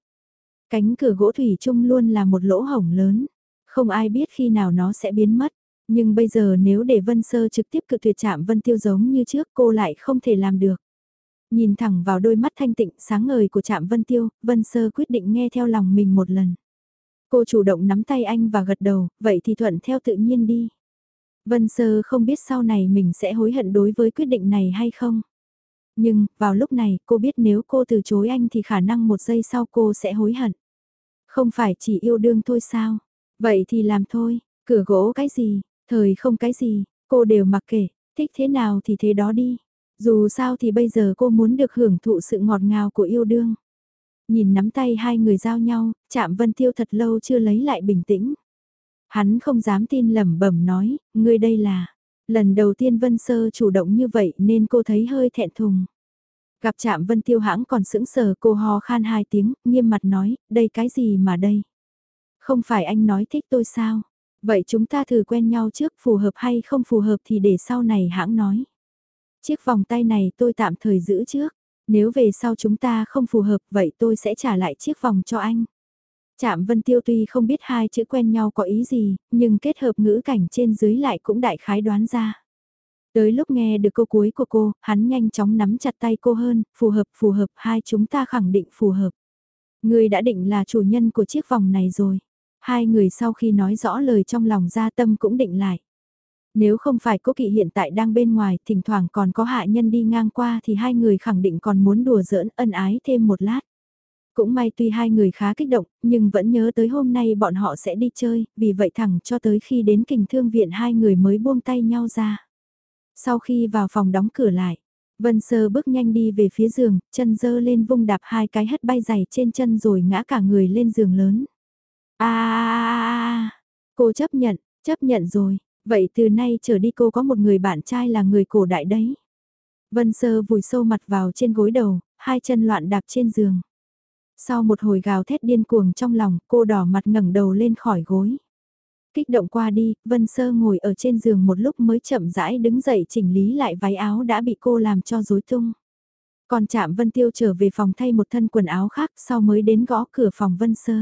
Cánh cửa gỗ thủy chung luôn là một lỗ hổng lớn. Không ai biết khi nào nó sẽ biến mất. Nhưng bây giờ nếu để Vân Sơ trực tiếp cự tuyệt Trạm Vân Tiêu giống như trước cô lại không thể làm được. Nhìn thẳng vào đôi mắt thanh tịnh sáng ngời của Trạm Vân Tiêu, Vân Sơ quyết định nghe theo lòng mình một lần. Cô chủ động nắm tay anh và gật đầu, vậy thì thuận theo tự nhiên đi. Vân Sơ không biết sau này mình sẽ hối hận đối với quyết định này hay không. Nhưng, vào lúc này, cô biết nếu cô từ chối anh thì khả năng một giây sau cô sẽ hối hận. Không phải chỉ yêu đương thôi sao? Vậy thì làm thôi, cửa gỗ cái gì, thời không cái gì, cô đều mặc kệ, thích thế nào thì thế đó đi. Dù sao thì bây giờ cô muốn được hưởng thụ sự ngọt ngào của yêu đương. Nhìn nắm tay hai người giao nhau, chạm Vân Tiêu thật lâu chưa lấy lại bình tĩnh. Hắn không dám tin lẩm bẩm nói, ngươi đây là... Lần đầu tiên Vân Sơ chủ động như vậy nên cô thấy hơi thẹn thùng. Gặp chạm Vân Tiêu hãng còn sững sờ cô hò khan hai tiếng, nghiêm mặt nói, đây cái gì mà đây? Không phải anh nói thích tôi sao? Vậy chúng ta thử quen nhau trước phù hợp hay không phù hợp thì để sau này hãng nói. Chiếc vòng tay này tôi tạm thời giữ trước. Nếu về sau chúng ta không phù hợp vậy tôi sẽ trả lại chiếc vòng cho anh. Trạm Vân Tiêu tuy không biết hai chữ quen nhau có ý gì, nhưng kết hợp ngữ cảnh trên dưới lại cũng đại khái đoán ra. Tới lúc nghe được câu cuối của cô, hắn nhanh chóng nắm chặt tay cô hơn, phù hợp phù hợp hai chúng ta khẳng định phù hợp. Người đã định là chủ nhân của chiếc vòng này rồi. Hai người sau khi nói rõ lời trong lòng ra tâm cũng định lại. Nếu không phải cố kỵ hiện tại đang bên ngoài, thỉnh thoảng còn có hạ nhân đi ngang qua thì hai người khẳng định còn muốn đùa giỡn ân ái thêm một lát. Cũng may tuy hai người khá kích động, nhưng vẫn nhớ tới hôm nay bọn họ sẽ đi chơi, vì vậy thẳng cho tới khi đến kình thương viện hai người mới buông tay nhau ra. Sau khi vào phòng đóng cửa lại, Vân Sơ bước nhanh đi về phía giường, chân dơ lên vung đạp hai cái hất bay giày trên chân rồi ngã cả người lên giường lớn. À, cô chấp nhận, chấp nhận rồi, vậy từ nay trở đi cô có một người bạn trai là người cổ đại đấy. Vân Sơ vùi sâu mặt vào trên gối đầu, hai chân loạn đạp trên giường. Sau một hồi gào thét điên cuồng trong lòng, cô đỏ mặt ngẩng đầu lên khỏi gối. Kích động qua đi, Vân Sơ ngồi ở trên giường một lúc mới chậm rãi đứng dậy chỉnh lý lại váy áo đã bị cô làm cho rối tung. Còn chạm Vân Tiêu trở về phòng thay một thân quần áo khác sau mới đến gõ cửa phòng Vân Sơ.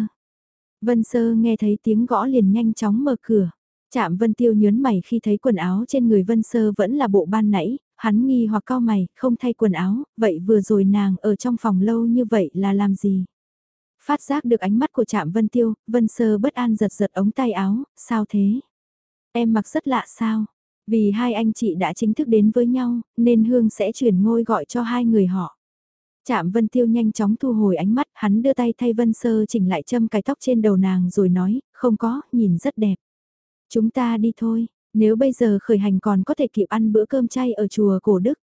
Vân Sơ nghe thấy tiếng gõ liền nhanh chóng mở cửa. Chạm Vân Tiêu nhớn mày khi thấy quần áo trên người Vân Sơ vẫn là bộ ban nãy, hắn nghi hoặc cao mày, không thay quần áo, vậy vừa rồi nàng ở trong phòng lâu như vậy là làm gì? Phát giác được ánh mắt của Trạm Vân Tiêu, Vân Sơ bất an giật giật ống tay áo, sao thế? Em mặc rất lạ sao? Vì hai anh chị đã chính thức đến với nhau, nên Hương sẽ chuyển ngôi gọi cho hai người họ. Trạm Vân Tiêu nhanh chóng thu hồi ánh mắt, hắn đưa tay thay Vân Sơ chỉnh lại châm cái tóc trên đầu nàng rồi nói, không có, nhìn rất đẹp. Chúng ta đi thôi, nếu bây giờ khởi hành còn có thể kịp ăn bữa cơm chay ở chùa Cổ Đức.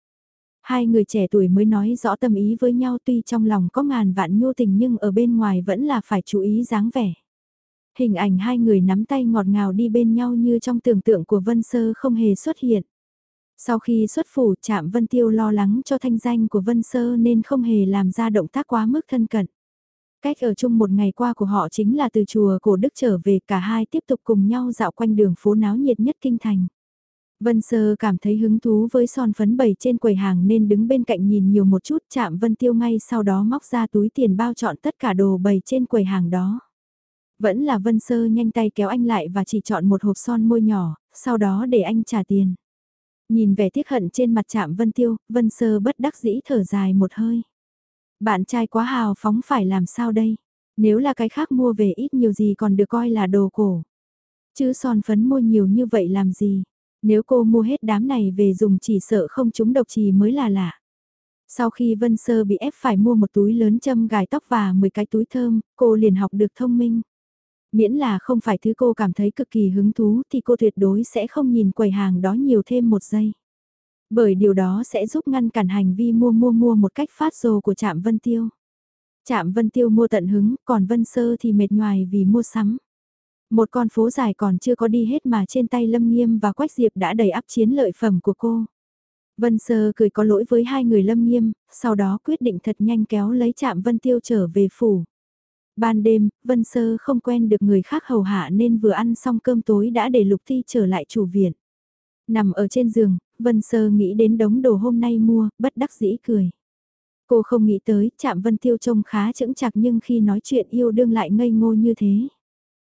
Hai người trẻ tuổi mới nói rõ tâm ý với nhau tuy trong lòng có ngàn vạn nhu tình nhưng ở bên ngoài vẫn là phải chú ý dáng vẻ. Hình ảnh hai người nắm tay ngọt ngào đi bên nhau như trong tưởng tượng của Vân Sơ không hề xuất hiện. Sau khi xuất phủ chạm Vân Tiêu lo lắng cho thanh danh của Vân Sơ nên không hề làm ra động tác quá mức thân cận. Cách ở chung một ngày qua của họ chính là từ chùa cổ đức trở về cả hai tiếp tục cùng nhau dạo quanh đường phố náo nhiệt nhất kinh thành. Vân Sơ cảm thấy hứng thú với son phấn bày trên quầy hàng nên đứng bên cạnh nhìn nhiều một chút chạm Vân Tiêu ngay sau đó móc ra túi tiền bao chọn tất cả đồ bày trên quầy hàng đó. Vẫn là Vân Sơ nhanh tay kéo anh lại và chỉ chọn một hộp son môi nhỏ, sau đó để anh trả tiền. Nhìn vẻ tiếc hận trên mặt chạm Vân Tiêu, Vân Sơ bất đắc dĩ thở dài một hơi. Bạn trai quá hào phóng phải làm sao đây? Nếu là cái khác mua về ít nhiều gì còn được coi là đồ cổ. Chứ son phấn mua nhiều như vậy làm gì? Nếu cô mua hết đám này về dùng chỉ sợ không chúng độc trì mới là lạ. Sau khi Vân Sơ bị ép phải mua một túi lớn châm gài tóc và 10 cái túi thơm, cô liền học được thông minh. Miễn là không phải thứ cô cảm thấy cực kỳ hứng thú thì cô tuyệt đối sẽ không nhìn quầy hàng đó nhiều thêm một giây. Bởi điều đó sẽ giúp ngăn cản hành vi mua mua mua một cách phát rồ của Trạm Vân Tiêu. Trạm Vân Tiêu mua tận hứng, còn Vân Sơ thì mệt nhoài vì mua sắm. Một con phố dài còn chưa có đi hết mà trên tay Lâm Nghiêm và Quách Diệp đã đầy ắp chiến lợi phẩm của cô. Vân Sơ cười có lỗi với hai người Lâm Nghiêm, sau đó quyết định thật nhanh kéo lấy Trạm Vân Tiêu trở về phủ. Ban đêm, Vân Sơ không quen được người khác hầu hạ nên vừa ăn xong cơm tối đã để Lục Thi trở lại chủ viện. Nằm ở trên giường, Vân Sơ nghĩ đến đống đồ hôm nay mua, bất đắc dĩ cười. Cô không nghĩ tới, chạm Vân Tiêu trông khá chững chạc nhưng khi nói chuyện yêu đương lại ngây ngô như thế.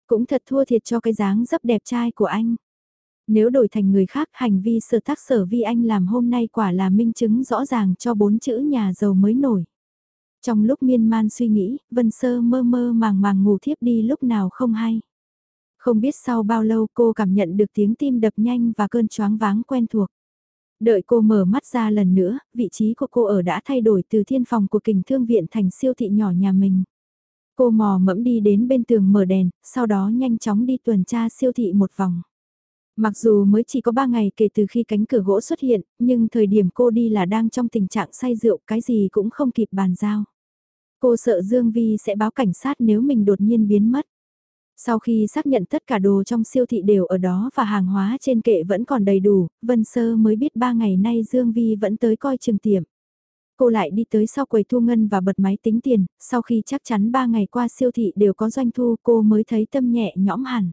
Cũng thật thua thiệt cho cái dáng dấp đẹp trai của anh. Nếu đổi thành người khác hành vi sở tác sở vi anh làm hôm nay quả là minh chứng rõ ràng cho bốn chữ nhà giàu mới nổi. Trong lúc miên man suy nghĩ, Vân Sơ mơ mơ màng màng ngủ thiếp đi lúc nào không hay. Không biết sau bao lâu cô cảm nhận được tiếng tim đập nhanh và cơn choáng váng quen thuộc. Đợi cô mở mắt ra lần nữa, vị trí của cô ở đã thay đổi từ thiên phòng của kình thương viện thành siêu thị nhỏ nhà mình. Cô mò mẫm đi đến bên tường mở đèn, sau đó nhanh chóng đi tuần tra siêu thị một vòng. Mặc dù mới chỉ có 3 ngày kể từ khi cánh cửa gỗ xuất hiện, nhưng thời điểm cô đi là đang trong tình trạng say rượu, cái gì cũng không kịp bàn giao. Cô sợ Dương Vi sẽ báo cảnh sát nếu mình đột nhiên biến mất. Sau khi xác nhận tất cả đồ trong siêu thị đều ở đó và hàng hóa trên kệ vẫn còn đầy đủ, Vân Sơ mới biết ba ngày nay Dương Vi vẫn tới coi trường tiệm. Cô lại đi tới sau quầy thu ngân và bật máy tính tiền, sau khi chắc chắn ba ngày qua siêu thị đều có doanh thu cô mới thấy tâm nhẹ nhõm hẳn.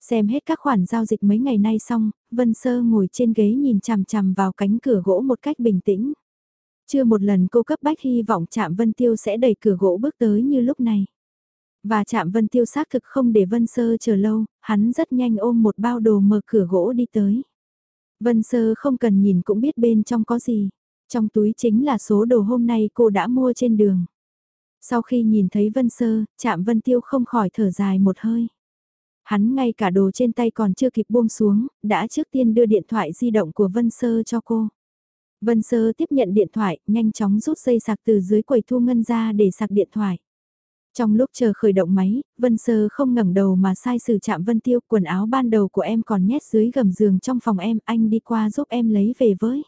Xem hết các khoản giao dịch mấy ngày nay xong, Vân Sơ ngồi trên ghế nhìn chằm chằm vào cánh cửa gỗ một cách bình tĩnh. Chưa một lần cô cấp bách hy vọng chạm Vân Tiêu sẽ đẩy cửa gỗ bước tới như lúc này. Và chạm Vân Tiêu xác thực không để Vân Sơ chờ lâu, hắn rất nhanh ôm một bao đồ mở cửa gỗ đi tới. Vân Sơ không cần nhìn cũng biết bên trong có gì. Trong túi chính là số đồ hôm nay cô đã mua trên đường. Sau khi nhìn thấy Vân Sơ, chạm Vân Tiêu không khỏi thở dài một hơi. Hắn ngay cả đồ trên tay còn chưa kịp buông xuống, đã trước tiên đưa điện thoại di động của Vân Sơ cho cô. Vân Sơ tiếp nhận điện thoại, nhanh chóng rút dây sạc từ dưới quầy thu ngân ra để sạc điện thoại. Trong lúc chờ khởi động máy, Vân Sơ không ngẩng đầu mà sai sử chạm Vân Tiêu, quần áo ban đầu của em còn nhét dưới gầm giường trong phòng em, anh đi qua giúp em lấy về với.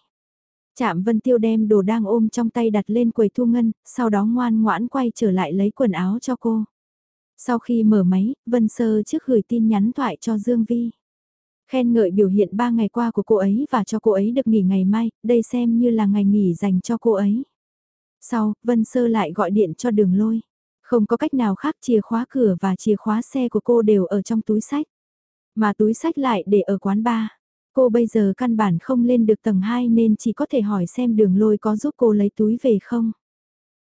Chạm Vân Tiêu đem đồ đang ôm trong tay đặt lên quầy thu ngân, sau đó ngoan ngoãn quay trở lại lấy quần áo cho cô. Sau khi mở máy, Vân Sơ trước gửi tin nhắn thoại cho Dương Vi. Khen ngợi biểu hiện 3 ngày qua của cô ấy và cho cô ấy được nghỉ ngày mai, đây xem như là ngày nghỉ dành cho cô ấy. Sau, Vân Sơ lại gọi điện cho đường lôi. Không có cách nào khác chìa khóa cửa và chìa khóa xe của cô đều ở trong túi sách. Mà túi sách lại để ở quán bar. Cô bây giờ căn bản không lên được tầng 2 nên chỉ có thể hỏi xem đường lôi có giúp cô lấy túi về không.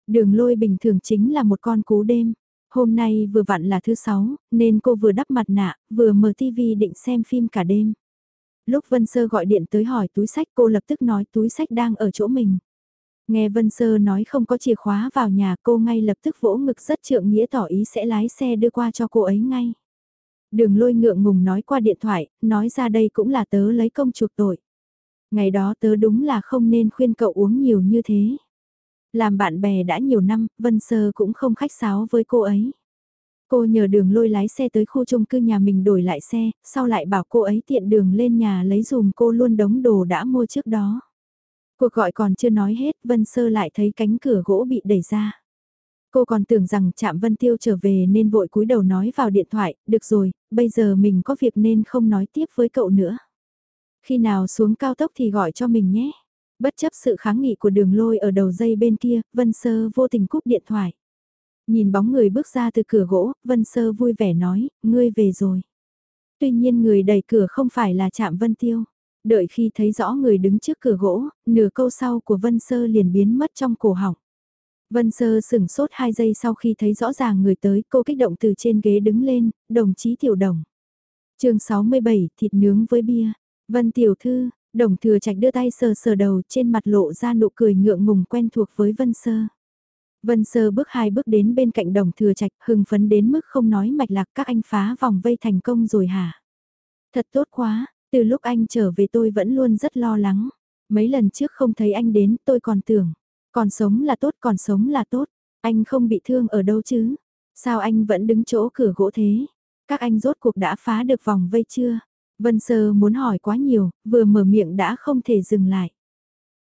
Đường lôi bình thường chính là một con cú đêm. Hôm nay vừa vặn là thứ sáu, nên cô vừa đắp mặt nạ, vừa mở tivi định xem phim cả đêm. Lúc Vân Sơ gọi điện tới hỏi túi sách cô lập tức nói túi sách đang ở chỗ mình. Nghe Vân Sơ nói không có chìa khóa vào nhà cô ngay lập tức vỗ ngực rất trượng nghĩa tỏ ý sẽ lái xe đưa qua cho cô ấy ngay. Đường lôi ngượng ngùng nói qua điện thoại, nói ra đây cũng là tớ lấy công chuộc tội. Ngày đó tớ đúng là không nên khuyên cậu uống nhiều như thế. Làm bạn bè đã nhiều năm, Vân Sơ cũng không khách sáo với cô ấy. Cô nhờ đường lôi lái xe tới khu chung cư nhà mình đổi lại xe, sau lại bảo cô ấy tiện đường lên nhà lấy dùm cô luôn đống đồ đã mua trước đó. Cuộc gọi còn chưa nói hết, Vân Sơ lại thấy cánh cửa gỗ bị đẩy ra. Cô còn tưởng rằng chạm Vân Tiêu trở về nên vội cúi đầu nói vào điện thoại, được rồi, bây giờ mình có việc nên không nói tiếp với cậu nữa. Khi nào xuống cao tốc thì gọi cho mình nhé. Bất chấp sự kháng nghị của đường lôi ở đầu dây bên kia, Vân Sơ vô tình cúp điện thoại. Nhìn bóng người bước ra từ cửa gỗ, Vân Sơ vui vẻ nói, ngươi về rồi. Tuy nhiên người đẩy cửa không phải là chạm Vân Tiêu. Đợi khi thấy rõ người đứng trước cửa gỗ, nửa câu sau của Vân Sơ liền biến mất trong cổ họng. Vân Sơ sửng sốt 2 giây sau khi thấy rõ ràng người tới, cô kích động từ trên ghế đứng lên, đồng chí tiểu đồng. chương 67, thịt nướng với bia. Vân tiểu thư, đồng thừa trạch đưa tay sờ sờ đầu trên mặt lộ ra nụ cười ngượng ngùng quen thuộc với Vân Sơ. Vân Sơ bước hai bước đến bên cạnh đồng thừa trạch hưng phấn đến mức không nói mạch lạc các anh phá vòng vây thành công rồi hả? Thật tốt quá, từ lúc anh trở về tôi vẫn luôn rất lo lắng. Mấy lần trước không thấy anh đến tôi còn tưởng, còn sống là tốt còn sống là tốt, anh không bị thương ở đâu chứ? Sao anh vẫn đứng chỗ cửa gỗ thế? Các anh rốt cuộc đã phá được vòng vây chưa? Vân Sơ muốn hỏi quá nhiều, vừa mở miệng đã không thể dừng lại.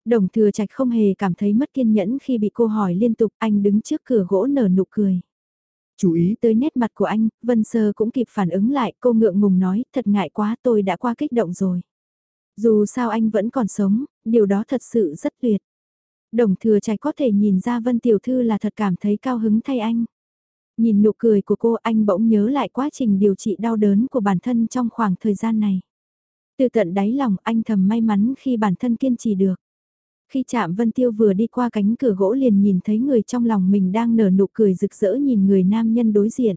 Đồng thừa trạch không hề cảm thấy mất kiên nhẫn khi bị cô hỏi liên tục anh đứng trước cửa gỗ nở nụ cười. Chú ý tới nét mặt của anh, Vân Sơ cũng kịp phản ứng lại cô ngượng ngùng nói thật ngại quá tôi đã qua kích động rồi. Dù sao anh vẫn còn sống, điều đó thật sự rất tuyệt. Đồng thừa trạch có thể nhìn ra Vân Tiểu Thư là thật cảm thấy cao hứng thay anh. Nhìn nụ cười của cô anh bỗng nhớ lại quá trình điều trị đau đớn của bản thân trong khoảng thời gian này. Từ tận đáy lòng anh thầm may mắn khi bản thân kiên trì được. Khi chạm Vân Tiêu vừa đi qua cánh cửa gỗ liền nhìn thấy người trong lòng mình đang nở nụ cười rực rỡ nhìn người nam nhân đối diện.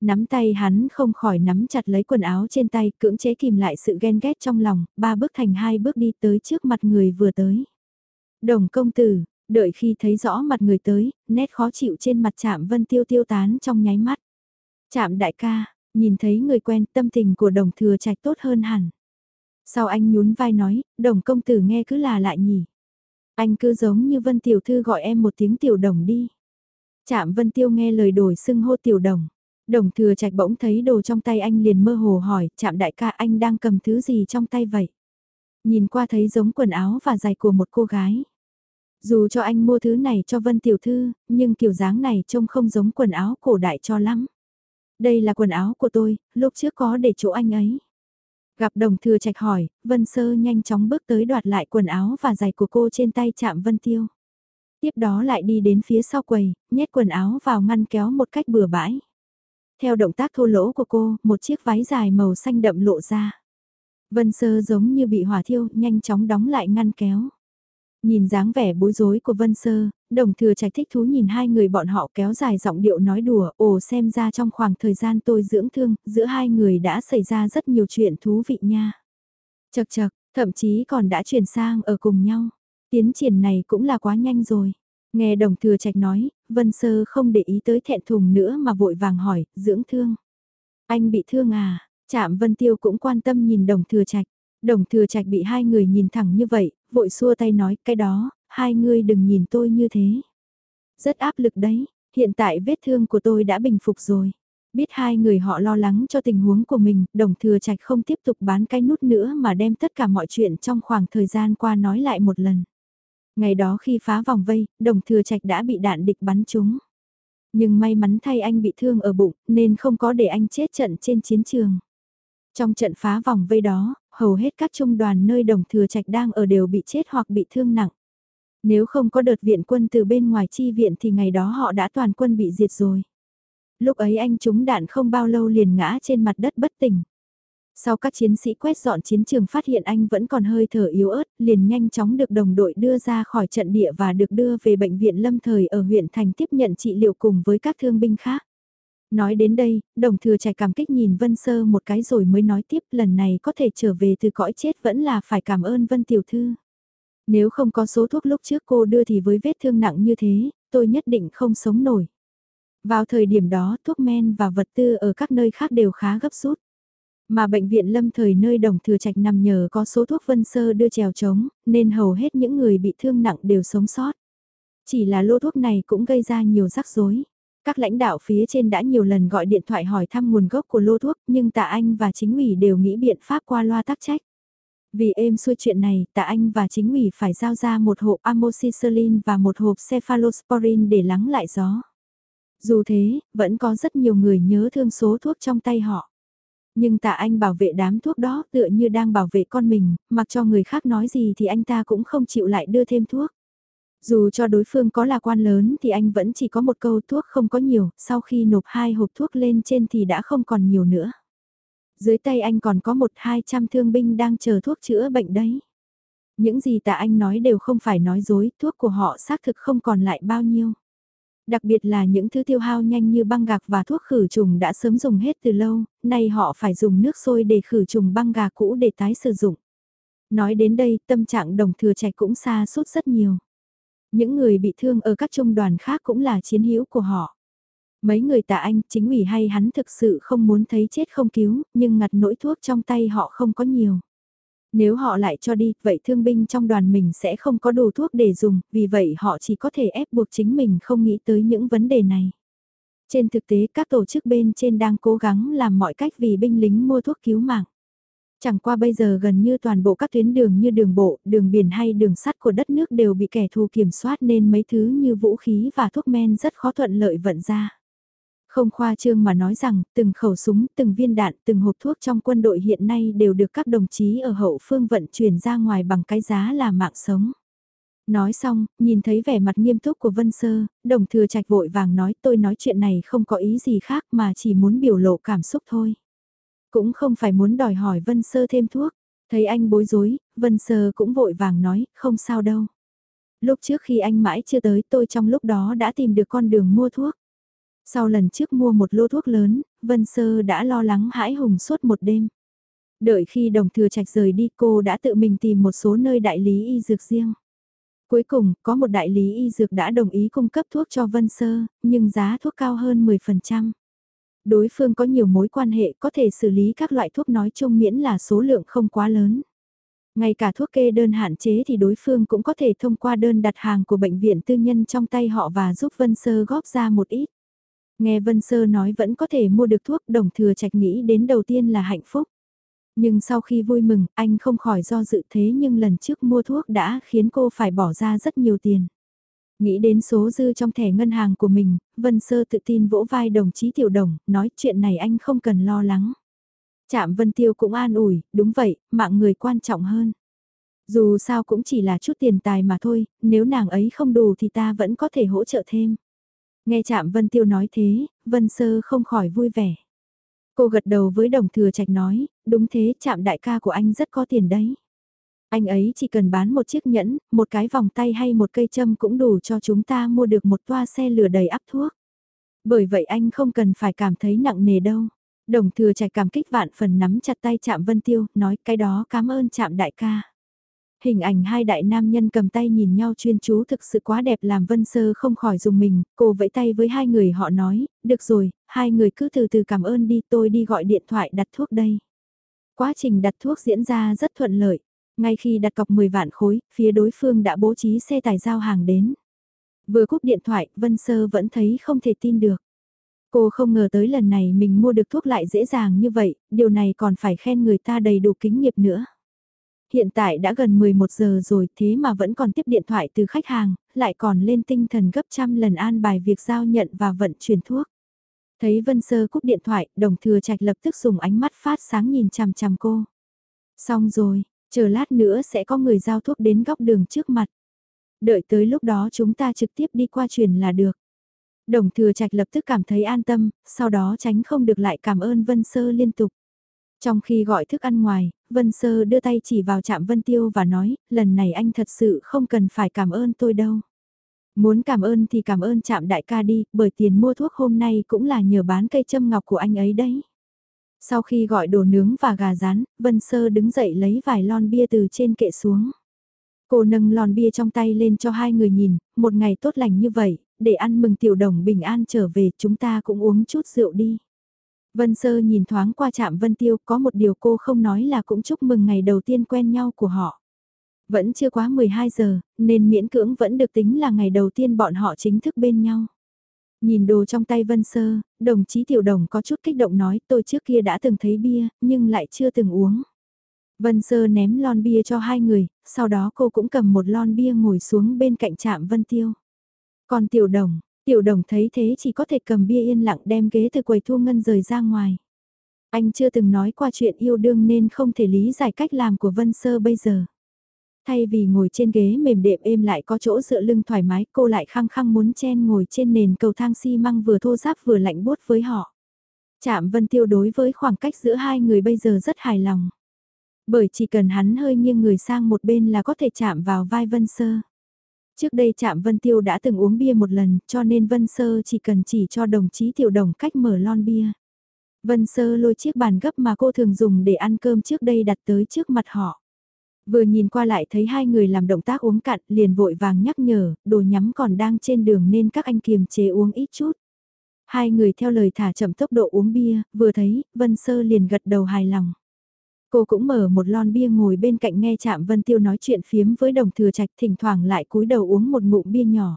Nắm tay hắn không khỏi nắm chặt lấy quần áo trên tay cưỡng chế kìm lại sự ghen ghét trong lòng, ba bước thành hai bước đi tới trước mặt người vừa tới. Đồng công tử, đợi khi thấy rõ mặt người tới, nét khó chịu trên mặt chạm Vân Tiêu tiêu tán trong nháy mắt. Chạm đại ca, nhìn thấy người quen tâm tình của đồng thừa trạch tốt hơn hẳn. Sau anh nhún vai nói, đồng công tử nghe cứ là lại nhỉ. Anh cứ giống như Vân Tiểu Thư gọi em một tiếng Tiểu Đồng đi. Chạm Vân Tiêu nghe lời đổi xưng hô Tiểu Đồng. Đồng thừa trạch bỗng thấy đồ trong tay anh liền mơ hồ hỏi, chạm đại ca anh đang cầm thứ gì trong tay vậy? Nhìn qua thấy giống quần áo và giày của một cô gái. Dù cho anh mua thứ này cho Vân Tiểu Thư, nhưng kiểu dáng này trông không giống quần áo cổ đại cho lắm. Đây là quần áo của tôi, lúc trước có để chỗ anh ấy. Gặp đồng thừa trạch hỏi, Vân Sơ nhanh chóng bước tới đoạt lại quần áo và giày của cô trên tay chạm Vân Tiêu. Tiếp đó lại đi đến phía sau quầy, nhét quần áo vào ngăn kéo một cách bừa bãi. Theo động tác thô lỗ của cô, một chiếc váy dài màu xanh đậm lộ ra. Vân Sơ giống như bị hỏa thiêu, nhanh chóng đóng lại ngăn kéo. Nhìn dáng vẻ bối rối của Vân Sơ, đồng thừa trạch thích thú nhìn hai người bọn họ kéo dài giọng điệu nói đùa, ồ xem ra trong khoảng thời gian tôi dưỡng thương, giữa hai người đã xảy ra rất nhiều chuyện thú vị nha. Chật chật, thậm chí còn đã chuyển sang ở cùng nhau. Tiến triển này cũng là quá nhanh rồi. Nghe đồng thừa trạch nói, Vân Sơ không để ý tới thẹn thùng nữa mà vội vàng hỏi, dưỡng thương. Anh bị thương à? Chạm Vân Tiêu cũng quan tâm nhìn đồng thừa trạch. Đồng thừa trạch bị hai người nhìn thẳng như vậy, vội xua tay nói cái đó, hai ngươi đừng nhìn tôi như thế. Rất áp lực đấy, hiện tại vết thương của tôi đã bình phục rồi. Biết hai người họ lo lắng cho tình huống của mình, đồng thừa trạch không tiếp tục bán cái nút nữa mà đem tất cả mọi chuyện trong khoảng thời gian qua nói lại một lần. Ngày đó khi phá vòng vây, đồng thừa trạch đã bị đạn địch bắn trúng. Nhưng may mắn thay anh bị thương ở bụng, nên không có để anh chết trận trên chiến trường. Trong trận phá vòng vây đó, hầu hết các trung đoàn nơi đồng thừa trạch đang ở đều bị chết hoặc bị thương nặng. Nếu không có đợt viện quân từ bên ngoài chi viện thì ngày đó họ đã toàn quân bị diệt rồi. Lúc ấy anh trúng đạn không bao lâu liền ngã trên mặt đất bất tỉnh. Sau các chiến sĩ quét dọn chiến trường phát hiện anh vẫn còn hơi thở yếu ớt, liền nhanh chóng được đồng đội đưa ra khỏi trận địa và được đưa về bệnh viện lâm thời ở huyện thành tiếp nhận trị liệu cùng với các thương binh khác. Nói đến đây, đồng thừa trải cảm kích nhìn Vân Sơ một cái rồi mới nói tiếp lần này có thể trở về từ cõi chết vẫn là phải cảm ơn Vân Tiểu Thư. Nếu không có số thuốc lúc trước cô đưa thì với vết thương nặng như thế, tôi nhất định không sống nổi. Vào thời điểm đó thuốc men và vật tư ở các nơi khác đều khá gấp rút. Mà bệnh viện lâm thời nơi đồng thừa trạch nằm nhờ có số thuốc vân sơ đưa trèo trống, nên hầu hết những người bị thương nặng đều sống sót. Chỉ là lô thuốc này cũng gây ra nhiều rắc rối. Các lãnh đạo phía trên đã nhiều lần gọi điện thoại hỏi thăm nguồn gốc của lô thuốc nhưng tạ anh và chính ủy đều nghĩ biện pháp qua loa tắc trách. Vì êm xuôi chuyện này, tạ anh và chính ủy phải giao ra một hộp amoxicillin và một hộp cephalosporin để lắng lại gió. Dù thế, vẫn có rất nhiều người nhớ thương số thuốc trong tay họ. Nhưng tạ anh bảo vệ đám thuốc đó tựa như đang bảo vệ con mình, mặc cho người khác nói gì thì anh ta cũng không chịu lại đưa thêm thuốc. Dù cho đối phương có là quan lớn thì anh vẫn chỉ có một câu thuốc không có nhiều, sau khi nộp hai hộp thuốc lên trên thì đã không còn nhiều nữa. Dưới tay anh còn có một hai trăm thương binh đang chờ thuốc chữa bệnh đấy. Những gì tạ anh nói đều không phải nói dối, thuốc của họ xác thực không còn lại bao nhiêu. Đặc biệt là những thứ tiêu hao nhanh như băng gạc và thuốc khử trùng đã sớm dùng hết từ lâu, nay họ phải dùng nước sôi để khử trùng băng gà cũ để tái sử dụng. Nói đến đây, tâm trạng đồng thừa trẻ cũng xa suốt rất nhiều. Những người bị thương ở các trung đoàn khác cũng là chiến hữu của họ. Mấy người tạ anh, chính ủy hay hắn thực sự không muốn thấy chết không cứu, nhưng ngặt nỗi thuốc trong tay họ không có nhiều. Nếu họ lại cho đi, vậy thương binh trong đoàn mình sẽ không có đủ thuốc để dùng, vì vậy họ chỉ có thể ép buộc chính mình không nghĩ tới những vấn đề này. Trên thực tế các tổ chức bên trên đang cố gắng làm mọi cách vì binh lính mua thuốc cứu mạng. Chẳng qua bây giờ gần như toàn bộ các tuyến đường như đường bộ, đường biển hay đường sắt của đất nước đều bị kẻ thù kiểm soát nên mấy thứ như vũ khí và thuốc men rất khó thuận lợi vận ra. Không khoa trương mà nói rằng, từng khẩu súng, từng viên đạn, từng hộp thuốc trong quân đội hiện nay đều được các đồng chí ở hậu phương vận chuyển ra ngoài bằng cái giá là mạng sống. Nói xong, nhìn thấy vẻ mặt nghiêm túc của Vân Sơ, đồng thừa trạch vội vàng nói tôi nói chuyện này không có ý gì khác mà chỉ muốn biểu lộ cảm xúc thôi. Cũng không phải muốn đòi hỏi Vân Sơ thêm thuốc, thấy anh bối rối, Vân Sơ cũng vội vàng nói, không sao đâu. Lúc trước khi anh mãi chưa tới tôi trong lúc đó đã tìm được con đường mua thuốc. Sau lần trước mua một lô thuốc lớn, Vân Sơ đã lo lắng hãi hùng suốt một đêm. Đợi khi đồng thừa trạch rời đi cô đã tự mình tìm một số nơi đại lý y dược riêng. Cuối cùng, có một đại lý y dược đã đồng ý cung cấp thuốc cho Vân Sơ, nhưng giá thuốc cao hơn 10%. Đối phương có nhiều mối quan hệ có thể xử lý các loại thuốc nói chung miễn là số lượng không quá lớn. Ngay cả thuốc kê đơn hạn chế thì đối phương cũng có thể thông qua đơn đặt hàng của bệnh viện tư nhân trong tay họ và giúp Vân Sơ góp ra một ít. Nghe Vân Sơ nói vẫn có thể mua được thuốc đồng thừa trạch nghĩ đến đầu tiên là hạnh phúc. Nhưng sau khi vui mừng, anh không khỏi do dự thế nhưng lần trước mua thuốc đã khiến cô phải bỏ ra rất nhiều tiền. Nghĩ đến số dư trong thẻ ngân hàng của mình, Vân Sơ tự tin vỗ vai đồng chí Tiểu Đồng, nói chuyện này anh không cần lo lắng. Chạm Vân Tiêu cũng an ủi, đúng vậy, mạng người quan trọng hơn. Dù sao cũng chỉ là chút tiền tài mà thôi, nếu nàng ấy không đủ thì ta vẫn có thể hỗ trợ thêm. Nghe Trạm Vân Tiêu nói thế, Vân Sơ không khỏi vui vẻ. Cô gật đầu với đồng thừa trạch nói, đúng thế Trạm đại ca của anh rất có tiền đấy. Anh ấy chỉ cần bán một chiếc nhẫn, một cái vòng tay hay một cây châm cũng đủ cho chúng ta mua được một toa xe lửa đầy áp thuốc. Bởi vậy anh không cần phải cảm thấy nặng nề đâu. Đồng thừa trải cảm kích vạn phần nắm chặt tay chạm Vân Tiêu, nói cái đó cảm ơn chạm đại ca. Hình ảnh hai đại nam nhân cầm tay nhìn nhau chuyên chú thực sự quá đẹp làm Vân Sơ không khỏi dùng mình, cô vẫy tay với hai người họ nói, được rồi, hai người cứ từ từ cảm ơn đi tôi đi gọi điện thoại đặt thuốc đây. Quá trình đặt thuốc diễn ra rất thuận lợi, ngay khi đặt cọc 10 vạn khối, phía đối phương đã bố trí xe tải giao hàng đến. Vừa cúp điện thoại, Vân Sơ vẫn thấy không thể tin được. Cô không ngờ tới lần này mình mua được thuốc lại dễ dàng như vậy, điều này còn phải khen người ta đầy đủ kính nghiệp nữa. Hiện tại đã gần 11 giờ rồi thế mà vẫn còn tiếp điện thoại từ khách hàng, lại còn lên tinh thần gấp trăm lần an bài việc giao nhận và vận chuyển thuốc. Thấy Vân Sơ cúp điện thoại, đồng thừa trạch lập tức dùng ánh mắt phát sáng nhìn chằm chằm cô. Xong rồi, chờ lát nữa sẽ có người giao thuốc đến góc đường trước mặt. Đợi tới lúc đó chúng ta trực tiếp đi qua truyền là được. Đồng thừa trạch lập tức cảm thấy an tâm, sau đó tránh không được lại cảm ơn Vân Sơ liên tục. Trong khi gọi thức ăn ngoài, Vân Sơ đưa tay chỉ vào chạm Vân Tiêu và nói, lần này anh thật sự không cần phải cảm ơn tôi đâu. Muốn cảm ơn thì cảm ơn chạm đại ca đi, bởi tiền mua thuốc hôm nay cũng là nhờ bán cây châm ngọc của anh ấy đấy. Sau khi gọi đồ nướng và gà rán, Vân Sơ đứng dậy lấy vài lon bia từ trên kệ xuống. Cô nâng lon bia trong tay lên cho hai người nhìn, một ngày tốt lành như vậy, để ăn mừng tiểu đồng bình an trở về chúng ta cũng uống chút rượu đi. Vân Sơ nhìn thoáng qua chạm Vân Tiêu có một điều cô không nói là cũng chúc mừng ngày đầu tiên quen nhau của họ. Vẫn chưa quá 12 giờ, nên miễn cưỡng vẫn được tính là ngày đầu tiên bọn họ chính thức bên nhau. Nhìn đồ trong tay Vân Sơ, đồng chí Tiểu Đồng có chút kích động nói tôi trước kia đã từng thấy bia, nhưng lại chưa từng uống. Vân Sơ ném lon bia cho hai người, sau đó cô cũng cầm một lon bia ngồi xuống bên cạnh trạm Vân Tiêu. Còn Tiểu Đồng, Tiểu đồng thấy thế chỉ có thể cầm bia yên lặng đem ghế từ quầy thu ngân rời ra ngoài. Anh chưa từng nói qua chuyện yêu đương nên không thể lý giải cách làm của Vân Sơ bây giờ. Thay vì ngồi trên ghế mềm đệm êm lại có chỗ dựa lưng thoải mái cô lại khăng khăng muốn chen ngồi trên nền cầu thang xi măng vừa thô ráp vừa lạnh buốt với họ. Chạm Vân Tiêu đối với khoảng cách giữa hai người bây giờ rất hài lòng. Bởi chỉ cần hắn hơi nghiêng người sang một bên là có thể chạm vào vai Vân Sơ. Trước đây chạm Vân Tiêu đã từng uống bia một lần, cho nên Vân Sơ chỉ cần chỉ cho đồng chí Tiểu Đồng cách mở lon bia. Vân Sơ lôi chiếc bàn gấp mà cô thường dùng để ăn cơm trước đây đặt tới trước mặt họ. Vừa nhìn qua lại thấy hai người làm động tác uống cạn liền vội vàng nhắc nhở, đồ nhắm còn đang trên đường nên các anh kiềm chế uống ít chút. Hai người theo lời thả chậm tốc độ uống bia, vừa thấy, Vân Sơ liền gật đầu hài lòng. Cô cũng mở một lon bia ngồi bên cạnh nghe chạm Vân Tiêu nói chuyện phiếm với đồng thừa trạch thỉnh thoảng lại cúi đầu uống một ngụm bia nhỏ.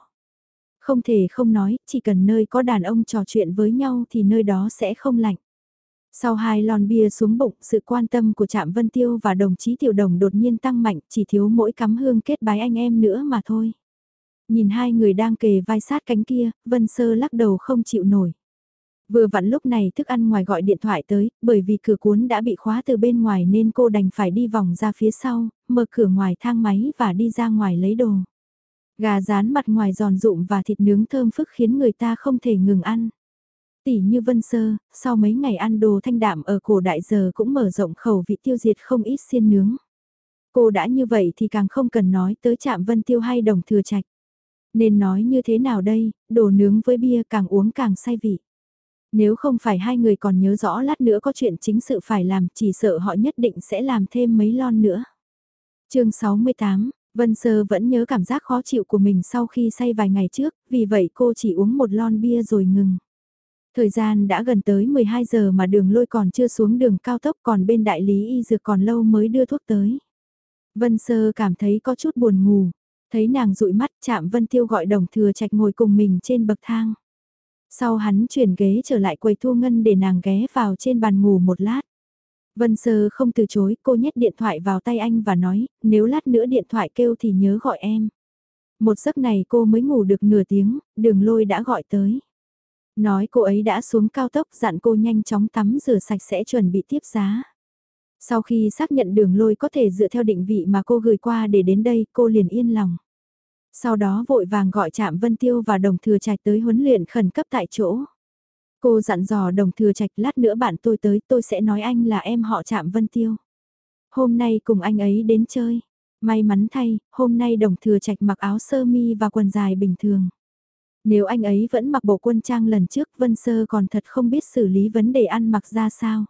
Không thể không nói, chỉ cần nơi có đàn ông trò chuyện với nhau thì nơi đó sẽ không lạnh. Sau hai lon bia xuống bụng, sự quan tâm của Trạm Vân Tiêu và đồng chí Tiểu Đồng đột nhiên tăng mạnh, chỉ thiếu mỗi cắm hương kết bái anh em nữa mà thôi. Nhìn hai người đang kề vai sát cánh kia, Vân Sơ lắc đầu không chịu nổi. Vừa vặn lúc này thức ăn ngoài gọi điện thoại tới, bởi vì cửa cuốn đã bị khóa từ bên ngoài nên cô đành phải đi vòng ra phía sau, mở cửa ngoài thang máy và đi ra ngoài lấy đồ. Gà rán mặt ngoài giòn rụm và thịt nướng thơm phức khiến người ta không thể ngừng ăn. Tỷ như Vân Sơ, sau mấy ngày ăn đồ thanh đạm ở cổ đại giờ cũng mở rộng khẩu vị tiêu diệt không ít xiên nướng. Cô đã như vậy thì càng không cần nói tới chạm Vân Tiêu hay đồng thừa trạch. Nên nói như thế nào đây, đồ nướng với bia càng uống càng say vị. Nếu không phải hai người còn nhớ rõ lát nữa có chuyện chính sự phải làm, chỉ sợ họ nhất định sẽ làm thêm mấy lon nữa. chương 68, Vân Sơ vẫn nhớ cảm giác khó chịu của mình sau khi say vài ngày trước, vì vậy cô chỉ uống một lon bia rồi ngừng. Thời gian đã gần tới 12 giờ mà đường lôi còn chưa xuống đường cao tốc còn bên đại lý y dược còn lâu mới đưa thuốc tới. Vân Sơ cảm thấy có chút buồn ngủ, thấy nàng dụi mắt chạm Vân Tiêu gọi đồng thừa trạch ngồi cùng mình trên bậc thang. Sau hắn chuyển ghế trở lại quầy thu ngân để nàng ghé vào trên bàn ngủ một lát. Vân Sơ không từ chối, cô nhét điện thoại vào tay anh và nói, nếu lát nữa điện thoại kêu thì nhớ gọi em. Một giấc này cô mới ngủ được nửa tiếng, đường lôi đã gọi tới. Nói cô ấy đã xuống cao tốc dặn cô nhanh chóng tắm rửa sạch sẽ chuẩn bị tiếp giá. Sau khi xác nhận đường lôi có thể dựa theo định vị mà cô gửi qua để đến đây cô liền yên lòng. Sau đó vội vàng gọi chạm Vân Tiêu và đồng thừa trạch tới huấn luyện khẩn cấp tại chỗ. Cô dặn dò đồng thừa trạch lát nữa bạn tôi tới tôi sẽ nói anh là em họ chạm Vân Tiêu. Hôm nay cùng anh ấy đến chơi. May mắn thay, hôm nay đồng thừa trạch mặc áo sơ mi và quần dài bình thường. Nếu anh ấy vẫn mặc bộ quân trang lần trước Vân Sơ còn thật không biết xử lý vấn đề ăn mặc ra sao.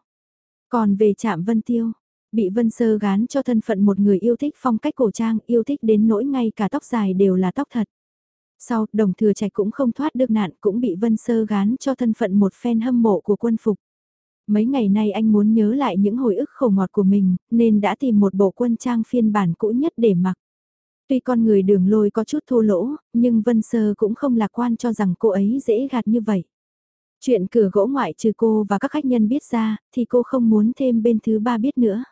Còn về Trạm Vân Tiêu, bị Vân Sơ gán cho thân phận một người yêu thích phong cách cổ trang, yêu thích đến nỗi ngay cả tóc dài đều là tóc thật. Sau, đồng thừa trạch cũng không thoát được nạn cũng bị Vân Sơ gán cho thân phận một fan hâm mộ của quân phục. Mấy ngày nay anh muốn nhớ lại những hồi ức khổ ngọt của mình, nên đã tìm một bộ quân trang phiên bản cũ nhất để mặc. Tuy con người đường lôi có chút thô lỗ, nhưng Vân Sơ cũng không lạc quan cho rằng cô ấy dễ gạt như vậy. Chuyện cửa gỗ ngoại trừ cô và các khách nhân biết ra, thì cô không muốn thêm bên thứ ba biết nữa.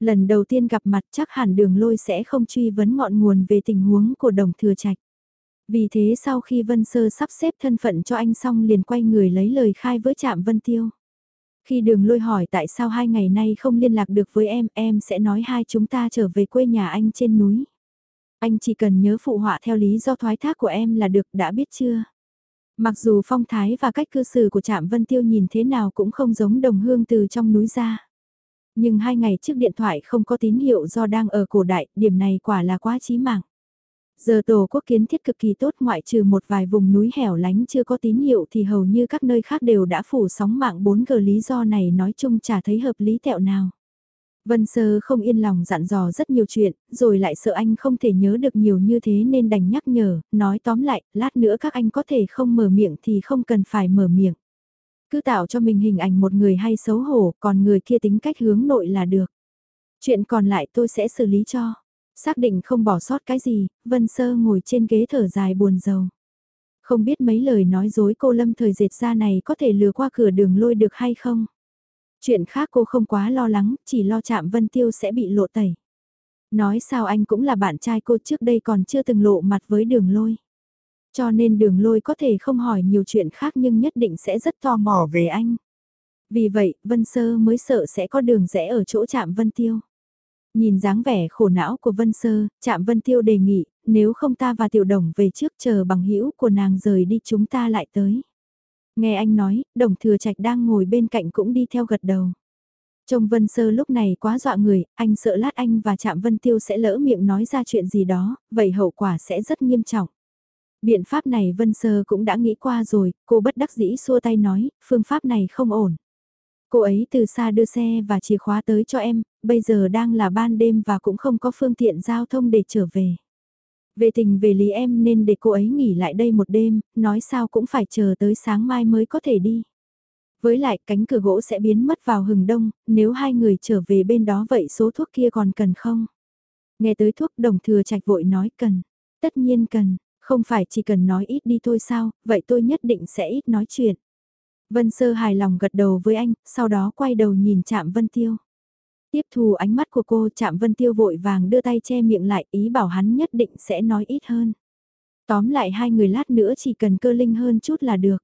Lần đầu tiên gặp mặt chắc hẳn đường lôi sẽ không truy vấn ngọn nguồn về tình huống của đồng thừa trạch. Vì thế sau khi Vân Sơ sắp xếp thân phận cho anh xong liền quay người lấy lời khai với Trạm Vân Tiêu. Khi đường lôi hỏi tại sao hai ngày nay không liên lạc được với em, em sẽ nói hai chúng ta trở về quê nhà anh trên núi. Anh chỉ cần nhớ phụ họa theo lý do thoái thác của em là được đã biết chưa? Mặc dù phong thái và cách cư xử của Trạm Vân Tiêu nhìn thế nào cũng không giống đồng hương từ trong núi ra. Nhưng hai ngày trước điện thoại không có tín hiệu do đang ở cổ đại, điểm này quả là quá chí mạng. Giờ tổ quốc kiến thiết cực kỳ tốt ngoại trừ một vài vùng núi hẻo lánh chưa có tín hiệu thì hầu như các nơi khác đều đã phủ sóng mạng 4G lý do này nói chung chả thấy hợp lý tẹo nào. Vân Sơ không yên lòng dặn dò rất nhiều chuyện, rồi lại sợ anh không thể nhớ được nhiều như thế nên đành nhắc nhở, nói tóm lại, lát nữa các anh có thể không mở miệng thì không cần phải mở miệng. Cứ tạo cho mình hình ảnh một người hay xấu hổ, còn người kia tính cách hướng nội là được. Chuyện còn lại tôi sẽ xử lý cho. Xác định không bỏ sót cái gì, Vân Sơ ngồi trên ghế thở dài buồn rầu. Không biết mấy lời nói dối cô Lâm thời dệt ra này có thể lừa qua cửa đường lôi được hay không? Chuyện khác cô không quá lo lắng, chỉ lo chạm Vân Tiêu sẽ bị lộ tẩy. Nói sao anh cũng là bạn trai cô trước đây còn chưa từng lộ mặt với đường lôi. Cho nên đường lôi có thể không hỏi nhiều chuyện khác nhưng nhất định sẽ rất tò mò về anh. Vì vậy, Vân Sơ mới sợ sẽ có đường rẽ ở chỗ chạm Vân Tiêu. Nhìn dáng vẻ khổ não của Vân Sơ, chạm Vân Tiêu đề nghị, nếu không ta và Tiểu Đồng về trước chờ bằng hữu của nàng rời đi chúng ta lại tới. Nghe anh nói, Đồng Thừa Trạch đang ngồi bên cạnh cũng đi theo gật đầu. Trông Vân Sơ lúc này quá dọa người, anh sợ lát anh và Trạm Vân Tiêu sẽ lỡ miệng nói ra chuyện gì đó, vậy hậu quả sẽ rất nghiêm trọng. Biện pháp này Vân Sơ cũng đã nghĩ qua rồi, cô bất đắc dĩ xua tay nói, phương pháp này không ổn. Cô ấy từ xa đưa xe và chìa khóa tới cho em, bây giờ đang là ban đêm và cũng không có phương tiện giao thông để trở về. Về tình về lý em nên để cô ấy nghỉ lại đây một đêm, nói sao cũng phải chờ tới sáng mai mới có thể đi. Với lại cánh cửa gỗ sẽ biến mất vào hừng đông, nếu hai người trở về bên đó vậy số thuốc kia còn cần không? Nghe tới thuốc đồng thừa trạch vội nói cần. Tất nhiên cần, không phải chỉ cần nói ít đi thôi sao, vậy tôi nhất định sẽ ít nói chuyện. Vân Sơ hài lòng gật đầu với anh, sau đó quay đầu nhìn chạm Vân Tiêu. Tiếp thù ánh mắt của cô chạm Vân Tiêu vội vàng đưa tay che miệng lại ý bảo hắn nhất định sẽ nói ít hơn. Tóm lại hai người lát nữa chỉ cần cơ linh hơn chút là được.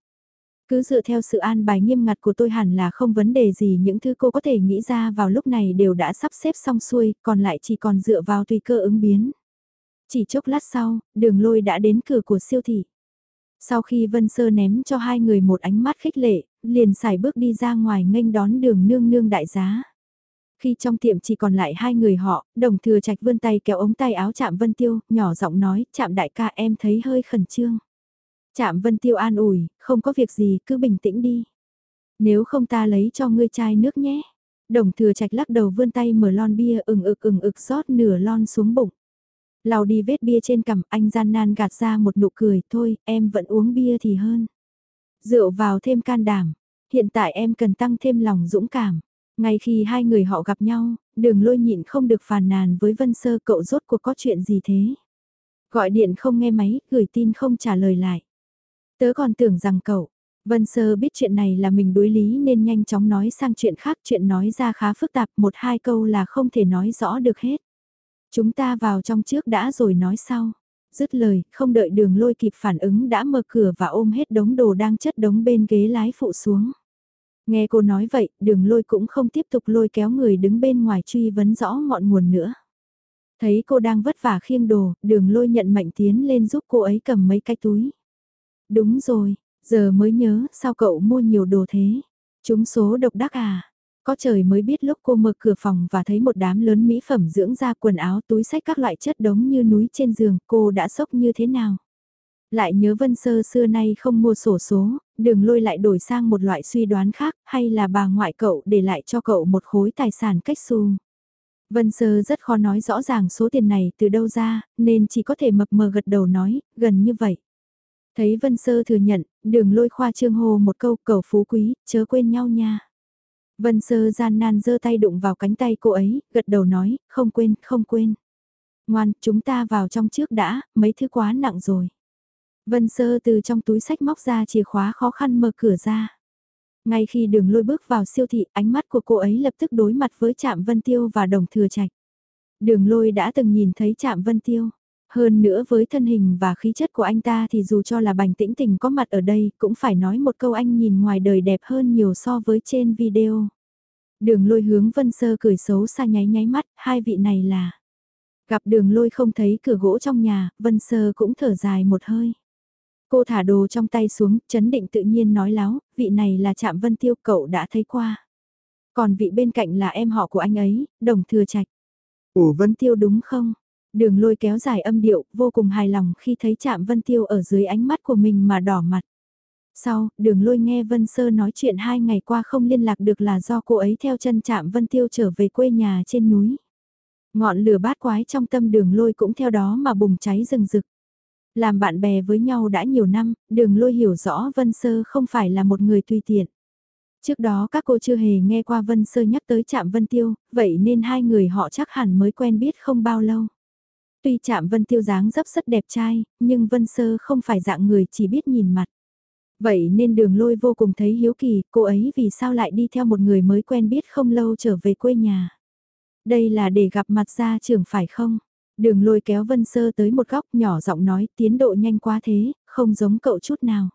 Cứ dựa theo sự an bài nghiêm ngặt của tôi hẳn là không vấn đề gì những thứ cô có thể nghĩ ra vào lúc này đều đã sắp xếp xong xuôi, còn lại chỉ còn dựa vào tùy cơ ứng biến. Chỉ chốc lát sau, đường lôi đã đến cửa của siêu thị. Sau khi Vân Sơ ném cho hai người một ánh mắt khích lệ, liền xài bước đi ra ngoài nghênh đón đường nương nương đại giá. Khi trong tiệm chỉ còn lại hai người họ, đồng thừa trạch vươn tay kéo ống tay áo chạm Vân Tiêu, nhỏ giọng nói, chạm đại ca em thấy hơi khẩn trương. Chạm Vân Tiêu an ủi, không có việc gì, cứ bình tĩnh đi. Nếu không ta lấy cho ngươi chai nước nhé. Đồng thừa trạch lắc đầu vươn tay mở lon bia ừng ực ừng ực rót nửa lon xuống bụng. Lau đi vết bia trên cằm anh gian nan gạt ra một nụ cười, thôi, em vẫn uống bia thì hơn. Rượu vào thêm can đảm, hiện tại em cần tăng thêm lòng dũng cảm. Ngay khi hai người họ gặp nhau, đường lôi nhịn không được phàn nàn với Vân Sơ cậu rốt cuộc có chuyện gì thế. Gọi điện không nghe máy, gửi tin không trả lời lại. Tớ còn tưởng rằng cậu, Vân Sơ biết chuyện này là mình đối lý nên nhanh chóng nói sang chuyện khác, chuyện nói ra khá phức tạp, một hai câu là không thể nói rõ được hết. Chúng ta vào trong trước đã rồi nói sau. Dứt lời, không đợi đường lôi kịp phản ứng đã mở cửa và ôm hết đống đồ đang chất đống bên ghế lái phụ xuống. Nghe cô nói vậy, đường lôi cũng không tiếp tục lôi kéo người đứng bên ngoài truy vấn rõ ngọn nguồn nữa. Thấy cô đang vất vả khiêng đồ, đường lôi nhận mệnh tiến lên giúp cô ấy cầm mấy cái túi. Đúng rồi, giờ mới nhớ sao cậu mua nhiều đồ thế. Chúng số độc đắc à. Có trời mới biết lúc cô mở cửa phòng và thấy một đám lớn mỹ phẩm dưỡng da quần áo túi sách các loại chất đống như núi trên giường cô đã sốc như thế nào. Lại nhớ Vân Sơ xưa nay không mua sổ số, đường lôi lại đổi sang một loại suy đoán khác hay là bà ngoại cậu để lại cho cậu một khối tài sản cách xu. Vân Sơ rất khó nói rõ ràng số tiền này từ đâu ra, nên chỉ có thể mập mờ gật đầu nói, gần như vậy. Thấy Vân Sơ thừa nhận, đường lôi khoa trương hồ một câu cầu phú quý, chớ quên nhau nha. Vân Sơ gian nan giơ tay đụng vào cánh tay cô ấy, gật đầu nói, không quên, không quên. Ngoan, chúng ta vào trong trước đã, mấy thứ quá nặng rồi. Vân Sơ từ trong túi sách móc ra chìa khóa khó khăn mở cửa ra. Ngay khi đường lôi bước vào siêu thị, ánh mắt của cô ấy lập tức đối mặt với Trạm Vân Tiêu và Đồng Thừa Trạch. Đường lôi đã từng nhìn thấy Trạm Vân Tiêu. Hơn nữa với thân hình và khí chất của anh ta thì dù cho là bành tĩnh tình có mặt ở đây cũng phải nói một câu anh nhìn ngoài đời đẹp hơn nhiều so với trên video. Đường lôi hướng Vân Sơ cười xấu xa nháy nháy mắt, hai vị này là... Gặp đường lôi không thấy cửa gỗ trong nhà, Vân Sơ cũng thở dài một hơi. Cô thả đồ trong tay xuống, chấn định tự nhiên nói láo, vị này là Trạm Vân Tiêu cậu đã thấy qua. Còn vị bên cạnh là em họ của anh ấy, Đồng Thừa Trạch. Ủa Vân Tiêu đúng không? Đường lôi kéo dài âm điệu, vô cùng hài lòng khi thấy chạm Vân Tiêu ở dưới ánh mắt của mình mà đỏ mặt. Sau, đường lôi nghe Vân Sơ nói chuyện hai ngày qua không liên lạc được là do cô ấy theo chân chạm Vân Tiêu trở về quê nhà trên núi. Ngọn lửa bát quái trong tâm đường lôi cũng theo đó mà bùng cháy rừng rực. Làm bạn bè với nhau đã nhiều năm, đường lôi hiểu rõ Vân Sơ không phải là một người tùy tiện. Trước đó các cô chưa hề nghe qua Vân Sơ nhắc tới Trạm Vân Tiêu, vậy nên hai người họ chắc hẳn mới quen biết không bao lâu. Tuy Trạm Vân Tiêu dáng dấp rất đẹp trai, nhưng Vân Sơ không phải dạng người chỉ biết nhìn mặt. Vậy nên đường lôi vô cùng thấy hiếu kỳ, cô ấy vì sao lại đi theo một người mới quen biết không lâu trở về quê nhà. Đây là để gặp mặt gia trưởng phải không? Đường lôi kéo Vân Sơ tới một góc nhỏ giọng nói tiến độ nhanh quá thế, không giống cậu chút nào.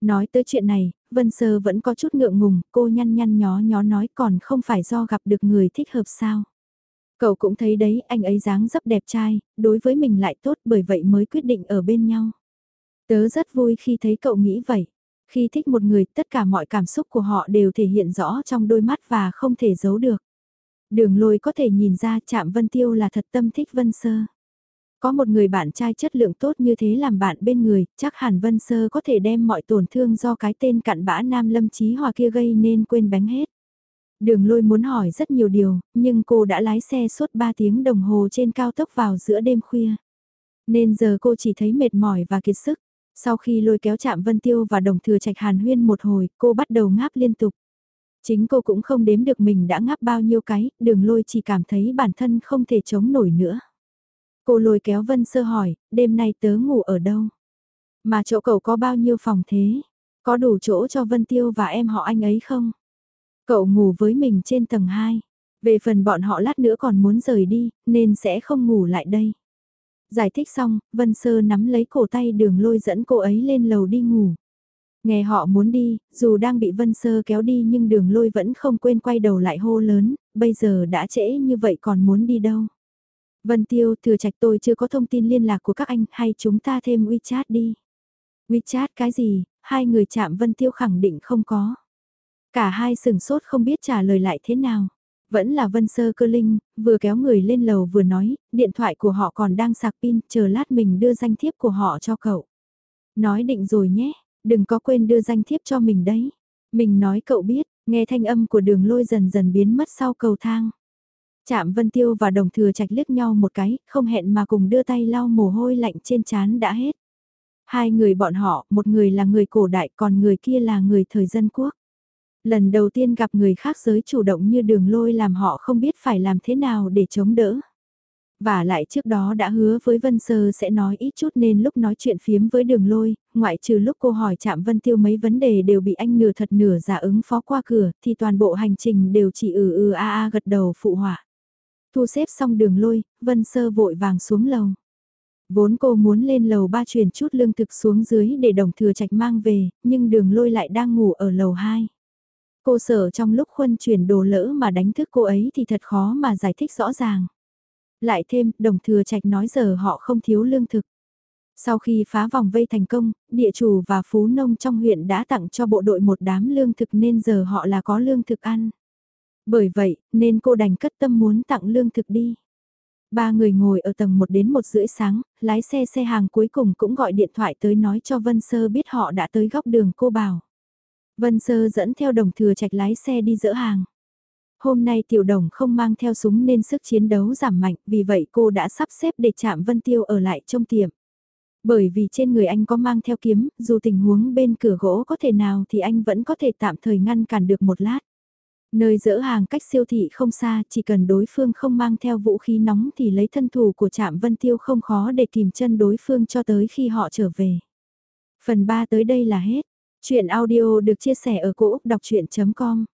Nói tới chuyện này, Vân Sơ vẫn có chút ngượng ngùng, cô nhăn nhăn nhó nhó nói còn không phải do gặp được người thích hợp sao. Cậu cũng thấy đấy, anh ấy dáng dấp đẹp trai, đối với mình lại tốt bởi vậy mới quyết định ở bên nhau. Tớ rất vui khi thấy cậu nghĩ vậy. Khi thích một người, tất cả mọi cảm xúc của họ đều thể hiện rõ trong đôi mắt và không thể giấu được. Đường lôi có thể nhìn ra chạm Vân Tiêu là thật tâm thích Vân Sơ. Có một người bạn trai chất lượng tốt như thế làm bạn bên người, chắc hẳn Vân Sơ có thể đem mọi tổn thương do cái tên cặn bã Nam Lâm trí Hòa kia gây nên quên bánh hết. Đường lôi muốn hỏi rất nhiều điều, nhưng cô đã lái xe suốt 3 tiếng đồng hồ trên cao tốc vào giữa đêm khuya. Nên giờ cô chỉ thấy mệt mỏi và kiệt sức. Sau khi lôi kéo chạm Vân Tiêu và đồng thừa trạch hàn huyên một hồi, cô bắt đầu ngáp liên tục. Chính cô cũng không đếm được mình đã ngáp bao nhiêu cái, đường lôi chỉ cảm thấy bản thân không thể chống nổi nữa. Cô lôi kéo Vân Sơ hỏi, đêm nay tớ ngủ ở đâu? Mà chỗ cậu có bao nhiêu phòng thế? Có đủ chỗ cho Vân Tiêu và em họ anh ấy không? Cậu ngủ với mình trên tầng 2. Về phần bọn họ lát nữa còn muốn rời đi, nên sẽ không ngủ lại đây. Giải thích xong, Vân Sơ nắm lấy cổ tay đường lôi dẫn cô ấy lên lầu đi ngủ. Nghe họ muốn đi, dù đang bị Vân Sơ kéo đi nhưng đường lôi vẫn không quên quay đầu lại hô lớn, bây giờ đã trễ như vậy còn muốn đi đâu. Vân Tiêu, thừa trạch tôi chưa có thông tin liên lạc của các anh, hay chúng ta thêm WeChat đi. WeChat cái gì, hai người chạm Vân Tiêu khẳng định không có. Cả hai sừng sốt không biết trả lời lại thế nào. Vẫn là Vân Sơ cơ linh, vừa kéo người lên lầu vừa nói, điện thoại của họ còn đang sạc pin, chờ lát mình đưa danh thiếp của họ cho cậu. Nói định rồi nhé, đừng có quên đưa danh thiếp cho mình đấy. Mình nói cậu biết, nghe thanh âm của đường lôi dần dần biến mất sau cầu thang. Chạm Vân Tiêu và Đồng Thừa Trạch liếc nhau một cái, không hẹn mà cùng đưa tay lau mồ hôi lạnh trên trán đã hết. Hai người bọn họ, một người là người cổ đại còn người kia là người thời dân quốc. Lần đầu tiên gặp người khác giới chủ động như đường lôi làm họ không biết phải làm thế nào để chống đỡ. Và lại trước đó đã hứa với Vân Sơ sẽ nói ít chút nên lúc nói chuyện phiếm với đường lôi, ngoại trừ lúc cô hỏi chạm Vân Tiêu mấy vấn đề đều bị anh nửa thật nửa giả ứng phó qua cửa, thì toàn bộ hành trình đều chỉ ừ ừ a a gật đầu phụ họa. Thu xếp xong đường lôi, Vân Sơ vội vàng xuống lầu. Vốn cô muốn lên lầu ba chuyển chút lương thực xuống dưới để đồng thừa trạch mang về, nhưng đường lôi lại đang ngủ ở lầu 2. Cô sợ trong lúc khuân chuyển đồ lỡ mà đánh thức cô ấy thì thật khó mà giải thích rõ ràng. Lại thêm, đồng thừa trạch nói giờ họ không thiếu lương thực. Sau khi phá vòng vây thành công, địa chủ và phú nông trong huyện đã tặng cho bộ đội một đám lương thực nên giờ họ là có lương thực ăn. Bởi vậy, nên cô đành cất tâm muốn tặng lương thực đi. Ba người ngồi ở tầng 1 đến 1 rưỡi sáng, lái xe xe hàng cuối cùng cũng gọi điện thoại tới nói cho Vân Sơ biết họ đã tới góc đường cô bảo. Vân Sơ dẫn theo đồng thừa trạch lái xe đi dỡ hàng. Hôm nay tiểu đồng không mang theo súng nên sức chiến đấu giảm mạnh, vì vậy cô đã sắp xếp để chạm Vân Tiêu ở lại trong tiệm. Bởi vì trên người anh có mang theo kiếm, dù tình huống bên cửa gỗ có thể nào thì anh vẫn có thể tạm thời ngăn cản được một lát. Nơi dỡ hàng cách siêu thị không xa, chỉ cần đối phương không mang theo vũ khí nóng thì lấy thân thủ của trạm Vân Tiêu không khó để kìm chân đối phương cho tới khi họ trở về. Phần 3 tới đây là hết. Chuyện audio được chia sẻ ở cỗ đọc chuyện.com